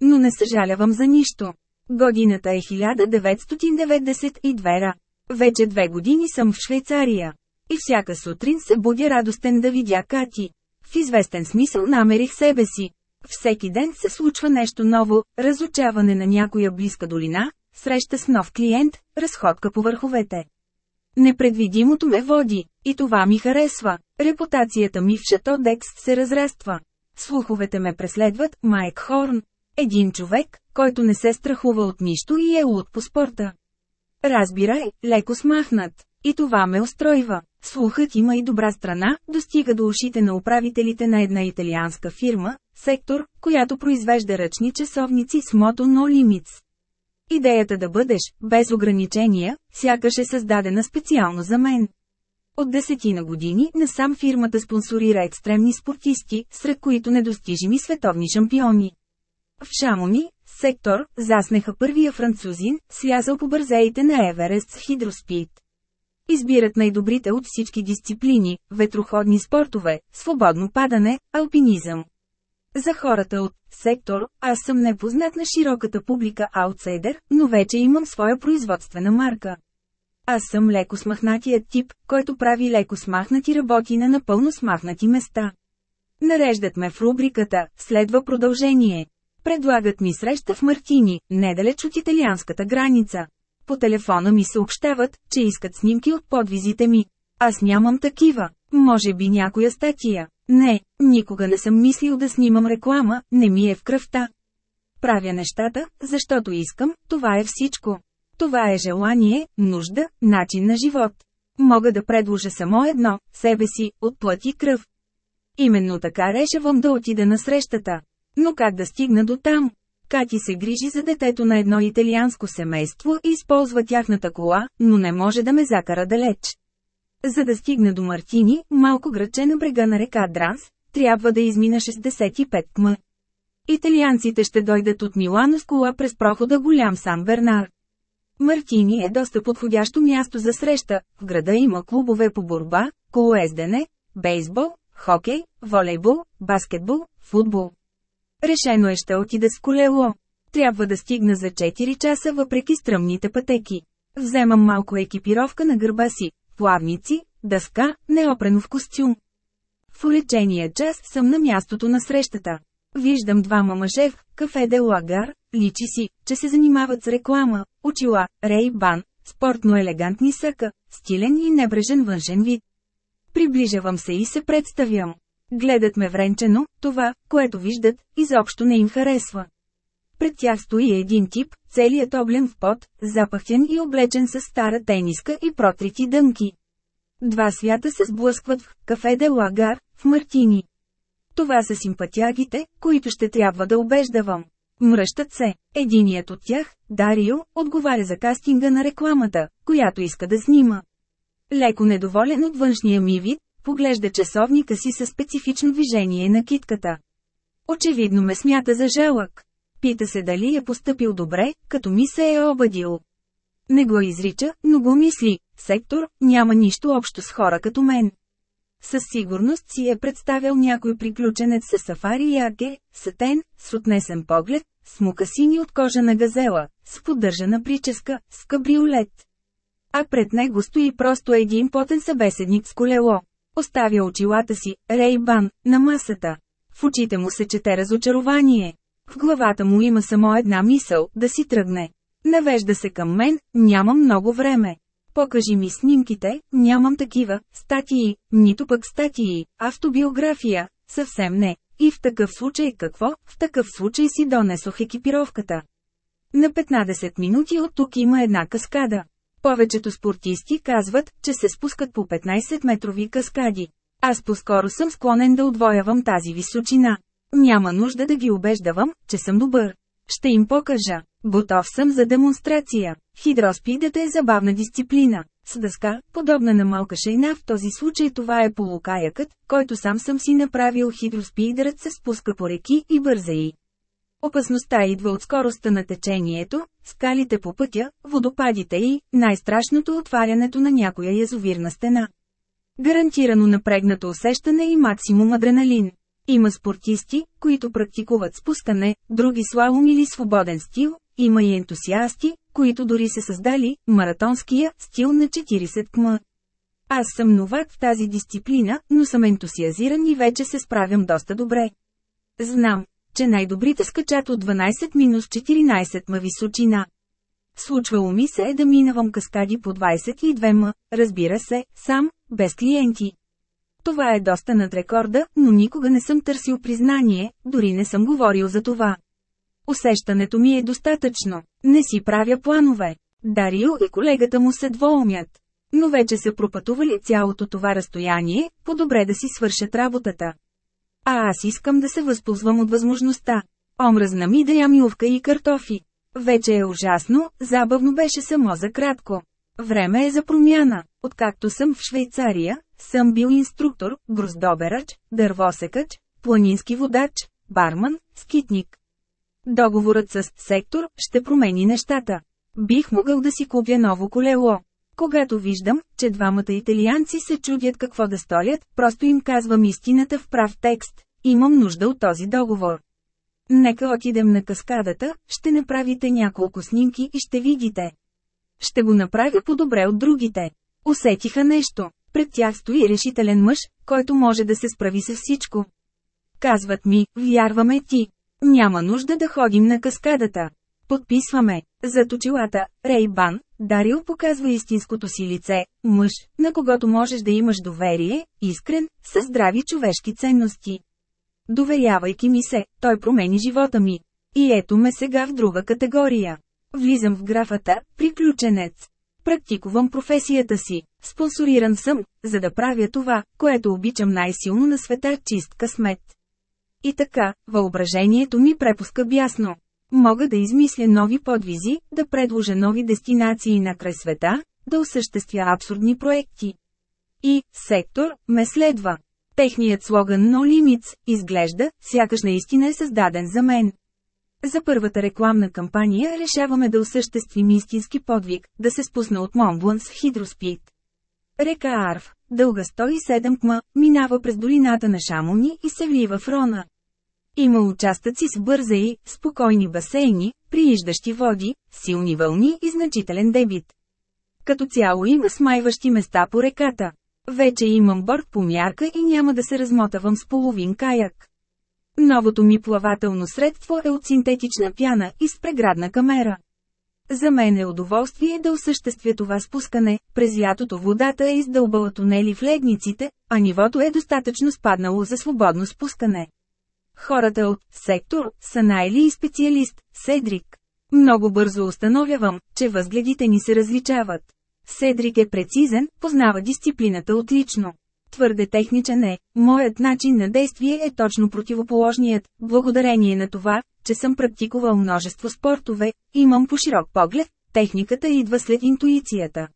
Но не съжалявам за нищо. Годината е 1992 Вече две години съм в Швейцария. И всяка сутрин се будя радостен да видя Кати. В известен смисъл намерих себе си. Всеки ден се случва нещо ново, разучаване на някоя близка долина, среща с нов клиент, разходка по върховете. Непредвидимото ме води, и това ми харесва. Репутацията ми в Шато Декс се разраства. Слуховете ме преследват, Майк Хорн. Един човек, който не се страхува от нищо и е луд по спорта. Разбирай, леко смахнат. И това ме устройва. Слухът има и добра страна, достига до ушите на управителите на една италианска фирма, сектор, която произвежда ръчни часовници с мото No Limits. Идеята да бъдеш, без ограничения, сякаш е създадена специално за мен. От десетина години насам фирмата спонсорира екстремни спортисти, сред които недостижими световни шампиони. В Шамони, сектор, заснеха първия французин, слязал по бързеите на Еверест с хидроспид. Избират най-добрите от всички дисциплини – ветроходни спортове, свободно падане, алпинизъм. За хората от сектор, аз съм непознат на широката публика аутсайдер, но вече имам своя производствена марка. Аз съм леко смахнатият тип, който прави леко смахнати работи на напълно смахнати места. Нареждат ме в рубриката, следва продължение. Предлагат ми среща в Мартини, недалеч от италианската граница. По телефона ми съобщават, че искат снимки от подвизите ми. Аз нямам такива. Може би някоя статия. Не, никога не съм мислил да снимам реклама, не ми е в кръвта. Правя нещата, защото искам, това е всичко. Това е желание, нужда, начин на живот. Мога да предложа само едно, себе си, от плът и кръв. Именно така решавам да отида на срещата. Но как да стигна до там? Кати се грижи за детето на едно италианско семейство и използва тяхната кола, но не може да ме закара далеч. За да стигне до Мартини, малко граче на брега на река Дранс, трябва да измина 65 км. Италианците ще дойдат от Милано с кола през прохода Голям Сан Бернар. Мартини е доста подходящо място за среща, в града има клубове по борба, колоездене, бейсбол, хокей, волейбол, баскетбол, футбол. Решено е ще отида с колело. Трябва да стигна за 4 часа въпреки стръмните пътеки. Вземам малко екипировка на гърба си, плавници, дъска, неопренов костюм. В улечения час съм на мястото на срещата. Виждам двама мъже в кафе де лагар, личи си, че се занимават с реклама, очила, рей бан, спортно елегантни съка, стилен и небрежен външен вид. Приближавам се и се представям. Гледат ме вренчено, това, което виждат, изобщо не им харесва. Пред тях стои един тип, целият облен в пот, запахтен и облечен с стара тениска и протрити дънки. Два свята се сблъскват в кафе де лагар, в Мартини. Това са симпатягите, които ще трябва да убеждавам. Мръщат се. Единият от тях, Дарио, отговаря за кастинга на рекламата, която иска да снима. Леко недоволен от външния ми вид, поглежда часовника си със специфично движение на китката. Очевидно ме смята за жалък. Пита се дали е поступил добре, като ми се е обадил. Не го изрича, но го мисли. Сектор няма нищо общо с хора като мен. Със сигурност си е представял някой приключенец с сафари яке, сатен, с отнесен поглед, с мукасини от кожа на газела, с поддържана прическа, с кабриолет. А пред него стои просто един потен събеседник с колело. Оставя очилата си, Рейбан, на масата. В очите му се чете разочарование. В главата му има само една мисъл – да си тръгне. Навежда се към мен, нямам много време. Покажи ми снимките, нямам такива, статии, нито пък статии, автобиография, съвсем не. И в такъв случай какво? В такъв случай си донесох екипировката. На 15 минути от тук има една каскада. Повечето спортисти казват, че се спускат по 15-метрови каскади. Аз по-скоро съм склонен да отвоявам тази височина. Няма нужда да ги убеждавам, че съм добър. Ще им покажа. Готов съм за демонстрация. Хидроспидът е забавна дисциплина. С дъска, подобна на малка шейна в този случай това е полукаякът, който сам съм си направил хидроспидърът се спуска по реки и бързаи. Опасността идва от скоростта на течението, скалите по пътя, водопадите и, най-страшното отварянето на някоя язовирна стена. Гарантирано напрегнато усещане и максимум адреналин. Има спортисти, които практикуват спускане, други слалом или свободен стил, има и ентусиасти, които дори се създали маратонския стил на 40 км. Аз съм новак в тази дисциплина, но съм ентусиазиран и вече се справям доста добре. Знам, че най-добрите скачат от 12-14 ма височина. Случвало ми се е да минавам каскади по 22 м, разбира се, сам, без клиенти. Това е доста над рекорда, но никога не съм търсил признание, дори не съм говорил за това. Усещането ми е достатъчно. Не си правя планове. Дарио и колегата му се двоумят. Но вече са пропътували цялото това разстояние, по-добре да си свършат работата. А аз искам да се възползвам от възможността. Омръзна ми да ям ювка и картофи. Вече е ужасно, забавно беше само за кратко. Време е за промяна. Откакто съм в Швейцария, съм бил инструктор, гроздоберач, дървосекач, планински водач, барман, скитник. Договорът с сектор ще промени нещата. Бих могъл да си купя ново колело. Когато виждам, че двамата италианци се чудят какво да сторят, просто им казвам истината в прав текст. Имам нужда от този договор. Нека отидем на каскадата, ще направите няколко снимки и ще видите. Ще го направя по-добре от другите. Усетиха нещо. Пред тях стои решителен мъж, който може да се справи с всичко. Казват ми, вярваме ти. Няма нужда да ходим на каскадата. Подписваме. За точилата, Рей Бан, Дарил показва истинското си лице, мъж, на когото можеш да имаш доверие, искрен, със здрави човешки ценности. Доверявайки ми се, той промени живота ми. И ето ме сега в друга категория. Влизам в графата «Приключенец». Практикувам професията си. Спонсориран съм, за да правя това, което обичам най-силно на света – чист късмет. И така, въображението ми препуска бясно. Мога да измисля нови подвизи, да предложа нови дестинации на край света, да осъществя абсурдни проекти. И, сектор, ме следва. Техният слоган No Limits, изглежда, сякаш наистина е създаден за мен. За първата рекламна кампания решаваме да осъществим истински подвиг, да се спусна от Монблан с хидроспид. Река Арв, дълга 107 км, минава през долината на Шамони и се влива в Рона. Има участъци с бързаи, спокойни басейни, прииждащи води, силни вълни и значителен дебит. Като цяло има смайващи места по реката. Вече имам борт по мярка и няма да се размотавам с половин каяк. Новото ми плавателно средство е от синтетична пяна и с преградна камера. За мен е удоволствие да осъществя това спускане, през лятото водата е издълбала тунели в ледниците, а нивото е достатъчно спаднало за свободно спускане. Хората от «Сектор» са най-ли и специалист, Седрик. Много бързо установявам, че възгледите ни се различават. Седрик е прецизен, познава дисциплината отлично. Твърде техничен е, моят начин на действие е точно противоположният, благодарение на това, че съм практикувал множество спортове, имам по-широк поглед, техниката идва след интуицията.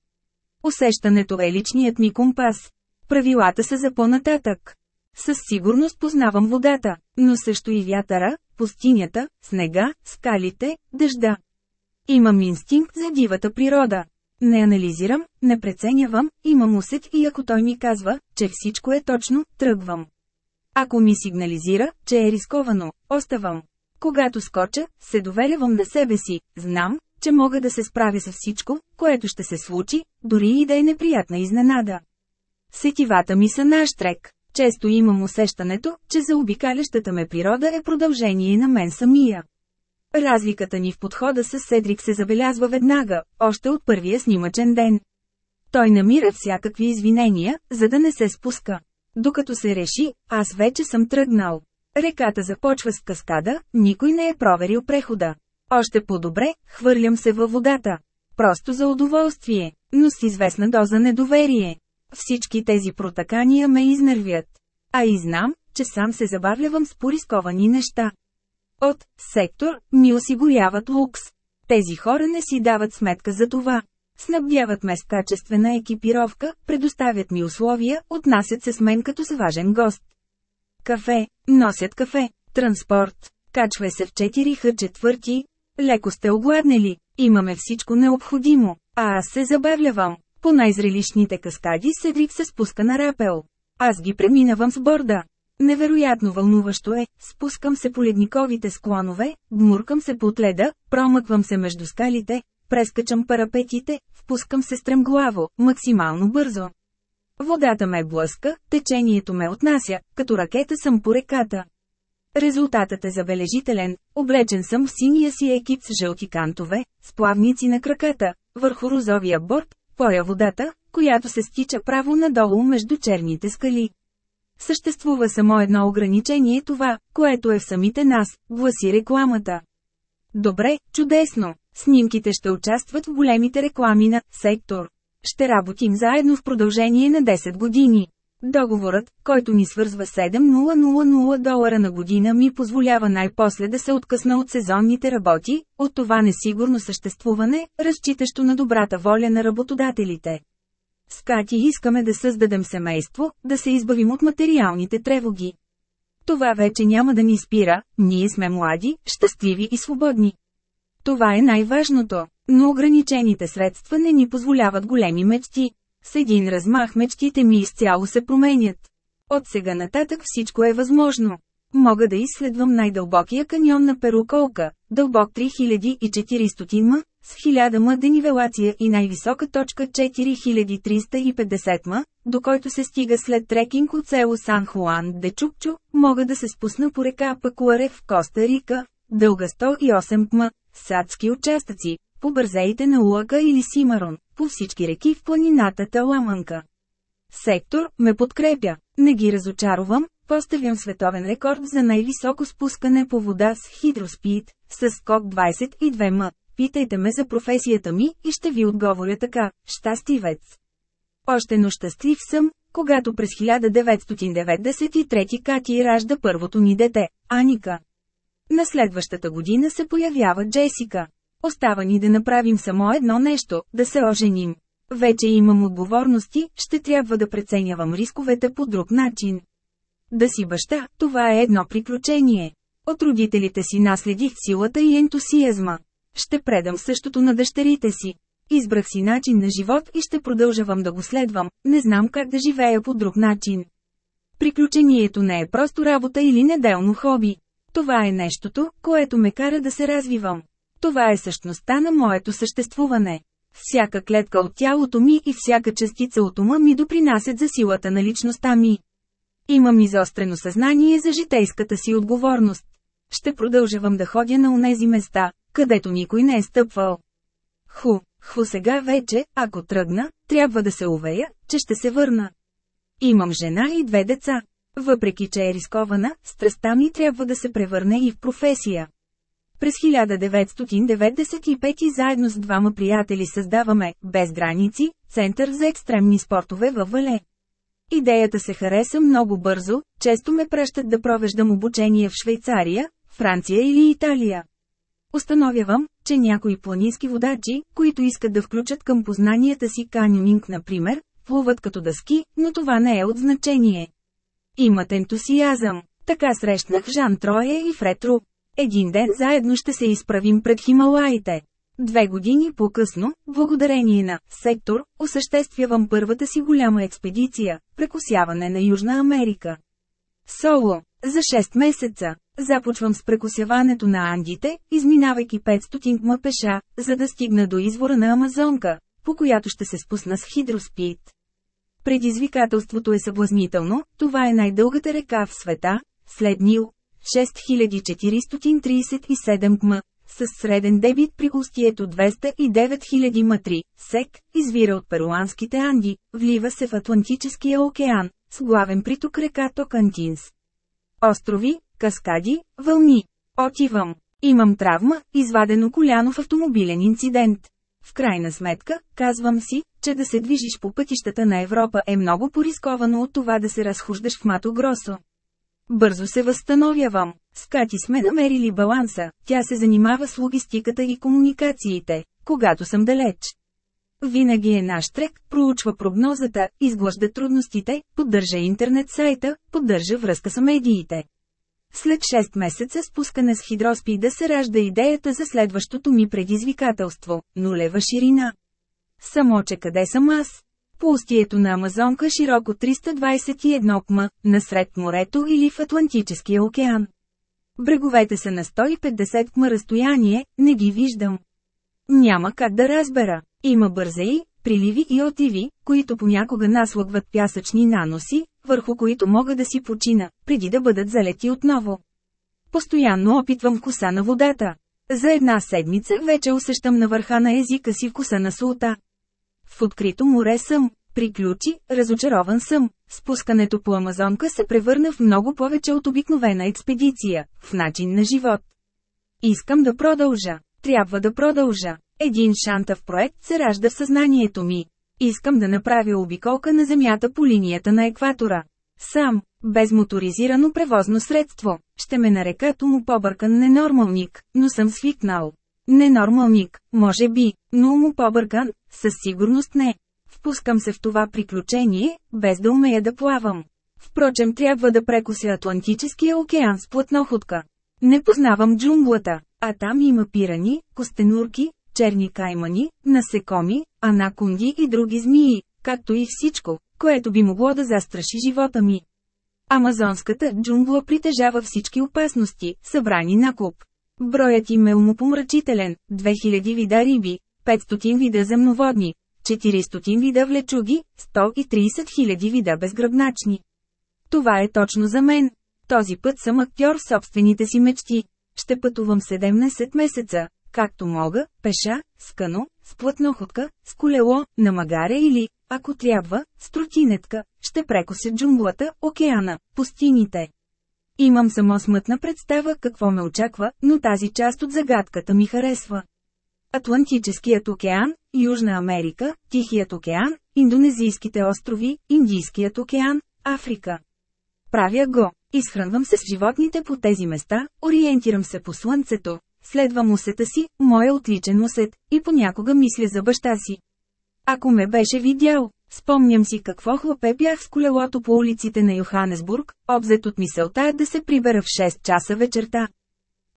Усещането е личният ми компас. Правилата са за по-нататък. Със сигурност познавам водата, но също и вятъра, пустинята, снега, скалите, дъжда. Имам инстинкт за дивата природа. Не анализирам, не преценявам, имам усет и ако той ми казва, че всичко е точно, тръгвам. Ако ми сигнализира, че е рисковано, оставам. Когато скоча, се доверявам на себе си, знам, че мога да се справя с всичко, което ще се случи, дори и да е неприятна изненада. Сетивата ми са наш трек. Често имам усещането, че за обикалящата ме природа е продължение на мен самия. Разликата ни в подхода с Седрик се забелязва веднага, още от първия снимачен ден. Той намира всякакви извинения, за да не се спуска. Докато се реши, аз вече съм тръгнал. Реката започва с каскада, никой не е проверил прехода. Още по-добре, хвърлям се във водата. Просто за удоволствие, но с известна доза недоверие. Всички тези протакания ме изнервят. А и знам, че сам се забавлявам с порисковани неща. От сектор ми осигуряват лукс. Тези хора не си дават сметка за това. Снабдяват ме с качествена екипировка, предоставят ми условия, отнасят се с мен като с важен гост. Кафе, носят кафе, транспорт, качва се в 4 х четвърти, леко сте огладнели, имаме всичко необходимо, а аз се забавлявам. По най-зрелищните каскади Седрик се спуска на рапел. Аз ги преминавам с борда. Невероятно вълнуващо е, спускам се по ледниковите склонове, гмуркам се под леда, промъквам се между скалите, прескачам парапетите, впускам се стремглаво, максимално бързо. Водата ме блъска, течението ме отнася, като ракета съм по реката. Резултатът е забележителен, облечен съм в синия си екип с жълти кантове, с плавници на краката, върху розовия борт, поя водата, която се стича право надолу между черните скали. Съществува само едно ограничение това, което е в самите нас, гласи рекламата. Добре, чудесно. Снимките ще участват в големите реклами на «Сектор». Ще работим заедно в продължение на 10 години. Договорът, който ни свързва 7000 долара на година ми позволява най-после да се откъсна от сезонните работи, от това несигурно съществуване, разчитащо на добрата воля на работодателите. С Кати искаме да създадем семейство, да се избавим от материалните тревоги. Това вече няма да ни спира, ние сме млади, щастливи и свободни. Това е най-важното, но ограничените средства не ни позволяват големи мечти. С един размах мечтите ми изцяло се променят. От сега нататък всичко е възможно. Мога да изследвам най-дълбокия каньон на Перуколка, дълбок 3400 м, с 1000 м денивелация и най-висока точка 4350 м, до който се стига след трекинг от село Сан Хуан де Чукчо, мога да се спусна по река Пакуаре в Коста Рика, дълга 108 м, садски участъци, по бързеите на Луака или Симарон, по всички реки в планината Таламанка. Сектор ме подкрепя, не ги разочаровам, поставям световен рекорд за най-високо спускане по вода с хидроспид, с скок 22 м. Питайте ме за професията ми и ще ви отговоря така – щастивец. Още но щастлив съм, когато през 1993 Кати ражда първото ни дете – Аника. На следващата година се появява Джесика. Остава ни да направим само едно нещо – да се оженим. Вече имам отговорности, ще трябва да преценявам рисковете по друг начин. Да си баща, това е едно приключение. От родителите си наследих силата и ентусиазма. Ще предам същото на дъщерите си. Избрах си начин на живот и ще продължавам да го следвам, не знам как да живея по друг начин. Приключението не е просто работа или неделно хоби. Това е нещото, което ме кара да се развивам. Това е същността на моето съществуване. Всяка клетка от тялото ми и всяка частица от ума ми допринасят за силата на личността ми. Имам изострено съзнание за житейската си отговорност. Ще продължавам да ходя на онези места, където никой не е стъпвал. Ху, ху сега вече, ако тръгна, трябва да се увея, че ще се върна. Имам жена и две деца. Въпреки, че е рискована, страстта ми трябва да се превърне и в професия. През 1995 заедно с двама приятели създаваме «Без граници» – Център за екстремни спортове във Вале. Идеята се хареса много бързо, често ме пращат да провеждам обучение в Швейцария, Франция или Италия. Установявам, че някои планински водачи, които искат да включат към познанията си каньонинг например, плуват като дъски, но това не е от значение. Имат ентусиазъм. Така срещнах Жан Троя и Фретру. Един ден заедно ще се изправим пред Хималаите. Две години по-късно, благодарение на «Сектор», осъществявам първата си голяма експедиция – прекусяване на Южна Америка. Соло. За 6 месеца. Започвам с прекусяването на Андите, изминавайки 500 ма пеша, за да стигна до извора на Амазонка, по която ще се спусна с хидроспид. Предизвикателството е съблазнително, това е най-дългата река в света, след Нил, 6437 км, с среден дебит при устието 209 000 матри, СЕК, извира от перуанските Анди, влива се в Атлантическия океан, с главен приток река Токантинс. Острови, каскади, вълни. Отивам. Имам травма, извадено коляно в автомобилен инцидент. В крайна сметка, казвам си, че да се движиш по пътищата на Европа е много порисковано от това да се разхождаш в Мато Гросо. Бързо се възстановявам. С Кати сме намерили баланса, тя се занимава с логистиката и комуникациите, когато съм далеч. Винаги е наш трек, проучва прогнозата, изглъжда трудностите, поддържа интернет сайта, поддържа връзка с медиите. След 6 месеца спускане с хидроспида се ражда идеята за следващото ми предизвикателство – нулева ширина. Само че къде съм аз? По устието на Амазонка широко 321 км, насред морето или в Атлантическия океан. Бреговете са на 150 км разстояние, не ги виждам. Няма как да разбера. Има бързеи, приливи и отиви, които понякога наслъгват пясъчни наноси, върху които мога да си почина, преди да бъдат залети отново. Постоянно опитвам коса на водата. За една седмица вече усещам на върха на езика си вкуса на султа. В открито море съм, приключи, разочарован съм. Спускането по Амазонка се превърна в много повече от обикновена експедиция, в начин на живот. Искам да продължа. Трябва да продължа. Един шантав проект се ражда в съзнанието ми. Искам да направя обиколка на Земята по линията на екватора. Сам, без моторизирано превозно средство, ще ме нарекат умопобъркан ненормалник, но съм свикнал. Ненормалник, може би, но умопобъркан, със сигурност не. Впускам се в това приключение, без да умея да плавам. Впрочем трябва да прекося Атлантическия океан с плътноходка. Не познавам джунглата, а там има пирани, костенурки, черни каймани, насекоми, анаконди и други змии, както и всичко, което би могло да застраши живота ми. Амазонската джунгла притежава всички опасности, събрани на куп. Броят им е умопомрачителен – 2000 вида риби, 500 вида земноводни, 400 вида влечуги, 130 000 вида безгръбначни. Това е точно за мен. Този път съм актьор в собствените си мечти. Ще пътувам 17 месеца, както мога, пеша, с кано, с плътноходка, с колело, на магаре или, ако трябва, с тротинетка, ще прекося джунглата, океана, пустините. Имам само смътна представа какво ме очаква, но тази част от загадката ми харесва. Атлантическият океан, Южна Америка, Тихият океан, Индонезийските острови, Индийският океан, Африка. Правя го, изхранвам се с животните по тези места, ориентирам се по слънцето, следвам усета си, моя отличен усет, и понякога мисля за баща си. Ако ме беше видял, спомням си какво хлопе бях с колелото по улиците на Йоханесбург, обзет от мисълта да се прибера в 6 часа вечерта.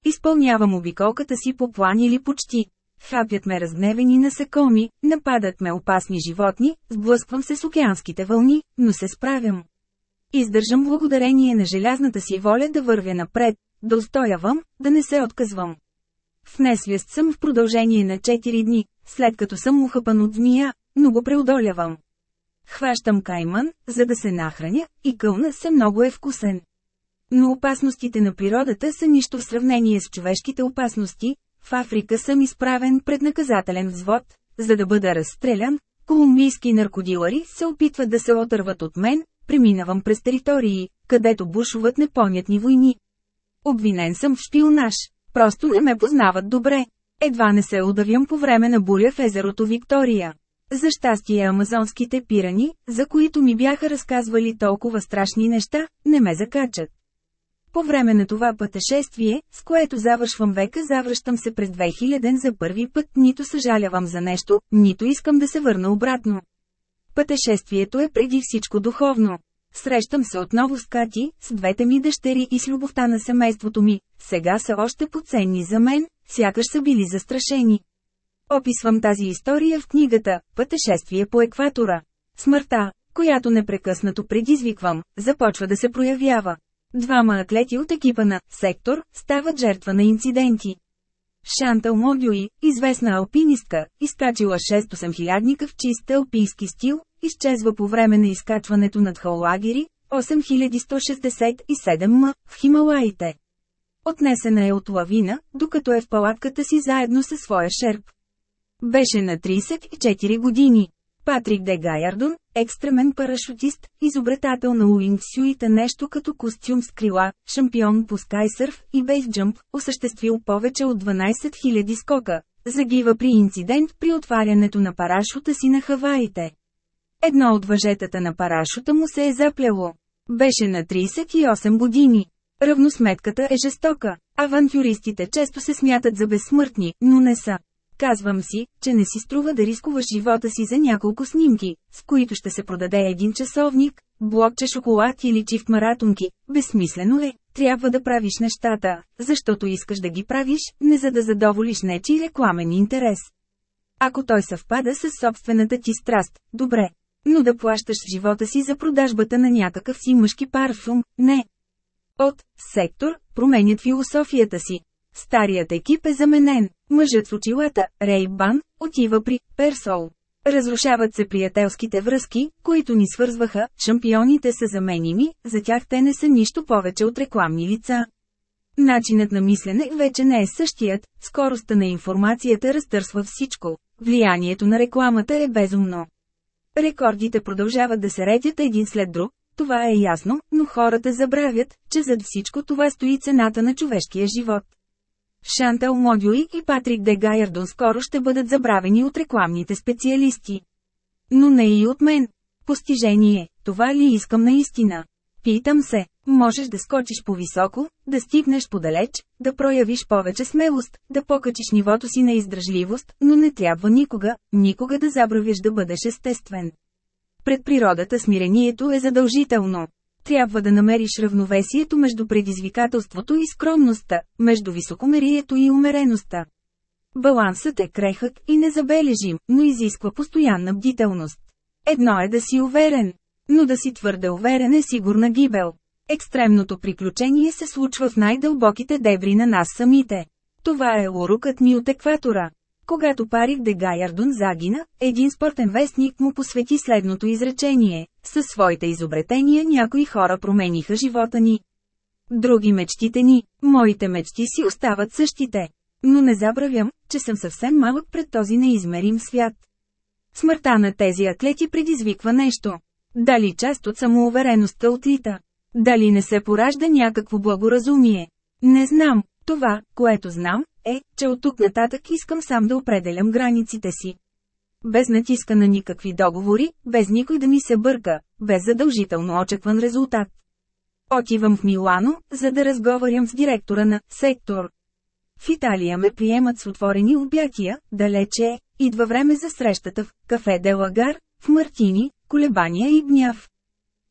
Изпълнявам обиколката си по план или почти. Хапят ме разгневени насекоми, нападат ме опасни животни, сблъсквам се с океанските вълни, но се справям. Издържам благодарение на желязната си воля да вървя напред, да устоявам, да не се отказвам. В несвест съм в продължение на 4 дни, след като съм ухъпан от змия, но го преодолявам. Хващам кайман, за да се нахраня, и кълна се много е вкусен. Но опасностите на природата са нищо в сравнение с човешките опасности. В Африка съм изправен пред наказателен взвод, за да бъда разстрелян. Колумбийски наркодилари се опитват да се отърват от мен, преминавам през територии, където бушуват непонятни войни. Обвинен съм в шпионаж. Просто не ме познават добре. Едва не се удавям по време на буря в езерото Виктория. За щастие амазонските пирани, за които ми бяха разказвали толкова страшни неща, не ме закачат. По време на това пътешествие, с което завършвам века завръщам се през 2000 за първи път, нито съжалявам за нещо, нито искам да се върна обратно. Пътешествието е преди всичко духовно. Срещам се отново с Кати, с двете ми дъщери и с любовта на семейството ми, сега са още поценни за мен, сякаш са били застрашени. Описвам тази история в книгата «Пътешествие по екватора». Смъртта, която непрекъснато предизвиквам, започва да се проявява. Двама атлети от екипа на «Сектор» стават жертва на инциденти. Шантал Модюи, известна алпинистка, изкачила 6-8 хилядника в чист алпийски стил, изчезва по време на изкачването над Хаолагери, 8167 м, в Хималаите. Отнесена е от лавина, докато е в палатката си заедно със своя шерп. Беше на 34 години. Патрик Де Гайардон, екстремен парашутист, изобретател на уингсюита нещо като костюм с крила, шампион по скайсърф и бейсджъмп, осъществил повече от 12 000 скока, загива при инцидент при отварянето на парашута си на Хаваите. Едно от въжетата на парашута му се е заплело. Беше на 38 години. Равносметката е жестока. Авантюристите често се смятат за безсмъртни, но не са. Казвам си, че не си струва да рискуваш живота си за няколко снимки, с които ще се продаде един часовник, блокче шоколад или чифт маратонки. Безсмислено е, трябва да правиш нещата, защото искаш да ги правиш, не за да задоволиш нечи рекламен интерес. Ако той съвпада с собствената ти страст, добре. Но да плащаш живота си за продажбата на някакъв си мъжки парфюм, не. От сектор променят философията си. Старият екип е заменен. Мъжът с очилата, Рей Бан, отива при Персол. Разрушават се приятелските връзки, които ни свързваха, шампионите са заменими, за тях те не са нищо повече от рекламни лица. Начинът на мислене вече не е същият, скоростта на информацията разтърсва всичко, влиянието на рекламата е безумно. Рекордите продължават да се редят един след друг, това е ясно, но хората забравят, че зад всичко това стои цената на човешкия живот. Шантел Модюи и Патрик Де Гайардон скоро ще бъдат забравени от рекламните специалисти. но не и от мен. Постижение, това ли искам наистина? Питам се, можеш да скочиш по-високо, да стигнеш подалеч, да проявиш повече смелост, да покачиш нивото си на издръжливост, но не трябва никога, никога да забравиш да бъдеш естествен. Пред природата смирението е задължително. Трябва да намериш равновесието между предизвикателството и скромността, между високомерието и умереността. Балансът е крехък и незабележим, но изисква постоянна бдителност. Едно е да си уверен, но да си твърде уверен е сигурна гибел. Екстремното приключение се случва в най-дълбоките дебри на нас самите. Това е урокът ми от екватора. Когато Парик де Гаярдун загина, един спортен вестник му посвети следното изречение. Със своите изобретения някои хора промениха живота ни. Други мечтите ни, моите мечти си остават същите. Но не забравям, че съм съвсем малък пред този неизмерим свят. Смъртта на тези атлети предизвиква нещо. Дали част от самоувереността отлита? Дали не се поражда някакво благоразумие? Не знам, това, което знам, е, че от тук нататък искам сам да определям границите си. Без натиска на никакви договори, без никой да ми се бърка, без задължително очакван резултат. Отивам в Милано, за да разговарям с директора на «Сектор». В Италия ме приемат с отворени обятия, далече е, идва време за срещата в «Кафе де Лагар», в Мартини, колебания и гняв.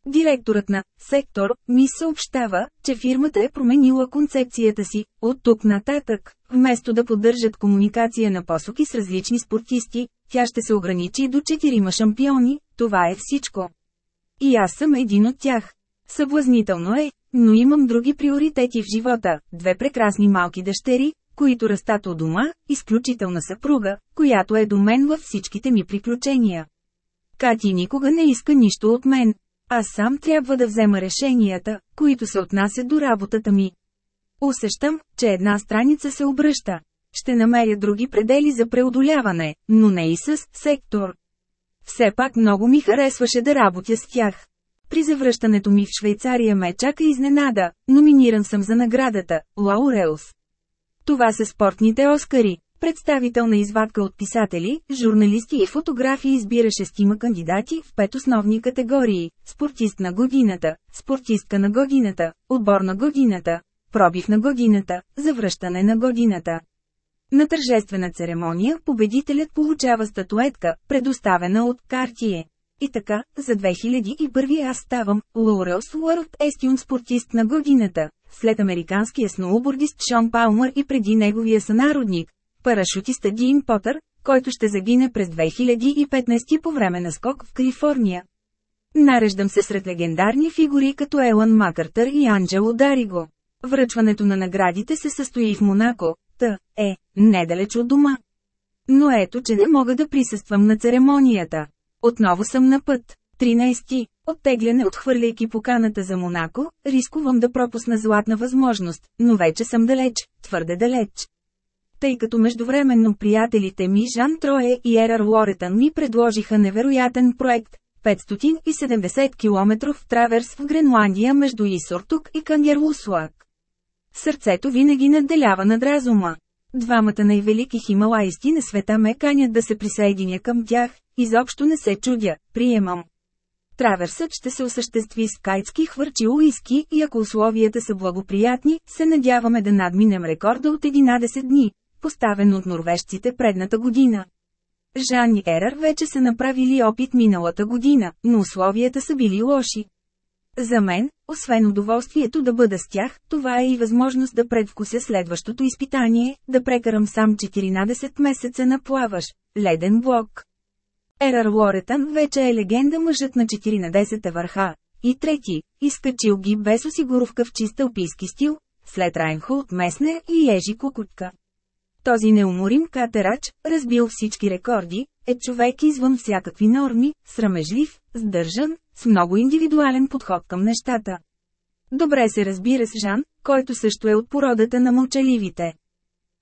Директорът на «Сектор» ми съобщава, че фирмата е променила концепцията си, от тук нататък, вместо да поддържат комуникация на посоки с различни спортисти, тя ще се ограничи до четирима шампиони, това е всичко. И аз съм един от тях. Съблазнително е, но имам други приоритети в живота, две прекрасни малки дъщери, които растат у дома, изключителна съпруга, която е до мен във всичките ми приключения. Кати никога не иска нищо от мен. Аз сам трябва да взема решенията, които се отнасят до работата ми. Усещам, че една страница се обръща. Ще намеря други предели за преодоляване, но не и с сектор. Все пак много ми харесваше да работя с тях. При завръщането ми в Швейцария ме чака изненада, номиниран съм за наградата – Лауреус. Това са спортните Оскари. Представител на извадка от писатели, журналисти и фотографи избира шестима кандидати в пет основни категории – спортист на годината, спортистка на годината, отбор на годината, пробив на годината, завръщане на годината. На тържествена церемония победителят получава статуетка, предоставена от Картие. И така, за 2001 аз ставам Лауреус World Естюн спортист на годината, след американския сноубордист Шон Палмър и преди неговия сънародник, парашутиста Дин Потър, който ще загине през 2015 по време на скок в Калифорния. Нареждам се сред легендарни фигури като Елън Макартър и Анджело Дариго. Връчването на наградите се състои в Монако, т. е, недалеч от дома. Но ето, че не мога да присъствам на церемонията. Отново съм на път. 13. Оттегляне отхвърляйки поканата за Монако, рискувам да пропусна златна възможност, но вече съм далеч, твърде далеч тъй като междувременно приятелите ми Жан Трое и Ерар Лоретън ми предложиха невероятен проект – 570 км траверс в Гренландия между Исортук и Кангерлуслак. Сърцето винаги надделява над разума. Двамата най-велики хималаисти на света ме канят да се присъединя към тях, изобщо не се чудя, приемам. Траверсът ще се осъществи с кайтски хвърчи уиски и ако условията са благоприятни, се надяваме да надминем рекорда от 11 дни поставен от норвежците предната година. Жан и Ерър вече са направили опит миналата година, но условията са били лоши. За мен, освен удоволствието да бъда с тях, това е и възможност да предвкуся следващото изпитание, да прекарам сам 14 месеца на плаваш, леден блок. Ерър Лоретън вече е легенда мъжът на 14-та върха. И трети, изкачил ги без осигуровка в чист алпийски стил, след Райнхолд Меснер и Ежи Кукутка. Този неуморим катерач, разбил всички рекорди, е човек извън всякакви норми, срамежлив, сдържан, с много индивидуален подход към нещата. Добре се разбира с Жан, който също е от породата на мълчаливите.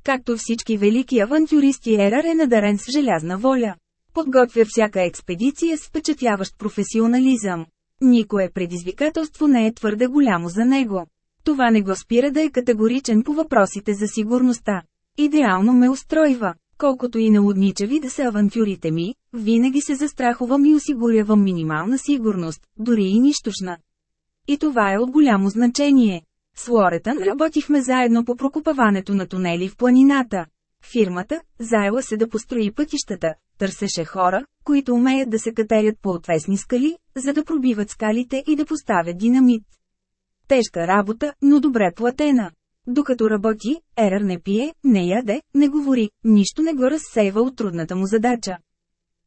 Както всички велики авантюристи Ерар е надарен с желязна воля. Подготвя всяка експедиция с впечатляващ професионализъм. Никое предизвикателство не е твърде голямо за него. Това не го спира да е категоричен по въпросите за сигурността. Идеално ме устройва. Колкото и налудничеви да са авантюрите ми, винаги се застраховам и осигурявам минимална сигурност, дори и нищожна. И това е от голямо значение. С Лоретън работихме заедно по прокопаването на тунели в планината. Фирмата, заела се да построи пътищата, търсеше хора, които умеят да се катерят по отвесни скали, за да пробиват скалите и да поставят динамит. Тежка работа, но добре платена. Докато работи, Ерър не пие, не яде, не говори, нищо не го разсейва от трудната му задача.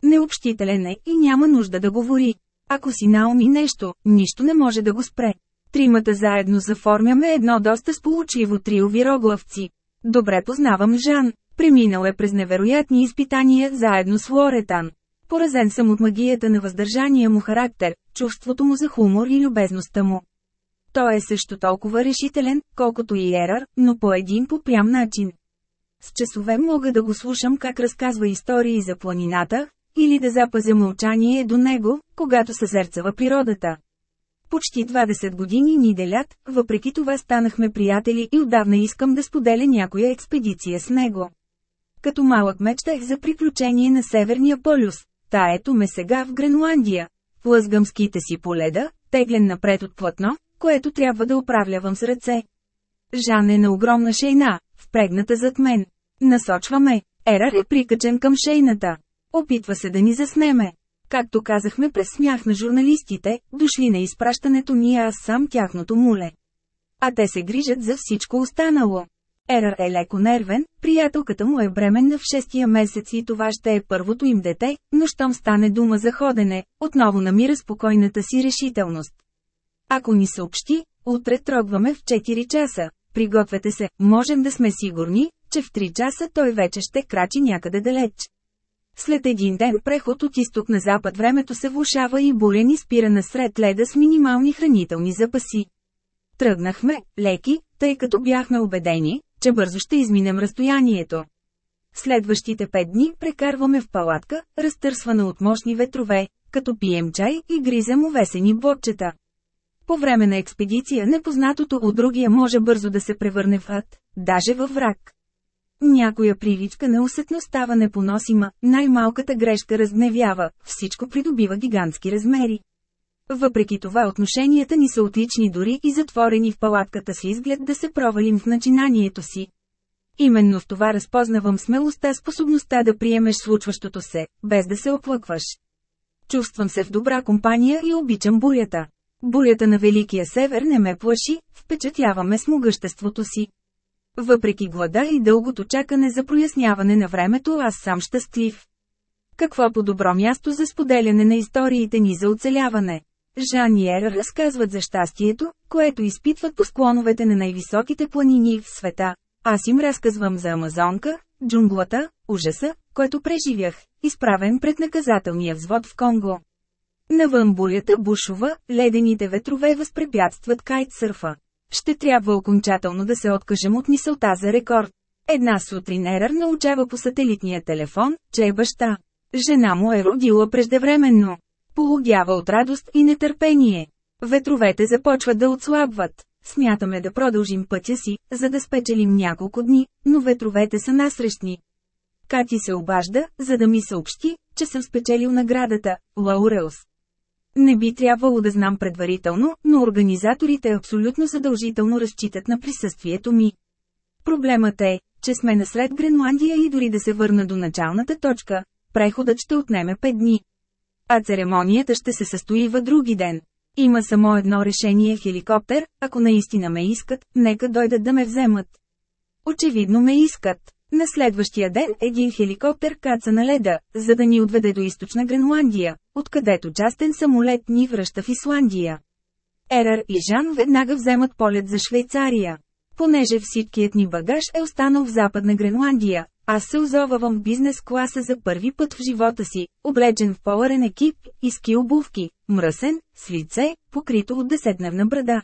Необщителен е и няма нужда да говори. Ако си науми нещо, нищо не може да го спре. Тримата заедно заформяме едно доста сполучливо трио вироглавци. Добре познавам Жан, преминал е през невероятни изпитания заедно с Лоретан. Поразен съм от магията на въздържания му характер, чувството му за хумор и любезността му. Той е също толкова решителен, колкото и Ерър, но по един попрям начин. С часове мога да го слушам как разказва истории за планината, или да запазя мълчание до него, когато съзерцава природата. Почти 20 години ни делят, въпреки това станахме приятели и отдавна искам да споделя някоя експедиция с него. Като малък мечтах за приключение на Северния полюс, та ето ме сега в Гренландия. Плъзгам ските си по леда, теглен напред от платно, което трябва да управлявам с ръце. Жан е на огромна шейна, впрегната зад мен. Насочваме. Ерар е прикачен към шейната. Опитва се да ни заснеме. Както казахме през смях на журналистите, дошли на изпращането ни аз сам тяхното муле. А те се грижат за всичко останало. Ерър е леко нервен, приятелката му е бременна в шестия месец и това ще е първото им дете, но щом стане дума за ходене, отново намира спокойната си решителност. Ако ни съобщи, утре трогваме в 4 часа, пригответе се, можем да сме сигурни, че в 3 часа той вече ще крачи някъде далеч. След един ден преход от изток на запад времето се влушава и буря ни спира насред леда с минимални хранителни запаси. Тръгнахме, леки, тъй като бяхме убедени, че бързо ще изминем разстоянието. Следващите пет дни прекарваме в палатка, разтърсвана от мощни ветрове, като пием чай и гризем увесени блокчета. По време на експедиция непознатото от другия може бързо да се превърне в ад, даже във враг. Някоя привичка неусетно става непоносима, най-малката грешка разгневява, всичко придобива гигантски размери. Въпреки това отношенията ни са отлични дори и затворени в палатката си изглед да се провалим в начинанието си. Именно в това разпознавам смелостта, способността да приемеш случващото се, без да се оплъкваш. Чувствам се в добра компания и обичам бурята. Бурята на Великия Север не ме плаши, впечатляваме с могъществото си. Въпреки глада и дългото чакане за проясняване на времето аз сам щастлив. Какво по-добро място за споделяне на историите ни за оцеляване? Жан и Ера разказват за щастието, което изпитват по склоновете на най-високите планини в света. Аз им разказвам за Амазонка, джунглата, ужаса, който преживях, изправен пред наказателния взвод в Конго. Навън бурята бушува, ледените ветрове възпрепятстват кайтсърфа. Ще трябва окончателно да се откажем от мисълта за рекорд. Една сутрин Ерър научава по сателитния телефон, че е баща. Жена му е родила преждевременно. Полудява от радост и нетърпение. Ветровете започват да отслабват. Смятаме да продължим пътя си, за да спечелим няколко дни, но ветровете са насрещни. Кати се обажда, за да ми съобщи, че съм спечелил наградата – Лауреус. Не би трябвало да знам предварително, но организаторите абсолютно задължително разчитат на присъствието ми. Проблемът е, че сме насред Гренландия и дори да се върна до началната точка, преходът ще отнеме 5 дни. А церемонията ще се състои във други ден. Има само едно решение хеликоптер, ако наистина ме искат, нека дойдат да ме вземат. Очевидно ме искат. На следващия ден един хеликоптер каца на леда, за да ни отведе до източна Гренландия, откъдето частен самолет ни връща в Исландия. Ерър и Жан веднага вземат полет за Швейцария. Понеже всичкият ни багаж е останал в Западна Гренландия, аз се озовавам в бизнес класа за първи път в живота си, облечен в поларен екип и ски обувки, мръсен, с лице, покрито от десетдневна брада.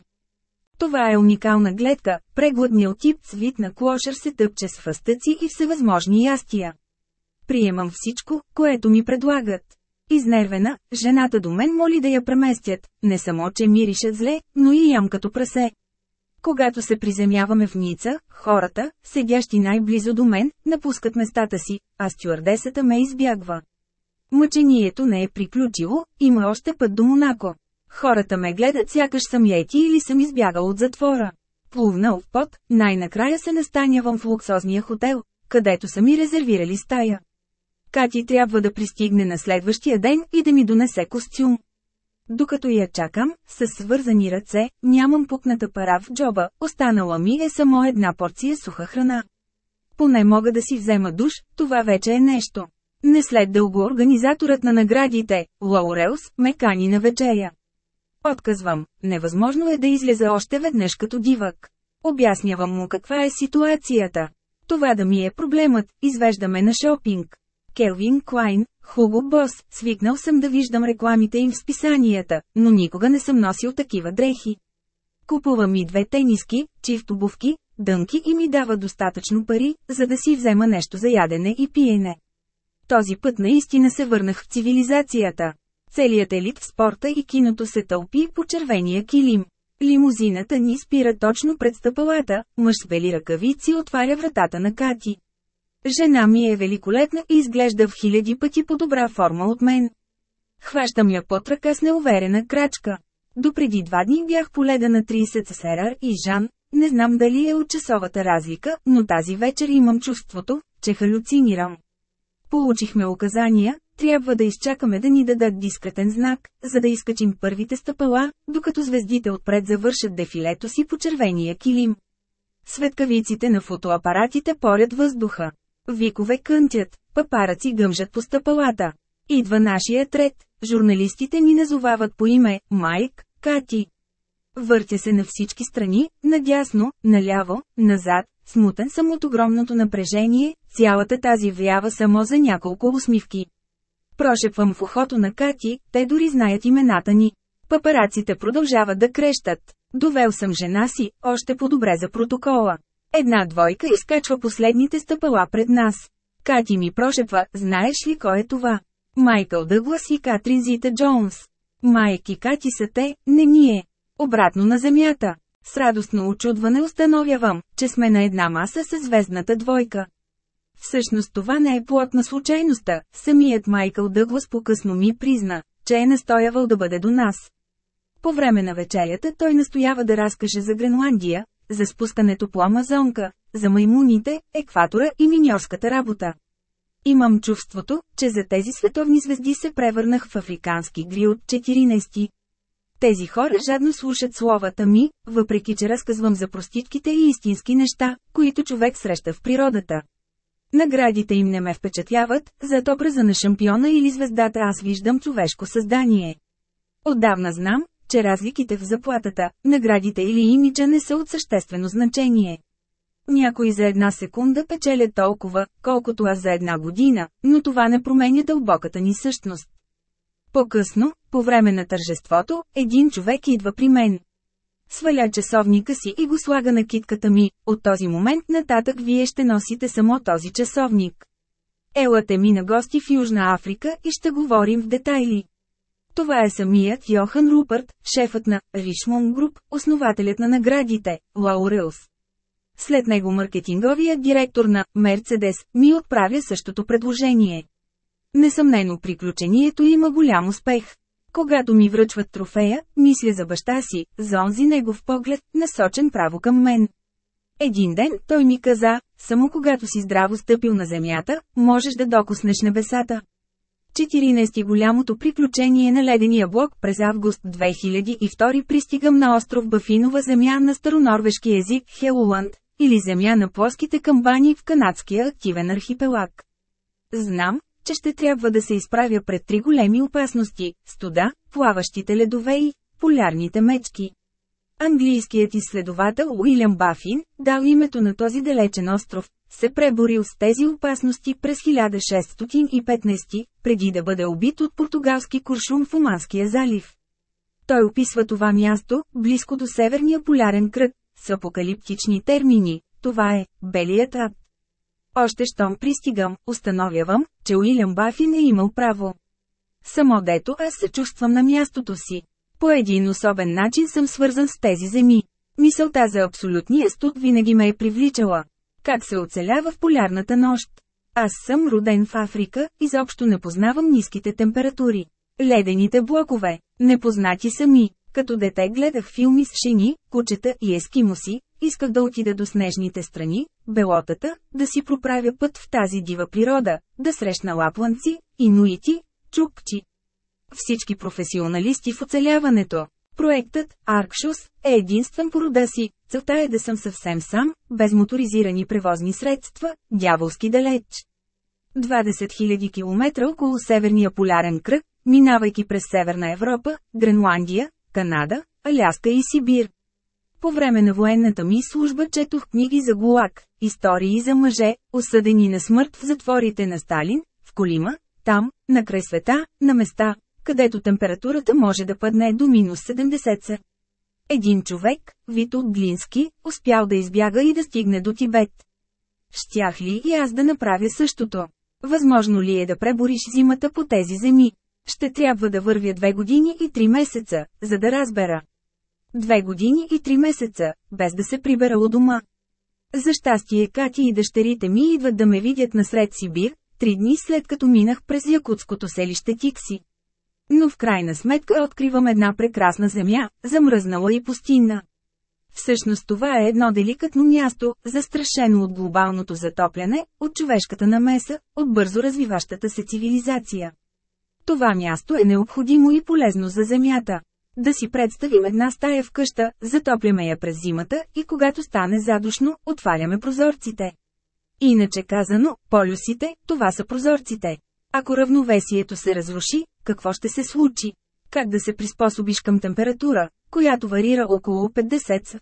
Това е уникална гледка, преглъдният тип цвит на клошер се тъпче с фъстъци и всевъзможни ястия. Приемам всичко, което ми предлагат. Изнервена, жената до мен моли да я преместят, не само че мирише зле, но и ям като прасе. Когато се приземяваме в Ница, хората, седящи най-близо до мен, напускат местата си, а стюардесата ме избягва. Мъчението не е приключило, има още път до Монако. Хората ме гледат сякаш съм ети или съм избягал от затвора. Плувнал в пот, най-накрая се настанявам в луксозния хотел, където са ми резервирали стая. Кати трябва да пристигне на следващия ден и да ми донесе костюм. Докато я чакам, с свързани ръце, нямам пукната пара в джоба, останала ми е само една порция суха храна. Поне мога да си взема душ, това вече е нещо. Не след дълго организаторът на наградите, Лаурелс, ме кани на вечеря. Отказвам, невъзможно е да излеза още веднъж като дивък. Обяснявам му каква е ситуацията. Това да ми е проблемът, извеждаме на шопинг. Келвин Клайн, Хуго Бос, свикнал съм да виждам рекламите им в списанията, но никога не съм носил такива дрехи. Купува ми две тениски, чифт обувки, дънки и ми дава достатъчно пари, за да си взема нещо за ядене и пиене. Този път наистина се върнах в цивилизацията. Целият елит в спорта и киното се тълпи по червения килим. Лимузината ни спира точно пред стъпалата, мъж с бели ръкавици отваря вратата на Кати. Жена ми е великолепна и изглежда в хиляди пъти по-добра форма от мен. Хващам я под ръка с неуверена крачка. До преди два дни бях поледа на 30 с Серар и Жан, не знам дали е от часовата разлика, но тази вечер имам чувството, че халюцинирам. Получихме указания, трябва да изчакаме да ни дадат дискретен знак, за да изкачим първите стъпала, докато звездите отпред завършат дефилето си по червения килим. Светкавиците на фотоапаратите порят въздуха. Викове кънтят, папараци гъмжат по стъпалата. Идва нашия трет, журналистите ни назовават по име Майк, Кати. Въртя се на всички страни, надясно, наляво, назад, смутен съм от огромното напрежение, цялата тази вява само за няколко усмивки. Прошепвам в ухото на Кати, те дори знаят имената ни. Папараците продължават да крещат. Довел съм жена си, още по-добре за протокола. Една двойка изкачва последните стъпала пред нас. Кати ми прошепва, знаеш ли кой е това? Майкъл Дъглас и Катрин Зита Джонс. Майк и Кати са те, не ние. Обратно на земята. С радостно очудване установявам, че сме на една маса с звездната двойка. Всъщност това не е плод на случайността, самият Майкъл Дъглас по-късно ми призна, че е настоявал да бъде до нас. По време на вечерята той настоява да разкаже за Гренландия, за спускането по Амазонка, за маймуните, екватора и миньорската работа. Имам чувството, че за тези световни звезди се превърнах в африкански гри от 14. Тези хора жадно слушат словата ми, въпреки че разказвам за проститките и истински неща, които човек среща в природата. Наградите им не ме впечатляват, зато образа на шампиона или звездата аз виждам човешко създание. Отдавна знам, че разликите в заплатата, наградите или имиджа не са от съществено значение. Някои за една секунда печелят толкова, колкото аз за една година, но това не променя дълбоката ни същност. По-късно, по време на тържеството, един човек идва при мен. Сваля часовника си и го слага на китката ми, от този момент нататък вие ще носите само този часовник. Елате ми на гости в Южна Африка и ще говорим в детайли. Това е самият Йохан Рупърт, шефът на Ришмон Груп, основателят на наградите, Лаурелс. След него маркетинговият директор на Мерцедес ми отправя същото предложение. Несъмнено приключението има голям успех. Когато ми връчват трофея, мисля за баща си, за онзи негов поглед, насочен право към мен. Един ден той ми каза, само когато си здраво стъпил на земята, можеш да докоснеш небесата. 14 голямото приключение на ледения блок през август 2002 пристигам на остров Бафинова земя на старонорвежки език Хелуланд, или земя на плоските камбани в канадския активен архипелаг. Знам, че ще трябва да се изправя пред три големи опасности – студа, плаващите ледове и полярните мечки. Английският изследовател Уилям Бафин, дал името на този далечен остров, се преборил с тези опасности през 1615, преди да бъде убит от португалски куршум в Оманския залив. Той описва това място, близко до Северния полярен кръг, с апокалиптични термини, това е «белият ад». Още щом пристигам, установявам, че Уилям Бафин е имал право. Само дето аз се чувствам на мястото си. По един особен начин съм свързан с тези земи. Мисълта за абсолютния студ винаги ме е привличала. Как се оцелява в полярната нощ? Аз съм роден в Африка, изобщо не познавам ниските температури. Ледените блокове, непознати са ми. Като дете гледах филми с шини, кучета и ескимоси, исках да отида до снежните страни, белотата, да си проправя път в тази дива природа, да срещна лапланци, инуити, чукчи. Всички професионалисти в оцеляването. Проектът Аркшус е единствен по рода си, целта е да съм съвсем сам, без моторизирани превозни средства, дяволски далеч. 20 000 км около Северния полярен кръг, минавайки през Северна Европа, Гренландия, Канада, Аляска и Сибир. По време на военната ми служба четох книги за ГУЛАГ, истории за мъже, осъдени на смърт в затворите на Сталин, в Колима, там, на край света, на места, където температурата може да падне до минус 70 се. Един човек, вид от Глински, успял да избяга и да стигне до Тибет. Щях ли и аз да направя същото? Възможно ли е да пребориш зимата по тези земи? Ще трябва да вървя две години и три месеца, за да разбера. Две години и три месеца, без да се прибера у дома. За щастие Кати и дъщерите ми идват да ме видят насред Сибир, три дни след като минах през якутското селище Тикси. Но в крайна сметка откривам една прекрасна земя, замръзнала и пустинна. Всъщност това е едно деликатно място, застрашено от глобалното затопляне, от човешката намеса, от бързо развиващата се цивилизация. Това място е необходимо и полезно за Земята. Да си представим една стая в къща, затопляме я през зимата и когато стане задушно, отваряме прозорците. Иначе казано, полюсите, това са прозорците. Ако равновесието се разруши, какво ще се случи? Как да се приспособиш към температура, която варира около 50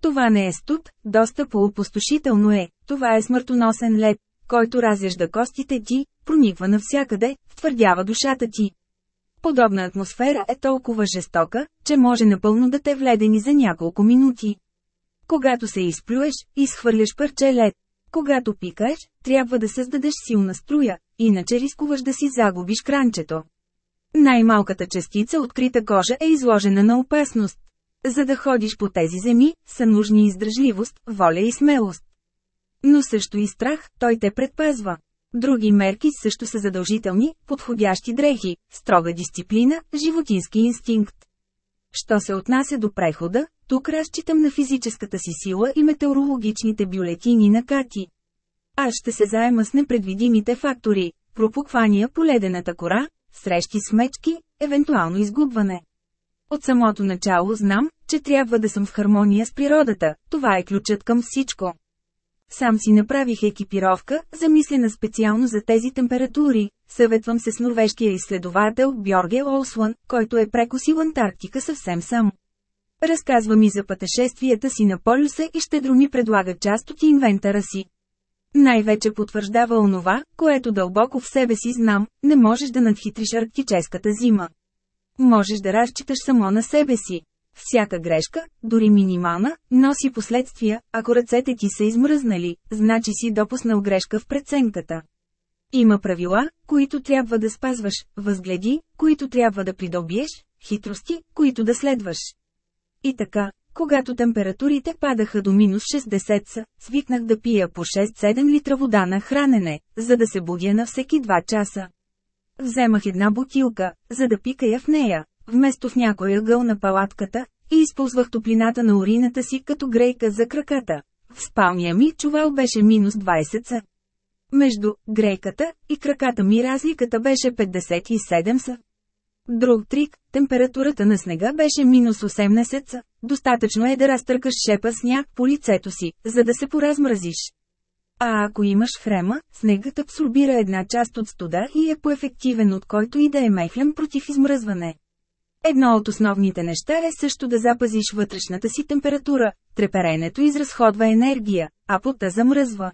Това не е студ, доста по-опустошително е, това е смъртоносен лед, който разяжда костите ти, прониква навсякъде, втвърдява душата ти. Подобна атмосфера е толкова жестока, че може напълно да те вледени за няколко минути. Когато се изплюеш, изхвърляш парче лед. Когато пикаеш, трябва да създадеш силна струя, иначе рискуваш да си загубиш кранчето. Най-малката частица открита кожа е изложена на опасност. За да ходиш по тези земи, са нужни издръжливост, воля и смелост. Но също и страх, той те предпазва. Други мерки също са задължителни, подходящи дрехи, строга дисциплина, животински инстинкт. Що се отнася до прехода, тук разчитам на физическата си сила и метеорологичните бюлетини на Кати. Аз ще се заема с непредвидимите фактори, пропуквания по ледената кора, срещи с мечки, евентуално изгубване. От самото начало знам, че трябва да съм в хармония с природата, това е ключът към всичко. Сам си направих екипировка, замислена специално за тези температури. Съветвам се с норвежкия изследовател Бьорге Олслан, който е прекосил Антарктика съвсем сам. Разказва ми за пътешествията си на полюса и щедро ми предлага част от инвентара си. Най-вече потвърждава онова, което дълбоко в себе си знам, не можеш да надхитриш арктическата зима. Можеш да разчиташ само на себе си. Всяка грешка, дори минимална, носи последствия, ако ръцете ти са измръзнали, значи си допуснал грешка в преценката. Има правила, които трябва да спазваш, възгледи, които трябва да придобиеш, хитрости, които да следваш. И така, когато температурите падаха до минус 60 свикнах да пия по 6-7 литра вода на хранене, за да се будя на всеки 2 часа. Вземах една бутилка, за да пикая в нея, вместо в някой ъгъл на палатката, и използвах топлината на урината си като грейка за краката. В спалния ми чувал беше минус 20 са. Между грейката и краката ми разликата беше 57 са. Друг трик, температурата на снега беше минус 18 са. Достатъчно е да разтъркаш шепа сняг по лицето си, за да се поразмразиш. А ако имаш хрема, снегът абсорбира една част от студа и е по-ефективен от който и да е мехлен против измръзване. Едно от основните неща е също да запазиш вътрешната си температура, треперенето изразходва енергия, а пота замръзва.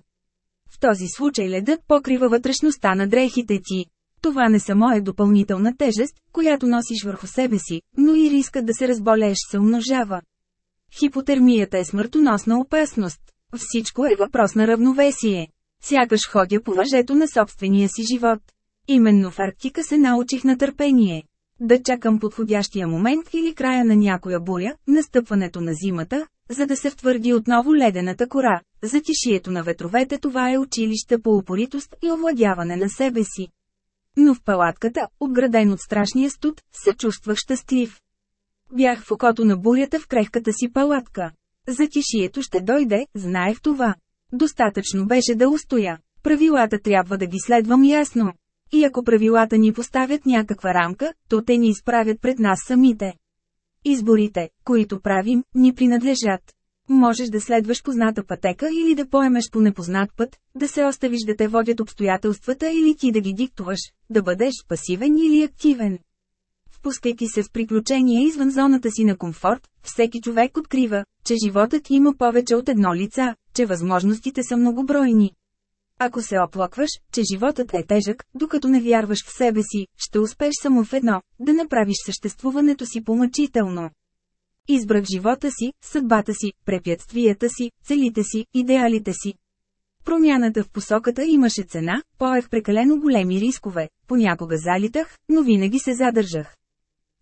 В този случай ледът покрива вътрешността на дрехите ти. Това не само е допълнителна тежест, която носиш върху себе си, но и рискът да се разболееш се умножава. Хипотермията е смъртоносна опасност. Всичко е въпрос на равновесие. Сякаш ходя по въжето на собствения си живот. Именно в Арктика се научих на търпение. Да чакам подходящия момент или края на някоя буря, настъпването на зимата, за да се втвърди отново ледената кора. За тишието на ветровете това е училище по упоритост и овладяване на себе си. Но в палатката, обграден от страшния студ, се чувствах щастлив. Бях в окото на бурята в крехката си палатка. За тишието ще дойде, знаех това. Достатъчно беше да устоя. Правилата трябва да ги следвам ясно. И ако правилата ни поставят някаква рамка, то те ни изправят пред нас самите. Изборите, които правим, ни принадлежат. Можеш да следваш позната пътека или да поемеш по непознат път, да се оставиш да те водят обстоятелствата или ти да ги диктуваш, да бъдеш пасивен или активен. Впускайки се в приключения извън зоната си на комфорт, всеки човек открива, че животът има повече от едно лица, че възможностите са многобройни. Ако се оплакваш, че животът е тежък, докато не вярваш в себе си, ще успеш само в едно – да направиш съществуването си помъчително. Избрах живота си, съдбата си, препятствията си, целите си, идеалите си. Промяната в посоката имаше цена, поех прекалено големи рискове, понякога залитах, но винаги се задържах.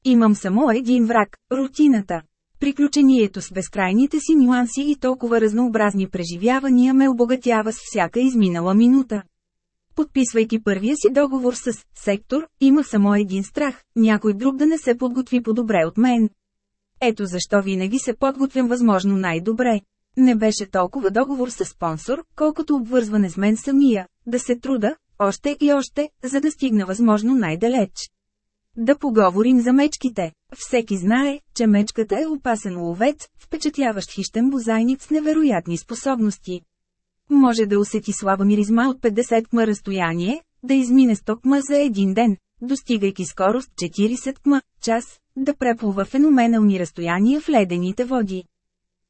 Имам само един враг – рутината. Приключението с безкрайните си нюанси и толкова разнообразни преживявания ме обогатява с всяка изминала минута. Подписвайки първия си договор с сектор, има само един страх – някой друг да не се подготви по-добре от мен. Ето защо винаги се подготвям възможно най-добре. Не беше толкова договор с спонсор, колкото обвързване с мен самия, да се труда, още и още, за да стигна възможно най-далеч. Да поговорим за мечките. Всеки знае, че мечката е опасен ловец, впечатляващ хищен бозайник с невероятни способности. Може да усети слаба миризма от 50 км разстояние, да измине 100 км за един ден, достигайки скорост 40 км час, да преплува феноменални разстояния в ледените води.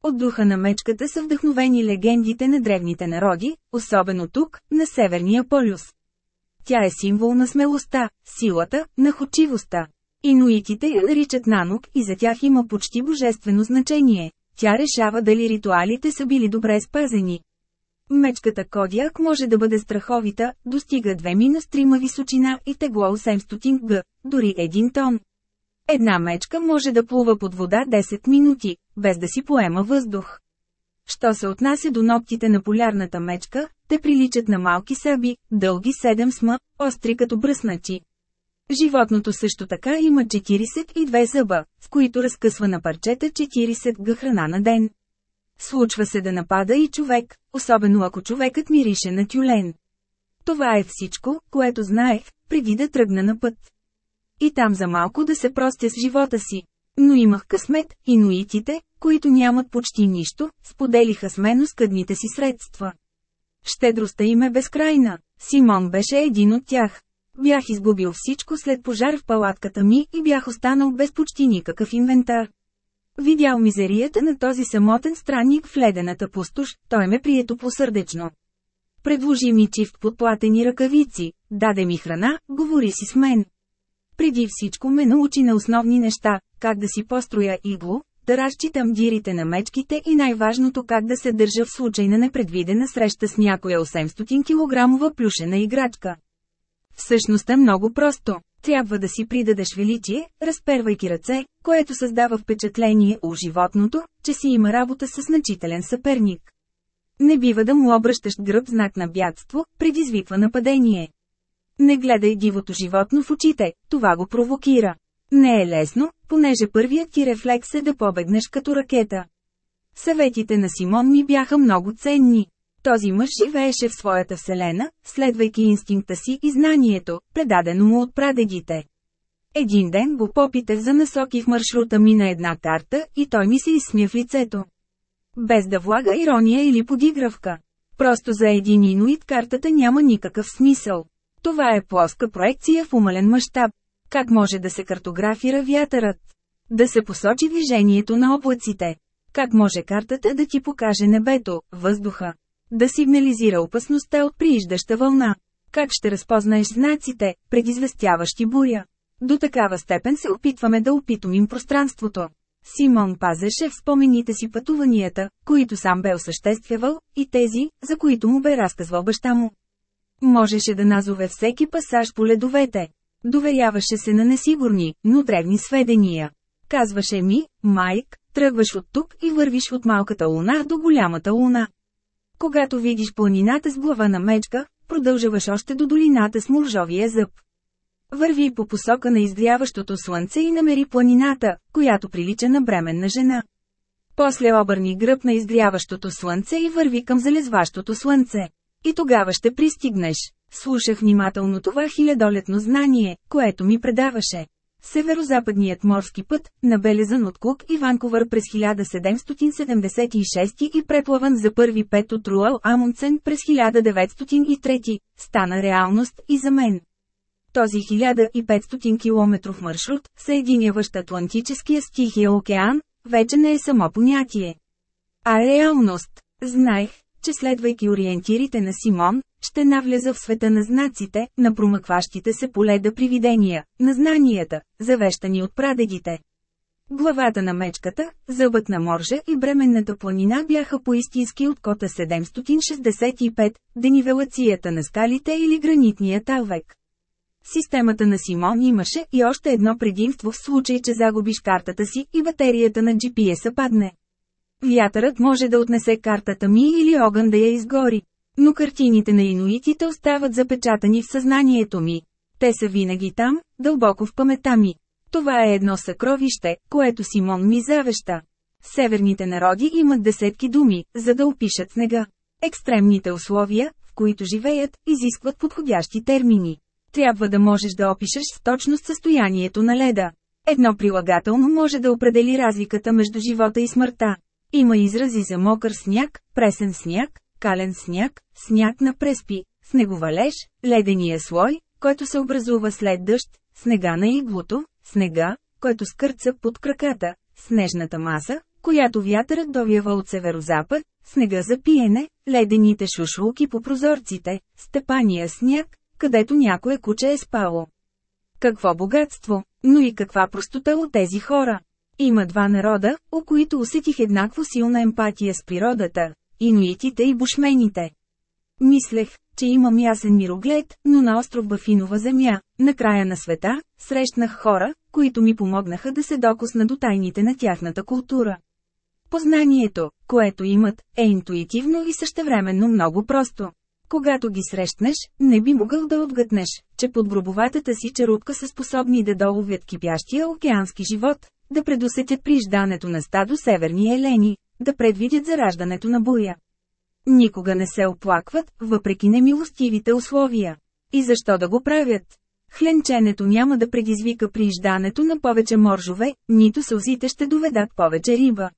От духа на мечката са вдъхновени легендите на древните народи, особено тук, на Северния полюс. Тя е символ на смелостта, силата, находчивостта. Инуитите я наричат нанук и за тях има почти божествено значение. Тя решава дали ритуалите са били добре спазени. Мечката Кодиак може да бъде страховита, достига 2 мина стрима височина и тегло 800 г, дори 1 тон. Една мечка може да плува под вода 10 минути, без да си поема въздух. Що се отнася до ногтите на полярната мечка, те приличат на малки саби, дълги 7 сма, остри като бръсначи. Животното също така има 42 зъба, с които разкъсва на парчета 40 г храна на ден. Случва се да напада и човек, особено ако човекът мирише на тюлен. Това е всичко, което знаех, преди да тръгна на път. И там за малко да се простя с живота си. Но имах късмет, инуитите, които нямат почти нищо, споделиха с мен скъдните си средства. Щедростта им е безкрайна. Симон беше един от тях. Бях изгубил всичко след пожар в палатката ми и бях останал без почти никакъв инвентар. Видял мизерията на този самотен странник в ледената пустош, той ме прието посърдечно. Предложи ми чифт подплатени ръкавици, даде ми храна, говори си с мен. Преди всичко ме научи на основни неща, как да си построя игло, да разчитам дирите на мечките и най-важното как да се държа в случай на непредвидена среща с някоя 800 кг плюшена играчка. Всъщност е много просто. Трябва да си придадеш величие, разпервайки ръце, което създава впечатление у животното, че си има работа с значителен съперник. Не бива да му обръщаш гръб знак на бягство, предизвиква нападение. Не гледай дивото животно в очите, това го провокира. Не е лесно, понеже първият ти рефлекс е да побегнеш като ракета. Съветите на Симон ми бяха много ценни. Този мъж живееше в своята вселена, следвайки инстинкта си и знанието, предадено му от прадедите. Един ден го попитах за насоки в маршрута ми на една карта и той ми се изсмя в лицето. Без да влага ирония или подигравка. Просто за един инуит картата няма никакъв смисъл. Това е плоска проекция в умален мащаб. Как може да се картографира вятърът? Да се посочи движението на облаците. Как може картата да ти покаже небето, въздуха? Да сигнализира опасността от прииждаща вълна. Как ще разпознаеш знаците, предизвестяващи буря? До такава степен се опитваме да опитомим пространството. Симон пазеше в спомените си пътуванията, които сам бе осъществявал, и тези, за които му бе разказвал баща му. Можеше да назове всеки пасаж по ледовете. Доверяваше се на несигурни, но древни сведения. Казваше ми, Майк, тръгваш от тук и вървиш от малката луна до голямата луна. Когато видиш планината с глава на мечка, продължаваш още до долината с муржовия зъб. Върви по посока на изгряващото слънце и намери планината, която прилича на бременна жена. После обърни гръб на изгряващото слънце и върви към залезващото слънце. И тогава ще пристигнеш. Слушах внимателно това хилядолетно знание, което ми предаваше. Северо-западният морски път, набелезан от Кук и Ванкувър през 1776 и преплаван за първи пет от Руал Амундсен през 1903, стана реалност и за мен. Този 1500 км маршрут, съединяващ Атлантическия с Тихия океан, вече не е само понятие. А реалност. Знаех, че следвайки ориентирите на Симон, ще навлеза в света на знаците, на промъкващите се поледа привидения, на знанията, завещани от прадедите. Главата на мечката, зъбът на моржа и бременната планина бяха поистински от кота 765, денивелацията на скалите или гранитния талвек. Системата на Симон имаше и още едно предимство в случай, че загубиш картата си и батерията на GPS-а падне. Вятърът може да отнесе картата ми или огън да я изгори. Но картините на инуитите остават запечатани в съзнанието ми. Те са винаги там, дълбоко в памета ми. Това е едно съкровище, което Симон ми завеща. Северните народи имат десетки думи, за да опишат снега. Екстремните условия, в които живеят, изискват подходящи термини. Трябва да можеш да опишеш с точност състоянието на леда. Едно прилагателно може да определи разликата между живота и смъртта. Има изрази за мокър сняг, пресен сняг, кален сняг, сняг на преспи, снеговалеж, ледения слой, който се образува след дъжд, снега на иглото, снега, който скърца под краката, снежната маса, която вятърът довява от северозапад, снега за пиене, ледените шушулки по прозорците, степания сняг, където някое куче е спало. Какво богатство, но и каква простота от тези хора. Има два народа, у които усетих еднакво силна емпатия с природата – инуитите и бушмените. Мислех, че имам ясен мироглед, но на остров Бафинова земя, на края на света, срещнах хора, които ми помогнаха да се докосна до тайните на тяхната култура. Познанието, което имат, е интуитивно и същевременно много просто. Когато ги срещнеш, не би могъл да отгътнеш, че под гробоватата си черупка са способни да доловят кипящия океански живот, да предусетят приждането на стадо северни елени, да предвидят зараждането на буя. Никога не се оплакват, въпреки немилостивите условия. И защо да го правят? Хленченето няма да предизвика приждането на повече моржове, нито сълзите ще доведат повече риба.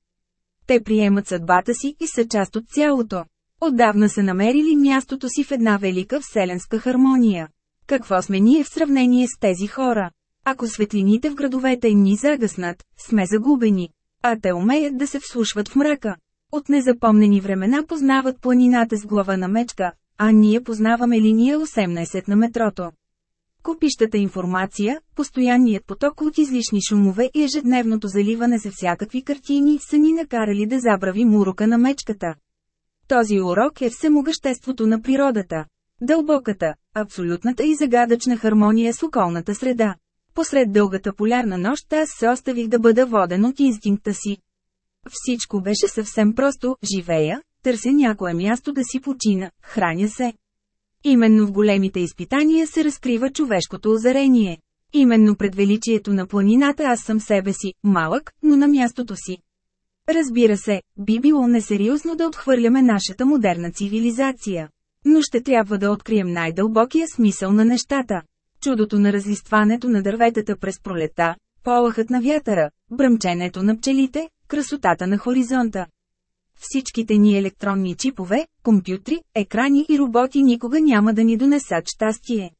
Те приемат съдбата си и са част от цялото. Отдавна са намерили мястото си в една велика вселенска хармония. Какво сме ние в сравнение с тези хора? Ако светлините в градовете им ни загаснат, сме загубени. А те умеят да се вслушват в мрака. От незапомнени времена познават планината с глава на мечка, а ние познаваме линия 18 на метрото. Купищата информация, постоянният поток от излишни шумове и ежедневното заливане за всякакви картини са ни накарали да забравим урока на мечката. Този урок е всемогъществото на природата. Дълбоката, абсолютната и загадъчна хармония с околната среда. Посред дългата полярна нощ аз се оставих да бъда воден от инстинкта си. Всичко беше съвсем просто, живея, търся някое място да си почина, храня се. Именно в големите изпитания се разкрива човешкото озарение. Именно пред величието на планината аз съм себе си, малък, но на мястото си. Разбира се, би било несериозно да отхвърляме нашата модерна цивилизация. Но ще трябва да открием най-дълбокия смисъл на нещата. Чудото на разлистването на дърветата през пролета, полахът на вятъра, бръмченето на пчелите, красотата на хоризонта. Всичките ни електронни чипове, компютри, екрани и роботи никога няма да ни донесат щастие.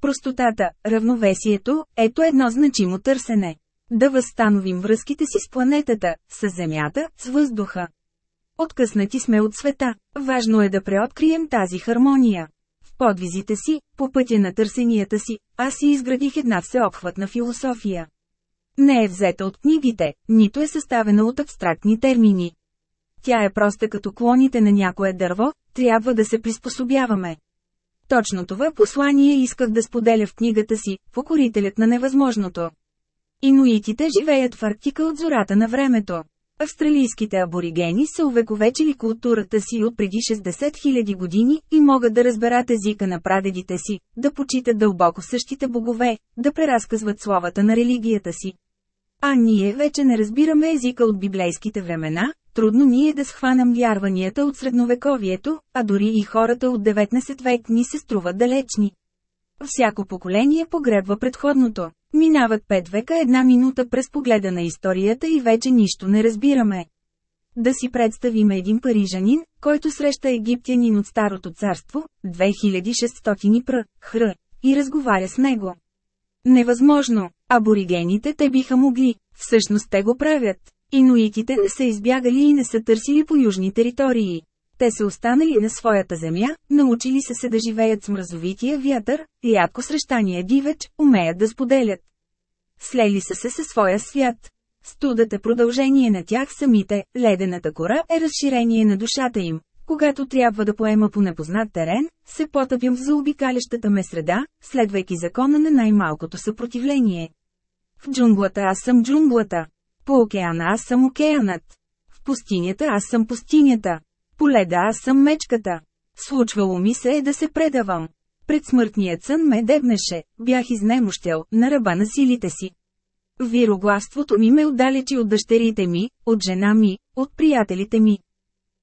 Простотата, равновесието, ето едно значимо търсене. Да възстановим връзките си с планетата, с Земята, с въздуха. Откъснати сме от света, важно е да преоткрием тази хармония. Подвизите си, по пътя на търсенията си, аз си изградих една всеобхватна философия. Не е взета от книгите, нито е съставена от абстрактни термини. Тя е проста като клоните на някое дърво, трябва да се приспособяваме. Точно това послание исках да споделя в книгата си «Покорителят на невъзможното». Инуитите живеят в Арктика от зората на времето. Австралийските аборигени са увековечили културата си от преди 60 000 години и могат да разберат езика на прадедите си, да почитат дълбоко същите богове, да преразказват словата на религията си. А ние вече не разбираме езика от библейските времена, трудно ни е да схванам вярванията от средновековието, а дори и хората от 19 век ни се струват далечни. Всяко поколение погребва предходното. Минават пет века една минута през погледа на историята и вече нищо не разбираме. Да си представим един парижанин, който среща египтянин от Старото царство, 2600 пр. хр. и разговаря с него. Невъзможно, аборигените те биха могли, всъщност те го правят. Инуитите не са избягали и не са търсили по южни територии. Те са останали на своята земя, научили са се да живеят с мразовития вятър, рядко срещания дивеч, умеят да споделят. Слели са се със своя свят. Студът е продължение на тях самите, ледената кора е разширение на душата им. Когато трябва да поема по непознат терен, се потъпям в заобикалящата ме среда, следвайки закона на най-малкото съпротивление. В джунглата аз съм джунглата. По океана аз съм океанът. В пустинята аз съм пустинята. По леда аз съм мечката. Случвало ми се е да се предавам. Пред смъртният сън ме дебнеше, бях изнемощел, на ръба на силите си. Вироглавството ми ме отдалечи от дъщерите ми, от жена ми, от приятелите ми.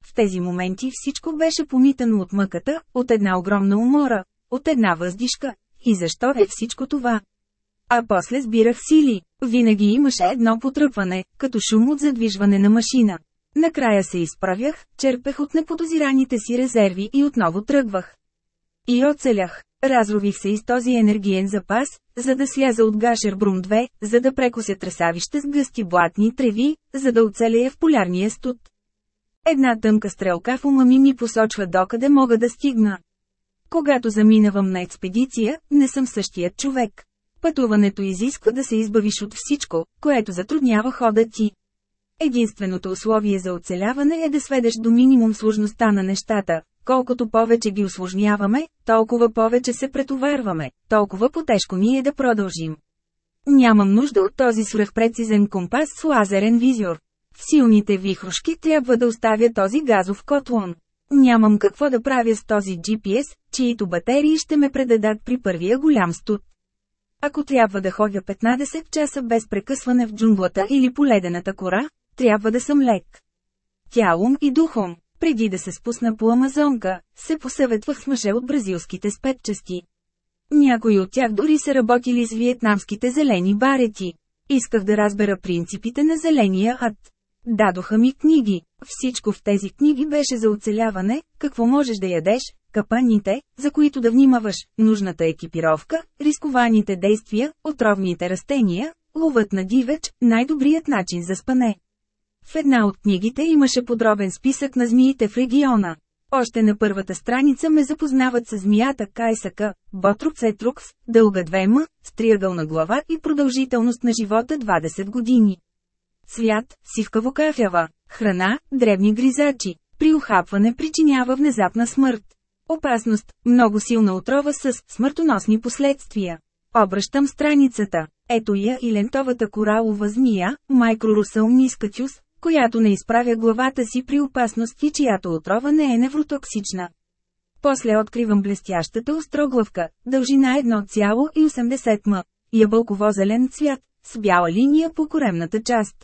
В тези моменти всичко беше помитано от мъката, от една огромна умора, от една въздишка. И защо е всичко това? А после сбирах сили. Винаги имаше едно потръпване, като шум от задвижване на машина. Накрая се изправях, черпех от неподозираните си резерви и отново тръгвах. И оцелях. Разрових се из този енергиен запас, за да сляза от Гашербрум 2, за да прекося тресавище с гъсти блатни треви, за да оцелея в полярния студ. Една тънка стрелка в ума ми ми посочва докъде мога да стигна. Когато заминавам на експедиция, не съм същият човек. Пътуването изисква да се избавиш от всичко, което затруднява хода ти. Единственото условие за оцеляване е да сведеш до минимум сложността на нещата. Колкото повече ги осложняваме, толкова повече се претоварваме, толкова по-тежко ни е да продължим. Нямам нужда от този свръхпрецизен компас с лазерен визор. В силните вихрушки трябва да оставя този газов котлон. Нямам какво да правя с този GPS, чието батерии ще ме предадат при първия голям студ. Ако трябва да ходя 15 часа без прекъсване в джунглата или по ледената кора, трябва да съм лек. Тялом и духом, преди да се спусна по Амазонка, се посъветвах с мъже от бразилските спетчасти. Някои от тях дори са работили с виетнамските зелени барети. Исках да разбера принципите на зеления ад. Дадоха ми книги. Всичко в тези книги беше за оцеляване, какво можеш да ядеш, капаните, за които да внимаваш, нужната екипировка, рискованите действия, отровните растения, ловът на дивеч, най-добрият начин за спане. В една от книгите имаше подробен списък на змиите в региона. Още на първата страница ме запознават с змията Кайсака, Ботруксетрукс, дълга 2 м, с триъгълна глава и продължителност на живота 20 години. Цвят, сивкаво кафява, храна, дребни гризачи. При ухапване причинява внезапна смърт. Опасност, много силна отрова с смъртоносни последствия. Обръщам страницата. Ето я и лентовата коралова змия, Майкрорусъл нискатюс, която не изправя главата си при опасност и чиято отрова не е невротоксична. После откривам блестящата остроглавка, дължина 1,80 м, ябълково-зелен цвят, с бяла линия по коремната част.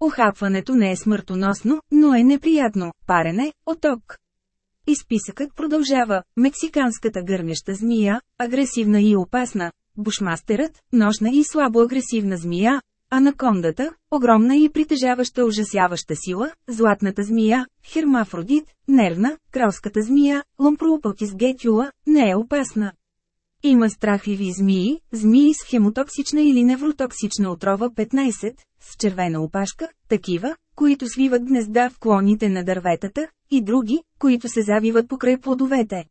Охапването не е смъртоносно, но е неприятно, парене, оток. И списъкът продължава. Мексиканската гърнеща змия, агресивна и опасна. Бушмастерът, нощна и слабо агресивна змия, Анакондата, огромна и притежаваща ужасяваща сила, златната змия, хермафродит, нервна, кралската змия, ломпроупълтис гетюла, не е опасна. Има страхливи змии, змии с хемотоксична или невротоксична отрова 15, с червена опашка, такива, които свиват гнезда в клоните на дърветата, и други, които се завиват покрай плодовете.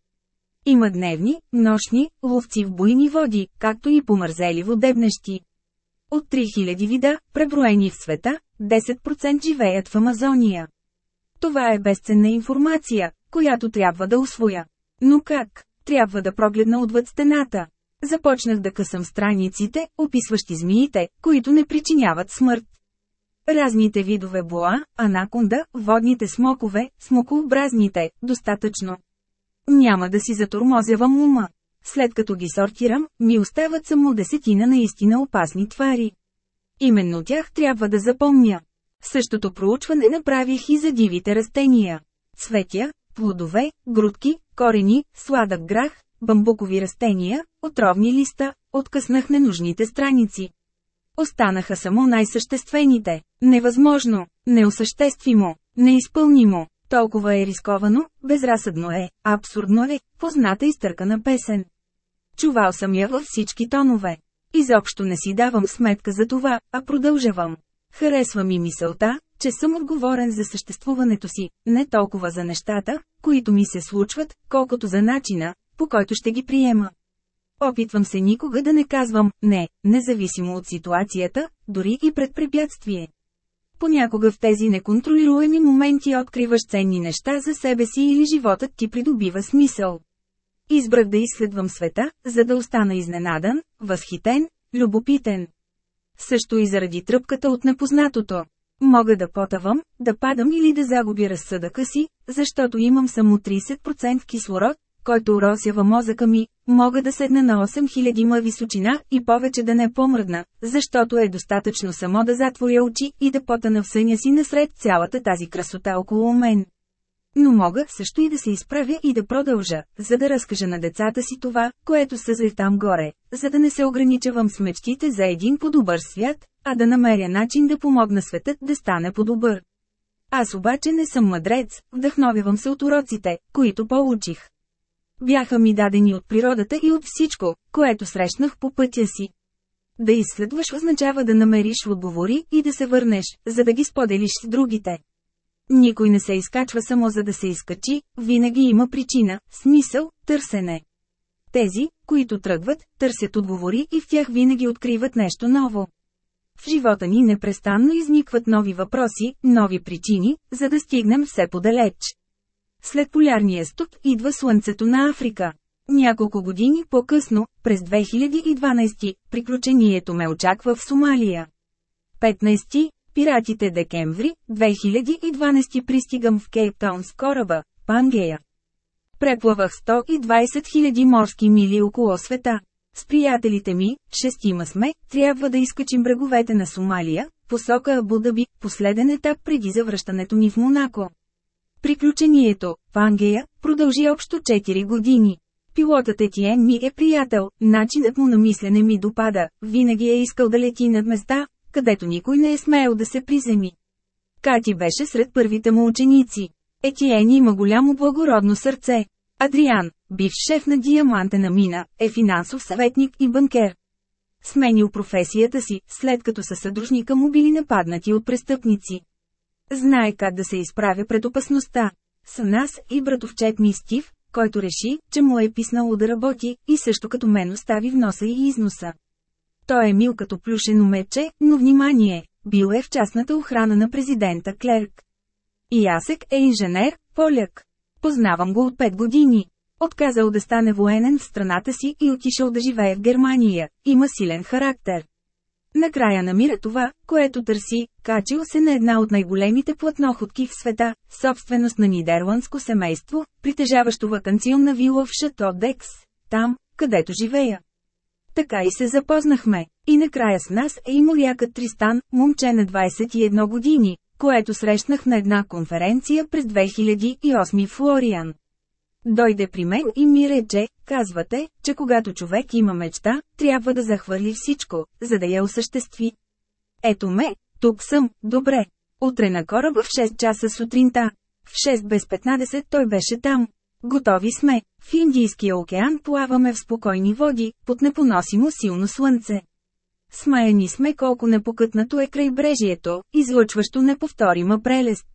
Има дневни, нощни, ловци в буйни води, както и помързели водебнещи. От 3000 вида, преброени в света, 10% живеят в Амазония. Това е безценна информация, която трябва да освоя. Но как? трябва да прогледна отвъд стената. Започнах да късам страниците, описващи змиите, които не причиняват смърт. Разните видове боа, анаконда, водните смокове, смокообразните, достатъчно. Няма да си затормозявам ума. След като ги сортирам, ми остават само десетина наистина опасни твари. Именно тях трябва да запомня. Същото проучване направих и за дивите растения. Цветя, плодове, грудки, корени, сладък грах, бамбукови растения, отровни листа, откъснах ненужните страници. Останаха само най-съществените. Невъзможно, неосъществимо, неизпълнимо, толкова е рисковано, безразсъдно е, абсурдно е, позната изтъркана песен. Чувал съм я във всички тонове. Изобщо не си давам сметка за това, а продължавам. Харесва ми мисълта, че съм отговорен за съществуването си, не толкова за нещата, които ми се случват, колкото за начина, по който ще ги приема. Опитвам се никога да не казвам «не», независимо от ситуацията, дори и пред препятствие. Понякога в тези неконтролируеми моменти откриваш ценни неща за себе си или животът ти придобива смисъл. Избрах да изследвам света, за да остана изненадан, възхитен, любопитен. Също и заради тръпката от непознатото. Мога да потъвам, да падам или да загубя разсъдъка си, защото имам само 30% кислород, който уросява мозъка ми, мога да седна на 8000 ма височина и повече да не помръдна, защото е достатъчно само да затворя очи и да потъна в съня си насред цялата тази красота около мен. Но мога също и да се изправя и да продължа, за да разкажа на децата си това, което съзрев там горе, за да не се ограничавам с мечтите за един по-добър свят, а да намеря начин да помогна светът да стане по-добър. Аз обаче не съм мъдрец, вдъхновявам се от уроците, които получих. Бяха ми дадени от природата и от всичко, което срещнах по пътя си. Да изследваш означава да намериш отговори и да се върнеш, за да ги споделиш с другите. Никой не се изкачва само за да се изкачи, винаги има причина, смисъл, търсене. Тези, които тръгват, търсят отговори и в тях винаги откриват нещо ново. В живота ни непрестанно изникват нови въпроси, нови причини, за да стигнем все подалеч. След полярния ступ идва слънцето на Африка. Няколко години по-късно, през 2012, приключението ме очаква в Сомалия. 15. Пиратите декември, 2012 пристигам в Кейптаун с кораба, Пангея. Преплавах 120 000 морски мили около света. С приятелите ми, шестима сме, трябва да изкачим бреговете на Сомалия, посока Абудаби, последен етап преди завръщането ни в Монако. Приключението, Пангея, продължи общо 4 години. Пилотът Етиен ми е приятел, начинът му на мислене ми допада, винаги е искал да лети над места, където никой не е смеял да се приземи. Кати беше сред първите му ученици. Етиен има голямо благородно сърце. Адриан, бивш шеф на диамантена мина, е финансов съветник и банкер. Сменил професията си, след като със съдружника му били нападнати от престъпници. Знае как да се изправя пред опасността. С нас и братовчет ми Стив, който реши, че му е писнало да работи, и също като мен остави вноса и износа. Той е мил като плюшено мече, но внимание, бил е в частната охрана на президента Клерк. И Ясек е инженер, поляк. Познавам го от 5 години. Отказал да стане военен в страната си и отишъл да живее в Германия, има силен характер. Накрая намира това, което търси, качил се на една от най-големите платноходки в света, собственост на нидерландско семейство, притежаващо вакансионна вила в Шато Декс, там, където живея. Така и се запознахме. И накрая с нас е и морякът Тристан, момче на 21 години, което срещнах на една конференция през 2008 в Флориан. Дойде при мен и ми рече, казвате, че когато човек има мечта, трябва да захвърли всичко, за да я осъществи. Ето ме, тук съм, добре. Утре на кораба в 6 часа сутринта. В 6 без 15 той беше там. Готови сме. В Индийския океан плаваме в спокойни води, под непоносимо силно слънце. Смаяни сме колко непокътнато е крайбрежието, излъчващо неповторима прелест.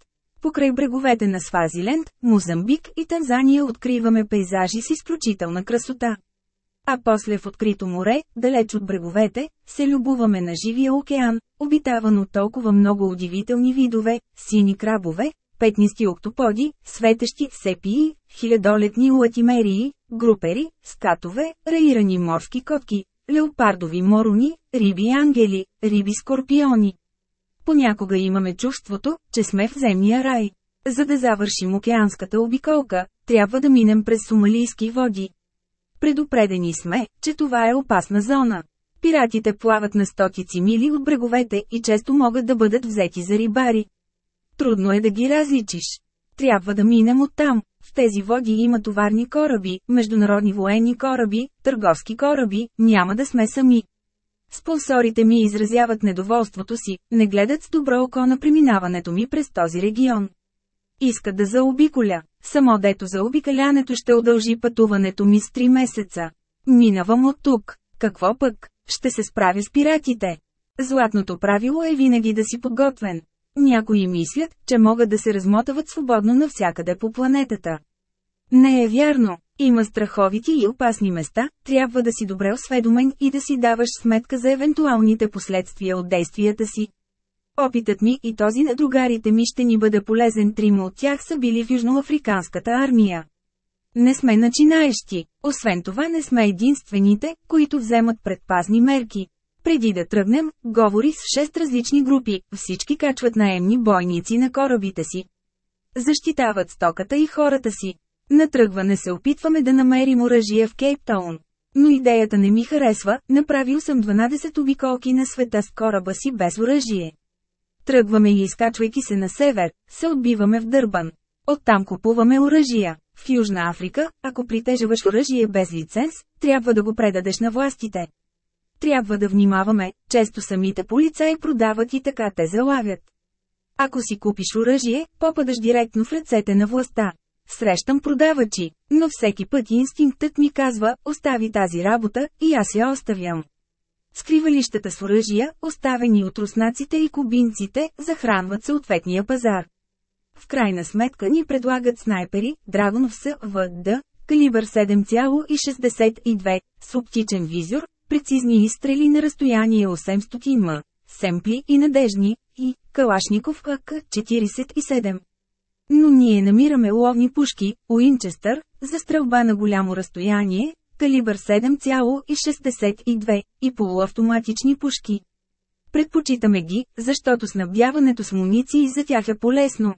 Покрай бреговете на Свазиленд, Мозамбик и Танзания откриваме пейзажи с изключителна красота. А после в открито море, далеч от бреговете, се любуваме на живия океан, обитаван от толкова много удивителни видове, сини крабове, петнисти октоподи, светещи сепии, хилядолетни латимерии, групери, скатове, раирани морски котки, леопардови морони, риби ангели, риби скорпиони. Понякога имаме чувството, че сме в земния рай. За да завършим океанската обиколка, трябва да минем през сомалийски води. Предупредени сме, че това е опасна зона. Пиратите плават на стотици мили от бреговете и често могат да бъдат взети за рибари. Трудно е да ги различиш. Трябва да минем оттам. В тези води има товарни кораби, международни военни кораби, търговски кораби, няма да сме сами. Спонсорите ми изразяват недоволството си, не гледат с добро око на преминаването ми през този регион. Искат да заобиколя. Само дето заобикалянето ще удължи пътуването ми с 3 месеца. Минавам от тук. Какво пък? Ще се справя с пиратите. Златното правило е винаги да си подготвен. Някои мислят, че могат да се размотават свободно навсякъде по планетата. Не е вярно. Има страховити и опасни места, трябва да си добре осведомен и да си даваш сметка за евентуалните последствия от действията си. Опитът ми и този на другарите ми ще ни бъде полезен. Трима от тях са били в Южноафриканската армия. Не сме начинаещи, освен това не сме единствените, които вземат предпазни мерки. Преди да тръгнем, говори с шест различни групи, всички качват наемни бойници на корабите си. Защитават стоката и хората си. На тръгване се опитваме да намерим оръжие в Кейптаун. Но идеята не ми харесва, направил съм 12 обиколки на света с кораба си без оръжие. Тръгваме и изкачвайки се на север, се отбиваме в Дърбан. Оттам купуваме оръжия. В Южна Африка, ако притежаваш оръжие без лиценз, трябва да го предадеш на властите. Трябва да внимаваме, често самите полицаи продават и така те залавят. Ако си купиш оръжие, попадаш директно в ръцете на властта. Срещам продавачи, но всеки път инстинктът ми казва, остави тази работа, и аз я оставям. Скривалищата с оръжия, оставени от руснаците и кубинците, захранват съответния пазар. В крайна сметка ни предлагат снайпери, Драгонов СВД, калибър 7,62, с оптичен визор, прецизни изстрели на разстояние 800 м, семпли и надежни, и Калашников АК-47. Но ние намираме ловни пушки, Уинчестър, за стрелба на голямо разстояние, калибър 7,62 и полуавтоматични пушки. Предпочитаме ги, защото снабдяването с муниции за тях е полезно.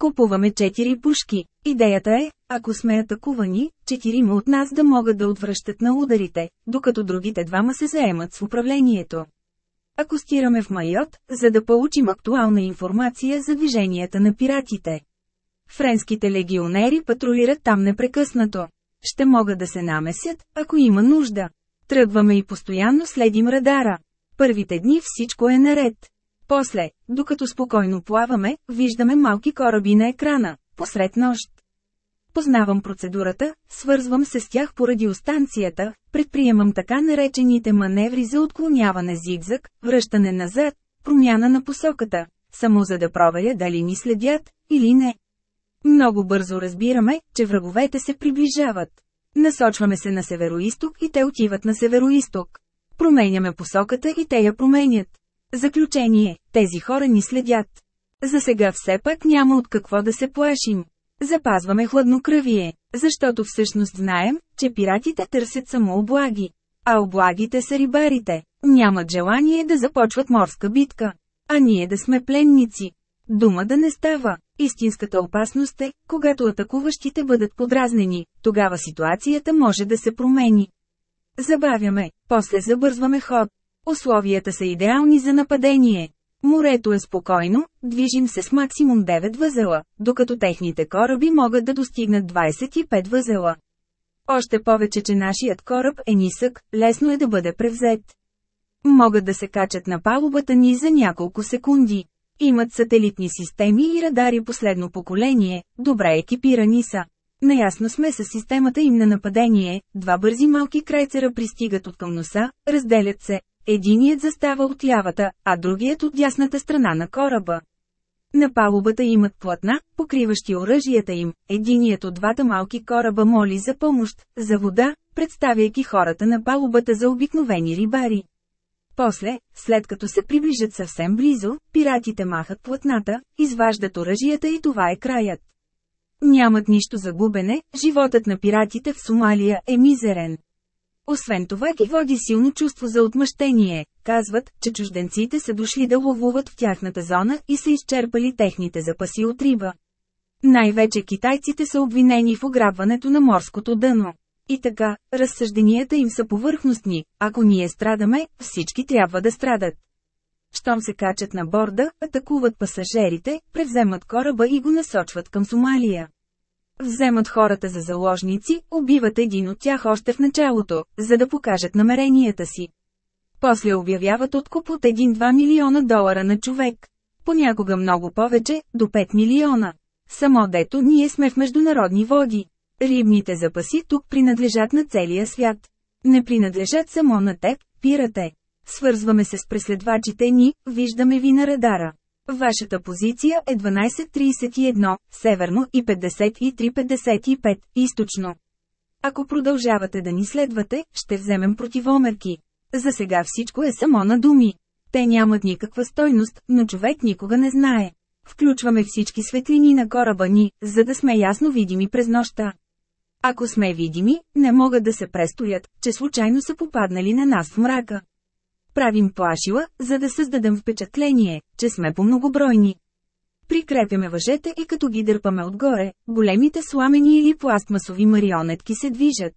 Купуваме 4 пушки. Идеята е, ако сме атакувани, четирима от нас да могат да отвръщат на ударите, докато другите двама се заемат с управлението. Ако стираме в Майот, за да получим актуална информация за движенията на пиратите. Френските легионери патрулират там непрекъснато. Ще могат да се намесят, ако има нужда. Тръгваме и постоянно следим радара. Първите дни всичко е наред. После, докато спокойно плаваме, виждаме малки кораби на екрана, посред нощ. Познавам процедурата, свързвам се с тях по радиостанцията, предприемам така наречените маневри за отклоняване зигзаг, връщане назад, промяна на посоката, само за да проверя дали ни следят, или не. Много бързо разбираме, че враговете се приближават. Насочваме се на североисток и те отиват на североисток. Променяме посоката и те я променят. Заключение – тези хора ни следят. За сега все пак няма от какво да се плашим. Запазваме хладнокръвие, защото всъщност знаем, че пиратите търсят само облаги. А облагите са рибарите. Нямат желание да започват морска битка. А ние да сме пленници. Дума да не става. Истинската опасност е, когато атакуващите бъдат подразнени, тогава ситуацията може да се промени. Забавяме, после забързваме ход. Условията са идеални за нападение. Морето е спокойно, движим се с максимум 9 възела, докато техните кораби могат да достигнат 25 възела. Още повече, че нашият кораб е нисък, лесно е да бъде превзет. Могат да се качат на палубата ни за няколко секунди. Имат сателитни системи и радари последно поколение, добре екипирани са. Наясно сме с системата им на нападение, два бързи малки крайцера пристигат от към носа, разделят се, единият застава от лявата, а другият от дясната страна на кораба. На палубата имат платна, покриващи оръжията им, единият от двата малки кораба моли за помощ, за вода, представяйки хората на палубата за обикновени рибари. После, след като се приближат съвсем близо, пиратите махат платната, изваждат оръжията и това е краят. Нямат нищо за губене, животът на пиратите в Сомалия е мизерен. Освен това ги води силно чувство за отмъщение. Казват, че чужденците са дошли да ловуват в тяхната зона и са изчерпали техните запаси от риба. Най-вече китайците са обвинени в ограбването на морското дъно. И така, разсъжденията им са повърхностни, ако ние страдаме, всички трябва да страдат. Щом се качат на борда, атакуват пасажерите, превземат кораба и го насочват към Сомалия. Вземат хората за заложници, убиват един от тях още в началото, за да покажат намеренията си. После обявяват откуп от 1-2 милиона долара на човек. Понякога много повече, до 5 милиона. Само дето ние сме в международни води. Рибните запаси тук принадлежат на целия свят. Не принадлежат само на теб, пирате. Свързваме се с преследвачите ни, виждаме ви на радара. Вашата позиция е 12.31, северно и 53.55, източно. Ако продължавате да ни следвате, ще вземем противомерки. За сега всичко е само на думи. Те нямат никаква стойност, но човек никога не знае. Включваме всички светлини на кораба ни, за да сме ясно видими през нощта. Ако сме видими, не могат да се престоят, че случайно са попаднали на нас в мрака. Правим плашила, за да създадем впечатление, че сме по-многобройни. Прикрепяме въжете и като ги дърпаме отгоре, големите сламени или пластмасови марионетки се движат.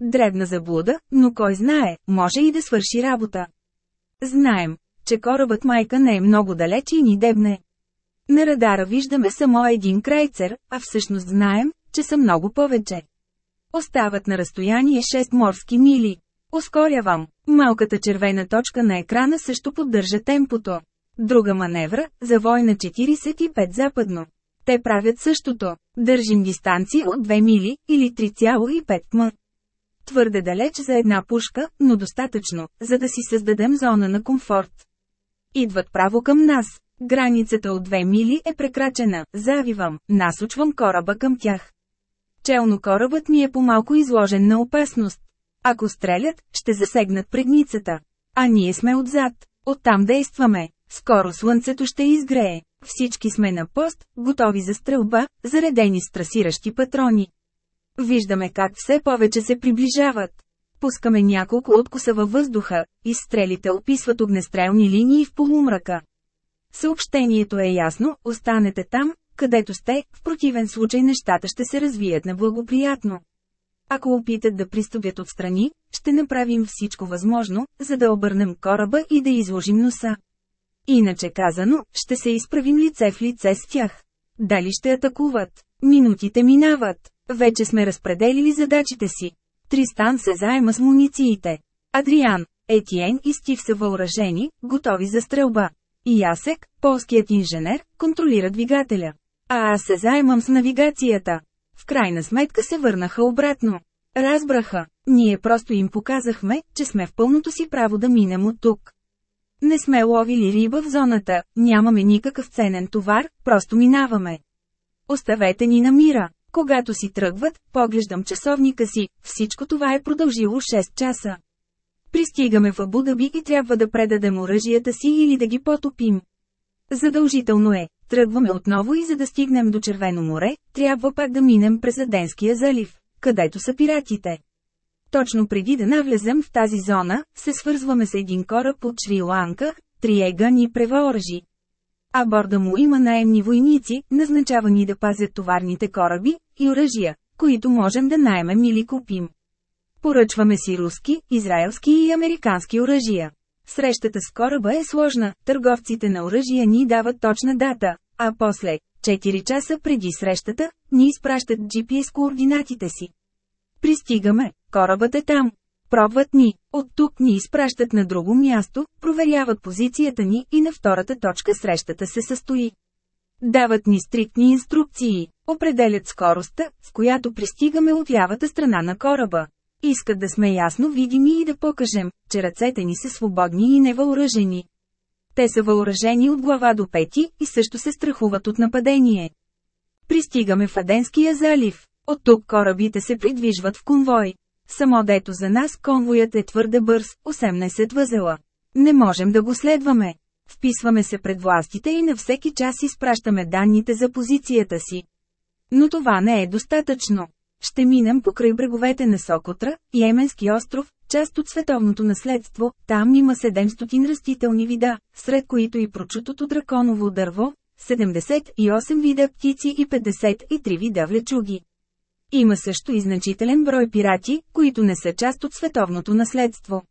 Дребна заблуда, но кой знае, може и да свърши работа. Знаем, че корабът майка не е много далеч и ни дебне. На радара виждаме само един крайцер, а всъщност знаем, че са много повече. Остават на разстояние 6 морски мили. Ускорявам. Малката червена точка на екрана също поддържа темпото. Друга маневра, завой на 45 западно. Те правят същото. Държим дистанция от 2 мили, или 3,5 м. Твърде далеч за една пушка, но достатъчно, за да си създадем зона на комфорт. Идват право към нас. Границата от 2 мили е прекрачена, завивам, насочвам кораба към тях. Челно корабът ми е по-малко изложен на опасност. Ако стрелят, ще засегнат предницата. А ние сме отзад. Оттам действаме. Скоро слънцето ще изгрее. Всички сме на пост, готови за стрелба, заредени с трасиращи патрони. Виждаме как все повече се приближават. Пускаме няколко откуса във въздуха, и стрелите описват огнестрелни линии в полумрака. Съобщението е ясно, останете там, където сте, в противен случай нещата ще се развият неблагоприятно. Ако опитат да приступят отстрани, ще направим всичко възможно, за да обърнем кораба и да изложим носа. Иначе казано, ще се изправим лице в лице с тях. Дали ще атакуват? Минутите минават. Вече сме разпределили задачите си. Тристан се заема с мунициите. Адриан, Етиен и Стив са въоръжени, готови за стрелба. И Ясек, полският инженер, контролира двигателя. А аз се заемам с навигацията. В крайна сметка се върнаха обратно. Разбраха, ние просто им показахме, че сме в пълното си право да минем от тук. Не сме ловили риба в зоната, нямаме никакъв ценен товар, просто минаваме. Оставете ни на мира. Когато си тръгват, поглеждам часовника си, всичко това е продължило 6 часа. Пристигаме в Абудаби и трябва да предадем оръжията си или да ги потопим. Задължително е, Тръгваме отново и за да стигнем до Червено море, трябва пак да минем през Аденския залив, където са пиратите. Точно преди да навлезем в тази зона, се свързваме с един кораб от Шри-Ланка, Триега ни превооръжи. А борда му има наемни войници, назначавани да пазят товарните кораби и оръжия, които можем да наемем или купим. Поръчваме си руски, израелски и американски оръжия. Срещата с кораба е сложна, търговците на оръжия ни дават точна дата, а после, 4 часа преди срещата, ни изпращат GPS координатите си. Пристигаме, корабът е там. Пробват ни, от тук ни изпращат на друго място, проверяват позицията ни и на втората точка срещата се състои. Дават ни стриктни инструкции, определят скоростта, с която пристигаме от лявата страна на кораба. Искат да сме ясно видими и да покажем, че ръцете ни са свободни и невъоръжени. Те са въоръжени от глава до пети и също се страхуват от нападение. Пристигаме в Аденския залив. От тук корабите се придвижват в конвой. Само дето за нас конвоят е твърде бърз, 18 възела. Не можем да го следваме. Вписваме се пред властите и на всеки час изпращаме данните за позицията си. Но това не е достатъчно. Ще минем покрай бреговете на Сокотра, Йеменски остров, част от световното наследство, там има 700 растителни вида, сред които и прочутото драконово дърво, 78 вида птици и 53 вида влечуги. Има също и значителен брой пирати, които не са част от световното наследство.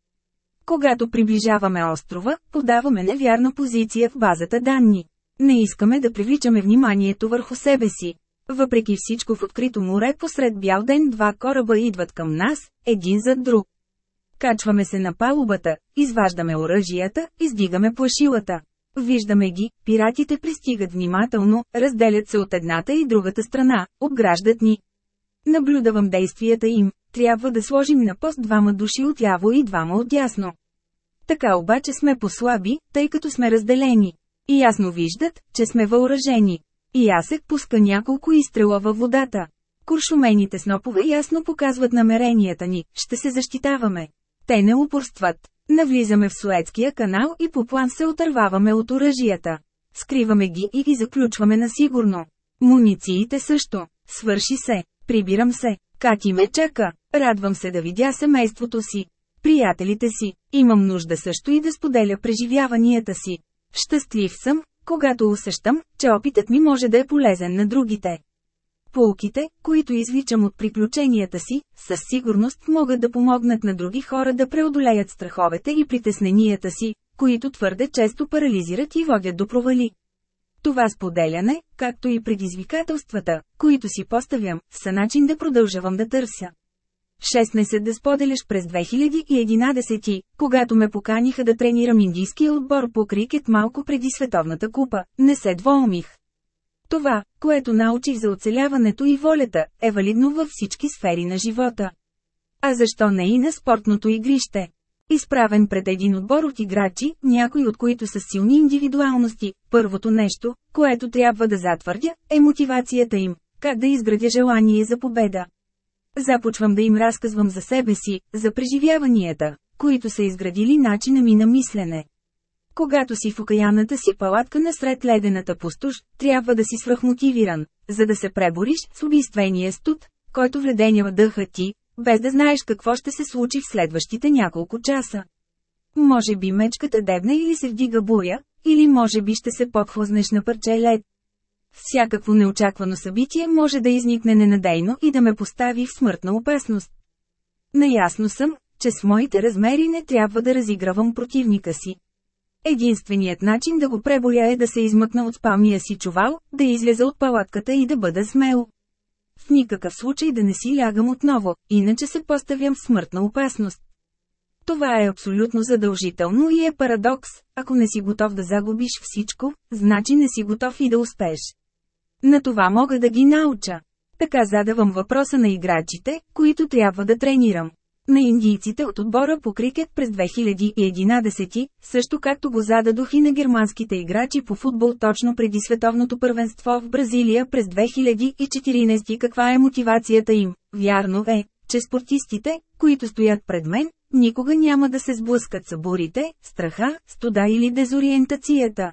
Когато приближаваме острова, подаваме невярна позиция в базата данни. Не искаме да привличаме вниманието върху себе си. Въпреки всичко в открито море посред бял ден два кораба идват към нас, един зад друг. Качваме се на палубата, изваждаме оръжията, издигаме плашилата. Виждаме ги, пиратите пристигат внимателно, разделят се от едната и другата страна, обграждат ни. Наблюдавам действията им, трябва да сложим на пост двама души отляво и двама отдясно. Така обаче сме послаби, тъй като сме разделени. И ясно виждат, че сме въоръжени. И Ясек пуска няколко изстрела във водата. Куршумените снопове ясно показват намеренията ни, ще се защитаваме. Те не упорстват. Навлизаме в Суетския канал и по план се отърваваме от оръжията. Скриваме ги и ги заключваме на сигурно. Мунициите също. Свърши се. Прибирам се. Кати ме чака. Радвам се да видя семейството си. Приятелите си. Имам нужда също и да споделя преживяванията си. Щастлив съм, когато усещам, че опитът ми може да е полезен на другите. Полките, които извличам от приключенията си, със сигурност могат да помогнат на други хора да преодолеят страховете и притесненията си, които твърде често парализират и водят до провали. Това споделяне, както и предизвикателствата, които си поставям, са начин да продължавам да търся. 16 да споделяш през 2011, когато ме поканиха да тренирам индийския отбор по крикет малко преди Световната купа, не се двоумих. Това, което научих за оцеляването и волята, е валидно във всички сфери на живота. А защо не и на спортното игрище? Изправен пред един отбор от играчи, някои от които са силни индивидуалности, първото нещо, което трябва да затвърдя, е мотивацията им, как да изградя желание за победа. Започвам да им разказвам за себе си, за преживяванията, които са изградили начина ми на мислене. Когато си в окаяната си палатка насред ледената пустош, трябва да си свръхмотивиран, за да се пребориш с убийствения студ, който вледенява дъха ти, без да знаеш какво ще се случи в следващите няколко часа. Може би мечката дебне или се вдига буря, или може би ще се подхлъзнеш на парче лед. Всякакво неочаквано събитие може да изникне ненадейно и да ме постави в смъртна опасност. Наясно съм, че с моите размери не трябва да разигравам противника си. Единственият начин да го преборя е да се измъкна от спалния си чувал, да излеза от палатката и да бъда смел. В никакъв случай да не си лягам отново, иначе се поставям в смъртна опасност. Това е абсолютно задължително и е парадокс, ако не си готов да загубиш всичко, значи не си готов и да успееш. На това мога да ги науча. Така задавам въпроса на играчите, които трябва да тренирам. На индийците от отбора по крикет през 2011, също както го зададох и на германските играчи по футбол точно преди световното първенство в Бразилия през 2014 каква е мотивацията им. Вярно е, че спортистите, които стоят пред мен, никога няма да се сблъскат с бурите, страха, студа или дезориентацията.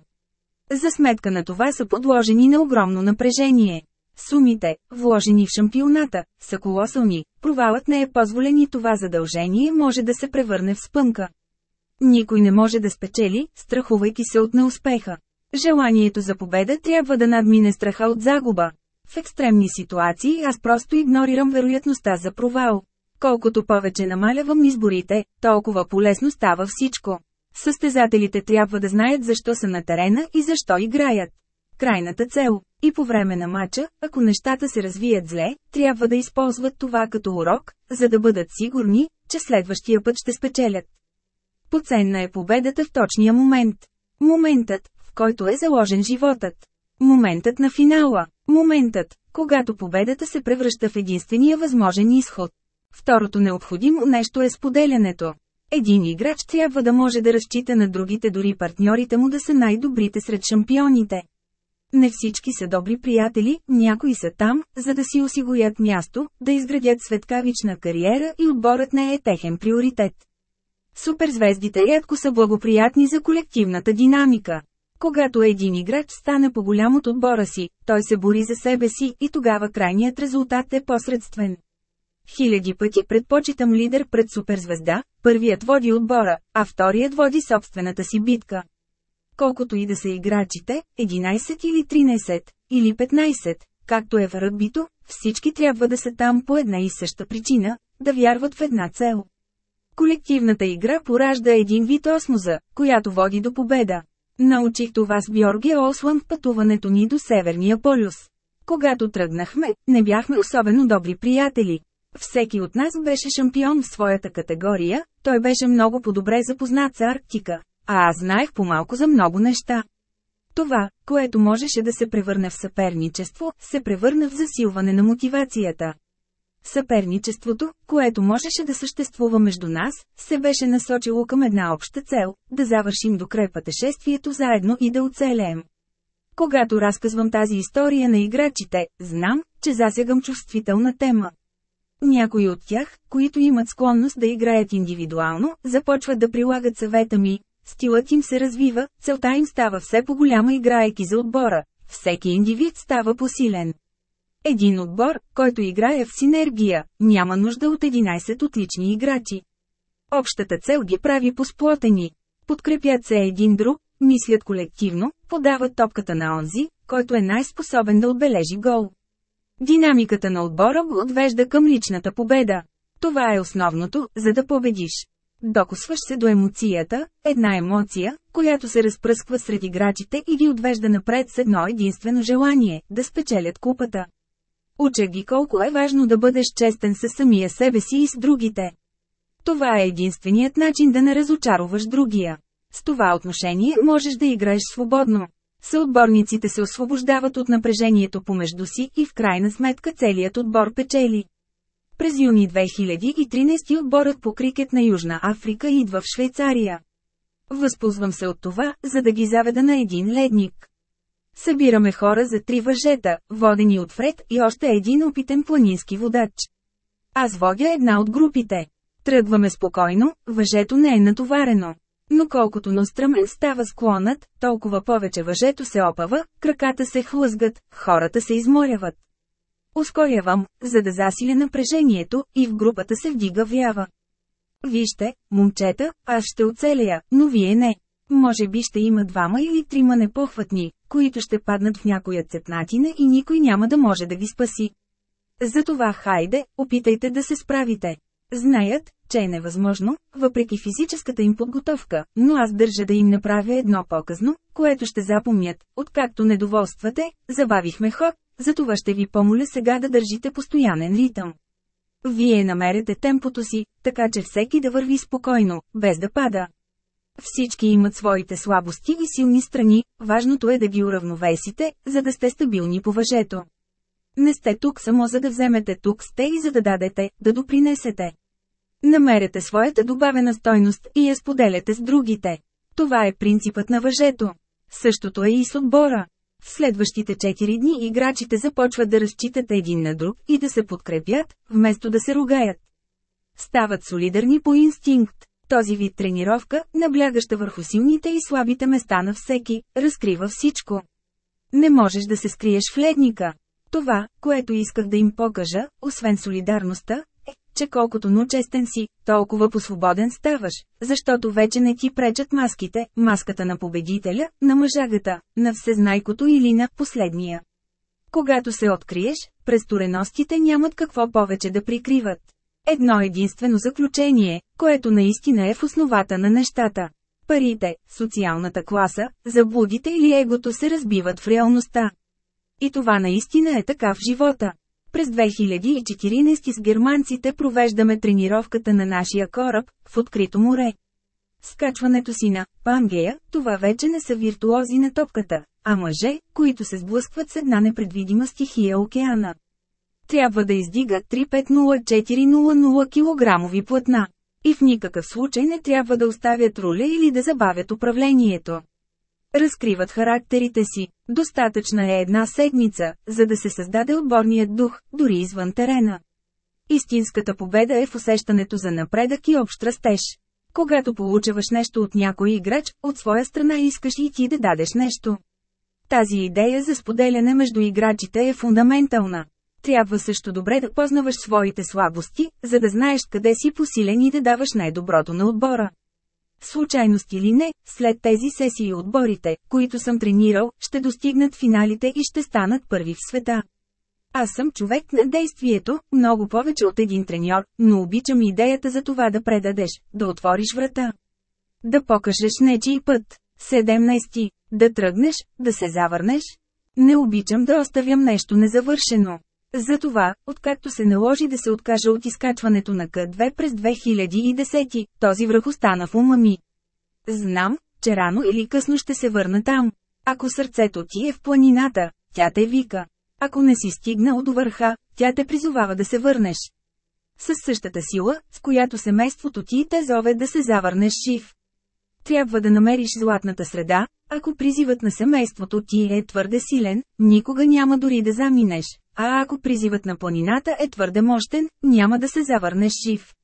За сметка на това са подложени на огромно напрежение. Сумите, вложени в шампионата, са колосални, провалът не е позволен и това задължение може да се превърне в спънка. Никой не може да спечели, страхувайки се от неуспеха. Желанието за победа трябва да надмине страха от загуба. В екстремни ситуации аз просто игнорирам вероятността за провал. Колкото повече намалявам изборите, толкова полезно става всичко. Състезателите трябва да знаят защо са на терена и защо играят. Крайната цел. И по време на матча, ако нещата се развият зле, трябва да използват това като урок, за да бъдат сигурни, че следващия път ще спечелят. Поценна е победата в точния момент. Моментът, в който е заложен животът. Моментът на финала. Моментът, когато победата се превръща в единствения възможен изход. Второто необходимо нещо е споделянето. Един играч трябва да може да разчита на другите дори партньорите му да са най-добрите сред шампионите. Не всички са добри приятели, някои са там, за да си осигурят място, да изградят светкавична кариера и отборът не е техен приоритет. Суперзвездите рядко са благоприятни за колективната динамика. Когато един играч стане по-голям от отбора си, той се бори за себе си и тогава крайният резултат е посредствен. Хиляди пъти предпочитам лидер пред суперзвезда, първият води отбора, а вторият води собствената си битка. Колкото и да са играчите, 11 или 13, или 15, както е в ръгбито, всички трябва да са там по една и съща причина, да вярват в една цел. Колективната игра поражда един вид осмоза, която води до победа. Научих това с Бьорги Олслан в пътуването ни до Северния полюс. Когато тръгнахме, не бяхме особено добри приятели. Всеки от нас беше шампион в своята категория, той беше много по-добре запознат с Арктика, а аз знаех по-малко за много неща. Това, което можеше да се превърне в съперничество, се превърна в засилване на мотивацията. Съперничеството, което можеше да съществува между нас, се беше насочило към една обща цел – да завършим до край пътешествието заедно и да оцелеем. Когато разказвам тази история на играчите, знам, че засягам чувствителна тема. Някои от тях, които имат склонност да играят индивидуално, започват да прилагат съвета ми. Стилът им се развива, целта им става все по-голяма играеки за отбора. Всеки индивид става посилен. Един отбор, който играе в синергия, няма нужда от 11 отлични играчи. Общата цел ги прави посплотени. Подкрепят се един друг, мислят колективно, подават топката на онзи, който е най-способен да отбележи гол. Динамиката на отбора го отвежда към личната победа. Това е основното, за да победиш. Докосваш се до емоцията, една емоция, която се разпръсква сред играчите и ги отвежда напред с едно единствено желание – да спечелят купата. Уча ги колко е важно да бъдеш честен със самия себе си и с другите. Това е единственият начин да не разочароваш другия. С това отношение можеш да играеш свободно. Съотборниците се освобождават от напрежението помежду си и в крайна сметка целият отбор печели. През юни 2013 отборът по крикет на Южна Африка идва в Швейцария. Възползвам се от това, за да ги заведа на един ледник. Събираме хора за три въжета, водени от Фред и още един опитен планински водач. Аз водя една от групите. Тръгваме спокойно, въжето не е натоварено. Но колкото настръмен става склонът, толкова повече въжето се опава, краката се хлъзгат, хората се изморяват. Ускорявам, за да засиля напрежението, и в групата се вдига вява. Вижте, момчета, аз ще оцелия, но вие не. Може би ще има двама или трима непохватни, които ще паднат в някоя цепнатина и никой няма да може да ги спаси. Затова хайде, опитайте да се справите. Знаят, че е невъзможно, въпреки физическата им подготовка, но аз държа да им направя едно показно, което ще запомнят, откакто недоволствате, забавихме ход, затова ще ви помоля сега да държите постоянен ритъм. Вие намерете темпото си, така че всеки да върви спокойно, без да пада. Всички имат своите слабости и силни страни, важното е да ги уравновесите, за да сте стабилни по въжето. Не сте тук само за да вземете тук сте и за да дадете, да допринесете. Намерете своята добавена стойност и я споделяте с другите. Това е принципът на въжето. Същото е и с отбора. В следващите 4 дни играчите започват да разчитат един на друг и да се подкрепят, вместо да се ругаят. Стават солидарни по инстинкт. Този вид тренировка, наблягаща върху силните и слабите места на всеки, разкрива всичко. Не можеш да се скриеш в ледника. Това, което исках да им покажа, освен солидарността, че колкото ночестен си, толкова посвободен ставаш, защото вече не ти пречат маските, маската на победителя, на мъжагата, на всезнайкото или на последния. Когато се откриеш, престореностите нямат какво повече да прикриват. Едно единствено заключение, което наистина е в основата на нещата. Парите, социалната класа, заблудите или егото се разбиват в реалността. И това наистина е така в живота. През 2014 с германците провеждаме тренировката на нашия кораб, в открито море. Скачването си на Пангея, това вече не са виртуози на топката, а мъже, които се сблъскват с една непредвидима стихия океана трябва да издига 350400 кг плътна. И в никакъв случай не трябва да оставят руля или да забавят управлението. Разкриват характерите си. Достатъчна е една седмица, за да се създаде отборният дух, дори извън терена. Истинската победа е в усещането за напредък и общ растеж. Когато получаваш нещо от някой играч, от своя страна искаш и ти да дадеш нещо. Тази идея за споделяне между играчите е фундаментална. Трябва също добре да познаваш своите слабости, за да знаеш къде си посилен и да даваш най-доброто на отбора. Случайност или не, след тези сесии отборите, които съм тренирал, ще достигнат финалите и ще станат първи в света. Аз съм човек на действието, много повече от един треньор, но обичам идеята за това да предадеш, да отвориш врата. Да покажеш нечий път. 17. Да тръгнеш, да се завърнеш. Не обичам да оставям нещо незавършено. Затова, откакто се наложи да се откажа от изкачването на К2 през 2010, този връх остана в ума ми. Знам, че рано или късно ще се върна там. Ако сърцето ти е в планината, тя те вика. Ако не си стигнал до върха, тя те призовава да се върнеш. Със същата сила, с която семейството ти те зове да се завърнеш жив. Трябва да намериш златната среда, ако призивът на семейството ти е твърде силен, никога няма дори да заминеш, а ако призивът на планината е твърде мощен, няма да се завърнеш жив.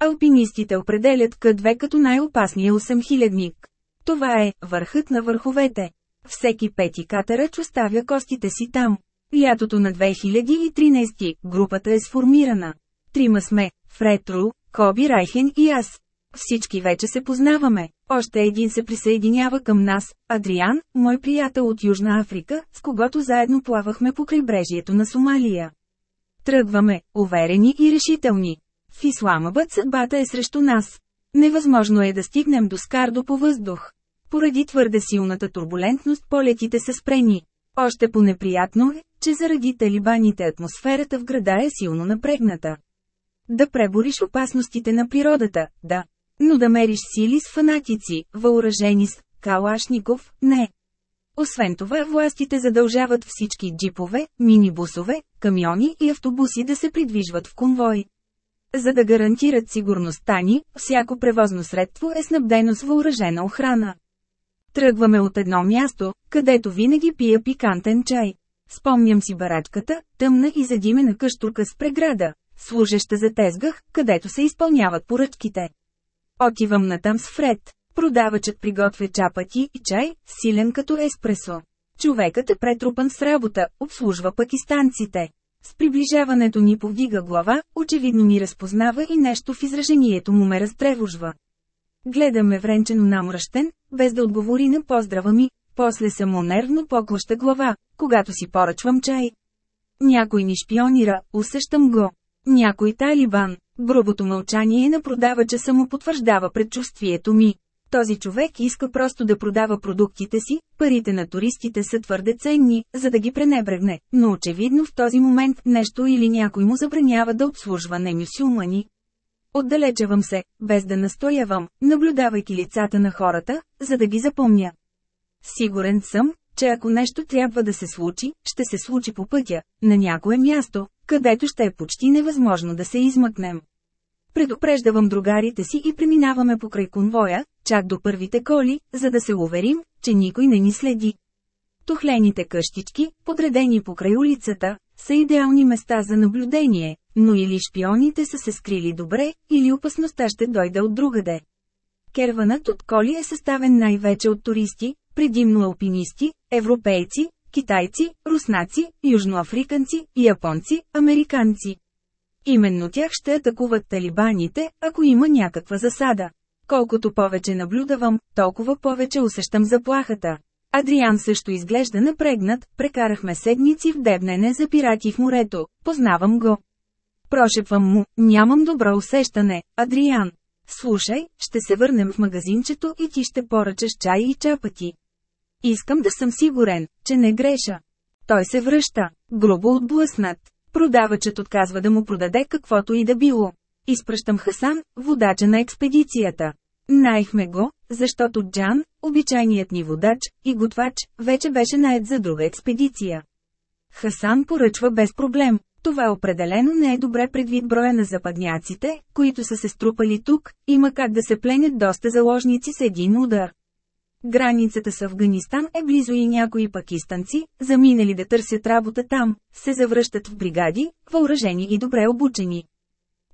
Алпинистите определят К2 като най-опасния 8000-ник. Това е върхът на върховете. Всеки пети катерач оставя костите си там. Лятото на 2013 групата е сформирана. Трима сме – Фред Ру, Коби Райхен и аз. Всички вече се познаваме. Още един се присъединява към нас – Адриан, мой приятел от Южна Африка, с когото заедно плавахме по крайбрежието на Сомалия. Тръгваме, уверени и решителни. В Исламабът съдбата е срещу нас. Невъзможно е да стигнем до Скардо по въздух. Поради твърде силната турбулентност полетите са спрени. Още по-неприятно е, че заради талибаните атмосферата в града е силно напрегната. Да пребориш опасностите на природата, да. Но да мериш сили с фанатици, въоръжени с Калашников, не. Освен това властите задължават всички джипове, минибусове, камиони и автобуси да се придвижват в конвой. За да гарантират сигурността ни, всяко превозно средство е снабдено с въоръжена охрана. Тръгваме от едно място, където винаги пия пикантен чай. Спомням си барачката, тъмна и задимена къщурка с преграда, служеща за тезгах, където се изпълняват поръчките. Отивам натам с Фред. Продавачът приготвя чапати и чай, силен като еспресо. Човекът е претрупан с работа, обслужва пакистанците. С приближаването ни повдига глава, очевидно ни разпознава и нещо в изражението му ме разтревожва. Гледаме вренчено намръщен, без да отговори на поздрава ми, после само нервно поклаща глава, когато си поръчвам чай. Някой ни шпионира, усещам го. Някой талибан. Грубото мълчание на продавача само потвърждава предчувствието ми. Този човек иска просто да продава продуктите си, парите на туристите са твърде ценни, за да ги пренебрегне, но очевидно в този момент нещо или някой му забранява да обслужва немюсюлмани. Отдалечавам се, без да настоявам, наблюдавайки лицата на хората, за да ги запомня. Сигурен съм, че ако нещо трябва да се случи, ще се случи по пътя, на някое място, където ще е почти невъзможно да се измъкнем. Предупреждавам другарите си и преминаваме покрай конвоя, чак до първите коли, за да се уверим, че никой не ни следи. Тухлените къщички, подредени покрай улицата, са идеални места за наблюдение, но или шпионите са се скрили добре, или опасността ще дойде от другаде. Керванът от коли е съставен най-вече от туристи, предимно алпинисти, европейци, китайци, руснаци, южноафриканци, японци, американци. Именно тях ще атакуват талибаните, ако има някаква засада. Колкото повече наблюдавам, толкова повече усещам заплахата. Адриан също изглежда напрегнат, прекарахме седмици в дебнене за пирати в морето, познавам го. Прошепвам му, нямам добро усещане, Адриан. Слушай, ще се върнем в магазинчето и ти ще поръчаш чай и чапати. Искам да съм сигурен, че не греша. Той се връща, грубо отблъснат. Продавачът отказва да му продаде каквото и да било. Изпращам Хасан, водача на експедицията. Найхме го, защото Джан, обичайният ни водач и готвач, вече беше наед за друга експедиция. Хасан поръчва без проблем. Това определено не е добре предвид броя на западняците, които са се струпали тук, има как да се пленят доста заложници с един удар. Границата с Афганистан е близо и някои пакистанци, заминали да търсят работа там, се завръщат в бригади, въоръжени и добре обучени.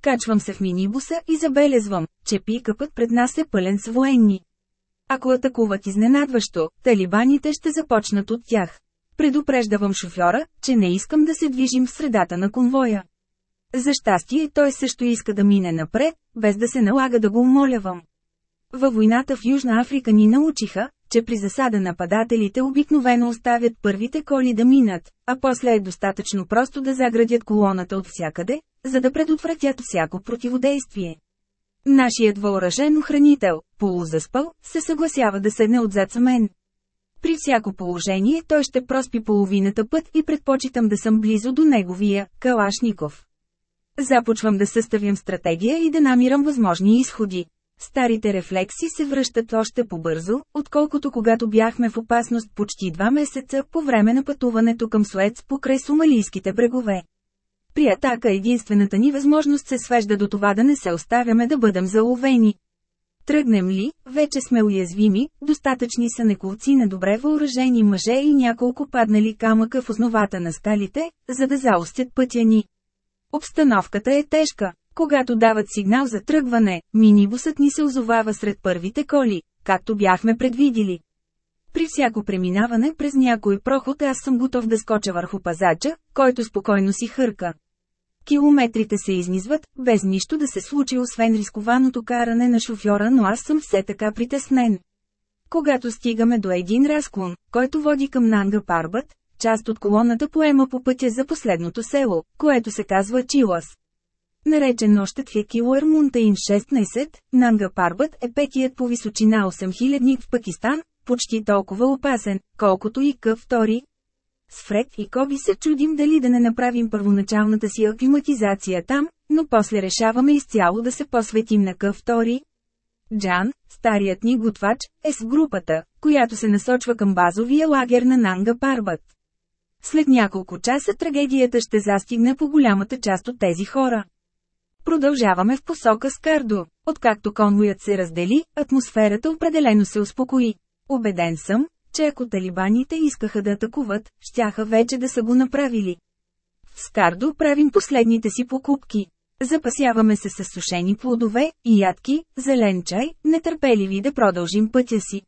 Качвам се в минибуса и забелезвам, че пикъпът пред нас е пълен с военни. Ако атакуват изненадващо, талибаните ще започнат от тях. Предупреждавам шофьора, че не искам да се движим в средата на конвоя. За щастие той също иска да мине напред, без да се налага да го умолявам. Във войната в Южна Африка ни научиха, че при засада нападателите обикновено оставят първите коли да минат, а после е достатъчно просто да заградят колоната от всякъде, за да предотвратят всяко противодействие. Нашият въоръжен охранител, полузаспал, се съгласява да седне отзад за мен. При всяко положение той ще проспи половината път и предпочитам да съм близо до неговия, Калашников. Започвам да съставям стратегия и да намирам възможни изходи. Старите рефлекси се връщат още по-бързо, отколкото когато бяхме в опасност почти два месеца по време на пътуването към Суец покрай сомалийските брегове. При атака единствената ни възможност се свежда до това да не се оставяме да бъдем заловени. Тръгнем ли, вече сме уязвими, достатъчни са неколци на добре въоръжени мъже и няколко паднали камъка в основата на скалите, за да заостят пътя ни. Обстановката е тежка. Когато дават сигнал за тръгване, минибусът ни се озовава сред първите коли, както бяхме предвидили. При всяко преминаване през някой проход аз съм готов да скоча върху пазача, който спокойно си хърка. Километрите се изнизват, без нищо да се случи освен рискованото каране на шофьора, но аз съм все така притеснен. Когато стигаме до един разклон, който води към Нанга Парбът, част от колоната поема по пътя за последното село, което се казва Чилас. Наречен още Тхекилуер Мунтаин 16, Нанга Парбът е петият по височина 8000 в Пакистан, почти толкова опасен, колкото и къв втори. С Фред и Коби се чудим дали да не направим първоначалната си аклиматизация там, но после решаваме изцяло да се посветим на къв втори. Джан, старият ни готвач, е с групата, която се насочва към базовия лагер на Нанга Парбът. След няколко часа трагедията ще застигне по голямата част от тези хора. Продължаваме в посока с Кардо. Откакто конвоят се раздели, атмосферата определено се успокои. Обеден съм, че ако талибаните искаха да атакуват, щяха вече да са го направили. В Скардо правим последните си покупки. Запасяваме се с сушени плодове, и ядки, зелен чай, нетърпеливи да продължим пътя си.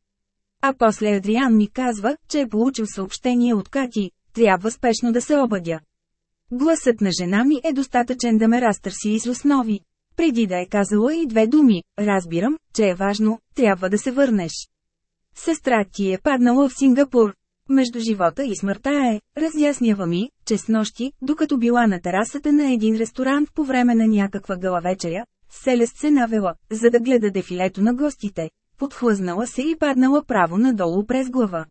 А после Адриан ми казва, че е получил съобщение от Кати, трябва спешно да се обадя. Гласът на жена ми е достатъчен да ме разтърси из основи. Преди да е казала и две думи, разбирам, че е важно, трябва да се върнеш. Сестра ти е паднала в Сингапур. Между живота и смъртта е, разяснява ми, че с нощи, докато била на терасата на един ресторант по време на някаква гала вечеря, Селест се навела, за да гледа дефилето на гостите. Подхлъзнала се и паднала право надолу през глава.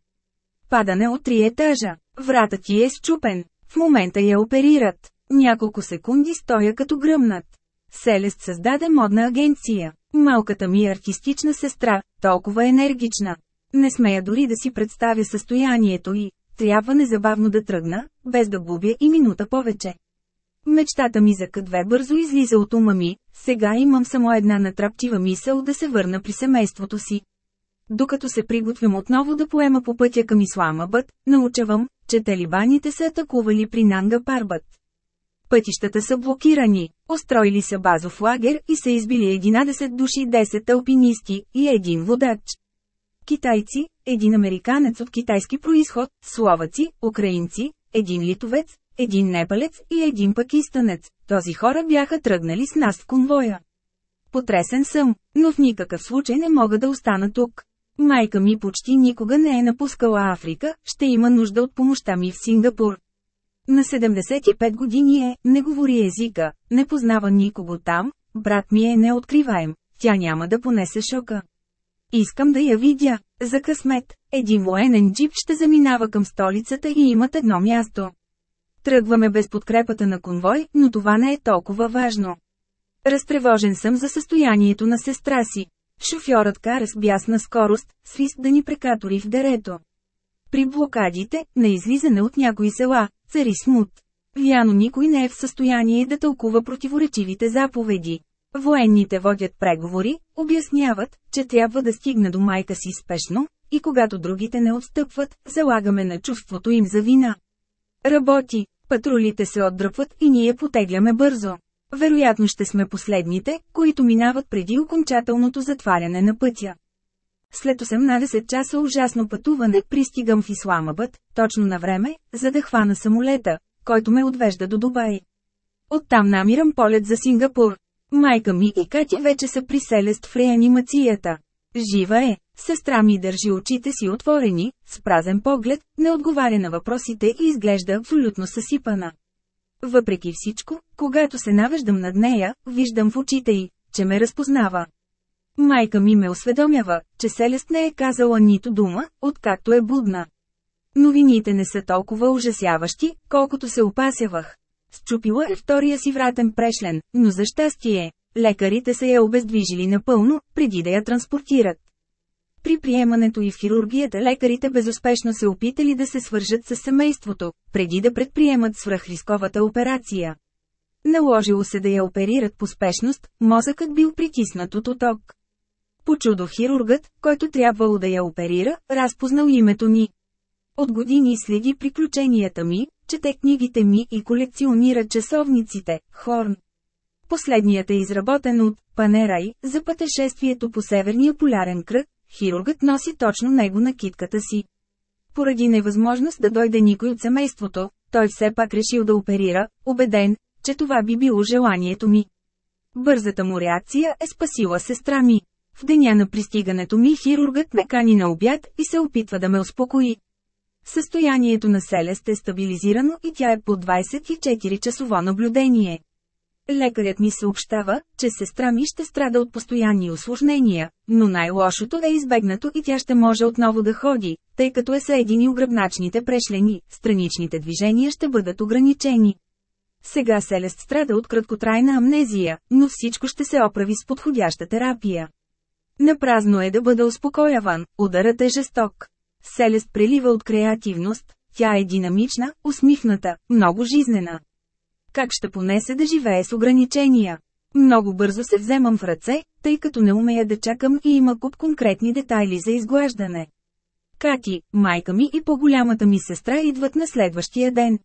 Падане от три етажа. Врата ти е счупен. В момента я оперират. Няколко секунди стоя като гръмнат. Селест създаде модна агенция. Малката ми артистична сестра, толкова енергична. Не смея дори да си представя състоянието и трябва незабавно да тръгна, без да губя и минута повече. Мечтата ми за къдве бързо излиза от ума ми, сега имам само една натрапчива мисъл да се върна при семейството си. Докато се приготвям отново да поема по пътя към Исламабът, научавам, че талибаните са атакували при Нанга Парбът. Пътищата са блокирани, устроили са базов лагер и са избили 11 души 10 алпинисти и един водач. Китайци, един американец от китайски происход, словаци, украинци, един литовец, един непалец и един пакистанец. Този хора бяха тръгнали с нас в конвоя. Потресен съм, но в никакъв случай не мога да остана тук. Майка ми почти никога не е напускала Африка, ще има нужда от помощта ми в Сингапур. На 75 години е, не говори езика, не познава никого там, брат ми е неоткриваем, тя няма да понесе шока. Искам да я видя. За късмет, един военен джип ще заминава към столицата и имат едно място. Тръгваме без подкрепата на конвой, но това не е толкова важно. Разтревожен съм за състоянието на сестра си. Шофьорът кара с бясна скорост, свист да ни прекатори в дерето. При блокадите, на излизане от някои села, цари смут. Вяно никой не е в състояние да тълкува противоречивите заповеди. Военните водят преговори, обясняват, че трябва да стигне до майка си спешно, и когато другите не отстъпват, залагаме на чувството им за вина. Работи, патрулите се отдръпват и ние потегляме бързо. Вероятно ще сме последните, които минават преди окончателното затваряне на пътя. След 18 часа ужасно пътуване пристигам в Исламабът, точно на време, за да хвана самолета, който ме отвежда до Дубай. Оттам намирам полет за Сингапур. Майка ми и Катя вече са при Селест в реанимацията. Жива е, сестра ми държи очите си отворени, с празен поглед, не отговаря на въпросите и изглежда абсолютно съсипана. Въпреки всичко, когато се навеждам над нея, виждам в очите й, че ме разпознава. Майка ми ме осведомява, че Селест не е казала нито дума, откакто е будна. Новините не са толкова ужасяващи, колкото се опасявах. Счупила е втория си вратен прешлен, но за щастие, лекарите са я обездвижили напълно, преди да я транспортират. При приемането и в хирургията лекарите безуспешно се опитали да се свържат с семейството, преди да предприемат свръхрисковата операция. Наложило се да я оперират по спешност, мозъкът бил притиснат от оток. По чудо хирургът, който трябвало да я оперира, разпознал името ни. От години следи приключенията ми, чете книгите ми и колекционира часовниците, Хорн. Последният е изработен от Панерай за пътешествието по Северния полярен кръг, хирургът носи точно него на китката си. Поради невъзможност да дойде никой от семейството, той все пак решил да оперира, убеден, че това би било желанието ми. Бързата му реакция е спасила сестра ми. В деня на пристигането ми хирургът ме кани на обяд и се опитва да ме успокои. Състоянието на Селест е стабилизирано и тя е по 24-часово наблюдение. Лекарят ми съобщава, че сестра ми ще страда от постоянни осложнения, но най-лошото е избегнато и тя ще може отново да ходи, тъй като е съедини гръбначните прешлени, страничните движения ще бъдат ограничени. Сега Селест страда от краткотрайна амнезия, но всичко ще се оправи с подходяща терапия. Напразно е да бъда успокояван, ударът е жесток. Селест прелива от креативност, тя е динамична, усмихната, много жизнена. Как ще понесе да живее с ограничения? Много бързо се вземам в ръце, тъй като не умея да чакам и има куп конкретни детайли за изглаждане. Кати, майка ми и по-голямата ми сестра идват на следващия ден.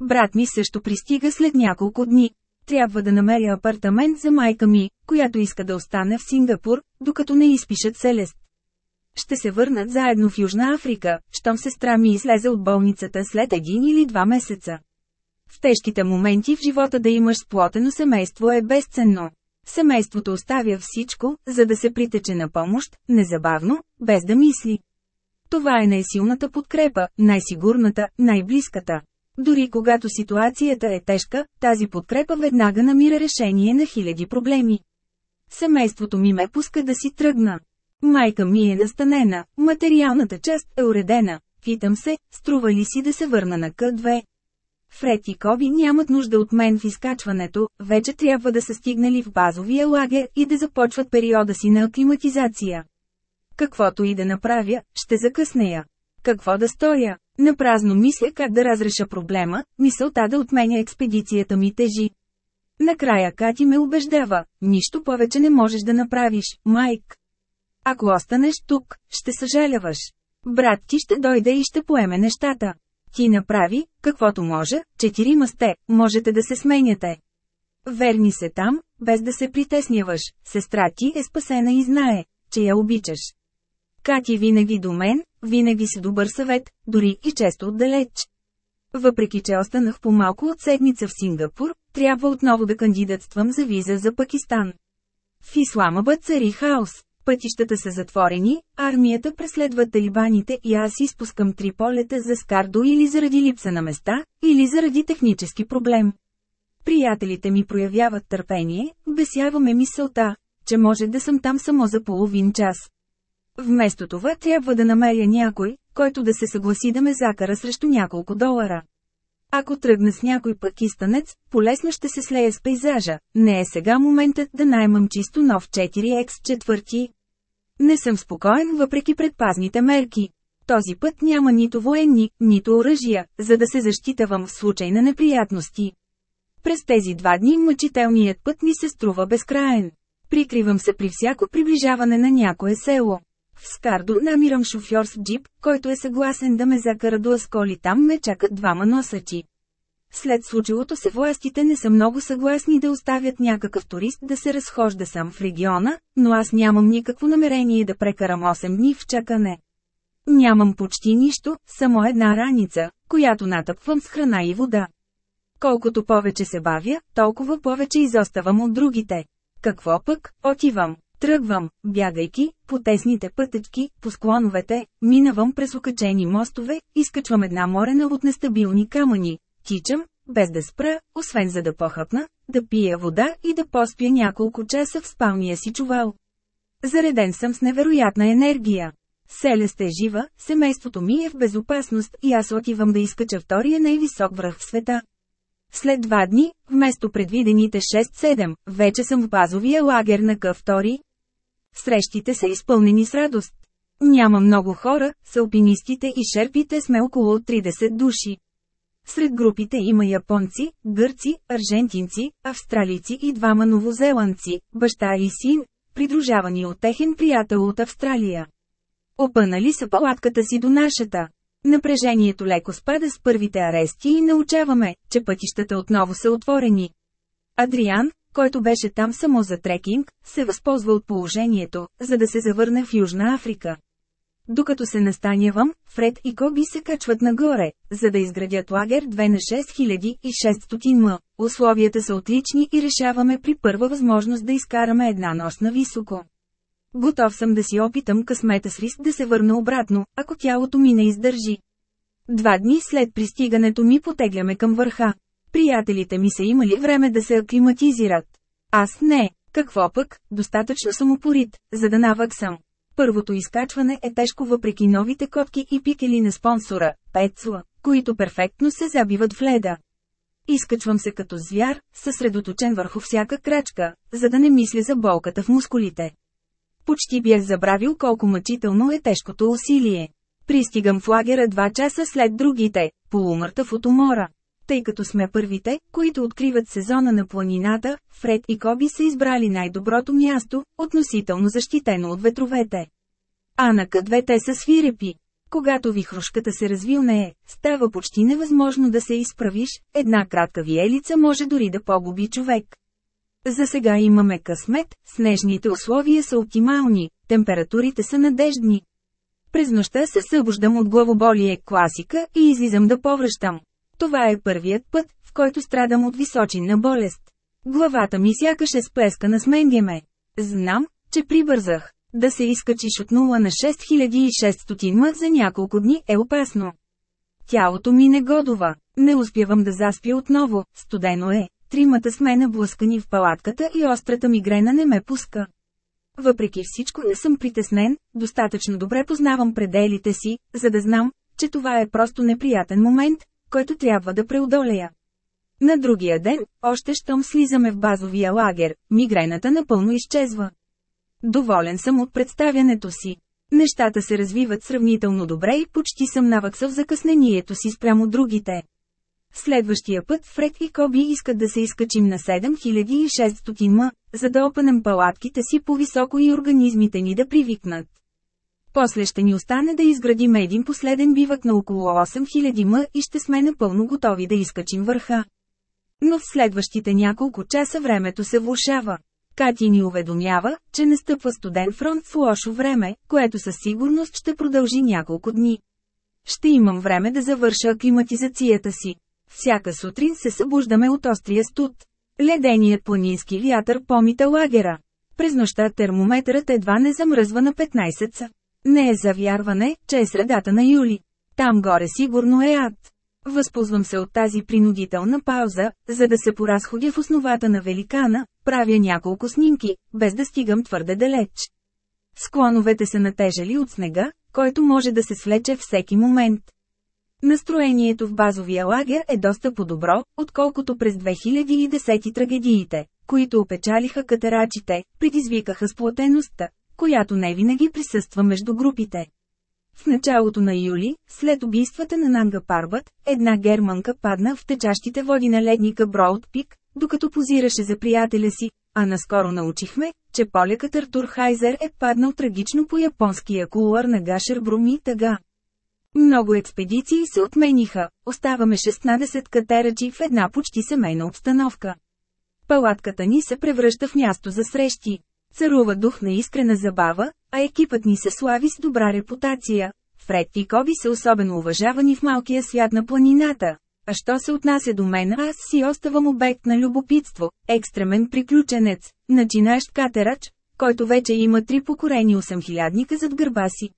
Брат ми също пристига след няколко дни. Трябва да намеря апартамент за майка ми, която иска да остане в Сингапур, докато не изпишат Селест. Ще се върнат заедно в Южна Африка, щом сестра ми излезе от болницата след един или два месеца. В тежките моменти в живота да имаш сплотено семейство е безценно. Семейството оставя всичко, за да се притече на помощ, незабавно, без да мисли. Това е най-силната подкрепа, най-сигурната, най-близката. Дори когато ситуацията е тежка, тази подкрепа веднага намира решение на хиляди проблеми. Семейството ми ме пуска да си тръгна. Майка ми е настанена, материалната част е уредена. Питам се, струва ли си да се върна на К2? Фред и Коби нямат нужда от мен в изкачването, вече трябва да са стигнали в базовия лагер и да започват периода си на аклиматизация. Каквото и да направя, ще закъснея. Какво да стоя? Напразно мисля как да разреша проблема, мисълта да отменя експедицията ми тежи. Накрая Кати ме убеждава, нищо повече не можеш да направиш, Майк. Ако останеш тук, ще съжаляваш. Брат ти ще дойде и ще поеме нещата. Ти направи, каквото може, четирима сте, можете да се сменяте. Верни се там, без да се притесняваш, сестра ти е спасена и знае, че я обичаш. Кати винаги до мен, винаги с добър съвет, дори и често отдалеч. Въпреки че останах по-малко от седмица в Сингапур, трябва отново да кандидатствам за виза за Пакистан. В Исламабад цари хаос. Пътищата са затворени, армията преследва талибаните и аз изпускам три полета за Скардо или заради липса на места, или заради технически проблем. Приятелите ми проявяват търпение, бесяваме мисълта, че може да съм там само за половин час. Вместо това трябва да намеря някой, който да се съгласи да ме закара срещу няколко долара. Ако тръгна с някой пакистанец, полесно ще се слея с пейзажа, не е сега моментът да наймам чисто нов 4X4. Не съм спокоен въпреки предпазните мерки. Този път няма нито военни, нито оръжия, за да се защитавам в случай на неприятности. През тези два дни мъчителният път ми се струва безкраен. Прикривам се при всяко приближаване на някое село. В Скардо намирам шофьор с джип, който е съгласен да ме закара до Асколи там ме чакат двама носачи. След случилото се властите не са много съгласни да оставят някакъв турист да се разхожда сам в региона, но аз нямам никакво намерение да прекарам 8 дни в чакане. Нямам почти нищо, само една раница, която натъпвам с храна и вода. Колкото повече се бавя, толкова повече изоставам от другите. Какво пък, отивам, тръгвам, бягайки, по тесните пътечки, по склоновете, минавам през окачени мостове, изкачвам една морена от нестабилни камъни, тичам, без да спра, освен за да похъпна, да пия вода и да поспя няколко часа в спалния си чувал. Зареден съм с невероятна енергия. Селеста е жива, семейството ми е в безопасност и аз отивам да изкача втория най-висок връх в света. След два дни, вместо предвидените 6-7, вече съм в базовия лагер на К2. Срещите са изпълнени с радост. Няма много хора, с алпинистите и шерпите сме около 30 души. Сред групите има японци, гърци, аржентинци, австралийци и двама новозеландци, баща и син, придружавани от техен приятел от Австралия. Опънали са палатката си до нашата. Напрежението леко спада с първите арести и научаваме, че пътищата отново са отворени. Адриан, който беше там само за трекинг, се възползва от положението, за да се завърне в Южна Африка. Докато се настанявам, Фред и Коби се качват нагоре, за да изградят лагер 2 на 6600 м. Условията са отлични и решаваме при първа възможност да изкараме една нощ на високо. Готов съм да си опитам късмета с риск да се върна обратно, ако тялото ми не издържи. Два дни след пристигането ми потегляме към върха. Приятелите ми са имали време да се аклиматизират. Аз не. Какво пък, достатъчно съм упорит, за да наваксам. Първото изкачване е тежко въпреки новите котки и пикели на спонсора, Пецла, които перфектно се забиват в леда. Изкачвам се като звяр, съсредоточен върху всяка крачка, за да не мисля за болката в мускулите. Почти бях забравил колко мъчително е тежкото усилие. Пристигам в лагера два часа след другите, полумъртъв от умора. Тъй като сме първите, които откриват сезона на планината, Фред и Коби са избрали най-доброто място, относително защитено от ветровете. А на къдвете са свирепи. Когато вихрушката се развилнее, става почти невъзможно да се изправиш, една кратка виелица може дори да погуби човек. За сега имаме късмет, снежните условия са оптимални, температурите са надеждни. През нощта се събуждам от главоболие класика и излизам да повръщам. Това е първият път, в който страдам от височинна болест. Главата ми сякаш е сплескана с менгеме. Знам, че прибързах. Да се изкачиш от 0 на 6600 м за няколко дни е опасно. Тялото ми не годова. Не успявам да заспя отново, студено е, тримата сме наблъскани в палатката и острата мигрена не ме пуска. Въпреки всичко не съм притеснен, достатъчно добре познавам пределите си, за да знам, че това е просто неприятен момент, който трябва да преодолея. На другия ден, още щом слизаме в базовия лагер, мигрената напълно изчезва. Доволен съм от представянето си. Нещата се развиват сравнително добре и почти съм наваксал закъснението си спрямо другите. Следващия път Фред и Коби искат да се изкачим на 7600 м, за да опънем палатките си по-високо и организмите ни да привикнат. После ще ни остане да изградим един последен бивък на около 8000 м и ще сме напълно готови да изкачим върха. Но в следващите няколко часа времето се влушава. Кати ни уведомява, че не стъпва студен фронт в лошо време, което със сигурност ще продължи няколко дни. Ще имам време да завърша аклиматизацията си. Всяка сутрин се събуждаме от острия студ. Леденият планински вятър помита лагера. През нощта термометърът едва не замръзва на 15 са. Не е завярване, че е средата на юли. Там горе сигурно е ад. Възползвам се от тази принудителна пауза, за да се поразходя в основата на великана, правя няколко снимки, без да стигам твърде далеч. Склоновете са натежали от снега, който може да се свлече всеки момент. Настроението в базовия лагер е доста по-добро, отколкото през 2010 трагедиите, които опечалиха катерачите, предизвикаха сплотеността, която не винаги присъства между групите. В началото на юли, след убийствата на Нанга Парбът, една германка падна в течащите води на ледника Броуд Пик, докато позираше за приятеля си, а наскоро научихме, че полякът Артур Хайзер е паднал трагично по японския кулуар на Гашер Бруми Тага. Много експедиции се отмениха, оставаме 16 катерачи в една почти семейна обстановка. Палатката ни се превръща в място за срещи. Царува дух на искрена забава, а екипът ни се слави с добра репутация. Фред и Коби са особено уважавани в малкия свят на планината. А що се отнася до мен, аз си оставам обект на любопитство, екстремен приключенец, начинащ катерач, който вече има три покорени 8000 зад гърба си.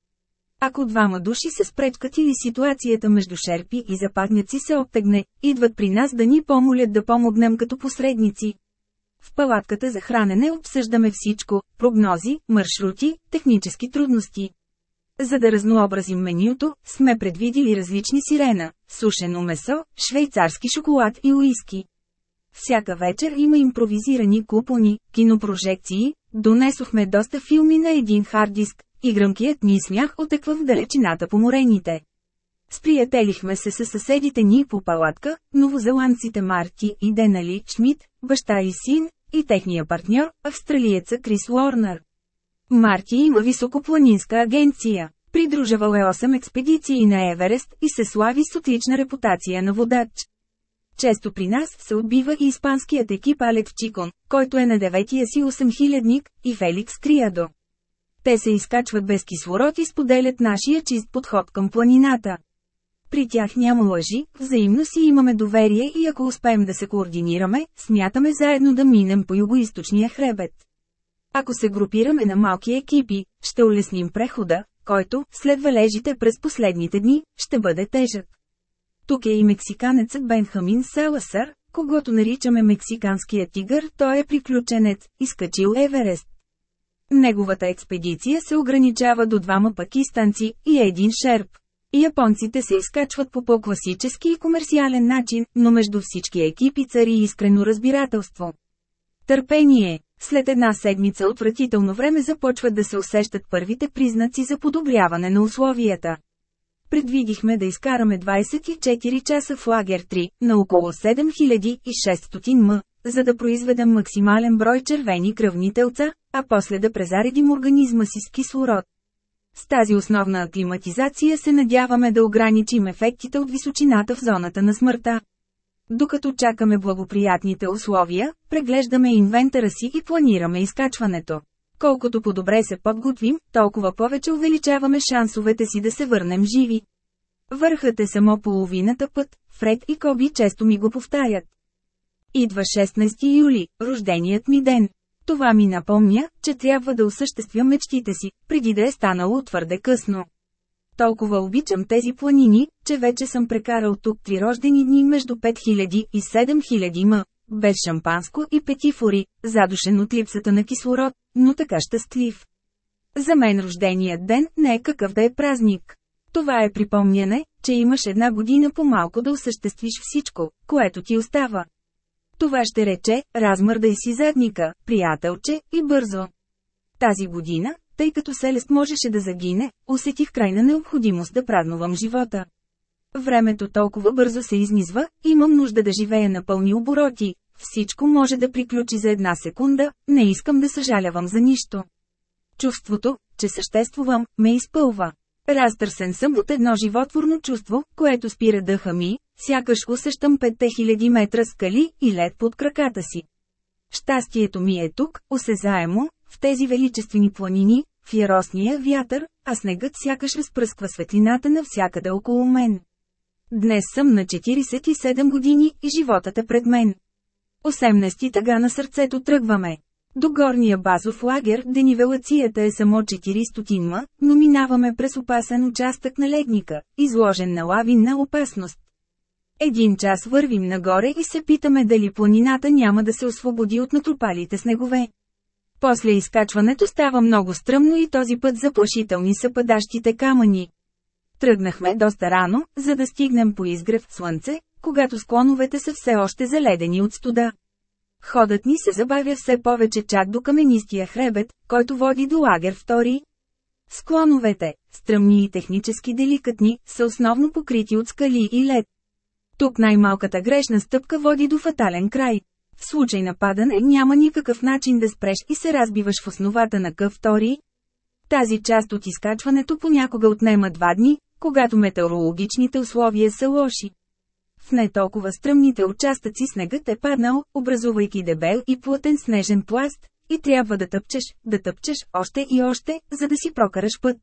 Ако двама души се спречкат или ситуацията между шерпи и западняци се оттегне, идват при нас да ни помолят да помогнем като посредници. В палатката за хранене обсъждаме всичко – прогнози, маршрути, технически трудности. За да разнообразим менюто, сме предвидили различни сирена, сушено месо, швейцарски шоколад и уиски. Всяка вечер има импровизирани купони, кинопрожекции, донесохме доста филми на един хардиск, и гръмкият ни смях отеква в далечината по морените. Сприятелихме се с съседите ни по палатка, новозеландците Марти и Денали Шмидт, баща и син, и техния партньор, австралиеца Крис Уорнер. Марти има високопланинска агенция. Придружавал е 8 експедиции на Еверест и се слави с отлична репутация на водач. Често при нас се отбива и испанският екип Алекс Чикон, който е на деветия си 8000-ник, и Феликс Криадо. Те се изкачват без кислород и споделят нашия чист подход към планината. При тях няма лъжи, взаимно си имаме доверие и ако успеем да се координираме, смятаме заедно да минем по югоисточния хребет. Ако се групираме на малки екипи, ще улесним прехода, който, след валежите през последните дни, ще бъде тежък. Тук е и мексиканецът Бенхамин Саласър, когато наричаме мексиканския тигър, той е приключенец, изкачил Еверест. Неговата експедиция се ограничава до двама пакистанци и един шерп. Японците се изкачват по по-класически и комерциален начин, но между всички екипи цари искрено разбирателство. Търпение. След една седмица отвратително време започват да се усещат първите признаци за подобряване на условията. Предвидихме да изкараме 24 часа в лагер 3, на около 7600 м, за да произведем максимален брой червени кръвни телца, а после да презаредим организма си с кислород. С тази основна аклиматизация се надяваме да ограничим ефектите от височината в зоната на смъртта. Докато чакаме благоприятните условия, преглеждаме инвентара си и планираме изкачването. Колкото по-добре се подготвим, толкова повече увеличаваме шансовете си да се върнем живи. Върхът е само половината път, Фред и Коби често ми го повтарят. Идва 16 юли, рожденият ми ден. Това ми напомня, че трябва да осъществя мечтите си, преди да е станало твърде късно. Толкова обичам тези планини, че вече съм прекарал тук три рождени дни между 5000 и 7000 м, без шампанско и петифори, задушен от липсата на кислород, но така щастлив. За мен рожденият ден не е какъв да е празник. Това е припомняне, че имаш една година по-малко да осъществиш всичко, което ти остава. Това ще рече, размърдай си задника, приятелче, и бързо. Тази година, тъй като Селест можеше да загине, усетих крайна необходимост да празнувам живота. Времето толкова бързо се изнизва, имам нужда да живея на пълни обороти. Всичко може да приключи за една секунда, не искам да съжалявам за нищо. Чувството, че съществувам, ме изпълва. Разтърсен съм от едно животворно чувство, което спира дъха ми, сякаш усещам 5000 метра скали и лед под краката си. Щастието ми е тук, осезаемо, в тези величествени планини, в яростния вятър, а снегът сякаш разпръсква светлината навсякъде около мен. Днес съм на 47 години и животът е пред мен. 18 тъга на сърцето тръгваме. До горния базов лагер денивелацията е само 400 ма, но минаваме през опасен участък на ледника, изложен на лавинна опасност. Един час вървим нагоре и се питаме дали планината няма да се освободи от натрупалите снегове. После изкачването става много стръмно и този път заплашителни са падащите камъни. Тръгнахме доста рано, за да стигнем по изгрев слънце, когато склоновете са все още заледени от студа. Ходът ни се забавя все повече чак до каменистия хребет, който води до лагер втори. Склоновете, стръмни и технически деликатни, са основно покрити от скали и лед. Тук най-малката грешна стъпка води до фатален край. В случай на падане няма никакъв начин да спреш и се разбиваш в основата на къв втори. Тази част от изкачването понякога отнема два дни, когато метеорологичните условия са лоши. В не толкова стръмните участъци снегът е паднал, образувайки дебел и плътен снежен пласт, и трябва да тъпчеш, да тъпчеш още и още, за да си прокараш път.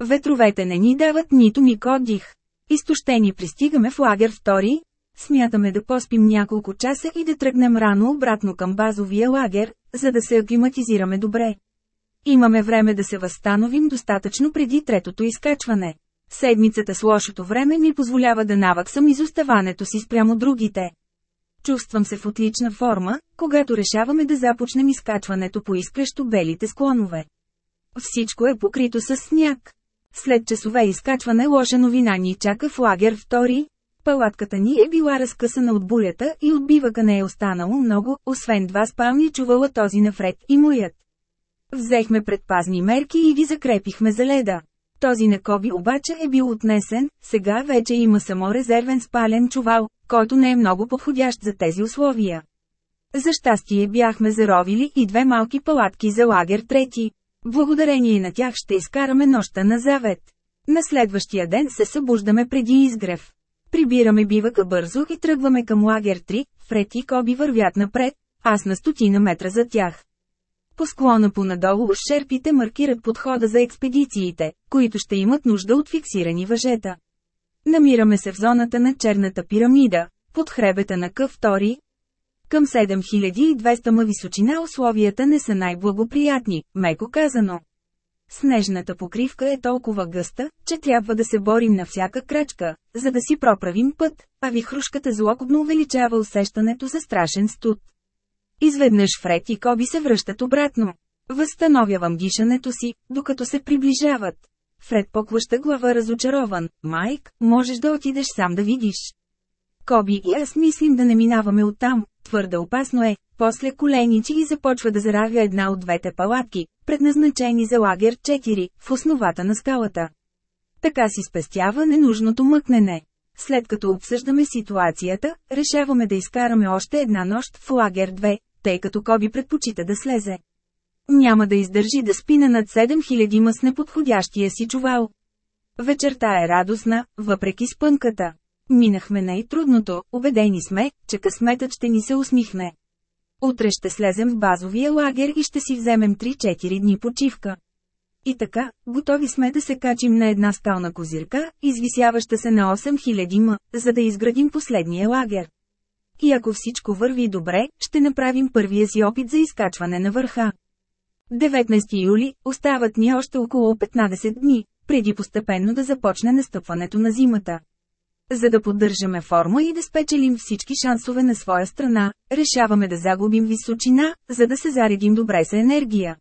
Ветровете не ни дават нито ми отдих. Изтощени пристигаме в лагер втори, смятаме да поспим няколко часа и да тръгнем рано обратно към базовия лагер, за да се аклиматизираме добре. Имаме време да се възстановим достатъчно преди третото изкачване. Седмицата с лошото време ми позволява да наваксам изоставането си спрямо другите. Чувствам се в отлична форма, когато решаваме да започнем изкачването по изкрещо белите склонове. Всичко е покрито с сняг. След часове изкачване лоша новина ни чака в лагер втори. Палатката ни е била разкъсана от булята и от бивака не е останало много, освен два спални чувала този на Фред и моят. Взехме предпазни мерки и ги закрепихме за леда. Този на Коби обаче е бил отнесен, сега вече има само резервен спален чувал, който не е много подходящ за тези условия. За щастие бяхме заровили и две малки палатки за лагер трети. Благодарение на тях ще изкараме нощта на завет. На следващия ден се събуждаме преди изгрев. Прибираме бивака бързо и тръгваме към лагер 3, Фред и Коби вървят напред, аз на стотина метра за тях. По склона понадолу шерпите маркират подхода за експедициите, които ще имат нужда от фиксирани въжета. Намираме се в зоната на черната пирамида, под хребета на К2. Към 7200 ма височина условията не са най-благоприятни, меко казано. Снежната покривка е толкова гъста, че трябва да се борим на всяка крачка, за да си проправим път, а вихрушката злокобно увеличава усещането за страшен студ. Изведнъж Фред и Коби се връщат обратно. Възстановявам дишането си, докато се приближават. Фред поклаща глава разочарован. Майк, можеш да отидеш сам да видиш. Коби и аз мислим да не минаваме оттам, твърде опасно е. После коленичи и започва да заравя една от двете палатки, предназначени за лагер 4, в основата на скалата. Така си спестява ненужното мъкнене. След като обсъждаме ситуацията, решаваме да изкараме още една нощ в лагер 2, тъй като Коби предпочита да слезе. Няма да издържи да спина над 7000 ма с неподходящия си чувал. Вечерта е радостна, въпреки спънката. Минахме най-трудното, убедени сме, че късметът ще ни се усмихне. Утре ще слезем в базовия лагер и ще си вземем 3-4 дни почивка. И така, готови сме да се качим на една скална козирка, извисяваща се на 8000 м, за да изградим последния лагер. И ако всичко върви добре, ще направим първия си опит за изкачване на върха. 19 юли, остават ни още около 15 дни, преди постепенно да започне настъпването на зимата. За да поддържаме форма и да спечелим всички шансове на своя страна, решаваме да загубим височина, за да се заредим добре с енергия.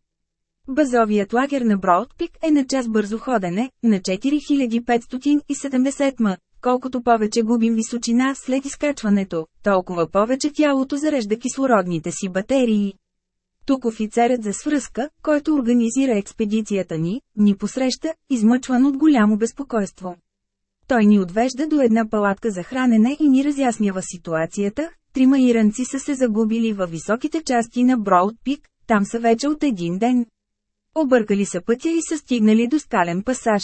Базовият лагер на Броудпик е на час бързо ходене, на 4570 м. Колкото повече губим височина след изкачването, толкова повече тялото зарежда кислородните си батерии. Тук офицерът за свръзка, който организира експедицията ни, ни посреща, измъчван от голямо безпокойство. Той ни отвежда до една палатка за хранене и ни разяснява ситуацията. Трима иранци са се загубили във високите части на Броуд Пик, там са вече от един ден. Объркали са пътя и са стигнали до скален пасаж.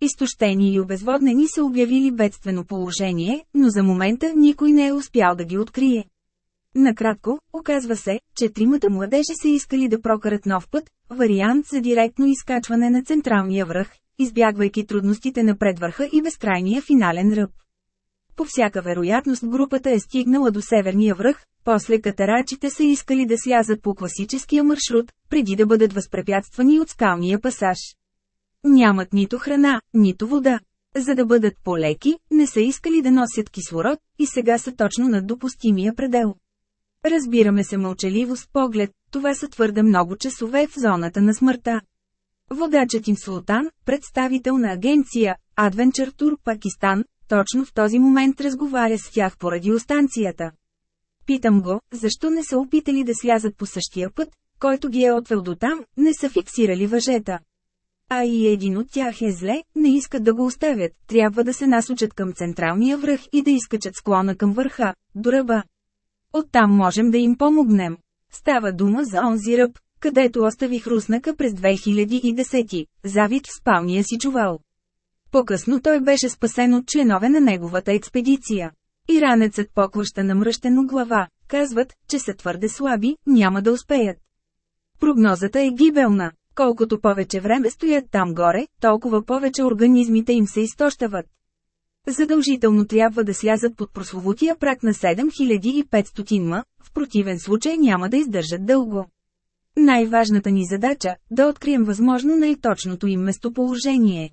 Изтощени и обезводнени са обявили бедствено положение, но за момента никой не е успял да ги открие. Накратко, оказва се, че тримата младежи са искали да прокарат нов път, вариант за директно изкачване на централния връх, избягвайки трудностите на предвърха и безкрайния финален ръб. По всяка вероятност групата е стигнала до северния връх, после катарачите са искали да слязат по класическия маршрут, преди да бъдат възпрепятствани от скалния пасаж. Нямат нито храна, нито вода. За да бъдат по-леки, не са искали да носят кислород, и сега са точно над допустимия предел. Разбираме се мълчаливо с поглед, това са твърде много часове в зоната на смъртта. Водачът им Султан, представител на агенция Adventure Tour Пакистан, точно в този момент разговаря с тях по радиостанцията. Питам го, защо не са опитали да слязат по същия път, който ги е отвел до там, не са фиксирали въжета. А и един от тях е зле, не искат да го оставят, трябва да се насочат към централния връх и да изкачат склона към върха, до ръба. Оттам можем да им помогнем. Става дума за онзи ръб, където оставих руснака през 2010, завит в спалния си чувал. По-късно той беше спасен от членове на неговата експедиция. Иранецът поклаща намръщено глава, казват, че са твърде слаби, няма да успеят. Прогнозата е гибелна. Колкото повече време стоят там горе, толкова повече организмите им се изтощават. Задължително трябва да слязат под прословутия прак на 7500 ма, в противен случай няма да издържат дълго. Най-важната ни задача – да открием възможно най-точното им местоположение.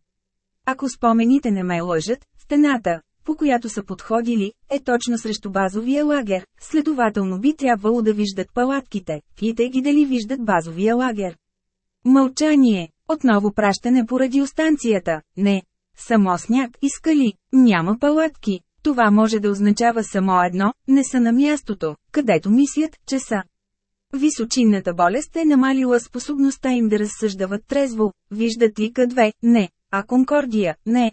Ако спомените не ме лъжат, стената, по която са подходили, е точно срещу базовия лагер, следователно би трябвало да виждат палатките, питай ги дали виждат базовия лагер. Мълчание, отново пращане по радиостанцията, не. Само сняг и скали, няма палатки. Това може да означава само едно, не са на мястото, където мислят, че са. Височинната болест е намалила способността им да разсъждават трезво, виждат ли къдве, не, а Конкордия, не.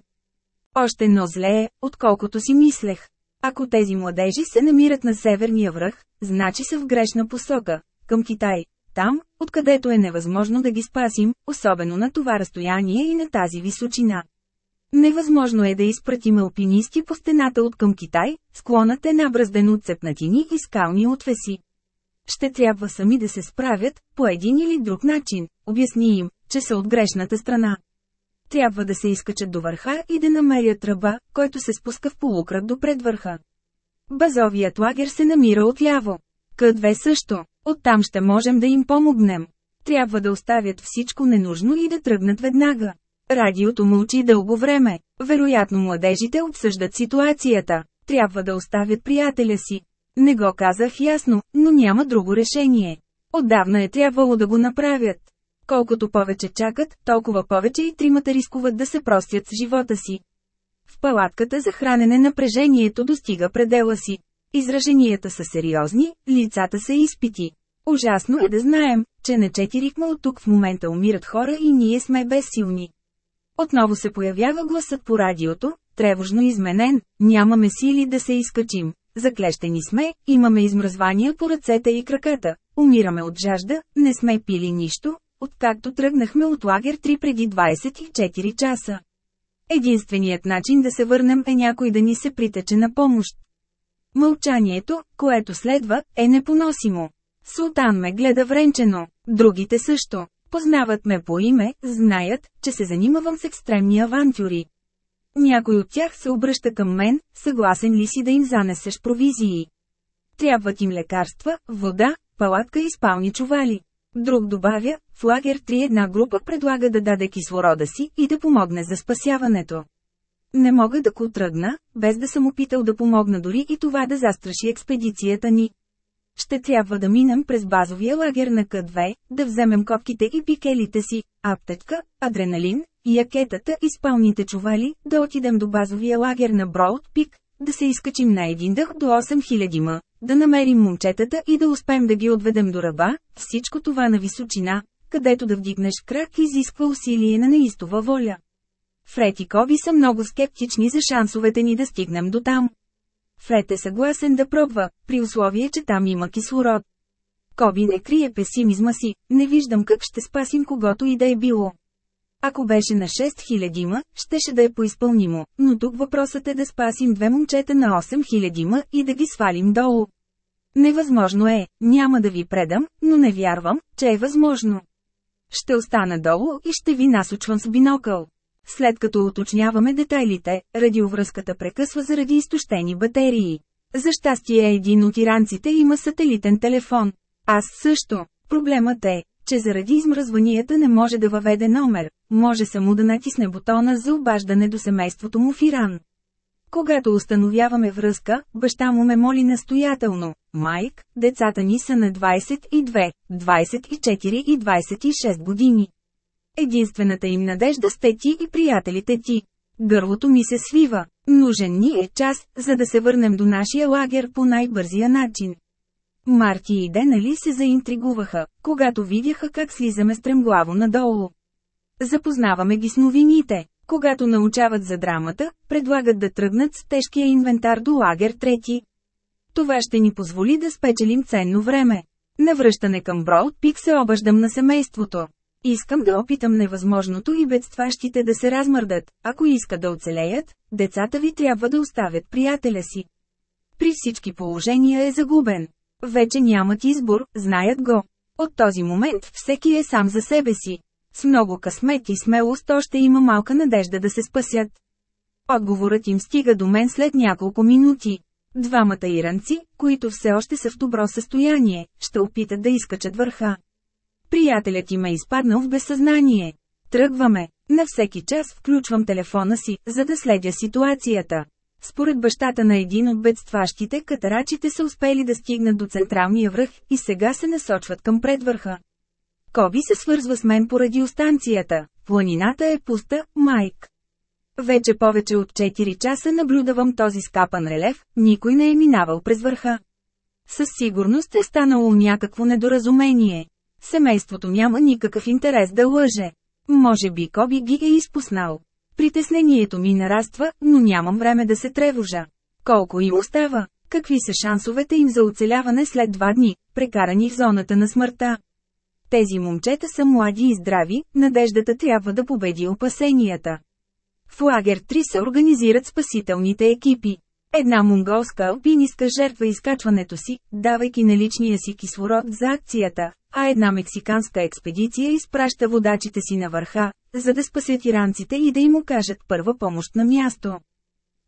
Още но злее, отколкото си мислех. Ако тези младежи се намират на северния връх, значи са в грешна посока, към Китай, там, откъдето е невъзможно да ги спасим, особено на това разстояние и на тази височина. Невъзможно е да изпратим алпинисти по стената от към Китай, склонът е набразден от цепнатини и скални отвеси. Ще трябва сами да се справят, по един или друг начин, обясни им, че са от грешната страна. Трябва да се изкачат до върха и да намерят ръба, който се спуска в полукръг до предвърха. Базовият лагер се намира отляво. Къдве също. Оттам ще можем да им помогнем. Трябва да оставят всичко ненужно и да тръгнат веднага. Радиото мълчи дълго време. Вероятно младежите обсъждат ситуацията. Трябва да оставят приятеля си. Не го казах ясно, но няма друго решение. Отдавна е трябвало да го направят. Колкото повече чакат, толкова повече и тримата рискуват да се простят с живота си. В палатката за хранене напрежението достига предела си. Израженията са сериозни, лицата са изпити. Ужасно е да знаем, че не четирихме от тук в момента умират хора и ние сме безсилни. Отново се появява гласът по радиото, тревожно изменен, нямаме сили да се изкачим. Заклещени сме, имаме измръзвания по ръцете и краката, умираме от жажда, не сме пили нищо, откакто тръгнахме от лагер 3 преди 24 часа. Единственият начин да се върнем е някой да ни се притече на помощ. Мълчанието, което следва, е непоносимо. Султан ме гледа вренчено, другите също. Познават ме по име, знаят, че се занимавам с екстремни авантюри. Някой от тях се обръща към мен, съгласен ли си да им занесеш провизии. Трябват им лекарства, вода, палатка и спални чували. Друг добавя, в лагер 3 една група предлага да даде кислорода си и да помогне за спасяването. Не мога да го тръгна, без да съм опитал да помогна дори и това да застраши експедицията ни. Ще трябва да минем през базовия лагер на К2, да вземем копките и пикелите си, аптечка, адреналин, якетата и спалните чували, да отидем до базовия лагер на Броуд Пик, да се изкачим на един дъх до 8000 м, да намерим момчетата и да успеем да ги отведем до ръба, всичко това на височина, където да вдигнеш крак изисква усилие на неистова воля. Фред и Коби са много скептични за шансовете ни да стигнем до там. Фред е съгласен да пробва, при условие, че там има кислород. Коби не крие песимизма си, не виждам как ще спасим когото и да е било. Ако беше на 6000 ма, щеше да е поизпълнимо, но тук въпросът е да спасим две момчета на 8000 ма и да ги свалим долу. Невъзможно е, няма да ви предам, но не вярвам, че е възможно. Ще остана долу и ще ви насочвам с бинокъл. След като уточняваме детайлите, радиовръзката прекъсва заради изтощени батерии. За щастие един от иранците има сателитен телефон. Аз също. Проблемът е, че заради измръзванията не може да въведе номер, може само да натисне бутона за обаждане до семейството му в Иран. Когато установяваме връзка, баща му ме моли настоятелно. Майк, децата ни са на 22, 24 и 26 години. Единствената им надежда сте ти и приятелите ти. Гърлото ми се свива. Нужен ни е час, за да се върнем до нашия лагер по най-бързия начин. Марти и Денали се заинтригуваха, когато видяха как слизаме стремглаво надолу. Запознаваме ги с новините. Когато научават за драмата, предлагат да тръгнат с тежкия инвентар до лагер трети. Това ще ни позволи да спечелим ценно време. На връщане към Броуд Пик се обаждам на семейството. Искам да опитам невъзможното и бедстващите да се размърдат, ако искат да оцелеят, децата ви трябва да оставят приятеля си. При всички положения е загубен. Вече нямат избор, знаят го. От този момент всеки е сам за себе си. С много късмет и смелост още има малка надежда да се спасят. Отговорът им стига до мен след няколко минути. Двамата иранци, които все още са в добро състояние, ще опитат да изкачат върха. Приятелят им е изпаднал в безсъзнание. Тръгваме. На всеки час включвам телефона си, за да следя ситуацията. Според бащата на един от бедстващите, катарачите са успели да стигнат до централния връх и сега се насочват към предвърха. Коби се свързва с мен по радиостанцията. Планината е пуста, Майк. Вече повече от 4 часа наблюдавам този скапан релеф, никой не е минавал през върха. Със сигурност е станало някакво недоразумение. Семейството няма никакъв интерес да лъже. Може би Коби ги е изпуснал. Притеснението ми нараства, но нямам време да се тревожа. Колко им остава? Какви са шансовете им за оцеляване след два дни, прекарани в зоната на смъртта? Тези момчета са млади и здрави, надеждата трябва да победи опасенията. В лагер 3 се организират спасителните екипи. Една монголска алпинистка жертва изкачването си, давайки наличния си кислород за акцията, а една мексиканска експедиция изпраща водачите си на върха, за да спасят иранците и да им окажат първа помощ на място.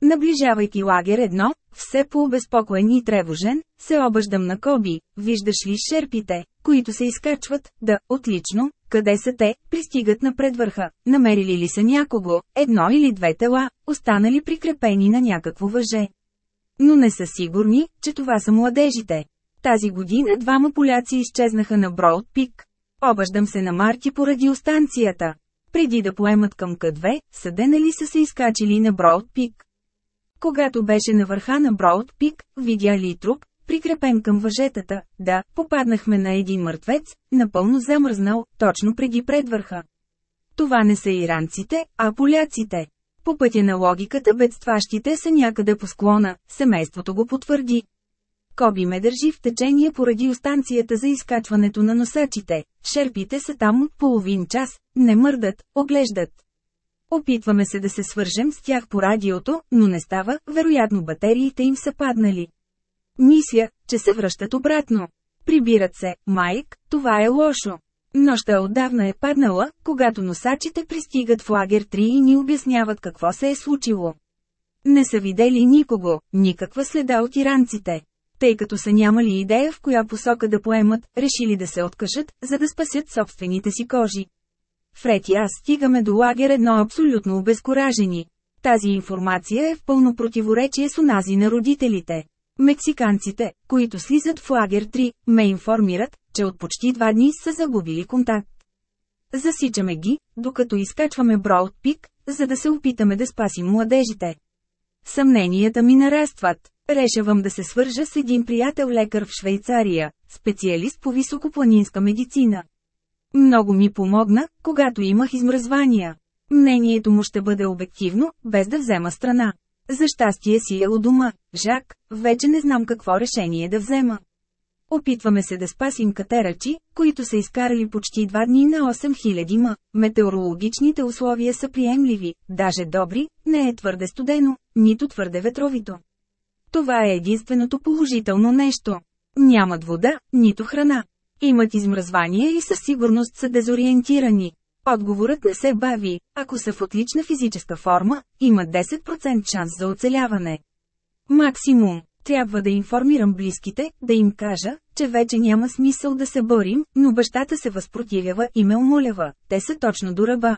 Наближавайки лагер едно, все по-обезпокоен и тревожен, се обаждам на Коби, виждаш ли шерпите, които се изкачват, да, отлично, къде са те, пристигат на предвърха, намерили ли са някого, едно или две тела, останали прикрепени на някакво въже. Но не са сигурни, че това са младежите. Тази година двама поляци изчезнаха на Броуд Пик. Обаждам се на Марти по радиостанцията. Преди да поемат към К2, съденали са се изкачили на Броуд Пик. Когато беше на върха на Броуд Пик, видя ли труп, прикрепен към въжетата, да, попаднахме на един мъртвец, напълно замръзнал, точно преди предвърха. Това не са иранците, а поляците. По пътя на логиката бедстващите са някъде по склона, семейството го потвърди. Коби ме държи в течение по радиостанцията за изкачването на носачите. Шерпите са там от половин час, не мърдат, оглеждат. Опитваме се да се свържем с тях по радиото, но не става, вероятно батериите им са паднали. Мисля, че се връщат обратно. Прибират се, Майк, това е лошо. Нощта отдавна е паднала, когато носачите пристигат в лагер 3 и ни обясняват какво се е случило. Не са видели никого, никаква следа от иранците. Тъй като са нямали идея в коя посока да поемат, решили да се откажат, за да спасят собствените си кожи. Фред и аз стигаме до лагер едно абсолютно обезкуражени. Тази информация е в пълно противоречие с онази на родителите. Мексиканците, които слизат в лагер 3, ме информират, че от почти два дни са загубили контакт. Засичаме ги, докато изкачваме Броуд Пик, за да се опитаме да спасим младежите. Съмненията ми нарастват. Решавам да се свържа с един приятел лекар в Швейцария, специалист по високопланинска медицина. Много ми помогна, когато имах измръзвания. Мнението му ще бъде обективно, без да взема страна. За щастие си е у дома, Жак, вече не знам какво решение да взема. Опитваме се да спасим катерачи, които са изкарали почти два дни на 8000 м. Метеорологичните условия са приемливи, даже добри, не е твърде студено, нито твърде ветровито. Това е единственото положително нещо. Нямат вода, нито храна. Имат измръзвания и със сигурност са дезориентирани. Отговорът не се бави, ако са в отлична физическа форма, има 10% шанс за оцеляване. Максимум. Трябва да информирам близките, да им кажа, че вече няма смисъл да се борим, но бащата се възпротивява и ме умолява, те са точно до ръба.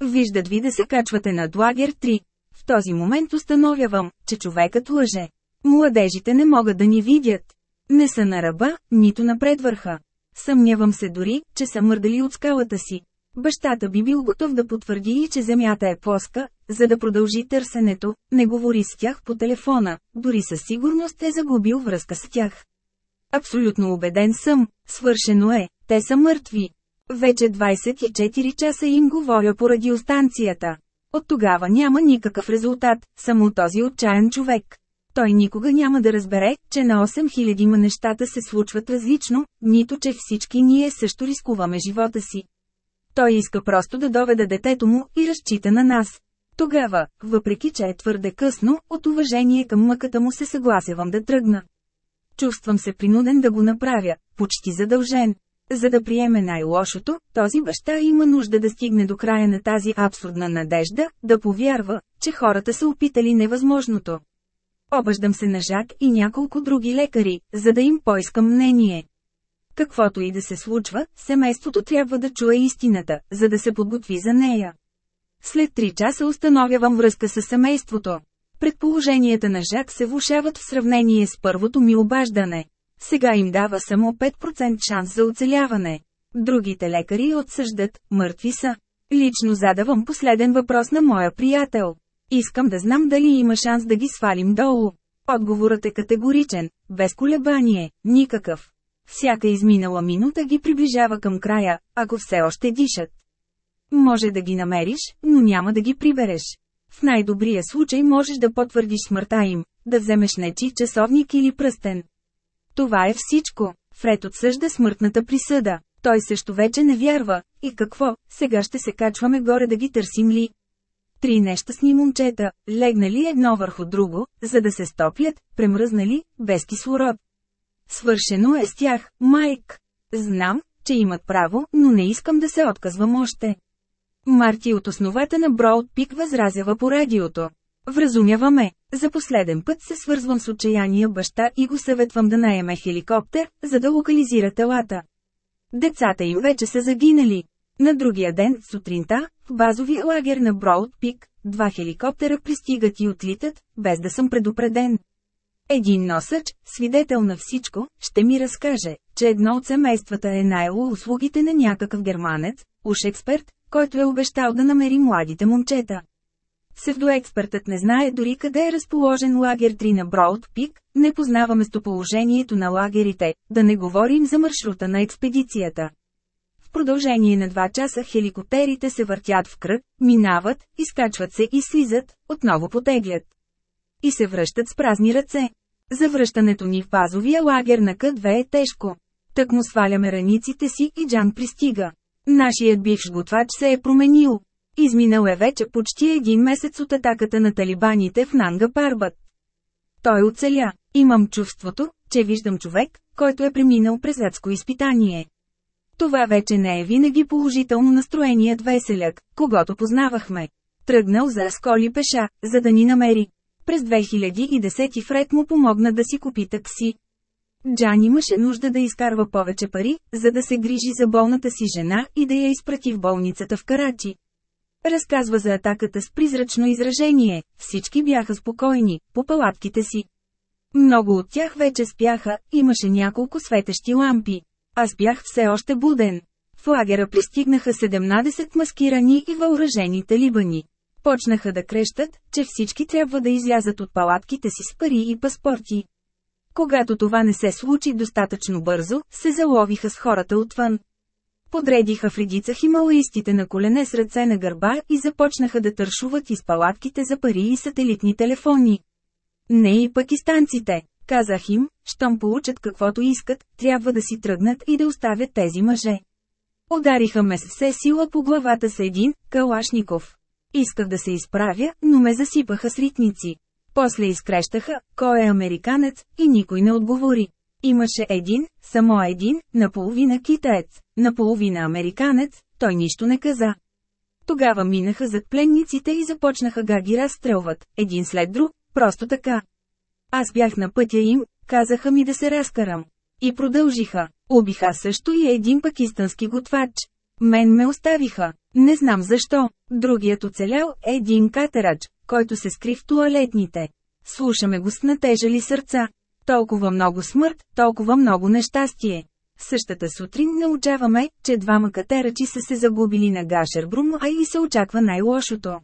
Виждат ви да се качвате над лагер 3. В този момент установявам, че човекът лъже. Младежите не могат да ни видят. Не са на ръба, нито на предвърха. Съмнявам се дори, че са мърдали от скалата си. Бащата би бил готов да потвърди и че земята е плоска, за да продължи търсенето, не говори с тях по телефона, дори със сигурност е загубил връзка с тях. Абсолютно убеден съм, свършено е, те са мъртви. Вече 24 часа им говоря по радиостанцията. От тогава няма никакъв резултат, само този отчаян човек. Той никога няма да разбере, че на 8000 ма нещата се случват различно, нито че всички ние също рискуваме живота си. Той иска просто да доведа детето му и разчита на нас. Тогава, въпреки че е твърде късно, от уважение към мъката му се съгласявам да тръгна. Чувствам се принуден да го направя, почти задължен. За да приеме най-лошото, този баща има нужда да стигне до края на тази абсурдна надежда, да повярва, че хората са опитали невъзможното. Обаждам се на Жак и няколко други лекари, за да им поискам мнение. Каквото и да се случва, семейството трябва да чуе истината, за да се подготви за нея. След три часа установявам връзка с семейството. Предположенията на Жак се влушават в сравнение с първото ми обаждане. Сега им дава само 5% шанс за оцеляване. Другите лекари отсъждат, мъртви са. Лично задавам последен въпрос на моя приятел. Искам да знам дали има шанс да ги свалим долу. Отговорът е категоричен, без колебание, никакъв. Всяка изминала минута ги приближава към края, ако все още дишат. Може да ги намериш, но няма да ги прибереш. В най-добрия случай можеш да потвърдиш смъртта им, да вземеш нечи часовник или пръстен. Това е всичко. Фред отсъжда смъртната присъда. Той също вече не вярва. И какво, сега ще се качваме горе да ги търсим ли? Три нещастни момчета, легнали едно върху друго, за да се стоплят, премръзнали, без кислород. Свършено е с тях, Майк. Знам, че имат право, но не искам да се отказвам още. Марти от основата на Броуд Пик възразява по радиото. Вразумяваме. За последен път се свързвам с отчаяния баща и го съветвам да наеме хеликоптер, за да локализира телата. Децата им вече са загинали. На другия ден, сутринта, в базови лагер на Броуд Пик, два хеликоптера пристигат и отлитат, без да съм предупреден. Един носач, свидетел на всичко, ще ми разкаже, че едно от семействата е наело услугите на някакъв германец, уж експерт, който е обещал да намери младите момчета. Псевдоекспертът не знае дори къде е разположен лагер 3 на Броуд Пик, не познава местоположението на лагерите, да не говорим за маршрута на експедицията. В продължение на два часа хеликоптерите се въртят в кръг, минават, изкачват се и слизат, отново потеглят. И се връщат с празни ръце. Завръщането ни в базовия лагер на К2 е тежко. Тък му сваляме раниците си и Джан пристига. Нашият бивш готвач се е променил. Изминал е вече почти един месец от атаката на талибаните в Нанга Парбат. Той оцеля. Имам чувството, че виждам човек, който е преминал през адско изпитание. Това вече не е винаги положително настроеният веселяк, когато познавахме. Тръгнал за Асколи пеша, за да ни намери. През 2010 Фред му помогна да си купи такси. Джан имаше нужда да изкарва повече пари, за да се грижи за болната си жена и да я изпрати в болницата в Карачи. Разказва за атаката с призрачно изражение, всички бяха спокойни, по палатките си. Много от тях вече спяха, имаше няколко светещи лампи. Аз бях все още буден. В лагера пристигнаха 17 маскирани и въоръжени талибани. Почнаха да крещат, че всички трябва да излязат от палатките си с пари и паспорти. Когато това не се случи достатъчно бързо, се заловиха с хората отвън. Подредиха в редица хималаистите на колене с ръце на гърба и започнаха да тършуват из палатките за пари и сателитни телефони. Не и пакистанците, казах им, щом получат каквото искат, трябва да си тръгнат и да оставят тези мъже. Удариха ме с все сила по главата с един, Калашников. Исках да се изправя, но ме засипаха с ритници. После изкрещаха, кой е американец, и никой не отговори. Имаше един, само един, наполовина китаец, наполовина американец, той нищо не каза. Тогава минаха зад пленниците и започнаха да ги разстрелват, един след друг, просто така. Аз бях на пътя им, казаха ми да се разкарам. И продължиха. Убиха също и един пакистански готвач. Мен ме оставиха. Не знам защо. Другият оцелял е един катерач, който се скри в туалетните. Слушаме го с натежали сърца. Толкова много смърт, толкова много нещастие. Същата сутрин научаваме, че двама катерачи са се загубили на Гашербрум, а и се очаква най-лошото.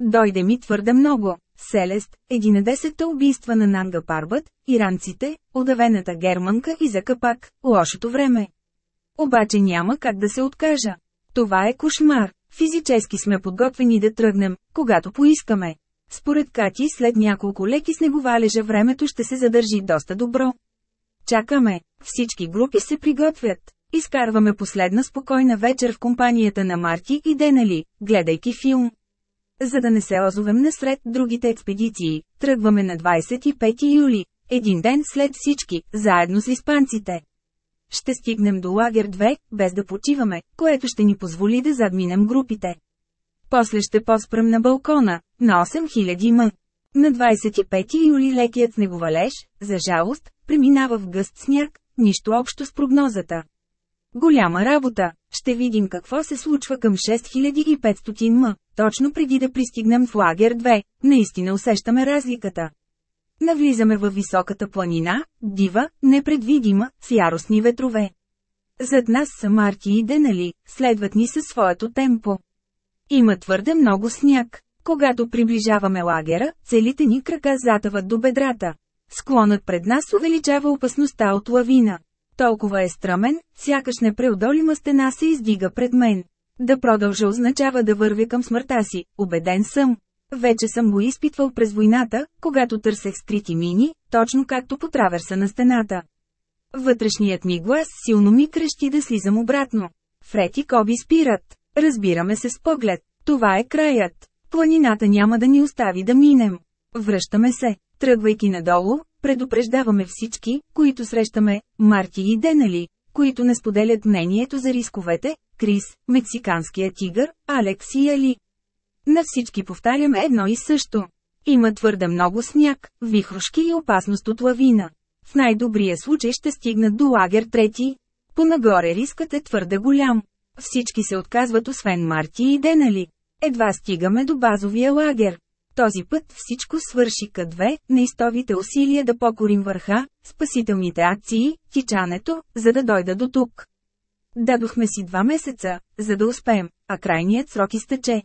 Дойде ми твърде много. Селест, 11-та убийства на Нанга Парбът, иранците, удавената германка и за капак, лошото време. Обаче няма как да се откажа. Това е кошмар. Физически сме подготвени да тръгнем, когато поискаме. Според Кати след няколко леки снеговалежа времето ще се задържи доста добро. Чакаме. Всички групи се приготвят. Изкарваме последна спокойна вечер в компанията на Марти и Денали, гледайки филм. За да не се озовем насред другите експедиции, тръгваме на 25 юли, един ден след всички, заедно с испанците. Ще стигнем до лагер 2, без да почиваме, което ще ни позволи да задминем групите. После ще поспрем на балкона, на 8000 м. На 25 юли лекият снеговалеж, за жалост, преминава в гъст сняг, нищо общо с прогнозата. Голяма работа. Ще видим какво се случва към 6500 м, точно преди да пристигнем в лагер 2, наистина усещаме разликата. Навлизаме във високата планина, дива, непредвидима, с яростни ветрове. Зад нас са Марти и Денали, следват ни със своето темпо. Има твърде много сняг. Когато приближаваме лагера, целите ни крака затъват до бедрата. Склонът пред нас увеличава опасността от лавина. Толкова е стръмен, сякаш непреодолима стена се издига пред мен. Да продължа означава да вървя към смъртта си, убеден съм. Вече съм го изпитвал през войната, когато търсех скрити мини, точно както по траверса на стената. Вътрешният ми глас силно ми крещи да слизам обратно. Фред и Коби спират. Разбираме се с поглед. Това е краят. Планината няма да ни остави да минем. Връщаме се. Тръгвайки надолу, предупреждаваме всички, които срещаме, Марти и Денали, които не споделят мнението за рисковете, Крис, мексиканския тигър, Алекс и Али. На всички повтаряме едно и също. Има твърде много сняг, вихрушки и опасност от лавина. В най-добрия случай ще стигнат до лагер трети. Понагоре рискът е твърде голям. Всички се отказват освен Марти и Денали. Едва стигаме до базовия лагер. Този път всичко свърши К2, неистовите усилия да покорим върха, спасителните акции, тичането, за да дойда до тук. Дадохме си два месеца, за да успеем, а крайният срок изтече.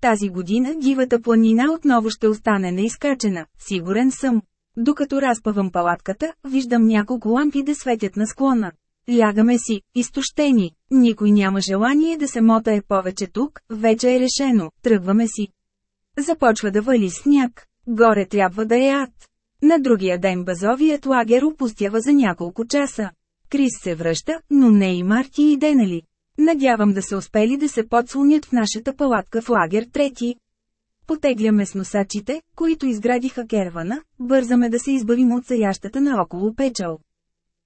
Тази година дивата планина отново ще остане неизкачена, сигурен съм. Докато разпавам палатката, виждам няколко лампи да светят на склона. Лягаме си, изтощени. Никой няма желание да се мотае повече тук, вече е решено, тръгваме си. Започва да вали сняг. Горе трябва да е ад. На другия ден базовият лагер опустява за няколко часа. Крис се връща, но не и Марти и Денали. Надявам да се успели да се подслонят в нашата палатка в лагер трети. Потегляме с носачите, които изградиха кервана, бързаме да се избавим от саящата наоколо печал.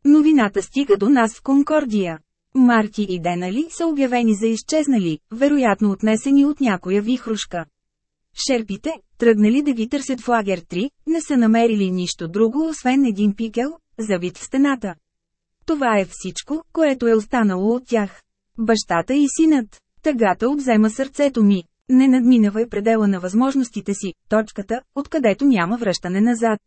Новината стига до нас в Конкордия. Марти и Денали са обявени за изчезнали, вероятно отнесени от някоя вихрушка. Шерпите, тръгнали да ги търсят в лагер 3, не са намерили нищо друго освен един пикел, завит в стената. Това е всичко, което е останало от тях. Бащата и синът. Тъгата обзема сърцето ми. Не надминавай предела на възможностите си, точката, откъдето няма връщане назад.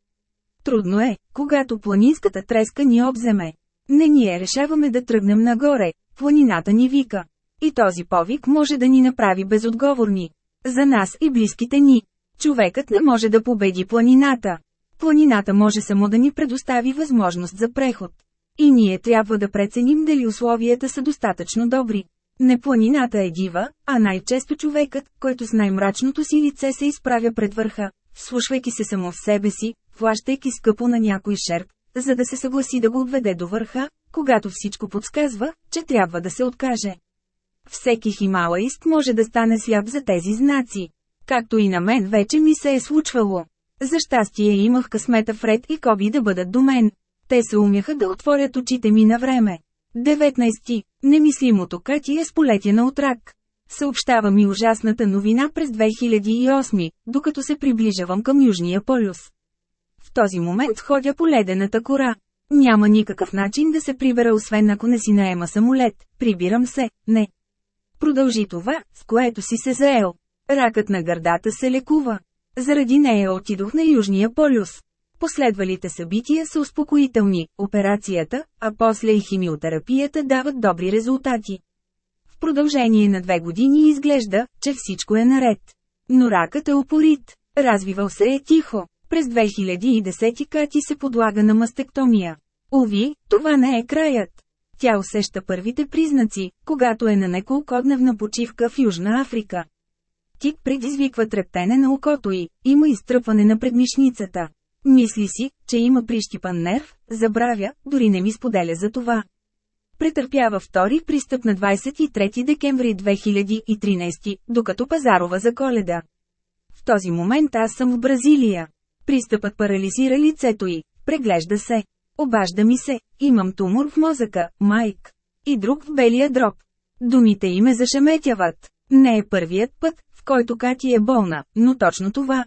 Трудно е, когато планинската треска ни обземе. Не ние решаваме да тръгнем нагоре, планината ни вика. И този повик може да ни направи безотговорни. За нас и близките ни. Човекът не може да победи планината. Планината може само да ни предостави възможност за преход. И ние трябва да преценим дали условията са достатъчно добри. Не планината е дива, а най-често човекът, който с най-мрачното си лице се изправя пред върха, слушвайки се само в себе си, плащайки скъпо на някой шерп, за да се съгласи да го отведе до върха, когато всичко подсказва, че трябва да се откаже. Всеки хималаист може да стане сляп за тези знаци. Както и на мен вече ми се е случвало. За щастие имах късмета Фред и Коби да бъдат до мен. Те се умяха да отворят очите ми на време. 19. Немислимото Кати е сполетена от рак. Съобщава ми ужасната новина през 2008, докато се приближавам към Южния полюс. В този момент ходя по ледената кора. Няма никакъв начин да се прибера освен ако не си наема самолет, прибирам се, не. Продължи това, с което си се заел. Ракът на гърдата се лекува. Заради нея отидох на Южния полюс. Последвалите събития са успокоителни, операцията, а после и химиотерапията дават добри резултати. В продължение на две години изглежда, че всичко е наред. Но ракът е упорит. Развивал се е тихо. През 2010 Кати се подлага на мастектомия. Ови, това не е краят. Тя усеща първите признаци, когато е на неколкодневна почивка в Южна Африка. Тик предизвиква трептене на окото й, има изтръпване на предмишницата. Мисли си, че има прищипан нерв, забравя, дори не ми споделя за това. Претърпява втори пристъп на 23 декември 2013, докато пазарова за коледа. В този момент аз съм в Бразилия. Пристъпът парализира лицето й, преглежда се. Обажда ми се, имам тумор в мозъка, майк. И друг в белия дроб. Думите им ме зашеметяват. Не е първият път, в който Кати е болна, но точно това.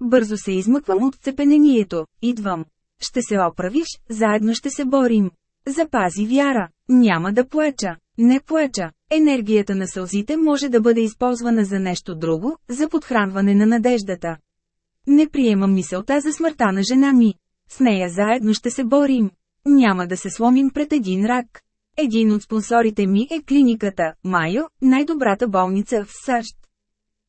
Бързо се измъквам от цепенението, идвам. Ще се оправиш, заедно ще се борим. Запази вяра. Няма да плача. Не плача. Енергията на сълзите може да бъде използвана за нещо друго, за подхранване на надеждата. Не приемам мисълта за смъртта на жена ми. С нея заедно ще се борим. Няма да се сломим пред един рак. Един от спонсорите ми е клиниката Майо, най-добрата болница в САЩ.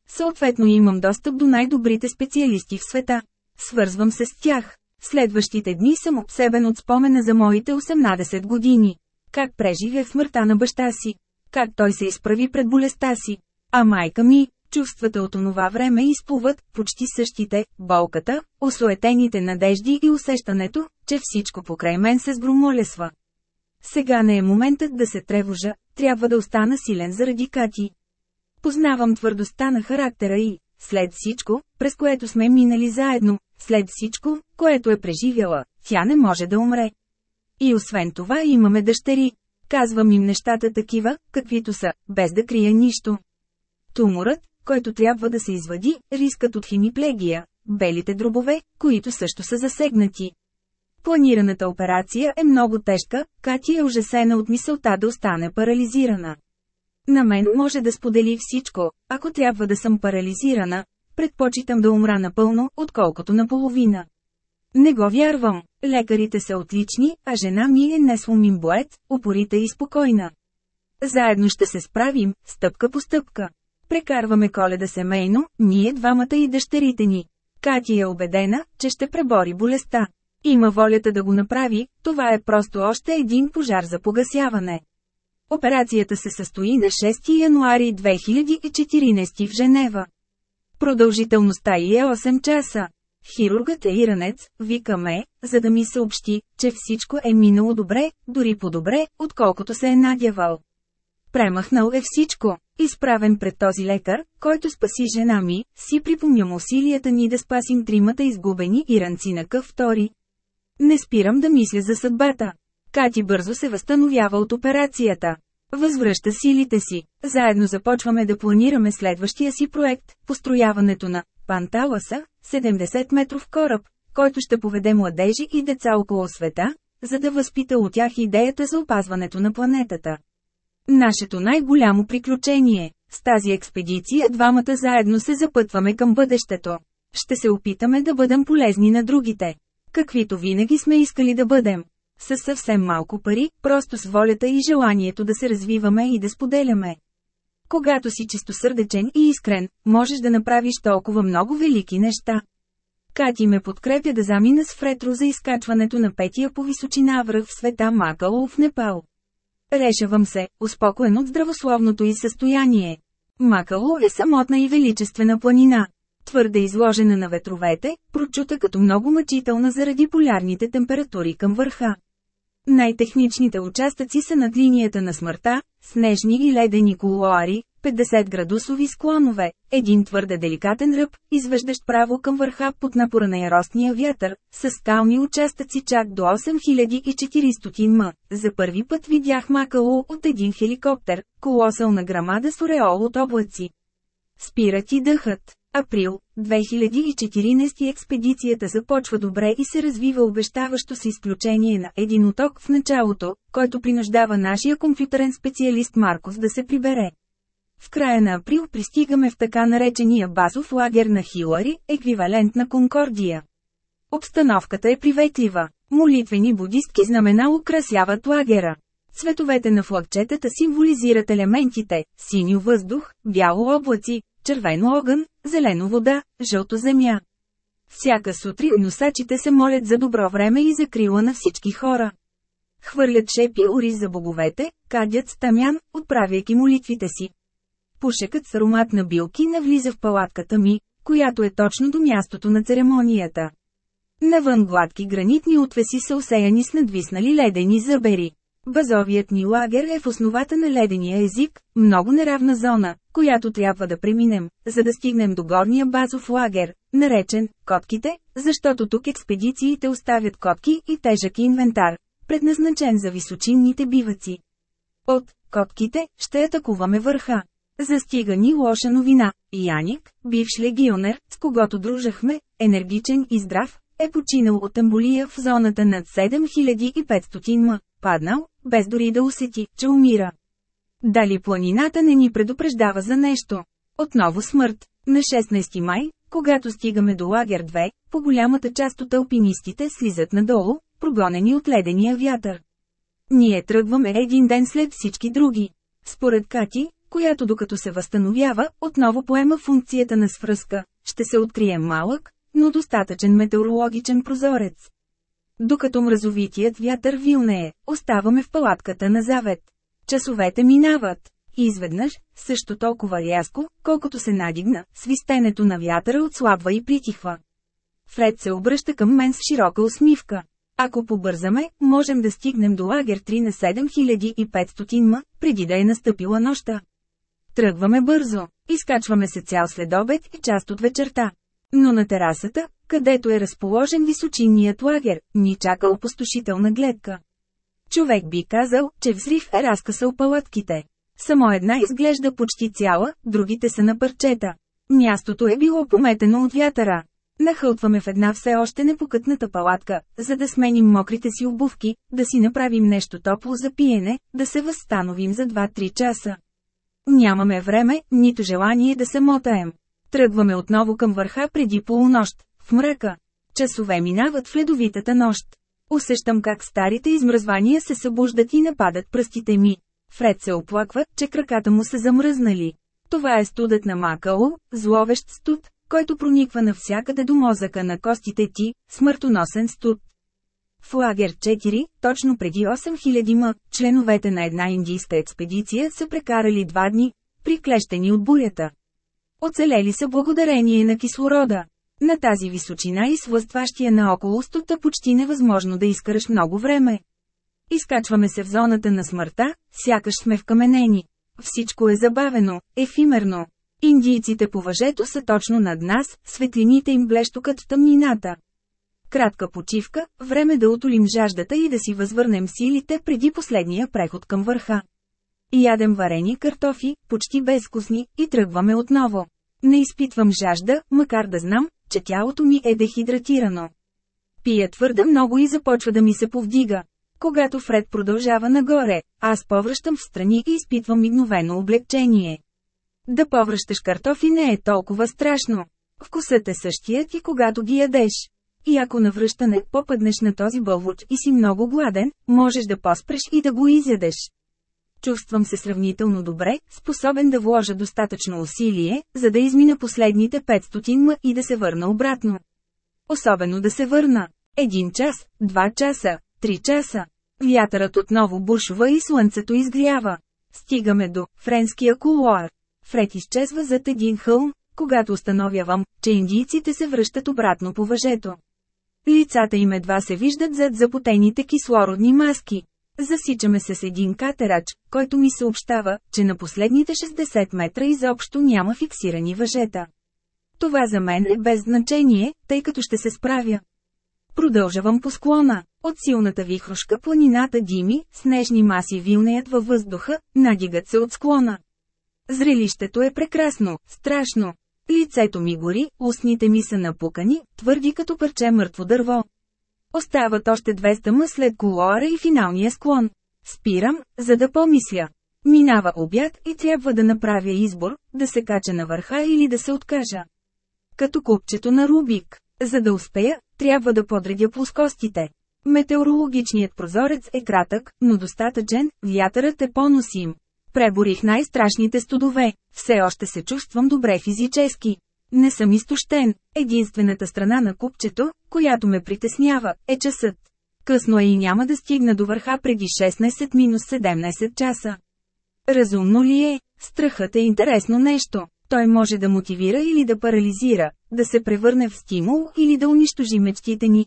Съответно имам достъп до най-добрите специалисти в света. Свързвам се с тях. Следващите дни съм обсебен от спомена за моите 18 години. Как преживях смъртта на баща си. Как той се изправи пред болестта си. А майка ми, чувствата от онова време изплуват, почти същите, болката, осуетените надежди и усещането, че всичко покрай мен се сгромолесва. Сега не е моментът да се тревожа, трябва да остана силен заради Кати. Познавам твърдостта на характера и, след всичко, през което сме минали заедно, след всичко, което е преживяла, тя не може да умре. И освен това имаме дъщери. Казвам им нещата такива, каквито са, без да крия нищо. Туморът, който трябва да се извади, рискът от химиплегия, белите дробове, които също са засегнати. Планираната операция е много тежка, Кати е ужасена от мисълта да остане парализирана. На мен може да сподели всичко, ако трябва да съм парализирана, предпочитам да умра напълно, отколкото наполовина. Не го вярвам, лекарите са отлични, а жена ми е несломим боец, упорита и спокойна. Заедно ще се справим, стъпка по стъпка. Прекарваме коледа семейно, ние двамата и дъщерите ни. Кати е убедена, че ще пребори болестта. Има волята да го направи, това е просто още един пожар за погасяване. Операцията се състои на 6 януари 2014 в Женева. Продължителността й е 8 часа. Хирургът е иранец, вика ме, за да ми съобщи, че всичко е минало добре, дори по-добре, отколкото се е надявал. Премахнал е всичко. Изправен пред този лекар, който спаси жена ми, си припомням усилията ни да спасим тримата изгубени иранци на къв втори. Не спирам да мисля за съдбата. Кати бързо се възстановява от операцията. Възвръща силите си. Заедно започваме да планираме следващия си проект – построяването на Панталаса, 70 метров кораб, който ще поведе младежи и деца около света, за да възпита от тях идеята за опазването на планетата. Нашето най-голямо приключение – с тази експедиция двамата заедно се запътваме към бъдещето. Ще се опитаме да бъдем полезни на другите. Каквито винаги сме искали да бъдем. С съвсем малко пари, просто с волята и желанието да се развиваме и да споделяме. Когато си чистосърдечен и искрен, можеш да направиш толкова много велики неща. Кати ме подкрепя да замина с Фретро за изкачването на петия по височина връх в света Макало в Непал. Решавам се, успокоен от здравословното и състояние. Макало е самотна и величествена планина. Твърде изложена на ветровете, прочута като много мъчителна заради полярните температури към върха. Най-техничните участъци са над линията на смъртта, снежни и ледени колуари, 50 градусови склонове, един твърде деликатен ръб, извеждащ право към върха под напора на яростния вятър, с скални участъци чак до 8400 м. За първи път видях макало от един хеликоптер, колосална грамада с ореол от облаци. Спират и дъхът. Април 2014 експедицията започва добре и се развива обещаващо с изключение на един оток в началото, който принуждава нашия компютърен специалист Маркос да се прибере. В края на април пристигаме в така наречения базов лагер на Хилари, еквивалент на Конкордия. Обстановката е приветлива. Молитвени будистки знамена украсяват лагера. Цветовете на флагчетата символизират елементите – синьо въздух, бяло облаци, червено огън, зелено вода, жълто земя. Всяка сутрин носачите се молят за добро време и за крила на всички хора. Хвърлят шепи ориз за боговете, кадят стамян, отправяйки молитвите си. Пушекът с аромат на билки навлиза в палатката ми, която е точно до мястото на церемонията. Навън гладки гранитни отвеси са осеяни с надвиснали ледени зъбери. Базовият ни лагер е в основата на ледения език, много неравна зона, която трябва да преминем, за да стигнем до горния базов лагер, наречен «Котките», защото тук експедициите оставят котки и тежък инвентар, предназначен за височинните биваци. От «Котките» ще атакуваме върха. Застига ни лоша новина. Яник, бивш легионер, с когото дружахме, енергичен и здрав, е починал от емболия в зоната над 7500 м, паднал, без дори да усети, че умира. Дали планината не ни предупреждава за нещо? Отново смърт. На 16 май, когато стигаме до лагер 2, по голямата част от алпинистите слизат надолу, прогонени от ледения вятър. Ние тръгваме един ден след всички други. Според Кати, която докато се възстановява, отново поема функцията на свръзка, ще се открие малък, но достатъчен метеорологичен прозорец. Докато мразовитият вятър вилнее, оставаме в палатката на завет. Часовете минават. Изведнъж, също толкова рязко, колкото се надигна, свистенето на вятъра отслабва и притихва. Фред се обръща към мен с широка усмивка. Ако побързаме, можем да стигнем до лагер 3 на 7500 м, преди да е настъпила нощта. Тръгваме бързо, изкачваме се цял следобед и част от вечерта. Но на терасата, където е разположен височинният лагер, ни чака опустошителна гледка. Човек би казал, че взрив е разкъсал палатките. Само една изглежда почти цяла, другите са на парчета. Мястото е било пометено от вятъра. Нахълтваме в една все още непокътната палатка, за да сменим мокрите си обувки, да си направим нещо топло за пиене, да се възстановим за 2-3 часа. Нямаме време, нито желание да се мотаем. Тръгваме отново към върха преди полунощ, в мръка. Часове минават в ледовитата нощ. Усещам как старите измръзвания се събуждат и нападат пръстите ми. Фред се оплаква, че краката му са замръзнали. Това е студът на Макало, зловещ студ, който прониква навсякъде до мозъка на костите ти, смъртоносен студ. В лагер 4, точно преди 8000 м, членовете на една индийска експедиция са прекарали два дни, приклещени от бурята. Оцелели са благодарение на кислорода. На тази височина и свъстващия наоколо стута почти невъзможно да изкараш много време. Изкачваме се в зоната на смъртта, сякаш сме вкаменени. Всичко е забавено, ефимерно. Индийците по въжето са точно над нас, светлините им блещукат в тъмнината. Кратка почивка, време да отолим жаждата и да си възвърнем силите преди последния преход към върха. Ядем варени картофи, почти безвкусни, и тръгваме отново. Не изпитвам жажда, макар да знам, че тялото ми е дехидратирано. Пия твърде много и започва да ми се повдига. Когато Фред продължава нагоре, аз повръщам в страни и изпитвам мигновено облегчение. Да повръщаш картофи не е толкова страшно. Вкусът е същият и когато ги ядеш. И ако на връщане попаднеш на този бълвуч и си много гладен, можеш да поспреш и да го изядеш. Чувствам се сравнително добре, способен да вложа достатъчно усилие, за да измина последните 500 м и да се върна обратно. Особено да се върна. Един час, два часа, три часа. Вятърът отново бушува и слънцето изгрява. Стигаме до френския кулуар. Фред изчезва зад един хълм, когато установявам, че индийците се връщат обратно по въжето. Лицата им едва се виждат зад запотените кислородни маски. Засичаме се с един катерач, който ми съобщава, че на последните 60 метра изобщо няма фиксирани въжета. Това за мен е без значение, тъй като ще се справя. Продължавам по склона. От силната вихрушка планината дими, снежни маси вилнеят във въздуха, надигат се от склона. Зрелището е прекрасно, страшно. Лицето ми гори, устните ми са напукани, твърди като парче мъртво дърво. Остават още 200 м след колора и финалния склон. Спирам, за да помисля. Минава обяд и трябва да направя избор, да се кача на върха или да се откажа. Като купчето на Рубик. За да успея, трябва да подредя плоскостите. Метеорологичният прозорец е кратък, но достатъчен, вятърът е поносим. Преборих най-страшните студове, все още се чувствам добре физически. Не съм изтощен, единствената страна на купчето, която ме притеснява, е часът. Късно е и няма да стигна до върха преди 16-17 часа. Разумно ли е? Страхът е интересно нещо. Той може да мотивира или да парализира, да се превърне в стимул или да унищожи мечтите ни.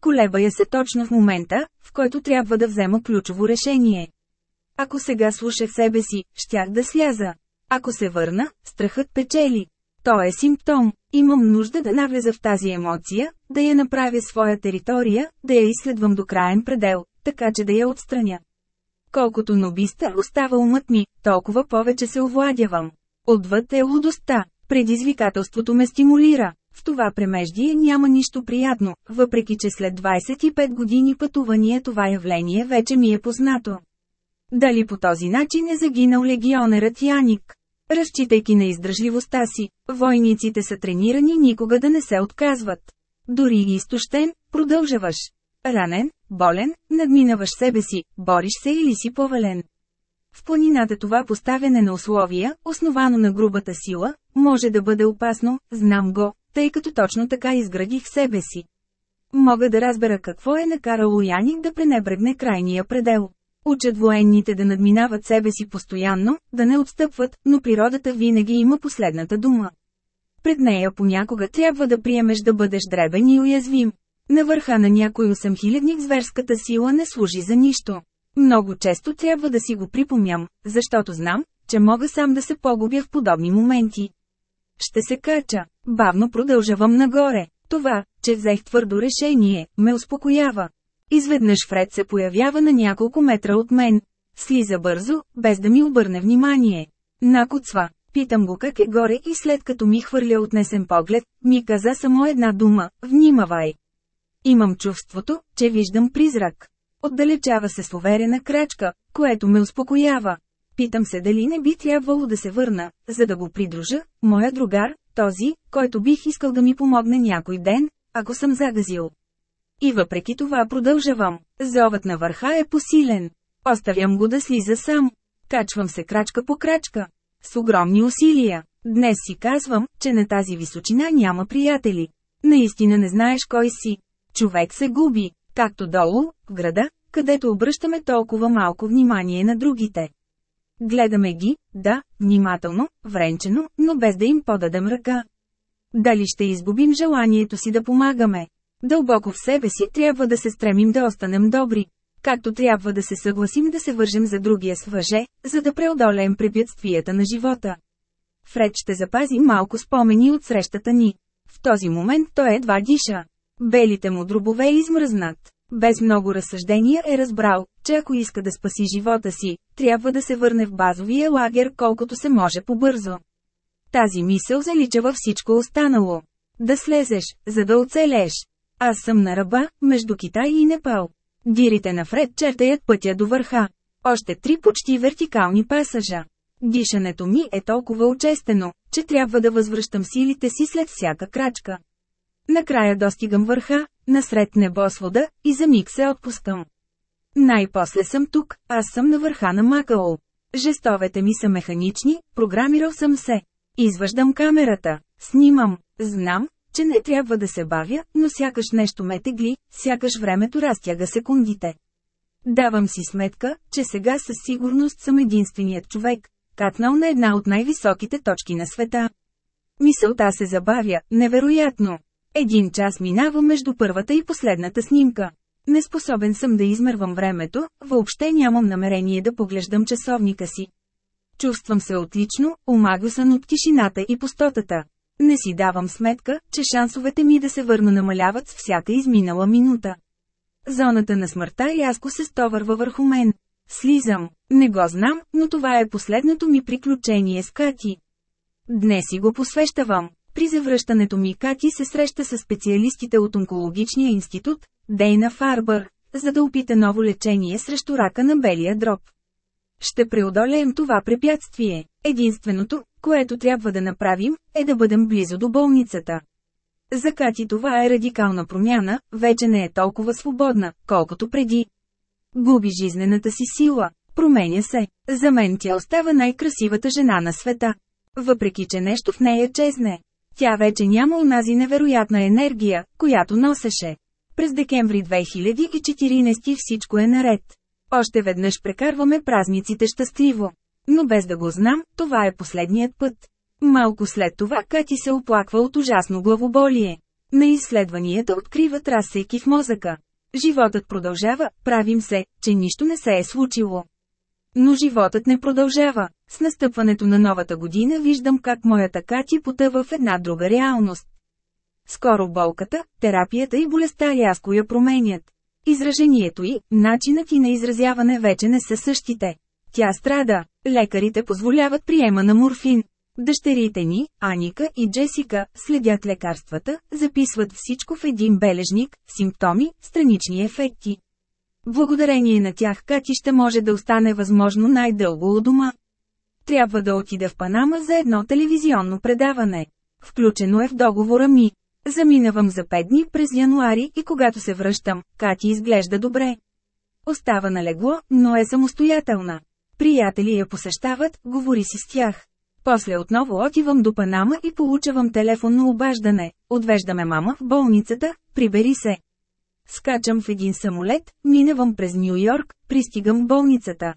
Колебая се точно в момента, в който трябва да взема ключово решение. Ако сега слушах себе си, щях да сляза. Ако се върна, страхът печели. То е симптом. Имам нужда да навлеза в тази емоция, да я направя своя територия, да я изследвам до краен предел, така че да я отстраня. Колкото нобиста остава умът ми, толкова повече се овладявам. Отвъд е лудостта. Предизвикателството ме стимулира. В това премеждие няма нищо приятно, въпреки че след 25 години пътувания това явление вече ми е познато. Дали по този начин е загинал легионерът Яник? Разчитайки на издръжливостта си, войниците са тренирани никога да не се отказват. Дори и изтощен, продължаваш. Ранен, болен, надминаваш себе си, бориш се или си повален. В планината това поставяне на условия, основано на грубата сила, може да бъде опасно, знам го, тъй като точно така изградих себе си. Мога да разбера какво е накарало Яник да пренебрегне крайния предел. Учат военните да надминават себе си постоянно, да не отстъпват, но природата винаги има последната дума. Пред нея понякога трябва да приемеш да бъдеш дребен и уязвим. На върха на някой 8000 зверската сила не служи за нищо. Много често трябва да си го припомням, защото знам, че мога сам да се погубя в подобни моменти. Ще се кача. Бавно продължавам нагоре. Това, че взех твърдо решение, ме успокоява. Изведнъж Фред се появява на няколко метра от мен. Слиза бързо, без да ми обърне внимание. Накоцва. Питам го как е горе и след като ми хвърля отнесен поглед, ми каза само една дума – внимавай. Имам чувството, че виждам призрак. Отдалечава се с уверена крачка, което ме успокоява. Питам се дали не би трябвало да се върна, за да го придружа, моя другар, този, който бих искал да ми помогне някой ден, ако съм загазил. И въпреки това продължавам. Зовът на върха е посилен. Оставям го да слиза сам. Качвам се крачка по крачка. С огромни усилия. Днес си казвам, че на тази височина няма приятели. Наистина не знаеш кой си. Човек се губи, както долу, в града, където обръщаме толкова малко внимание на другите. Гледаме ги, да, внимателно, вренчено, но без да им подадем ръка. Дали ще изгубим желанието си да помагаме? Дълбоко в себе си трябва да се стремим да останем добри. Както трябва да се съгласим да се вържем за другия с въже, за да преодолеем препятствията на живота. Фред ще запази малко спомени от срещата ни. В този момент той едва диша. Белите му дробове измръзнат. Без много разсъждения е разбрал, че ако иска да спаси живота си, трябва да се върне в базовия лагер колкото се може по-бързо. Тази мисъл заличава всичко останало. Да слезеш, за да оцелеш. Аз съм на ръба, между Китай и Непал. Дирите на Фред чертаят пътя до върха. Още три почти вертикални пасажа. Дишането ми е толкова очестено, че трябва да възвръщам силите си след всяка крачка. Накрая достигам върха, насред небосвода, и за миг се отпускам. Най-после съм тук, аз съм на върха на Макаол. Жестовете ми са механични, програмирал съм се. Изваждам камерата, снимам, знам, че не трябва да се бавя, но сякаш нещо ме тегли, сякаш времето разтяга секундите. Давам си сметка, че сега със сигурност съм единственият човек, катнал на една от най-високите точки на света. Мисълта се забавя, невероятно. Един час минава между първата и последната снимка. Неспособен съм да измервам времето, въобще нямам намерение да поглеждам часовника си. Чувствам се отлично, омагосан от тишината и пустотата. Не си давам сметка, че шансовете ми да се върна намаляват с всяка изминала минута. Зоната на смъртта рязко се стовърва върху мен. Слизам. Не го знам, но това е последното ми приключение с Кати. Днес си го посвещавам. При завръщането ми Кати се среща с специалистите от онкологичния институт, Дейна Фарбър, за да опита ново лечение срещу рака на белия дроб. Ще преодолеем това препятствие. Единственото, което трябва да направим, е да бъдем близо до болницата. За Кати това е радикална промяна, вече не е толкова свободна, колкото преди. Губи жизнената си сила, променя се. За мен тя остава най-красивата жена на света. Въпреки, че нещо в нея чезне. Тя вече няма унази невероятна енергия, която носеше. През декември 2014 всичко е наред. Още веднъж прекарваме празниците щастливо. Но без да го знам, това е последният път. Малко след това Кати се оплаква от ужасно главоболие. На изследванията откриват разсейки в мозъка. Животът продължава, правим се, че нищо не се е случило. Но животът не продължава. С настъпването на новата година виждам как моята Кати потъва в една друга реалност. Скоро болката, терапията и болестта рязко я променят. Изражението й, начинът и на изразяване вече не са същите. Тя страда. Лекарите позволяват приема на морфин. Дъщерите ни, Аника и Джесика, следят лекарствата, записват всичко в един бележник, симптоми, странични ефекти. Благодарение на тях Кати ще може да остане възможно най-дълго у дома. Трябва да отида в Панама за едно телевизионно предаване. Включено е в договора ми. Заминавам за 5 дни през януари и когато се връщам, Кати изглежда добре. Остава на легло, но е самостоятелна. Приятели я посещават, говори си с тях. После отново отивам до Панама и получавам телефонно обаждане. Отвеждаме мама в болницата, прибери се. Скачам в един самолет, минавам през Нью Йорк, пристигам в болницата.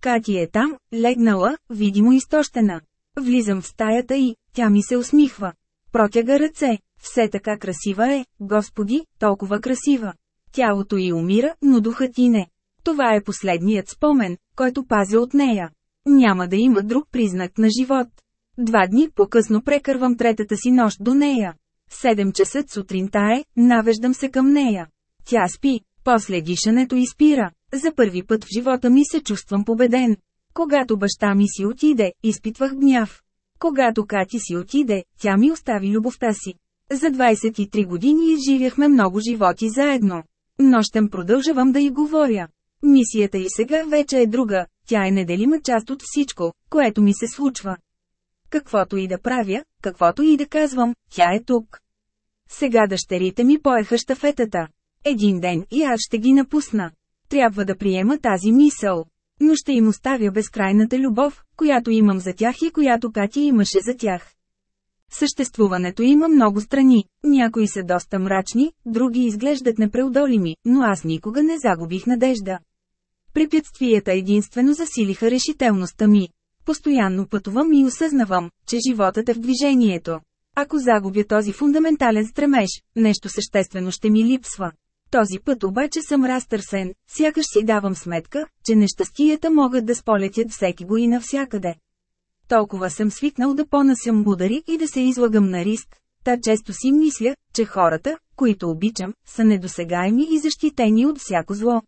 Кати е там, легнала, видимо изтощена. Влизам в стаята и, тя ми се усмихва. Протяга ръце. Все така красива е, господи, толкова красива. Тялото й умира, но духът и не. Това е последният спомен, който пазя от нея. Няма да има друг признак на живот. Два дни по-късно прекървам третата си нощ до нея. Седем часа сутринта е, навеждам се към нея. Тя спи, после дишането изпира. За първи път в живота ми се чувствам победен. Когато баща ми си отиде, изпитвах гняв. Когато Кати си отиде, тя ми остави любовта си. За 23 години изживяхме много животи заедно. Нощем продължавам да й говоря. Мисията и сега вече е друга, тя е неделима част от всичко, което ми се случва. Каквото и да правя, каквото и да казвам, тя е тук. Сега дъщерите ми поеха щафетата. Един ден и аз ще ги напусна. Трябва да приема тази мисъл. Но ще им оставя безкрайната любов, която имам за тях и която Кати имаше за тях. Съществуването има много страни, някои са доста мрачни, други изглеждат непреодолими, но аз никога не загубих надежда. Препятствията единствено засилиха решителността ми. Постоянно пътувам и осъзнавам, че животът е в движението. Ако загубя този фундаментален стремеж, нещо съществено ще ми липсва. Този път обаче съм разтърсен, сякаш си давам сметка, че нещастията могат да сполетят всеки го и навсякъде. Толкова съм свикнал да понасям удари и да се излагам на риск, та често си мисля, че хората, които обичам, са недосегаеми и защитени от всяко зло.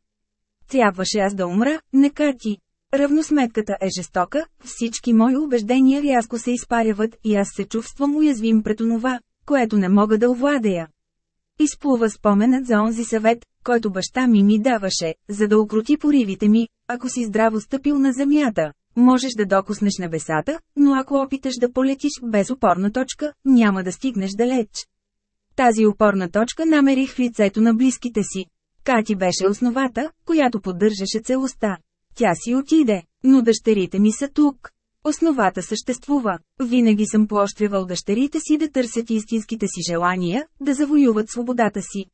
Трябваше аз да умра, не Кати. Равносметката е жестока, всички мои убеждения рязко се изпаряват и аз се чувствам уязвим пред онова, което не мога да овладея. Изплува споменът за онзи съвет, който баща ми ми даваше, за да укроти поривите ми, ако си здраво стъпил на земята. Можеш да докоснеш небесата, но ако опиташ да полетиш без опорна точка, няма да стигнеш далеч. Тази опорна точка намерих в лицето на близките си. Кати беше основата, която поддържаше целостта. Тя си отиде, но дъщерите ми са тук. Основата съществува. Винаги съм поощрявал дъщерите си да търсят истинските си желания, да завоюват свободата си.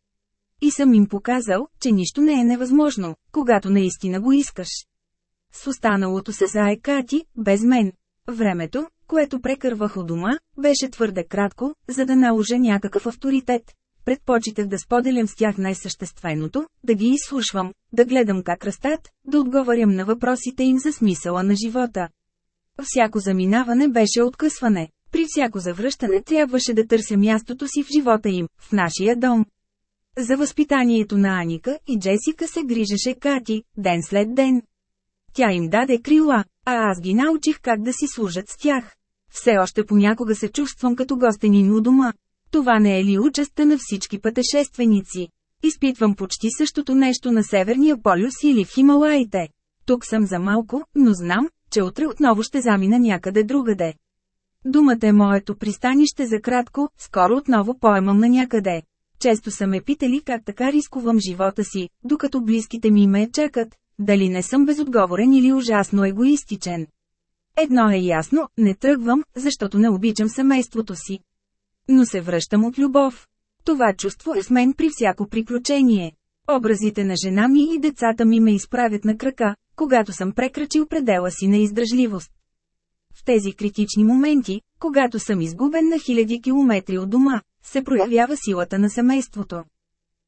И съм им показал, че нищо не е невъзможно, когато наистина го искаш. С останалото се зае Кати, без мен. Времето, което прекървах у дома, беше твърде кратко, за да наложа някакъв авторитет. Предпочитах да споделям с тях най-същественото, да ги изслушвам, да гледам как растат, да отговарям на въпросите им за смисъла на живота. Всяко заминаване беше откъсване. При всяко завръщане трябваше да търся мястото си в живота им, в нашия дом. За възпитанието на Аника и Джесика се грижеше Кати, ден след ден. Тя им даде крила, а аз ги научих как да си служат с тях. Все още понякога се чувствам като гостенин у дома. Това не е ли участа на всички пътешественици? Изпитвам почти същото нещо на Северния полюс или в Хималаите. Тук съм за малко, но знам, че утре отново ще замина някъде другаде. Думата е моето пристанище за кратко, скоро отново поемам на някъде. Често са ме питали как така рискувам живота си, докато близките ми ме чакат, дали не съм безотговорен или ужасно егоистичен. Едно е ясно, не тръгвам, защото не обичам семейството си. Но се връщам от любов. Това чувство е с мен при всяко приключение. Образите на жена ми и децата ми ме изправят на крака, когато съм прекрачил предела си на издръжливост. В тези критични моменти, когато съм изгубен на хиляди километри от дома, се проявява силата на семейството.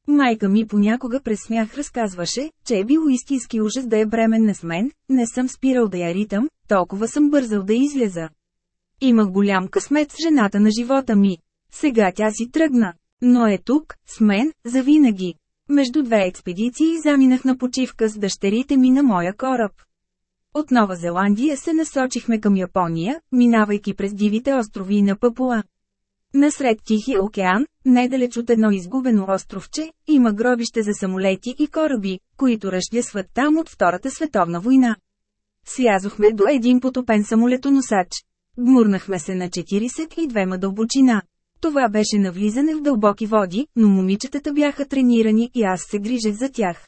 Майка ми понякога през смях разказваше, че е бил истински ужас да е бременна с мен, не съм спирал да я ритам, толкова съм бързал да излеза. Имах голям късмет с жената на живота ми. Сега тя си тръгна. Но е тук, с мен, завинаги. Между две експедиции заминах на почивка с дъщерите ми на моя кораб. От Нова Зеландия се насочихме към Япония, минавайки през дивите острови на Папуа. Насред Тихия океан, недалеч от едно изгубено островче, има гробище за самолети и кораби, които ръждясват там от Втората световна война. Слязохме до един потопен самолетоносач. Гмурнахме се на 42 дълбочина. Това беше навлизане в дълбоки води, но момичетата бяха тренирани и аз се грижех за тях.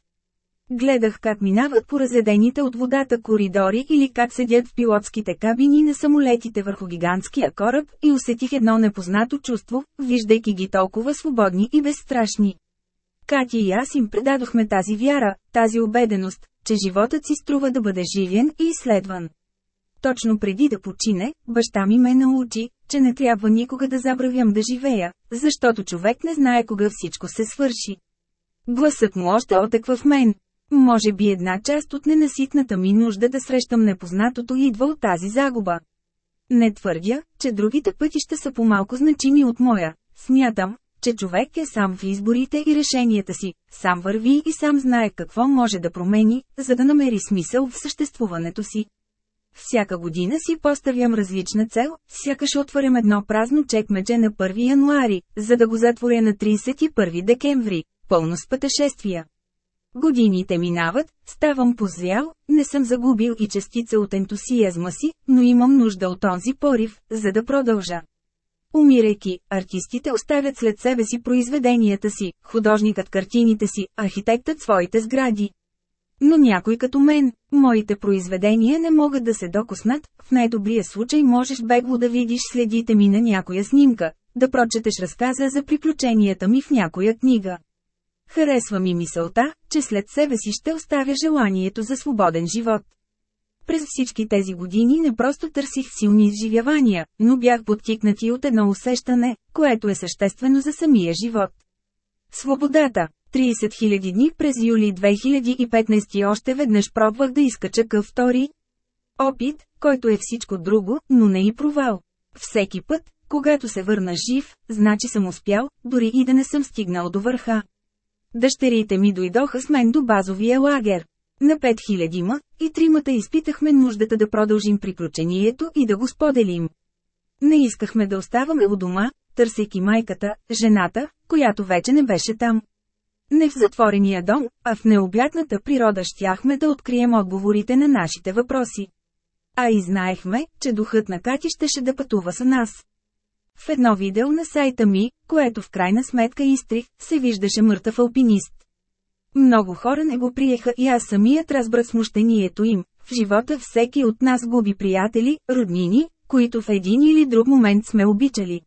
Гледах как минават по разедените от водата коридори или как седят в пилотските кабини на самолетите върху гигантския кораб и усетих едно непознато чувство, виждайки ги толкова свободни и безстрашни. Кати и аз им предадохме тази вяра, тази убеденост, че животът си струва да бъде живен и изследван. Точно преди да почине, баща ми ме научи, че не трябва никога да забравям да живея, защото човек не знае кога всичко се свърши. Гласът му още отеква в мен. Може би една част от ненаситната ми нужда да срещам непознатото идва от тази загуба. Не твърдя, че другите пътища са по-малко значими от моя. Смятам, че човек е сам в изборите и решенията си, сам върви и сам знае какво може да промени, за да намери смисъл в съществуването си. Всяка година си поставям различна цел, сякаш отварям едно празно чекмедже на 1 януари, за да го затворя на 31 декември, пълно с пътешествия. Годините минават, ставам позрял, не съм загубил и частица от ентусиазма си, но имам нужда от този порив, за да продължа. Умирайки, артистите оставят след себе си произведенията си, художникът картините си, архитектът своите сгради. Но някой като мен, моите произведения не могат да се докоснат, в най-добрия случай можеш бегло да видиш следите ми на някоя снимка, да прочетеш разказа за приключенията ми в някоя книга. Харесва ми мисълта, че след себе си ще оставя желанието за свободен живот. През всички тези години не просто търсих силни изживявания, но бях подтикнати от едно усещане, което е съществено за самия живот. Свободата. 30 000 дни през юли 2015 още веднъж пробвах да изкача къв втори. Опит, който е всичко друго, но не и провал. Всеки път, когато се върна жив, значи съм успял, дори и да не съм стигнал до върха. Дъщерите ми дойдоха с мен до базовия лагер. На 5000 ма, и тримата изпитахме нуждата да продължим приключението и да го споделим. Не искахме да оставаме у дома, търсейки майката, жената, която вече не беше там. Не в затворения дом, а в необятната природа щяхме да открием отговорите на нашите въпроси. А и знаехме, че духът на Кати щеше да пътува с нас. В едно видео на сайта ми, което в крайна сметка изтрих, се виждаше мъртъв алпинист. Много хора не го приеха и аз самият разбрах смущението им. В живота всеки от нас губи приятели, роднини, които в един или друг момент сме обичали.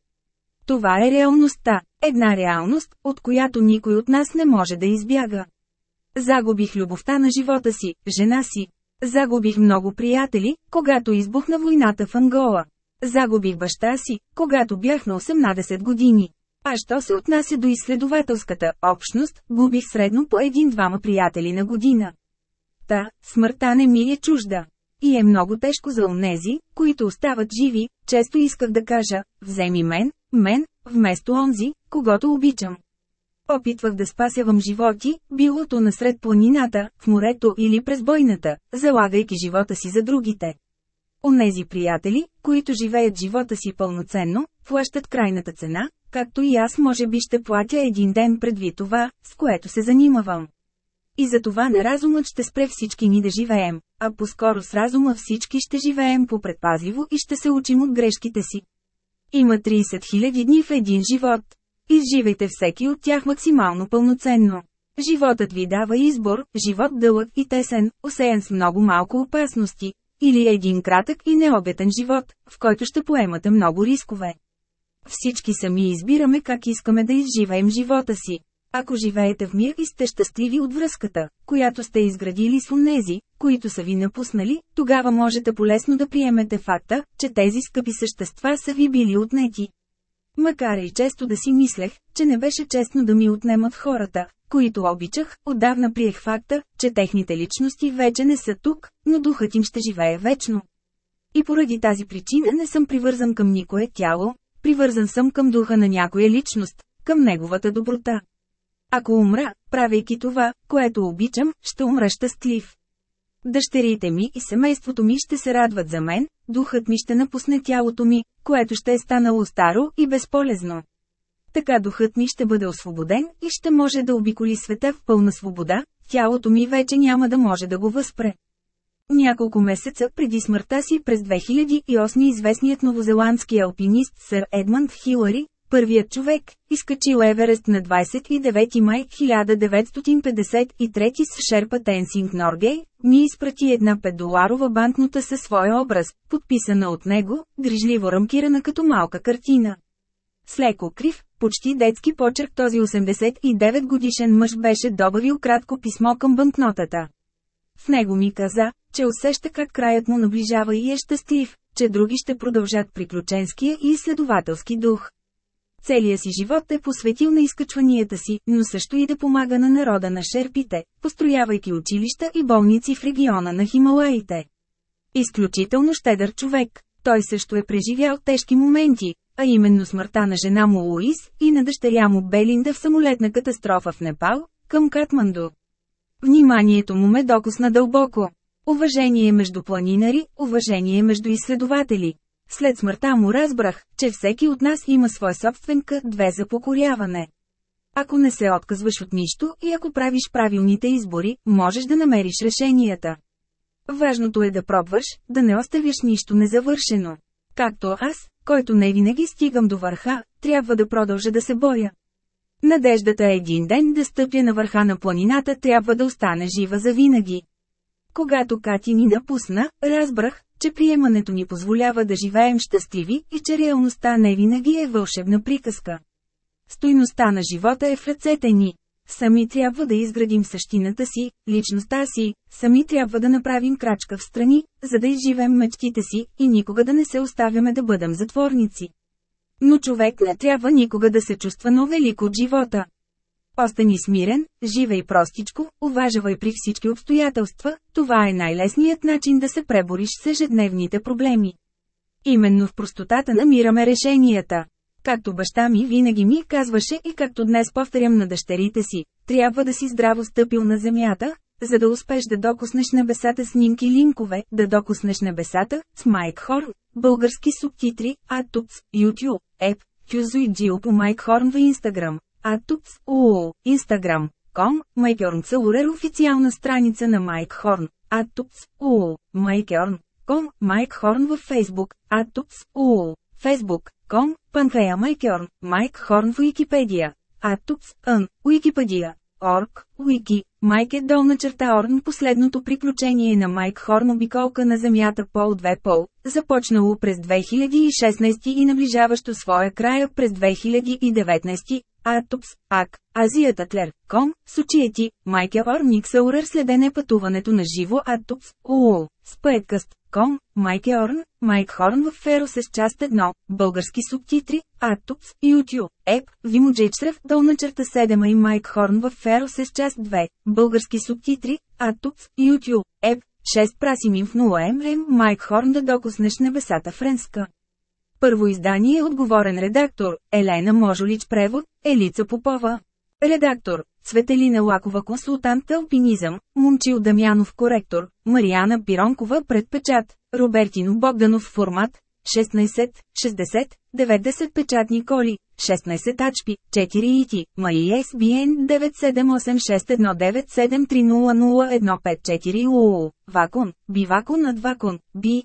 Това е реалността, една реалност, от която никой от нас не може да избяга. Загубих любовта на живота си, жена си. Загубих много приятели, когато избухна войната в Ангола. Загубих баща си, когато бях на 18 години. А що се отнася до изследователската общност, губих средно по един-двама приятели на година. Та, смъртта не ми е чужда. И е много тежко за онези, които остават живи, често исках да кажа, вземи мен, мен, вместо онзи, когато обичам. Опитвах да спасявам животи, билото насред планината, в морето или през бойната, залагайки живота си за другите. Онези приятели, които живеят живота си пълноценно, плащат крайната цена, както и аз може би ще платя един ден предвид това, с което се занимавам. И за това не разумът ще спре всички ни да живеем, а по-скоро с разума всички ще живеем по-предпазливо и ще се учим от грешките си. Има 30 000 дни в един живот. Изживайте всеки от тях максимално пълноценно. Животът ви дава избор, живот дълъг и тесен, осеян с много малко опасности, или един кратък и необетен живот, в който ще поемате много рискове. Всички сами избираме как искаме да изживеем живота си. Ако живеете в мир и сте щастливи от връзката, която сте изградили с онези, които са ви напуснали, тогава можете полесно да приемете факта, че тези скъпи същества са ви били отнети. Макар и често да си мислех, че не беше честно да ми отнемат хората, които обичах, отдавна приех факта, че техните личности вече не са тук, но духът им ще живее вечно. И поради тази причина не съм привързан към никое тяло, привързан съм към духа на някоя личност, към неговата доброта. Ако умра, правейки това, което обичам, ще умра щастлив. Дъщерите ми и семейството ми ще се радват за мен, духът ми ще напусне тялото ми, което ще е станало старо и безполезно. Така духът ми ще бъде освободен и ще може да обиколи света в пълна свобода, тялото ми вече няма да може да го възпре. Няколко месеца преди смъртта си през 2008 известният новозеландски алпинист сър Едмънд Хилари, първият човек, изкачил Еверест на 29 май 1953 с Шерпа Тенсинг Норгей, ми изпрати една 5-доларова банкнота със своя образ, подписана от него, грижливо рамкирана като малка картина. С леко крив, почти детски почерк този 89 годишен мъж беше добавил кратко писмо към банкнотата. В него ми каза, че усеща как краят му наближава и е щастлив, че други ще продължат приключенския и изследователски дух. Целия си живот е посветил на изкачванията си, но също и да помага на народа на шерпите, построявайки училища и болници в региона на Хималаите. Изключително щедър човек, той също е преживял тежки моменти, а именно смъртта на жена му Луис и на дъщеря му Белинда в самолетна катастрофа в Непал, към Катманду. Вниманието му ме докосна дълбоко. Уважение между планинари, уважение между изследователи. След смъртта му разбрах, че всеки от нас има свой собствен кът-две за покоряване. Ако не се отказваш от нищо и ако правиш правилните избори, можеш да намериш решенията. Важното е да пробваш, да не оставиш нищо незавършено. Както аз, който не винаги стигам до върха, трябва да продължа да се боя. Надеждата е един ден да стъпя на върха на планината трябва да остане жива за винаги. Когато Кати ни напусна, разбрах, че приемането ни позволява да живеем щастливи и че реалността не винаги е вълшебна приказка. Стойността на живота е в ръцете ни. Сами трябва да изградим същината си, личността си, сами трябва да направим крачка в страни, за да изживем мечтите си и никога да не се оставяме да бъдем затворници. Но човек не трябва никога да се чувства но велик от живота. Остани смирен, живей простичко, уважавай при всички обстоятелства, това е най-лесният начин да се пребориш с ежедневните проблеми. Именно в простотата намираме решенията. Както баща ми винаги ми казваше и както днес повторям на дъщерите си, трябва да си здраво стъпил на земята, за да успеш да докоснеш небесата снимки линкове, да докоснеш небесата, с Майк Хорн, български субтитри, Атупс, YouTube, Еп, Кюзуи Джил по Майк Хорн в Instagram, Атупс, УО, Instagram, ком, Майкьорн Целурер официална страница на Майк Хорн, Атупс, УО, Майкьорн, ком, Майк Хорн във Facebook, Атупс, УО, Facebook, ком, Панфея Майкьорн, Майк Хорн в Уикипедия, Атупс, Ън, Уикипедия, Орг, Уики, Майк е долна черта Орн. Последното приключение на Майк Хорн обиколка на Земята Пол 2 Пол, започнало през 2016 и наближаващо своя края през 2019, Атупс, АК, Азията Тлер, Ком, Сочиети, Майкел Орник Саурър следене пътуването на живо. Атупс, УУ, Спъеткъст, Ком, Майке Орн, Майк Хорн в Ферос с част 1, български субтитри, Атупс, YouTube, Еп, Вимоджейчрев, долна черта 7 и Майк Хорн в Ферос с част 2, български субтитри, Атупс, YouTube, Еп, 6 прасимин в 0 ММ, Майк Хорн да докоснеш небесата френска. Първо издание отговорен редактор, Елена Можолич превод, Елица Попова. Редактор, Светелина Лакова консултант Алпинизъм, Момчил Дамянов коректор, Мариана Пиронкова предпечат, Робертино Богданов формат, 16, 60, 90 печатни коли, 16 тачпи, 4 ити, МАИ SBN 9786197300154 УУ, Вакун, Бивакун над Вакун, Би.